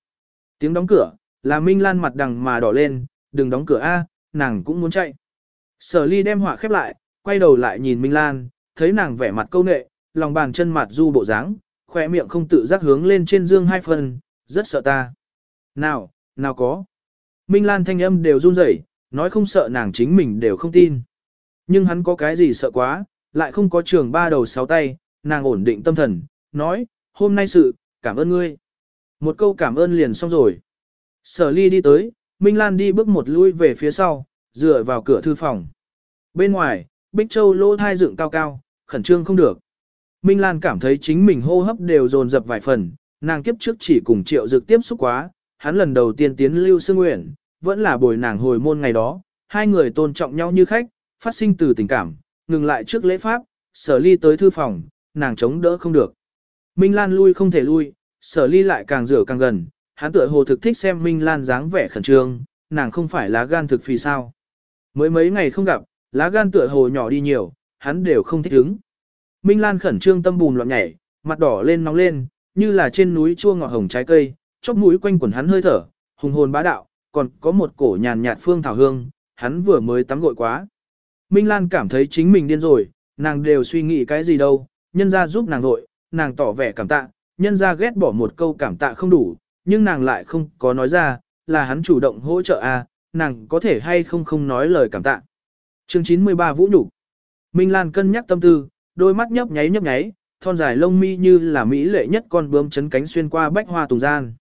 Tiếng đóng cửa, là Minh Lan mặt đằng mà đỏ lên, đừng đóng cửa A, nàng cũng muốn chạy. Sở ly đem họa khép lại, quay đầu lại nhìn Minh Lan, thấy nàng vẻ mặt câu nệ, lòng bàn chân mặt du bộ dáng, khỏe miệng không tự giác hướng lên trên dương hai phần, rất sợ ta. Nào, nào có. Minh Lan thanh âm đều run rẩy, nói không sợ nàng chính mình đều không tin. Nhưng hắn có cái gì sợ quá, lại không có trường ba đầu sáu tay, nàng ổn định tâm thần, nói, hôm nay sự, cảm ơn ngươi. Một câu cảm ơn liền xong rồi. Sở ly đi tới, Minh Lan đi bước một lui về phía sau, dựa vào cửa thư phòng. Bên ngoài, Bích Châu lỗ thai dựng cao cao, khẩn trương không được. Minh Lan cảm thấy chính mình hô hấp đều dồn dập vài phần, nàng kiếp trước chỉ cùng triệu dực tiếp xúc quá, hắn lần đầu tiên tiến lưu sư nguyện, vẫn là bồi nàng hồi môn ngày đó, hai người tôn trọng nhau như khách, phát sinh từ tình cảm, ngừng lại trước lễ pháp, sở ly tới thư phòng, nàng chống đỡ không được. Minh Lan lui không thể lui, sở ly lại càng rửa càng gần, hắn tựa hồ thực thích xem Minh Lan dáng vẻ khẩn trương, nàng không phải lá gan thực phì sao. Mới mấy ngày không gặp, lá gan tựa hồ nhỏ đi nhiều, hắn đều không thích ứng. Minh Lan khẩn trương tâm bùn loạn nhảy, mặt đỏ lên nóng lên, như là trên núi chua ngọt hồng trái cây, chóp mũi quanh quần hắn hơi thở, hùng hồn bá đạo, còn có một cổ nhàn nhạt phương thảo hương, hắn vừa mới tắm gội quá. Minh Lan cảm thấy chính mình điên rồi, nàng đều suy nghĩ cái gì đâu, nhân ra giúp nàng gội, nàng tỏ vẻ cảm tạ, nhân ra ghét bỏ một câu cảm tạ không đủ, nhưng nàng lại không có nói ra, là hắn chủ động hỗ trợ à, nàng có thể hay không không nói lời cảm tạ. Chương 93 Vũ Nhục Minh Lan cân nhắc tâm tư, đôi mắt nhấp nháy nhấp nháy, thon dài lông mi như là mỹ lệ nhất con bướm chấn cánh xuyên qua bách hoa tùng gian.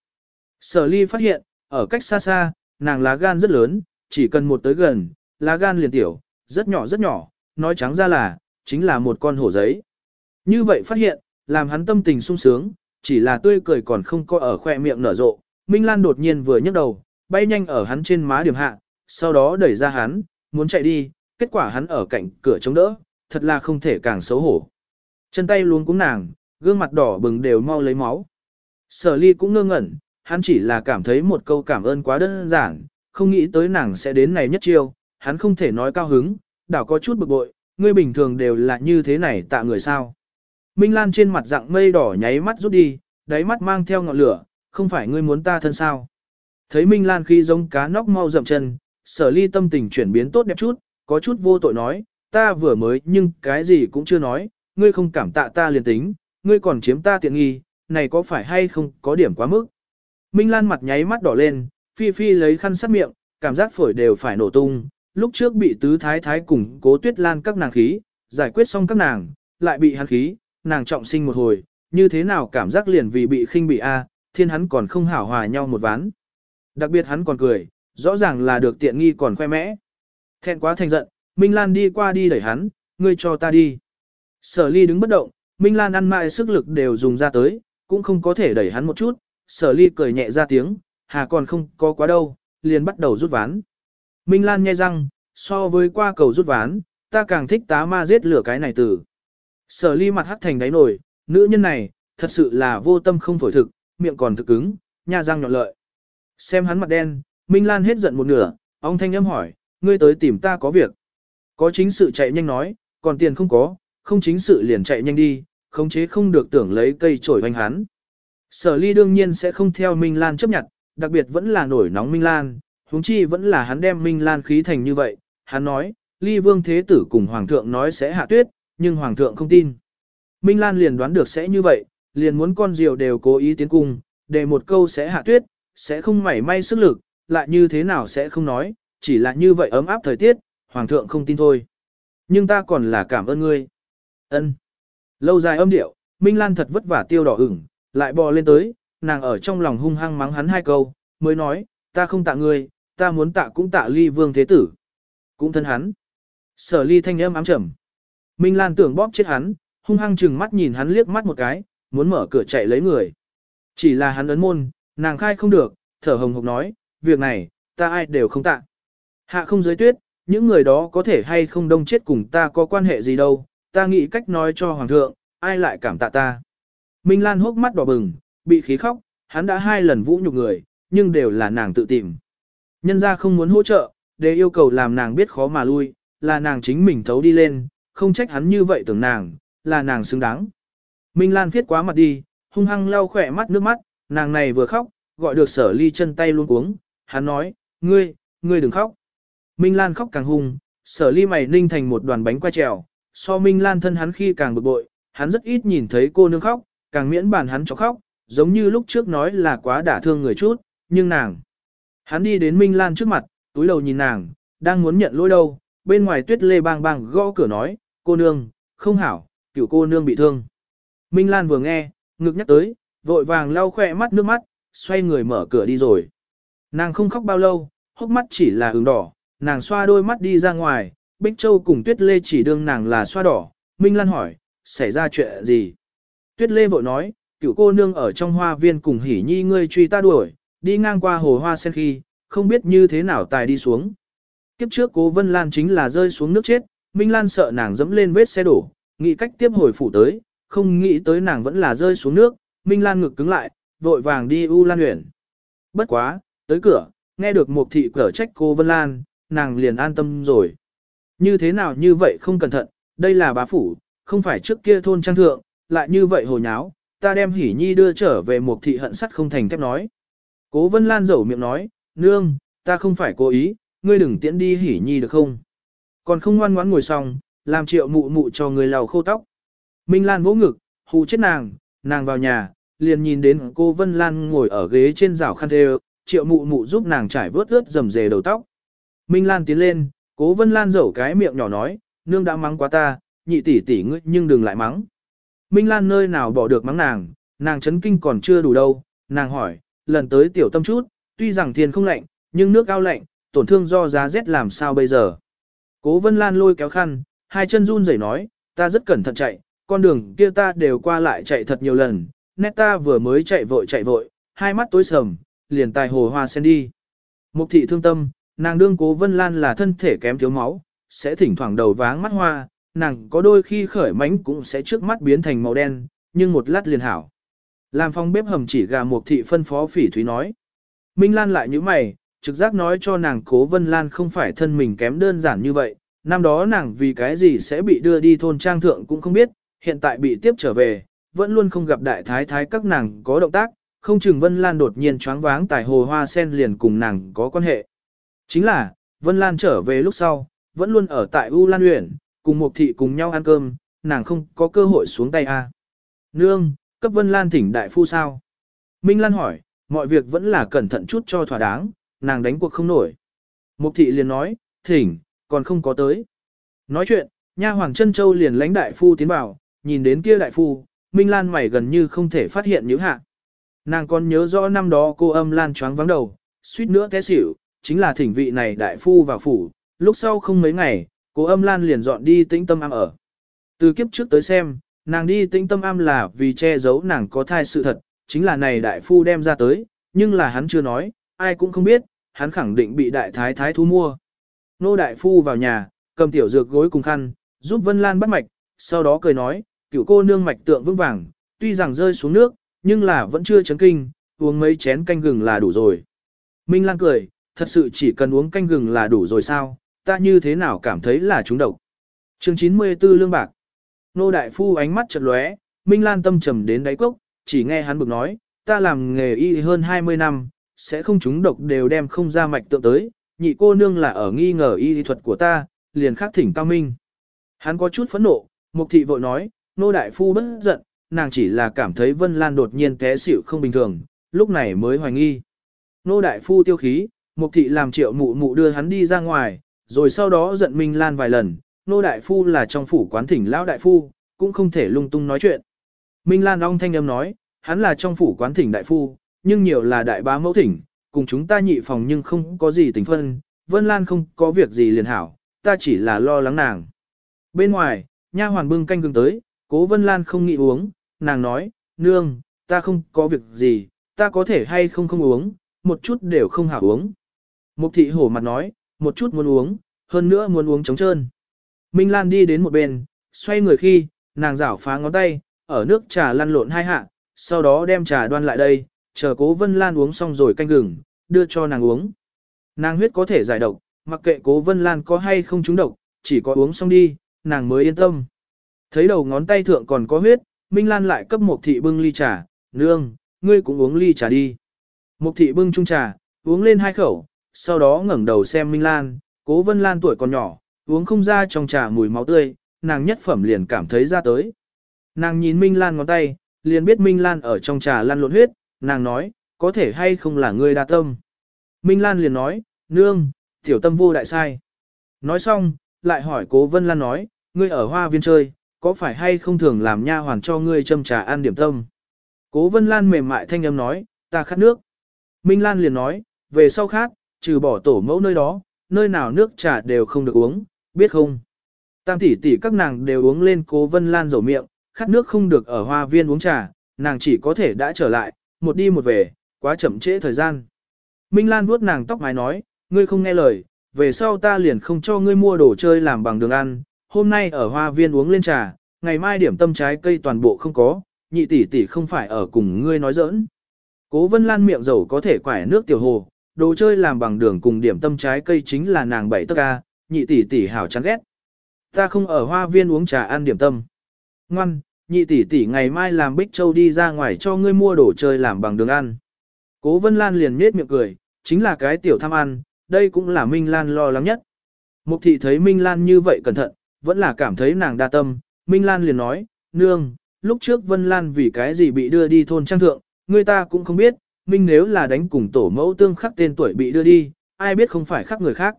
Sở ly phát hiện, ở cách xa xa, nàng lá gan rất lớn, chỉ cần một tới gần, lá gan liền tiểu, rất nhỏ rất nhỏ, nói trắng ra là, chính là một con hổ giấy. Như vậy phát hiện, làm hắn tâm tình sung sướng, chỉ là tươi cười còn không có ở khoe miệng nở rộ. Minh Lan đột nhiên vừa nhấc đầu, bay nhanh ở hắn trên má điểm hạ, sau đó đẩy ra hắn, muốn chạy đi, kết quả hắn ở cạnh cửa chống đỡ, thật là không thể càng xấu hổ. Chân tay luôn cúng nàng, gương mặt đỏ bừng đều mau lấy máu. Sở ly cũng ngơ ngẩn, hắn chỉ là cảm thấy một câu cảm ơn quá đơn giản, không nghĩ tới nàng sẽ đến này nhất chiêu, hắn không thể nói cao hứng, đảo có chút bực bội, ngươi bình thường đều là như thế này tạ người sao. Minh Lan trên mặt dạng mây đỏ nháy mắt rút đi, đáy mắt mang theo ngọn lửa, không phải ngươi muốn ta thân sao. Thấy Minh Lan khi giống cá nóc mau dậm chân, sở ly tâm tình chuyển biến tốt đẹp chút, có chút vô tội nói, ta vừa mới nhưng cái gì cũng chưa nói, ngươi không cảm tạ ta liền tính, ngươi còn chiếm ta tiện nghi, này có phải hay không có điểm quá mức. Minh Lan mặt nháy mắt đỏ lên, phi phi lấy khăn sát miệng, cảm giác phổi đều phải nổ tung, lúc trước bị tứ thái thái cùng cố tuyết lan các nàng khí, giải quyết xong các nàng, lại bị hắn khí, nàng trọng sinh một hồi, như thế nào cảm giác liền vì bị khinh bị a, thiên hắn còn không hảo hòa nhau một ván. Đặc biệt hắn còn cười, rõ ràng là được tiện nghi còn khoe mẽ. Thẹn quá thành giận, Minh Lan đi qua đi đẩy hắn, ngươi cho ta đi. Sở ly đứng bất động, Minh Lan ăn mại sức lực đều dùng ra tới, cũng không có thể đẩy hắn một chút, sở ly cười nhẹ ra tiếng, hà còn không có quá đâu, liền bắt đầu rút ván. Minh Lan nhai răng, so với qua cầu rút ván, ta càng thích tá ma giết lửa cái này từ. Sở ly mặt hắt thành đáy nổi, nữ nhân này, thật sự là vô tâm không phổi thực, miệng còn thực cứng, nha răng nhọn lợi. Xem hắn mặt đen, Minh Lan hết giận một nửa, ông thanh âm hỏi, ngươi tới tìm ta có việc. Có chính sự chạy nhanh nói, còn tiền không có, không chính sự liền chạy nhanh đi, khống chế không được tưởng lấy cây chổi hoành hắn. Sở ly đương nhiên sẽ không theo Minh Lan chấp nhận, đặc biệt vẫn là nổi nóng Minh Lan, huống chi vẫn là hắn đem Minh Lan khí thành như vậy. Hắn nói, ly vương thế tử cùng Hoàng thượng nói sẽ hạ tuyết, nhưng Hoàng thượng không tin. Minh Lan liền đoán được sẽ như vậy, liền muốn con diều đều cố ý tiến cung, để một câu sẽ hạ tuyết, sẽ không mảy may sức lực, lại như thế nào sẽ không nói, chỉ là như vậy ấm áp thời tiết, Hoàng thượng không tin thôi. Nhưng ta còn là cảm ơn ngươi. ân Lâu dài âm điệu, Minh Lan thật vất vả tiêu đỏ ửng, lại bò lên tới, nàng ở trong lòng hung hăng mắng hắn hai câu, mới nói, ta không tạ ngươi, ta muốn tạ cũng tạ ly vương thế tử. Cũng thân hắn. Sở ly thanh âm ám trầm. Minh Lan tưởng bóp chết hắn, hung hăng chừng mắt nhìn hắn liếc mắt một cái, muốn mở cửa chạy lấy người. Chỉ là hắn ấn môn, nàng khai không được, thở hồng hộc nói, việc này, ta ai đều không tạ. Hạ không giới tuyết, những người đó có thể hay không đông chết cùng ta có quan hệ gì đâu, ta nghĩ cách nói cho hoàng thượng, ai lại cảm tạ ta. Minh Lan hốc mắt đỏ bừng, bị khí khóc, hắn đã hai lần vũ nhục người, nhưng đều là nàng tự tìm. Nhân ra không muốn hỗ trợ, để yêu cầu làm nàng biết khó mà lui, là nàng chính mình thấu đi lên, không trách hắn như vậy tưởng nàng, là nàng xứng đáng. Minh Lan viết quá mặt đi, hung hăng lau khỏe mắt nước mắt, nàng này vừa khóc, gọi được sở ly chân tay luôn cuống, hắn nói, ngươi, ngươi đừng khóc. Minh Lan khóc càng hung, sở ly mày ninh thành một đoàn bánh qua trèo, so Minh Lan thân hắn khi càng bực bội, hắn rất ít nhìn thấy cô nương khóc, càng miễn bàn hắn cho khóc, giống như lúc trước nói là quá đả thương người chút, nhưng nàng. Hắn đi đến Minh Lan trước mặt, túi đầu nhìn nàng, đang muốn nhận lỗi đâu, bên ngoài tuyết lê bang bang gõ cửa nói, cô nương, không hảo, cựu cô nương bị thương. Minh Lan vừa nghe, ngực nhắc tới, vội vàng lau khỏe mắt nước mắt, xoay người mở cửa đi rồi. Nàng không khóc bao lâu, hốc mắt chỉ là ửng đỏ, nàng xoa đôi mắt đi ra ngoài, Bích Châu cùng Tuyết Lê chỉ đương nàng là xoa đỏ. Minh Lan hỏi, xảy ra chuyện gì? Tuyết Lê vội nói, cựu cô nương ở trong hoa viên cùng hỉ nhi ngươi truy ta đuổi, đi ngang qua hồ hoa sen khi, không biết như thế nào tài đi xuống. Kiếp trước cố Vân Lan chính là rơi xuống nước chết, Minh Lan sợ nàng dẫm lên vết xe đổ, nghĩ cách tiếp hồi phủ tới, không nghĩ tới nàng vẫn là rơi xuống nước, Minh Lan ngực cứng lại, vội vàng đi U Lan huyện. Bất quá, tới cửa, nghe được một thị cở trách cô Vân Lan, nàng liền an tâm rồi. Như thế nào như vậy không cẩn thận, đây là bá phủ, không phải trước kia thôn trang thượng, lại như vậy hồ nháo, ta đem hỉ nhi đưa trở về một thị hận sắt không thành thép nói. Cố Vân Lan dẩu miệng nói, nương, ta không phải cố ý, ngươi đừng tiễn đi hỉ nhi được không? Còn không ngoan ngoãn ngồi xong, làm triệu mụ mụ cho người lau khô tóc. Minh Lan vỗ ngực, hù chết nàng, nàng vào nhà, liền nhìn đến cô Vân Lan ngồi ở ghế trên rào khăn thê triệu mụ mụ giúp nàng trải vớt ướt dầm dề đầu tóc. Minh Lan tiến lên, cố Vân Lan dẩu cái miệng nhỏ nói, nương đã mắng quá ta, nhị tỷ tỷ ngươi nhưng đừng lại mắng. Minh Lan nơi nào bỏ được mắng nàng, nàng chấn kinh còn chưa đủ đâu, nàng hỏi, lần tới tiểu tâm chút, tuy rằng thiên không lạnh, nhưng nước ao lạnh, tổn thương do giá rét làm sao bây giờ. Cố Vân Lan lôi kéo khăn, hai chân run rẩy nói, ta rất cẩn thận chạy, con đường kia ta đều qua lại chạy thật nhiều lần, nét ta vừa mới chạy vội chạy vội, hai mắt tối sầm, liền tài hồ hoa sen đi. Mục thị thương tâm, nàng đương cố Vân Lan là thân thể kém thiếu máu, sẽ thỉnh thoảng đầu váng mắt hoa, nàng có đôi khi khởi mánh cũng sẽ trước mắt biến thành màu đen, nhưng một lát liền hảo. Làm phong bếp hầm chỉ gà mục thị phân phó phỉ thúy nói. Minh Lan lại như mày, trực giác nói cho nàng cố Vân Lan không phải thân mình kém đơn giản như vậy, năm đó nàng vì cái gì sẽ bị đưa đi thôn trang thượng cũng không biết, hiện tại bị tiếp trở về, vẫn luôn không gặp đại thái thái các nàng có động tác, không chừng Vân Lan đột nhiên choáng váng tại hồ hoa sen liền cùng nàng có quan hệ. Chính là, Vân Lan trở về lúc sau, vẫn luôn ở tại U Lan Uyển, cùng một thị cùng nhau ăn cơm, nàng không có cơ hội xuống tay a. À. Nương, cấp Vân Lan thỉnh đại phu sao? Minh Lan hỏi, mọi việc vẫn là cẩn thận chút cho thỏa đáng, nàng đánh cuộc không nổi. Mục thị liền nói, thỉnh, còn không có tới. Nói chuyện, nha hoàng chân châu liền lãnh đại phu tiến vào, nhìn đến kia đại phu, Minh Lan mày gần như không thể phát hiện những hạ. Nàng còn nhớ rõ năm đó cô âm Lan choáng vắng đầu, suýt nữa té xỉu, chính là thỉnh vị này đại phu vào phủ, lúc sau không mấy ngày, cô âm Lan liền dọn đi tĩnh tâm am ở. Từ kiếp trước tới xem, nàng đi tĩnh tâm am là vì che giấu nàng có thai sự thật, chính là này đại phu đem ra tới, nhưng là hắn chưa nói, ai cũng không biết, hắn khẳng định bị đại thái thái thu mua. Nô đại phu vào nhà, cầm tiểu dược gối cùng khăn, giúp Vân Lan bắt mạch, sau đó cười nói, cựu cô nương mạch tượng vững vàng, tuy rằng rơi xuống nước, nhưng là vẫn chưa chấn kinh, uống mấy chén canh gừng là đủ rồi. Minh Lan cười, thật sự chỉ cần uống canh gừng là đủ rồi sao, ta như thế nào cảm thấy là trúng độc. chương 94 lương bạc. Nô đại phu ánh mắt chật lóe, Minh Lan tâm trầm đến đáy cốc, chỉ nghe hắn bực nói, ta làm nghề y hơn 20 năm, sẽ không trúng độc đều đem không ra mạch tượng tới, nhị cô nương là ở nghi ngờ y thuật của ta, liền khắc thỉnh cao minh. Hắn có chút phẫn nộ, mục thị vội nói, nô đại phu bất giận, nàng chỉ là cảm thấy Vân Lan đột nhiên té xỉu không bình thường, lúc này mới hoài nghi. Nô đại phu tiêu khí, mục thị làm triệu mụ mụ đưa hắn đi ra ngoài, rồi sau đó giận Minh Lan vài lần, nô đại phu là trong phủ quán thỉnh lão đại phu, cũng không thể lung tung nói chuyện. Minh Lan ong thanh âm nói, hắn là trong phủ quán thỉnh đại phu, nhưng nhiều là đại bá mẫu thỉnh, cùng chúng ta nhị phòng nhưng không có gì tình phân, Vân Lan không có việc gì liền hảo, ta chỉ là lo lắng nàng. Bên ngoài, nha hoàn bưng canh gừng tới, cố Vân Lan không nghĩ uống, nàng nói, nương, ta không có việc gì, ta có thể hay không không uống, một chút đều không hảo uống. Mục thị hổ mặt nói, một chút muốn uống, hơn nữa muốn uống trống trơn. Minh Lan đi đến một bên, xoay người khi, nàng rảo phá ngón tay, ở nước trà lăn lộn hai hạ, sau đó đem trà đoan lại đây, chờ cố Vân Lan uống xong rồi canh gừng, đưa cho nàng uống. Nàng huyết có thể giải độc, mặc kệ cố Vân Lan có hay không trúng độc, chỉ có uống xong đi, nàng mới yên tâm. Thấy đầu ngón tay thượng còn có huyết, Minh Lan lại cấp một thị bưng ly trà, nương, ngươi cũng uống ly trà đi. Một thị bưng chung trà, uống lên hai khẩu, sau đó ngẩng đầu xem Minh Lan, cố Vân Lan tuổi còn nhỏ, uống không ra trong trà mùi máu tươi, nàng nhất phẩm liền cảm thấy ra tới. Nàng nhìn Minh Lan ngón tay, liền biết Minh Lan ở trong trà lăn lộn huyết, nàng nói, có thể hay không là ngươi đa tâm. Minh Lan liền nói, nương, tiểu tâm vô đại sai. Nói xong, lại hỏi cố Vân Lan nói, ngươi ở hoa viên chơi, có phải hay không thường làm nha hoàn cho ngươi châm trà ăn điểm tâm. Cố Vân Lan mềm mại thanh âm nói, ta khát nước. Minh Lan liền nói, về sau khát, trừ bỏ tổ mẫu nơi đó, nơi nào nước trà đều không được uống, biết không? Tam tỷ tỷ các nàng đều uống lên cố Vân Lan rổ miệng, khát nước không được ở hoa viên uống trà, nàng chỉ có thể đã trở lại, một đi một về, quá chậm trễ thời gian. Minh Lan vuốt nàng tóc mái nói, ngươi không nghe lời, về sau ta liền không cho ngươi mua đồ chơi làm bằng đường ăn, hôm nay ở hoa viên uống lên trà, ngày mai điểm tâm trái cây toàn bộ không có, nhị tỷ tỷ không phải ở cùng ngươi nói giỡn. Cố Vân Lan miệng dầu có thể quải nước tiểu hồ, đồ chơi làm bằng đường cùng điểm tâm trái cây chính là nàng bảy tất ca, nhị tỷ tỷ hảo chán ghét. Ta không ở hoa viên uống trà ăn điểm tâm. Ngoan, nhị tỷ tỷ ngày mai làm Bích Châu đi ra ngoài cho ngươi mua đồ chơi làm bằng đường ăn. Cố Vân Lan liền nhếch miệng cười, chính là cái tiểu tham ăn, đây cũng là Minh Lan lo lắng nhất. Mục thị thấy Minh Lan như vậy cẩn thận, vẫn là cảm thấy nàng đa tâm, Minh Lan liền nói, nương, lúc trước Vân Lan vì cái gì bị đưa đi thôn trang thượng, người ta cũng không biết, Minh nếu là đánh cùng tổ mẫu tương khắc tên tuổi bị đưa đi, ai biết không phải khắc người khác.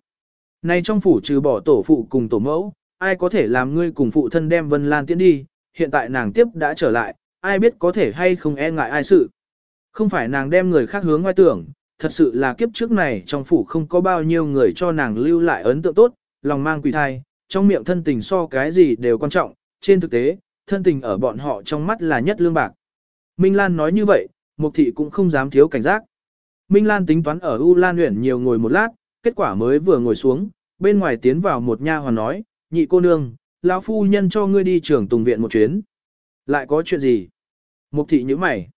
Này trong phủ trừ bỏ tổ phụ cùng tổ mẫu, ai có thể làm ngươi cùng phụ thân đem Vân Lan tiến đi, hiện tại nàng tiếp đã trở lại, ai biết có thể hay không e ngại ai sự. Không phải nàng đem người khác hướng ngoài tưởng, thật sự là kiếp trước này trong phủ không có bao nhiêu người cho nàng lưu lại ấn tượng tốt, lòng mang quỷ thai, trong miệng thân tình so cái gì đều quan trọng, trên thực tế, thân tình ở bọn họ trong mắt là nhất lương bạc. Minh Lan nói như vậy, Mục Thị cũng không dám thiếu cảnh giác. Minh Lan tính toán ở U Lan huyện nhiều ngồi một lát, kết quả mới vừa ngồi xuống, bên ngoài tiến vào một nha hoàn nói, nhị cô nương, lão phu nhân cho ngươi đi trưởng tùng viện một chuyến. Lại có chuyện gì? Mục Thị như mày.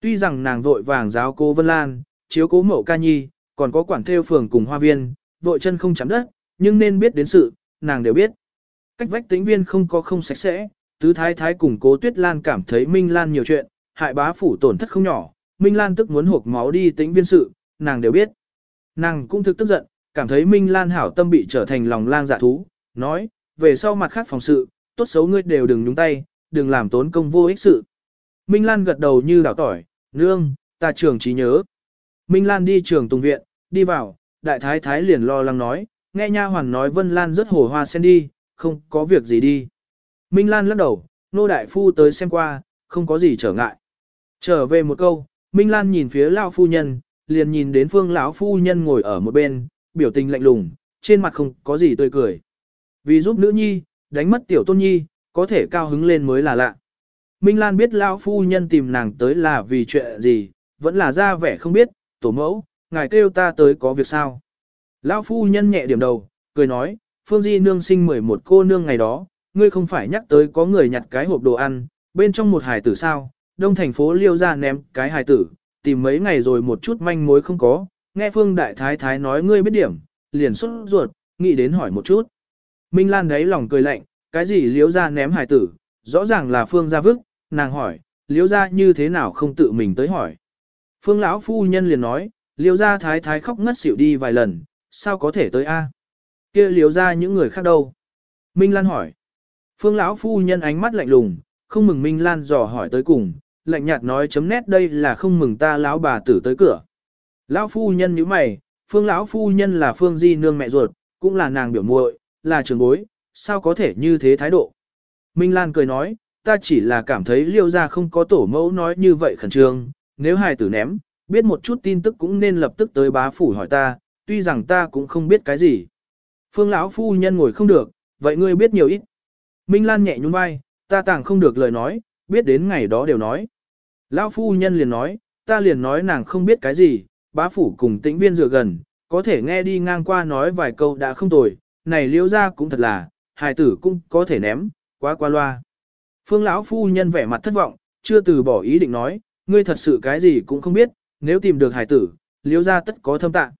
Tuy rằng nàng vội vàng giáo cô Vân Lan, chiếu cố mẫu ca nhi, còn có quản theo phường cùng hoa viên, vội chân không chạm đất, nhưng nên biết đến sự, nàng đều biết. Cách vách tĩnh viên không có không sạch sẽ, tứ thái thái cùng cố tuyết lan cảm thấy Minh Lan nhiều chuyện, hại bá phủ tổn thất không nhỏ, Minh Lan tức muốn hộp máu đi tĩnh viên sự, nàng đều biết. Nàng cũng thực tức giận, cảm thấy Minh Lan hảo tâm bị trở thành lòng lang dạ thú, nói, về sau mặt khác phòng sự, tốt xấu ngươi đều đừng nhúng tay, đừng làm tốn công vô ích sự. Minh Lan gật đầu như đảo tỏi, nương, ta trường trí nhớ. Minh Lan đi trường tùng viện, đi vào, đại thái thái liền lo lắng nói, nghe nha hoàn nói Vân Lan rất hổ hoa sen đi, không có việc gì đi. Minh Lan lắc đầu, nô đại phu tới xem qua, không có gì trở ngại. Trở về một câu, Minh Lan nhìn phía lão phu nhân, liền nhìn đến phương lão phu nhân ngồi ở một bên, biểu tình lạnh lùng, trên mặt không có gì tươi cười. Vì giúp nữ nhi, đánh mất tiểu tôn nhi, có thể cao hứng lên mới là lạ. Minh Lan biết lão phu nhân tìm nàng tới là vì chuyện gì, vẫn là ra vẻ không biết, tổ mẫu, ngài kêu ta tới có việc sao. Lão phu nhân nhẹ điểm đầu, cười nói, Phương Di nương sinh 11 cô nương ngày đó, ngươi không phải nhắc tới có người nhặt cái hộp đồ ăn, bên trong một hài tử sao, đông thành phố liêu ra ném cái hài tử, tìm mấy ngày rồi một chút manh mối không có, nghe Phương Đại Thái Thái nói ngươi biết điểm, liền xuất ruột, nghĩ đến hỏi một chút. Minh Lan đấy lòng cười lạnh, cái gì liếu ra ném hài tử, rõ ràng là Phương ra vức, nàng hỏi, liếu ra như thế nào không tự mình tới hỏi. Phương lão phu nhân liền nói, liếu ra thái thái khóc ngất xỉu đi vài lần, sao có thể tới a? Kia liếu ra những người khác đâu? Minh Lan hỏi. Phương lão phu nhân ánh mắt lạnh lùng, không mừng Minh Lan dò hỏi tới cùng, lạnh nhạt nói chấm nét đây là không mừng ta lão bà tử tới cửa. Lão phu nhân như mày, Phương lão phu nhân là Phương Di nương mẹ ruột, cũng là nàng biểu muội, là trường bối, sao có thể như thế thái độ? Minh Lan cười nói, ta chỉ là cảm thấy liêu ra không có tổ mẫu nói như vậy khẩn trương, nếu hài tử ném, biết một chút tin tức cũng nên lập tức tới bá phủ hỏi ta, tuy rằng ta cũng không biết cái gì. Phương lão phu nhân ngồi không được, vậy ngươi biết nhiều ít. Minh Lan nhẹ nhún vai, ta tàng không được lời nói, biết đến ngày đó đều nói. Lão phu nhân liền nói, ta liền nói nàng không biết cái gì, bá phủ cùng tĩnh viên dựa gần, có thể nghe đi ngang qua nói vài câu đã không tồi, này liêu ra cũng thật là, hài tử cũng có thể ném, quá qua loa. Phương lão phu nhân vẻ mặt thất vọng, chưa từ bỏ ý định nói, ngươi thật sự cái gì cũng không biết, nếu tìm được hài tử, liêu ra tất có thâm tạ.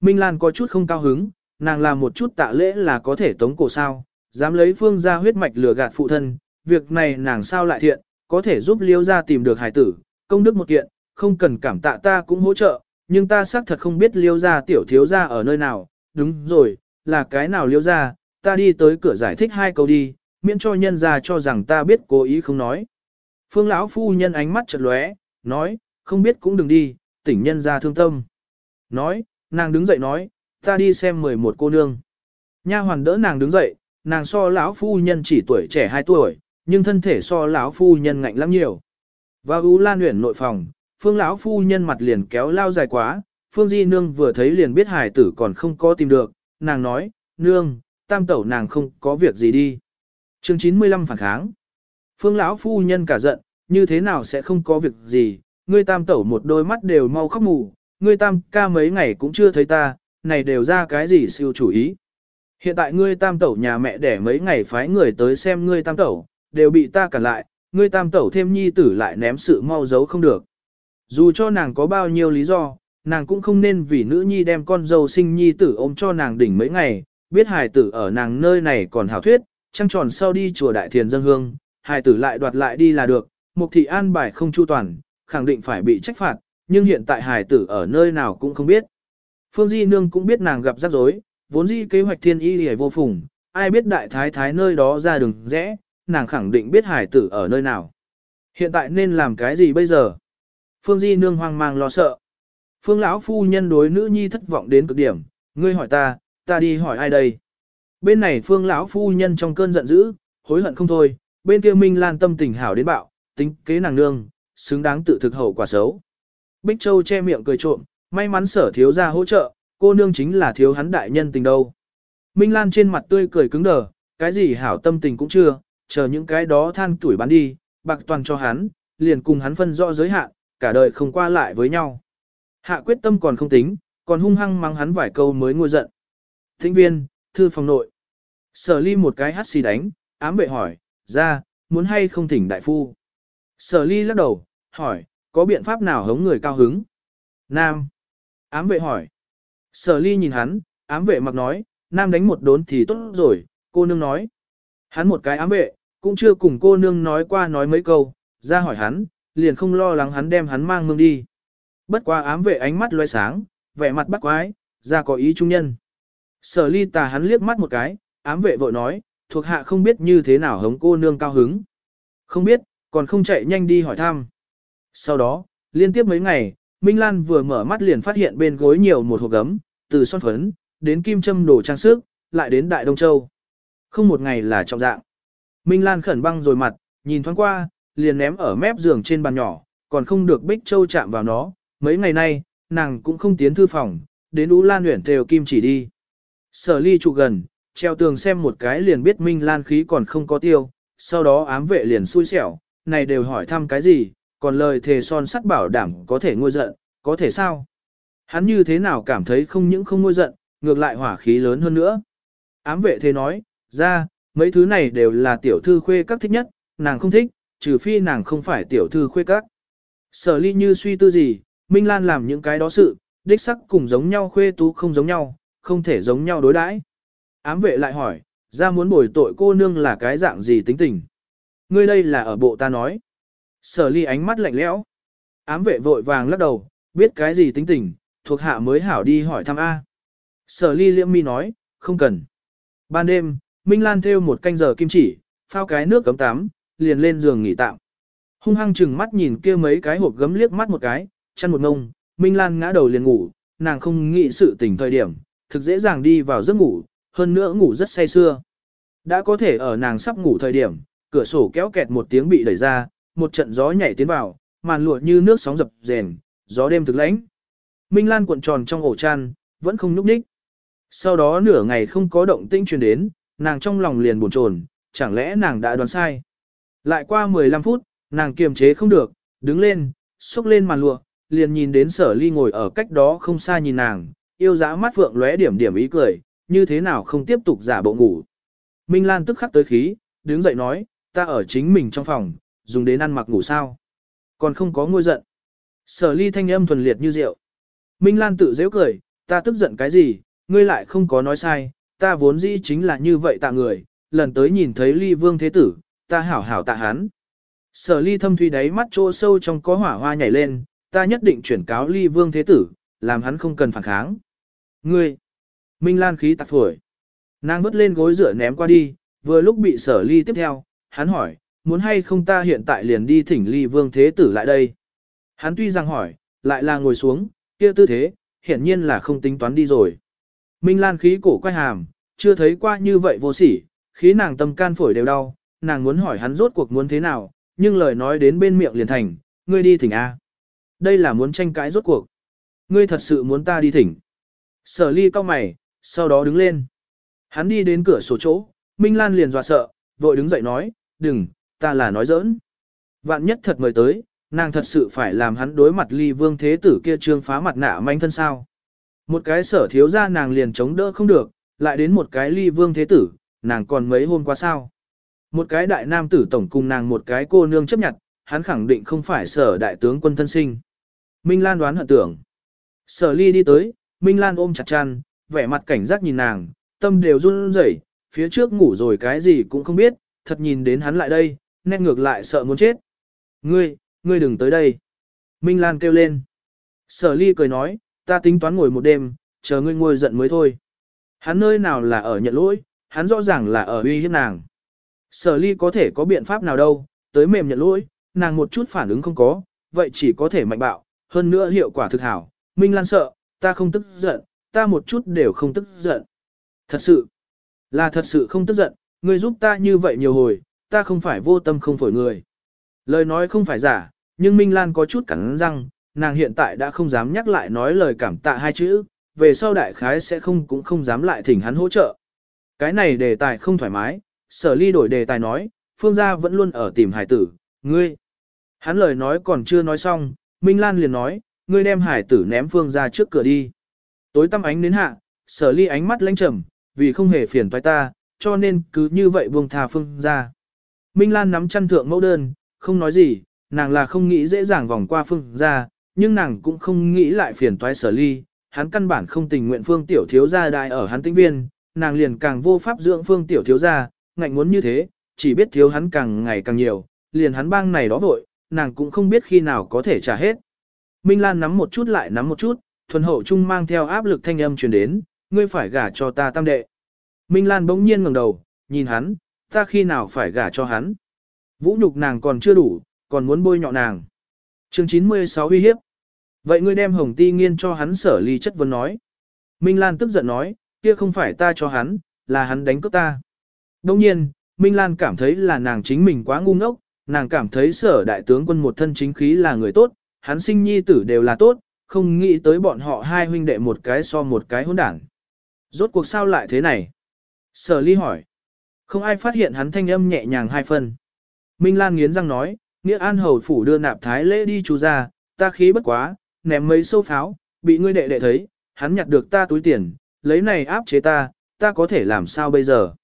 Minh Lan có chút không cao hứng, nàng làm một chút tạ lễ là có thể tống cổ sao, dám lấy phương ra huyết mạch lừa gạt phụ thân, việc này nàng sao lại thiện, có thể giúp liêu ra tìm được hài tử, công đức một kiện, không cần cảm tạ ta cũng hỗ trợ, nhưng ta xác thật không biết liêu ra tiểu thiếu ra ở nơi nào, đúng rồi, là cái nào liêu ra, ta đi tới cửa giải thích hai câu đi, miễn cho nhân ra cho rằng ta biết cố ý không nói. Phương lão phu nhân ánh mắt chật lóe, nói, không biết cũng đừng đi, tỉnh nhân ra thương tâm. Nói, nàng đứng dậy nói, ta đi xem 11 cô nương. Nha hoàn đỡ nàng đứng dậy, nàng so lão phu nhân chỉ tuổi trẻ 2 tuổi, nhưng thân thể so lão phu nhân ngạnh lắm nhiều. Vào U Lan Uyển nội phòng, Phương lão phu nhân mặt liền kéo lao dài quá, Phương Di nương vừa thấy liền biết hải tử còn không có tìm được, nàng nói, nương, tam tẩu nàng không có việc gì đi. Chương 95 phản kháng. Phương lão phu nhân cả giận, như thế nào sẽ không có việc gì, ngươi tam tẩu một đôi mắt đều mau khóc mù, ngươi tam ca mấy ngày cũng chưa thấy ta, này đều ra cái gì siêu chủ ý. Hiện tại ngươi tam tẩu nhà mẹ đẻ mấy ngày phái người tới xem ngươi tam tẩu, đều bị ta cản lại, ngươi tam tẩu thêm nhi tử lại ném sự mau giấu không được. Dù cho nàng có bao nhiêu lý do, nàng cũng không nên vì nữ nhi đem con dâu sinh nhi tử ôm cho nàng đỉnh mấy ngày, biết hài tử ở nàng nơi này còn hảo thuyết, trăng tròn sau đi chùa đại thiền dân hương, hài tử lại đoạt lại đi là được, mục thị an bài không chu toàn, khẳng định phải bị trách phạt, nhưng hiện tại hài tử ở nơi nào cũng không biết. Phương Di Nương cũng biết nàng gặp rắc rối, vốn di kế hoạch thiên y hề vô phùng, ai biết đại thái thái nơi đó ra đường rẽ, nàng khẳng định biết hài tử ở nơi nào. Hiện tại nên làm cái gì bây giờ? Phương Di Nương hoang mang lo sợ. Phương lão phu nhân đối nữ nhi thất vọng đến cực điểm, ngươi hỏi ta, ta đi hỏi ai đây? Bên này Phương lão phu nhân trong cơn giận dữ, hối hận không thôi, bên kia Minh Lan tâm tình hảo đến bạo, tính kế nàng nương, xứng đáng tự thực hậu quả xấu. Bích Châu che miệng cười trộm, may mắn sở thiếu ra hỗ trợ, cô nương chính là thiếu hắn đại nhân tình đâu. Minh Lan trên mặt tươi cười cứng đờ, cái gì hảo tâm tình cũng chưa, chờ những cái đó than tuổi bán đi, bạc toàn cho hắn, liền cùng hắn phân rõ giới hạn, cả đời không qua lại với nhau. Hạ quyết tâm còn không tính, còn hung hăng mắng hắn vài câu mới ngôi giận. Thính viên, thư phòng nội. Sở ly một cái hắt xì đánh, ám vệ hỏi, ra, muốn hay không thỉnh đại phu. Sở ly lắc đầu, hỏi, có biện pháp nào hống người cao hứng? Nam. Ám vệ hỏi. Sở ly nhìn hắn, ám vệ mặc nói, Nam đánh một đốn thì tốt rồi, Cô nương nói. Hắn một cái ám vệ, cũng chưa cùng cô nương nói qua nói mấy câu, ra hỏi hắn, liền không lo lắng hắn đem hắn mang mương đi. Bất qua ám vệ ánh mắt loe sáng, vẻ mặt bắt quái, ra có ý trung nhân. Sở ly tà hắn liếc mắt một cái, ám vệ vội nói, thuộc hạ không biết như thế nào hống cô nương cao hứng. Không biết, còn không chạy nhanh đi hỏi thăm. Sau đó, liên tiếp mấy ngày, Minh Lan vừa mở mắt liền phát hiện bên gối nhiều một hộp gấm, từ son phấn, đến kim châm đồ trang sức, lại đến Đại Đông Châu. Không một ngày là trọng dạng. Minh Lan khẩn băng rồi mặt, nhìn thoáng qua, liền ném ở mép giường trên bàn nhỏ, còn không được Bích Châu chạm vào nó. Mấy ngày nay, nàng cũng không tiến thư phòng, đến Ú Lan Uyển Tều Kim chỉ đi. Sở ly trụ gần, treo tường xem một cái liền biết Minh Lan khí còn không có tiêu, sau đó ám vệ liền xui xẻo, này đều hỏi thăm cái gì, còn lời thề son sắt bảo đảm có thể ngôi giận, có thể sao? Hắn như thế nào cảm thấy không những không ngôi giận, ngược lại hỏa khí lớn hơn nữa. Ám vệ thế nói, ra, mấy thứ này đều là tiểu thư khuê các thích nhất, nàng không thích, trừ phi nàng không phải tiểu thư khuê các. Sở ly như suy tư gì, Minh Lan làm những cái đó sự, đích sắc cùng giống nhau khuê tú không giống nhau, không thể giống nhau đối đãi. Ám vệ lại hỏi, ra muốn bồi tội cô nương là cái dạng gì tính tình. Ngươi đây là ở bộ ta nói. Sở ly ánh mắt lạnh lẽo. Ám vệ vội vàng lắc đầu, biết cái gì tính tình, thuộc hạ mới hảo đi hỏi thăm A. Sở ly liễm mi nói, không cần. Ban đêm, Minh Lan theo một canh giờ kim chỉ, phao cái nước cấm tắm, liền lên giường nghỉ tạm. Hung hăng chừng mắt nhìn kia mấy cái hộp gấm liếc mắt một cái, chăn một ngông, Minh Lan ngã đầu liền ngủ, nàng không nghĩ sự tỉnh thời điểm, thực dễ dàng đi vào giấc ngủ, hơn nữa ngủ rất say sưa. Đã có thể ở nàng sắp ngủ thời điểm, cửa sổ kéo kẹt một tiếng bị đẩy ra, một trận gió nhảy tiến vào, màn lụa như nước sóng dập rền, gió đêm thực lãnh. Minh Lan cuộn tròn trong ổ chăn, vẫn không nhúc nhích. Sau đó nửa ngày không có động tĩnh truyền đến, nàng trong lòng liền buồn chồn, chẳng lẽ nàng đã đoán sai. Lại qua 15 phút, nàng kiềm chế không được, đứng lên, xúc lên màn lụa, liền nhìn đến sở ly ngồi ở cách đó không xa nhìn nàng, yêu dã mắt phượng lóe điểm điểm ý cười, như thế nào không tiếp tục giả bộ ngủ. Minh Lan tức khắc tới khí, đứng dậy nói, ta ở chính mình trong phòng, dùng đến ăn mặc ngủ sao. Còn không có ngôi giận. Sở ly thanh âm thuần liệt như rượu. Minh Lan tự dễ cười, ta tức giận cái gì, ngươi lại không có nói sai, ta vốn dĩ chính là như vậy tạ người, lần tới nhìn thấy ly vương thế tử, ta hảo hảo tạ hắn. Sở ly thâm thủy đáy mắt chỗ sâu trong có hỏa hoa nhảy lên, ta nhất định chuyển cáo ly vương thế tử, làm hắn không cần phản kháng. Ngươi, Minh Lan khí tạc phổi. Nàng vứt lên gối rửa ném qua đi, vừa lúc bị sở ly tiếp theo, hắn hỏi, muốn hay không ta hiện tại liền đi thỉnh ly vương thế tử lại đây. Hắn tuy rằng hỏi, lại là ngồi xuống, kia tư thế, hiển nhiên là không tính toán đi rồi. Minh Lan khí cổ quay hàm, chưa thấy qua như vậy vô sỉ, khí nàng tâm can phổi đều đau, nàng muốn hỏi hắn rốt cuộc muốn thế nào, nhưng lời nói đến bên miệng liền thành, ngươi đi thỉnh A. Đây là muốn tranh cãi rốt cuộc. Ngươi thật sự muốn ta đi thỉnh. Sở ly cao mày, sau đó đứng lên. Hắn đi đến cửa sổ chỗ, Minh Lan liền dọa sợ, vội đứng dậy nói, đừng, ta là nói giỡn. Vạn nhất thật mời tới, nàng thật sự phải làm hắn đối mặt ly vương thế tử kia trương phá mặt nạ manh thân sao. Một cái sở thiếu ra nàng liền chống đỡ không được, lại đến một cái ly vương thế tử, nàng còn mấy hôm qua sao. Một cái đại nam tử tổng cùng nàng một cái cô nương chấp nhận, hắn khẳng định không phải sở đại tướng quân thân sinh. Minh Lan đoán hận tưởng. Sở ly đi tới, Minh Lan ôm chặt chăn, vẻ mặt cảnh giác nhìn nàng, tâm đều run rẩy, phía trước ngủ rồi cái gì cũng không biết, thật nhìn đến hắn lại đây, nét ngược lại sợ muốn chết. Ngươi, ngươi đừng tới đây. Minh Lan kêu lên. Sở ly cười nói, ta tính toán ngồi một đêm, chờ ngươi ngồi giận mới thôi. Hắn nơi nào là ở nhận lỗi, hắn rõ ràng là ở uy hiếp nàng. Sở ly có thể có biện pháp nào đâu, tới mềm nhận lỗi, nàng một chút phản ứng không có, vậy chỉ có thể mạnh bạo, hơn nữa hiệu quả thực hảo. Minh Lan sợ, ta không tức giận, ta một chút đều không tức giận. Thật sự, là thật sự không tức giận, ngươi giúp ta như vậy nhiều hồi, ta không phải vô tâm không phổi người. Lời nói không phải giả, nhưng Minh Lan có chút cắn răng, nàng hiện tại đã không dám nhắc lại nói lời cảm tạ hai chữ, về sau đại khái sẽ không cũng không dám lại thỉnh hắn hỗ trợ. Cái này đề tài không thoải mái, sở ly đổi đề tài nói, phương gia vẫn luôn ở tìm hải tử, ngươi. Hắn lời nói còn chưa nói xong, Minh Lan liền nói, ngươi đem hải tử ném phương ra trước cửa đi. Tối tăm ánh đến hạ, sở ly ánh mắt lánh trầm, vì không hề phiền toái ta, cho nên cứ như vậy buông thà phương ra. Minh Lan nắm chăn thượng mẫu đơn, không nói gì, nàng là không nghĩ dễ dàng vòng qua phương ra, nhưng nàng cũng không nghĩ lại phiền toái sở ly, hắn căn bản không tình nguyện phương tiểu thiếu gia đại ở hắn tĩnh viên, nàng liền càng vô pháp dưỡng phương tiểu thiếu gia, ngạnh muốn như thế, chỉ biết thiếu hắn càng ngày càng nhiều, liền hắn bang này đó vội, nàng cũng không biết khi nào có thể trả hết. Minh Lan nắm một chút lại nắm một chút, thuần hậu trung mang theo áp lực thanh âm truyền đến, ngươi phải gả cho ta tam đệ. Minh Lan bỗng nhiên ngẩng đầu, nhìn hắn, ta khi nào phải gả cho hắn. Vũ nhục nàng còn chưa đủ, còn muốn bôi nhọ nàng. chương 96 uy hiếp. Vậy ngươi đem hồng ti nghiên cho hắn sở ly chất vấn nói. Minh Lan tức giận nói, kia không phải ta cho hắn, là hắn đánh cướp ta. Đồng nhiên, Minh Lan cảm thấy là nàng chính mình quá ngu ngốc, nàng cảm thấy sở đại tướng quân một thân chính khí là người tốt, hắn sinh nhi tử đều là tốt, không nghĩ tới bọn họ hai huynh đệ một cái so một cái hỗn đảng. Rốt cuộc sao lại thế này? Sở ly hỏi. Không ai phát hiện hắn thanh âm nhẹ nhàng hai phần. Minh Lan nghiến răng nói, nghĩa an hầu phủ đưa nạp thái lễ đi chú ra, ta khí bất quá, ném mấy sâu pháo, bị ngươi đệ đệ thấy, hắn nhặt được ta túi tiền, lấy này áp chế ta, ta có thể làm sao bây giờ?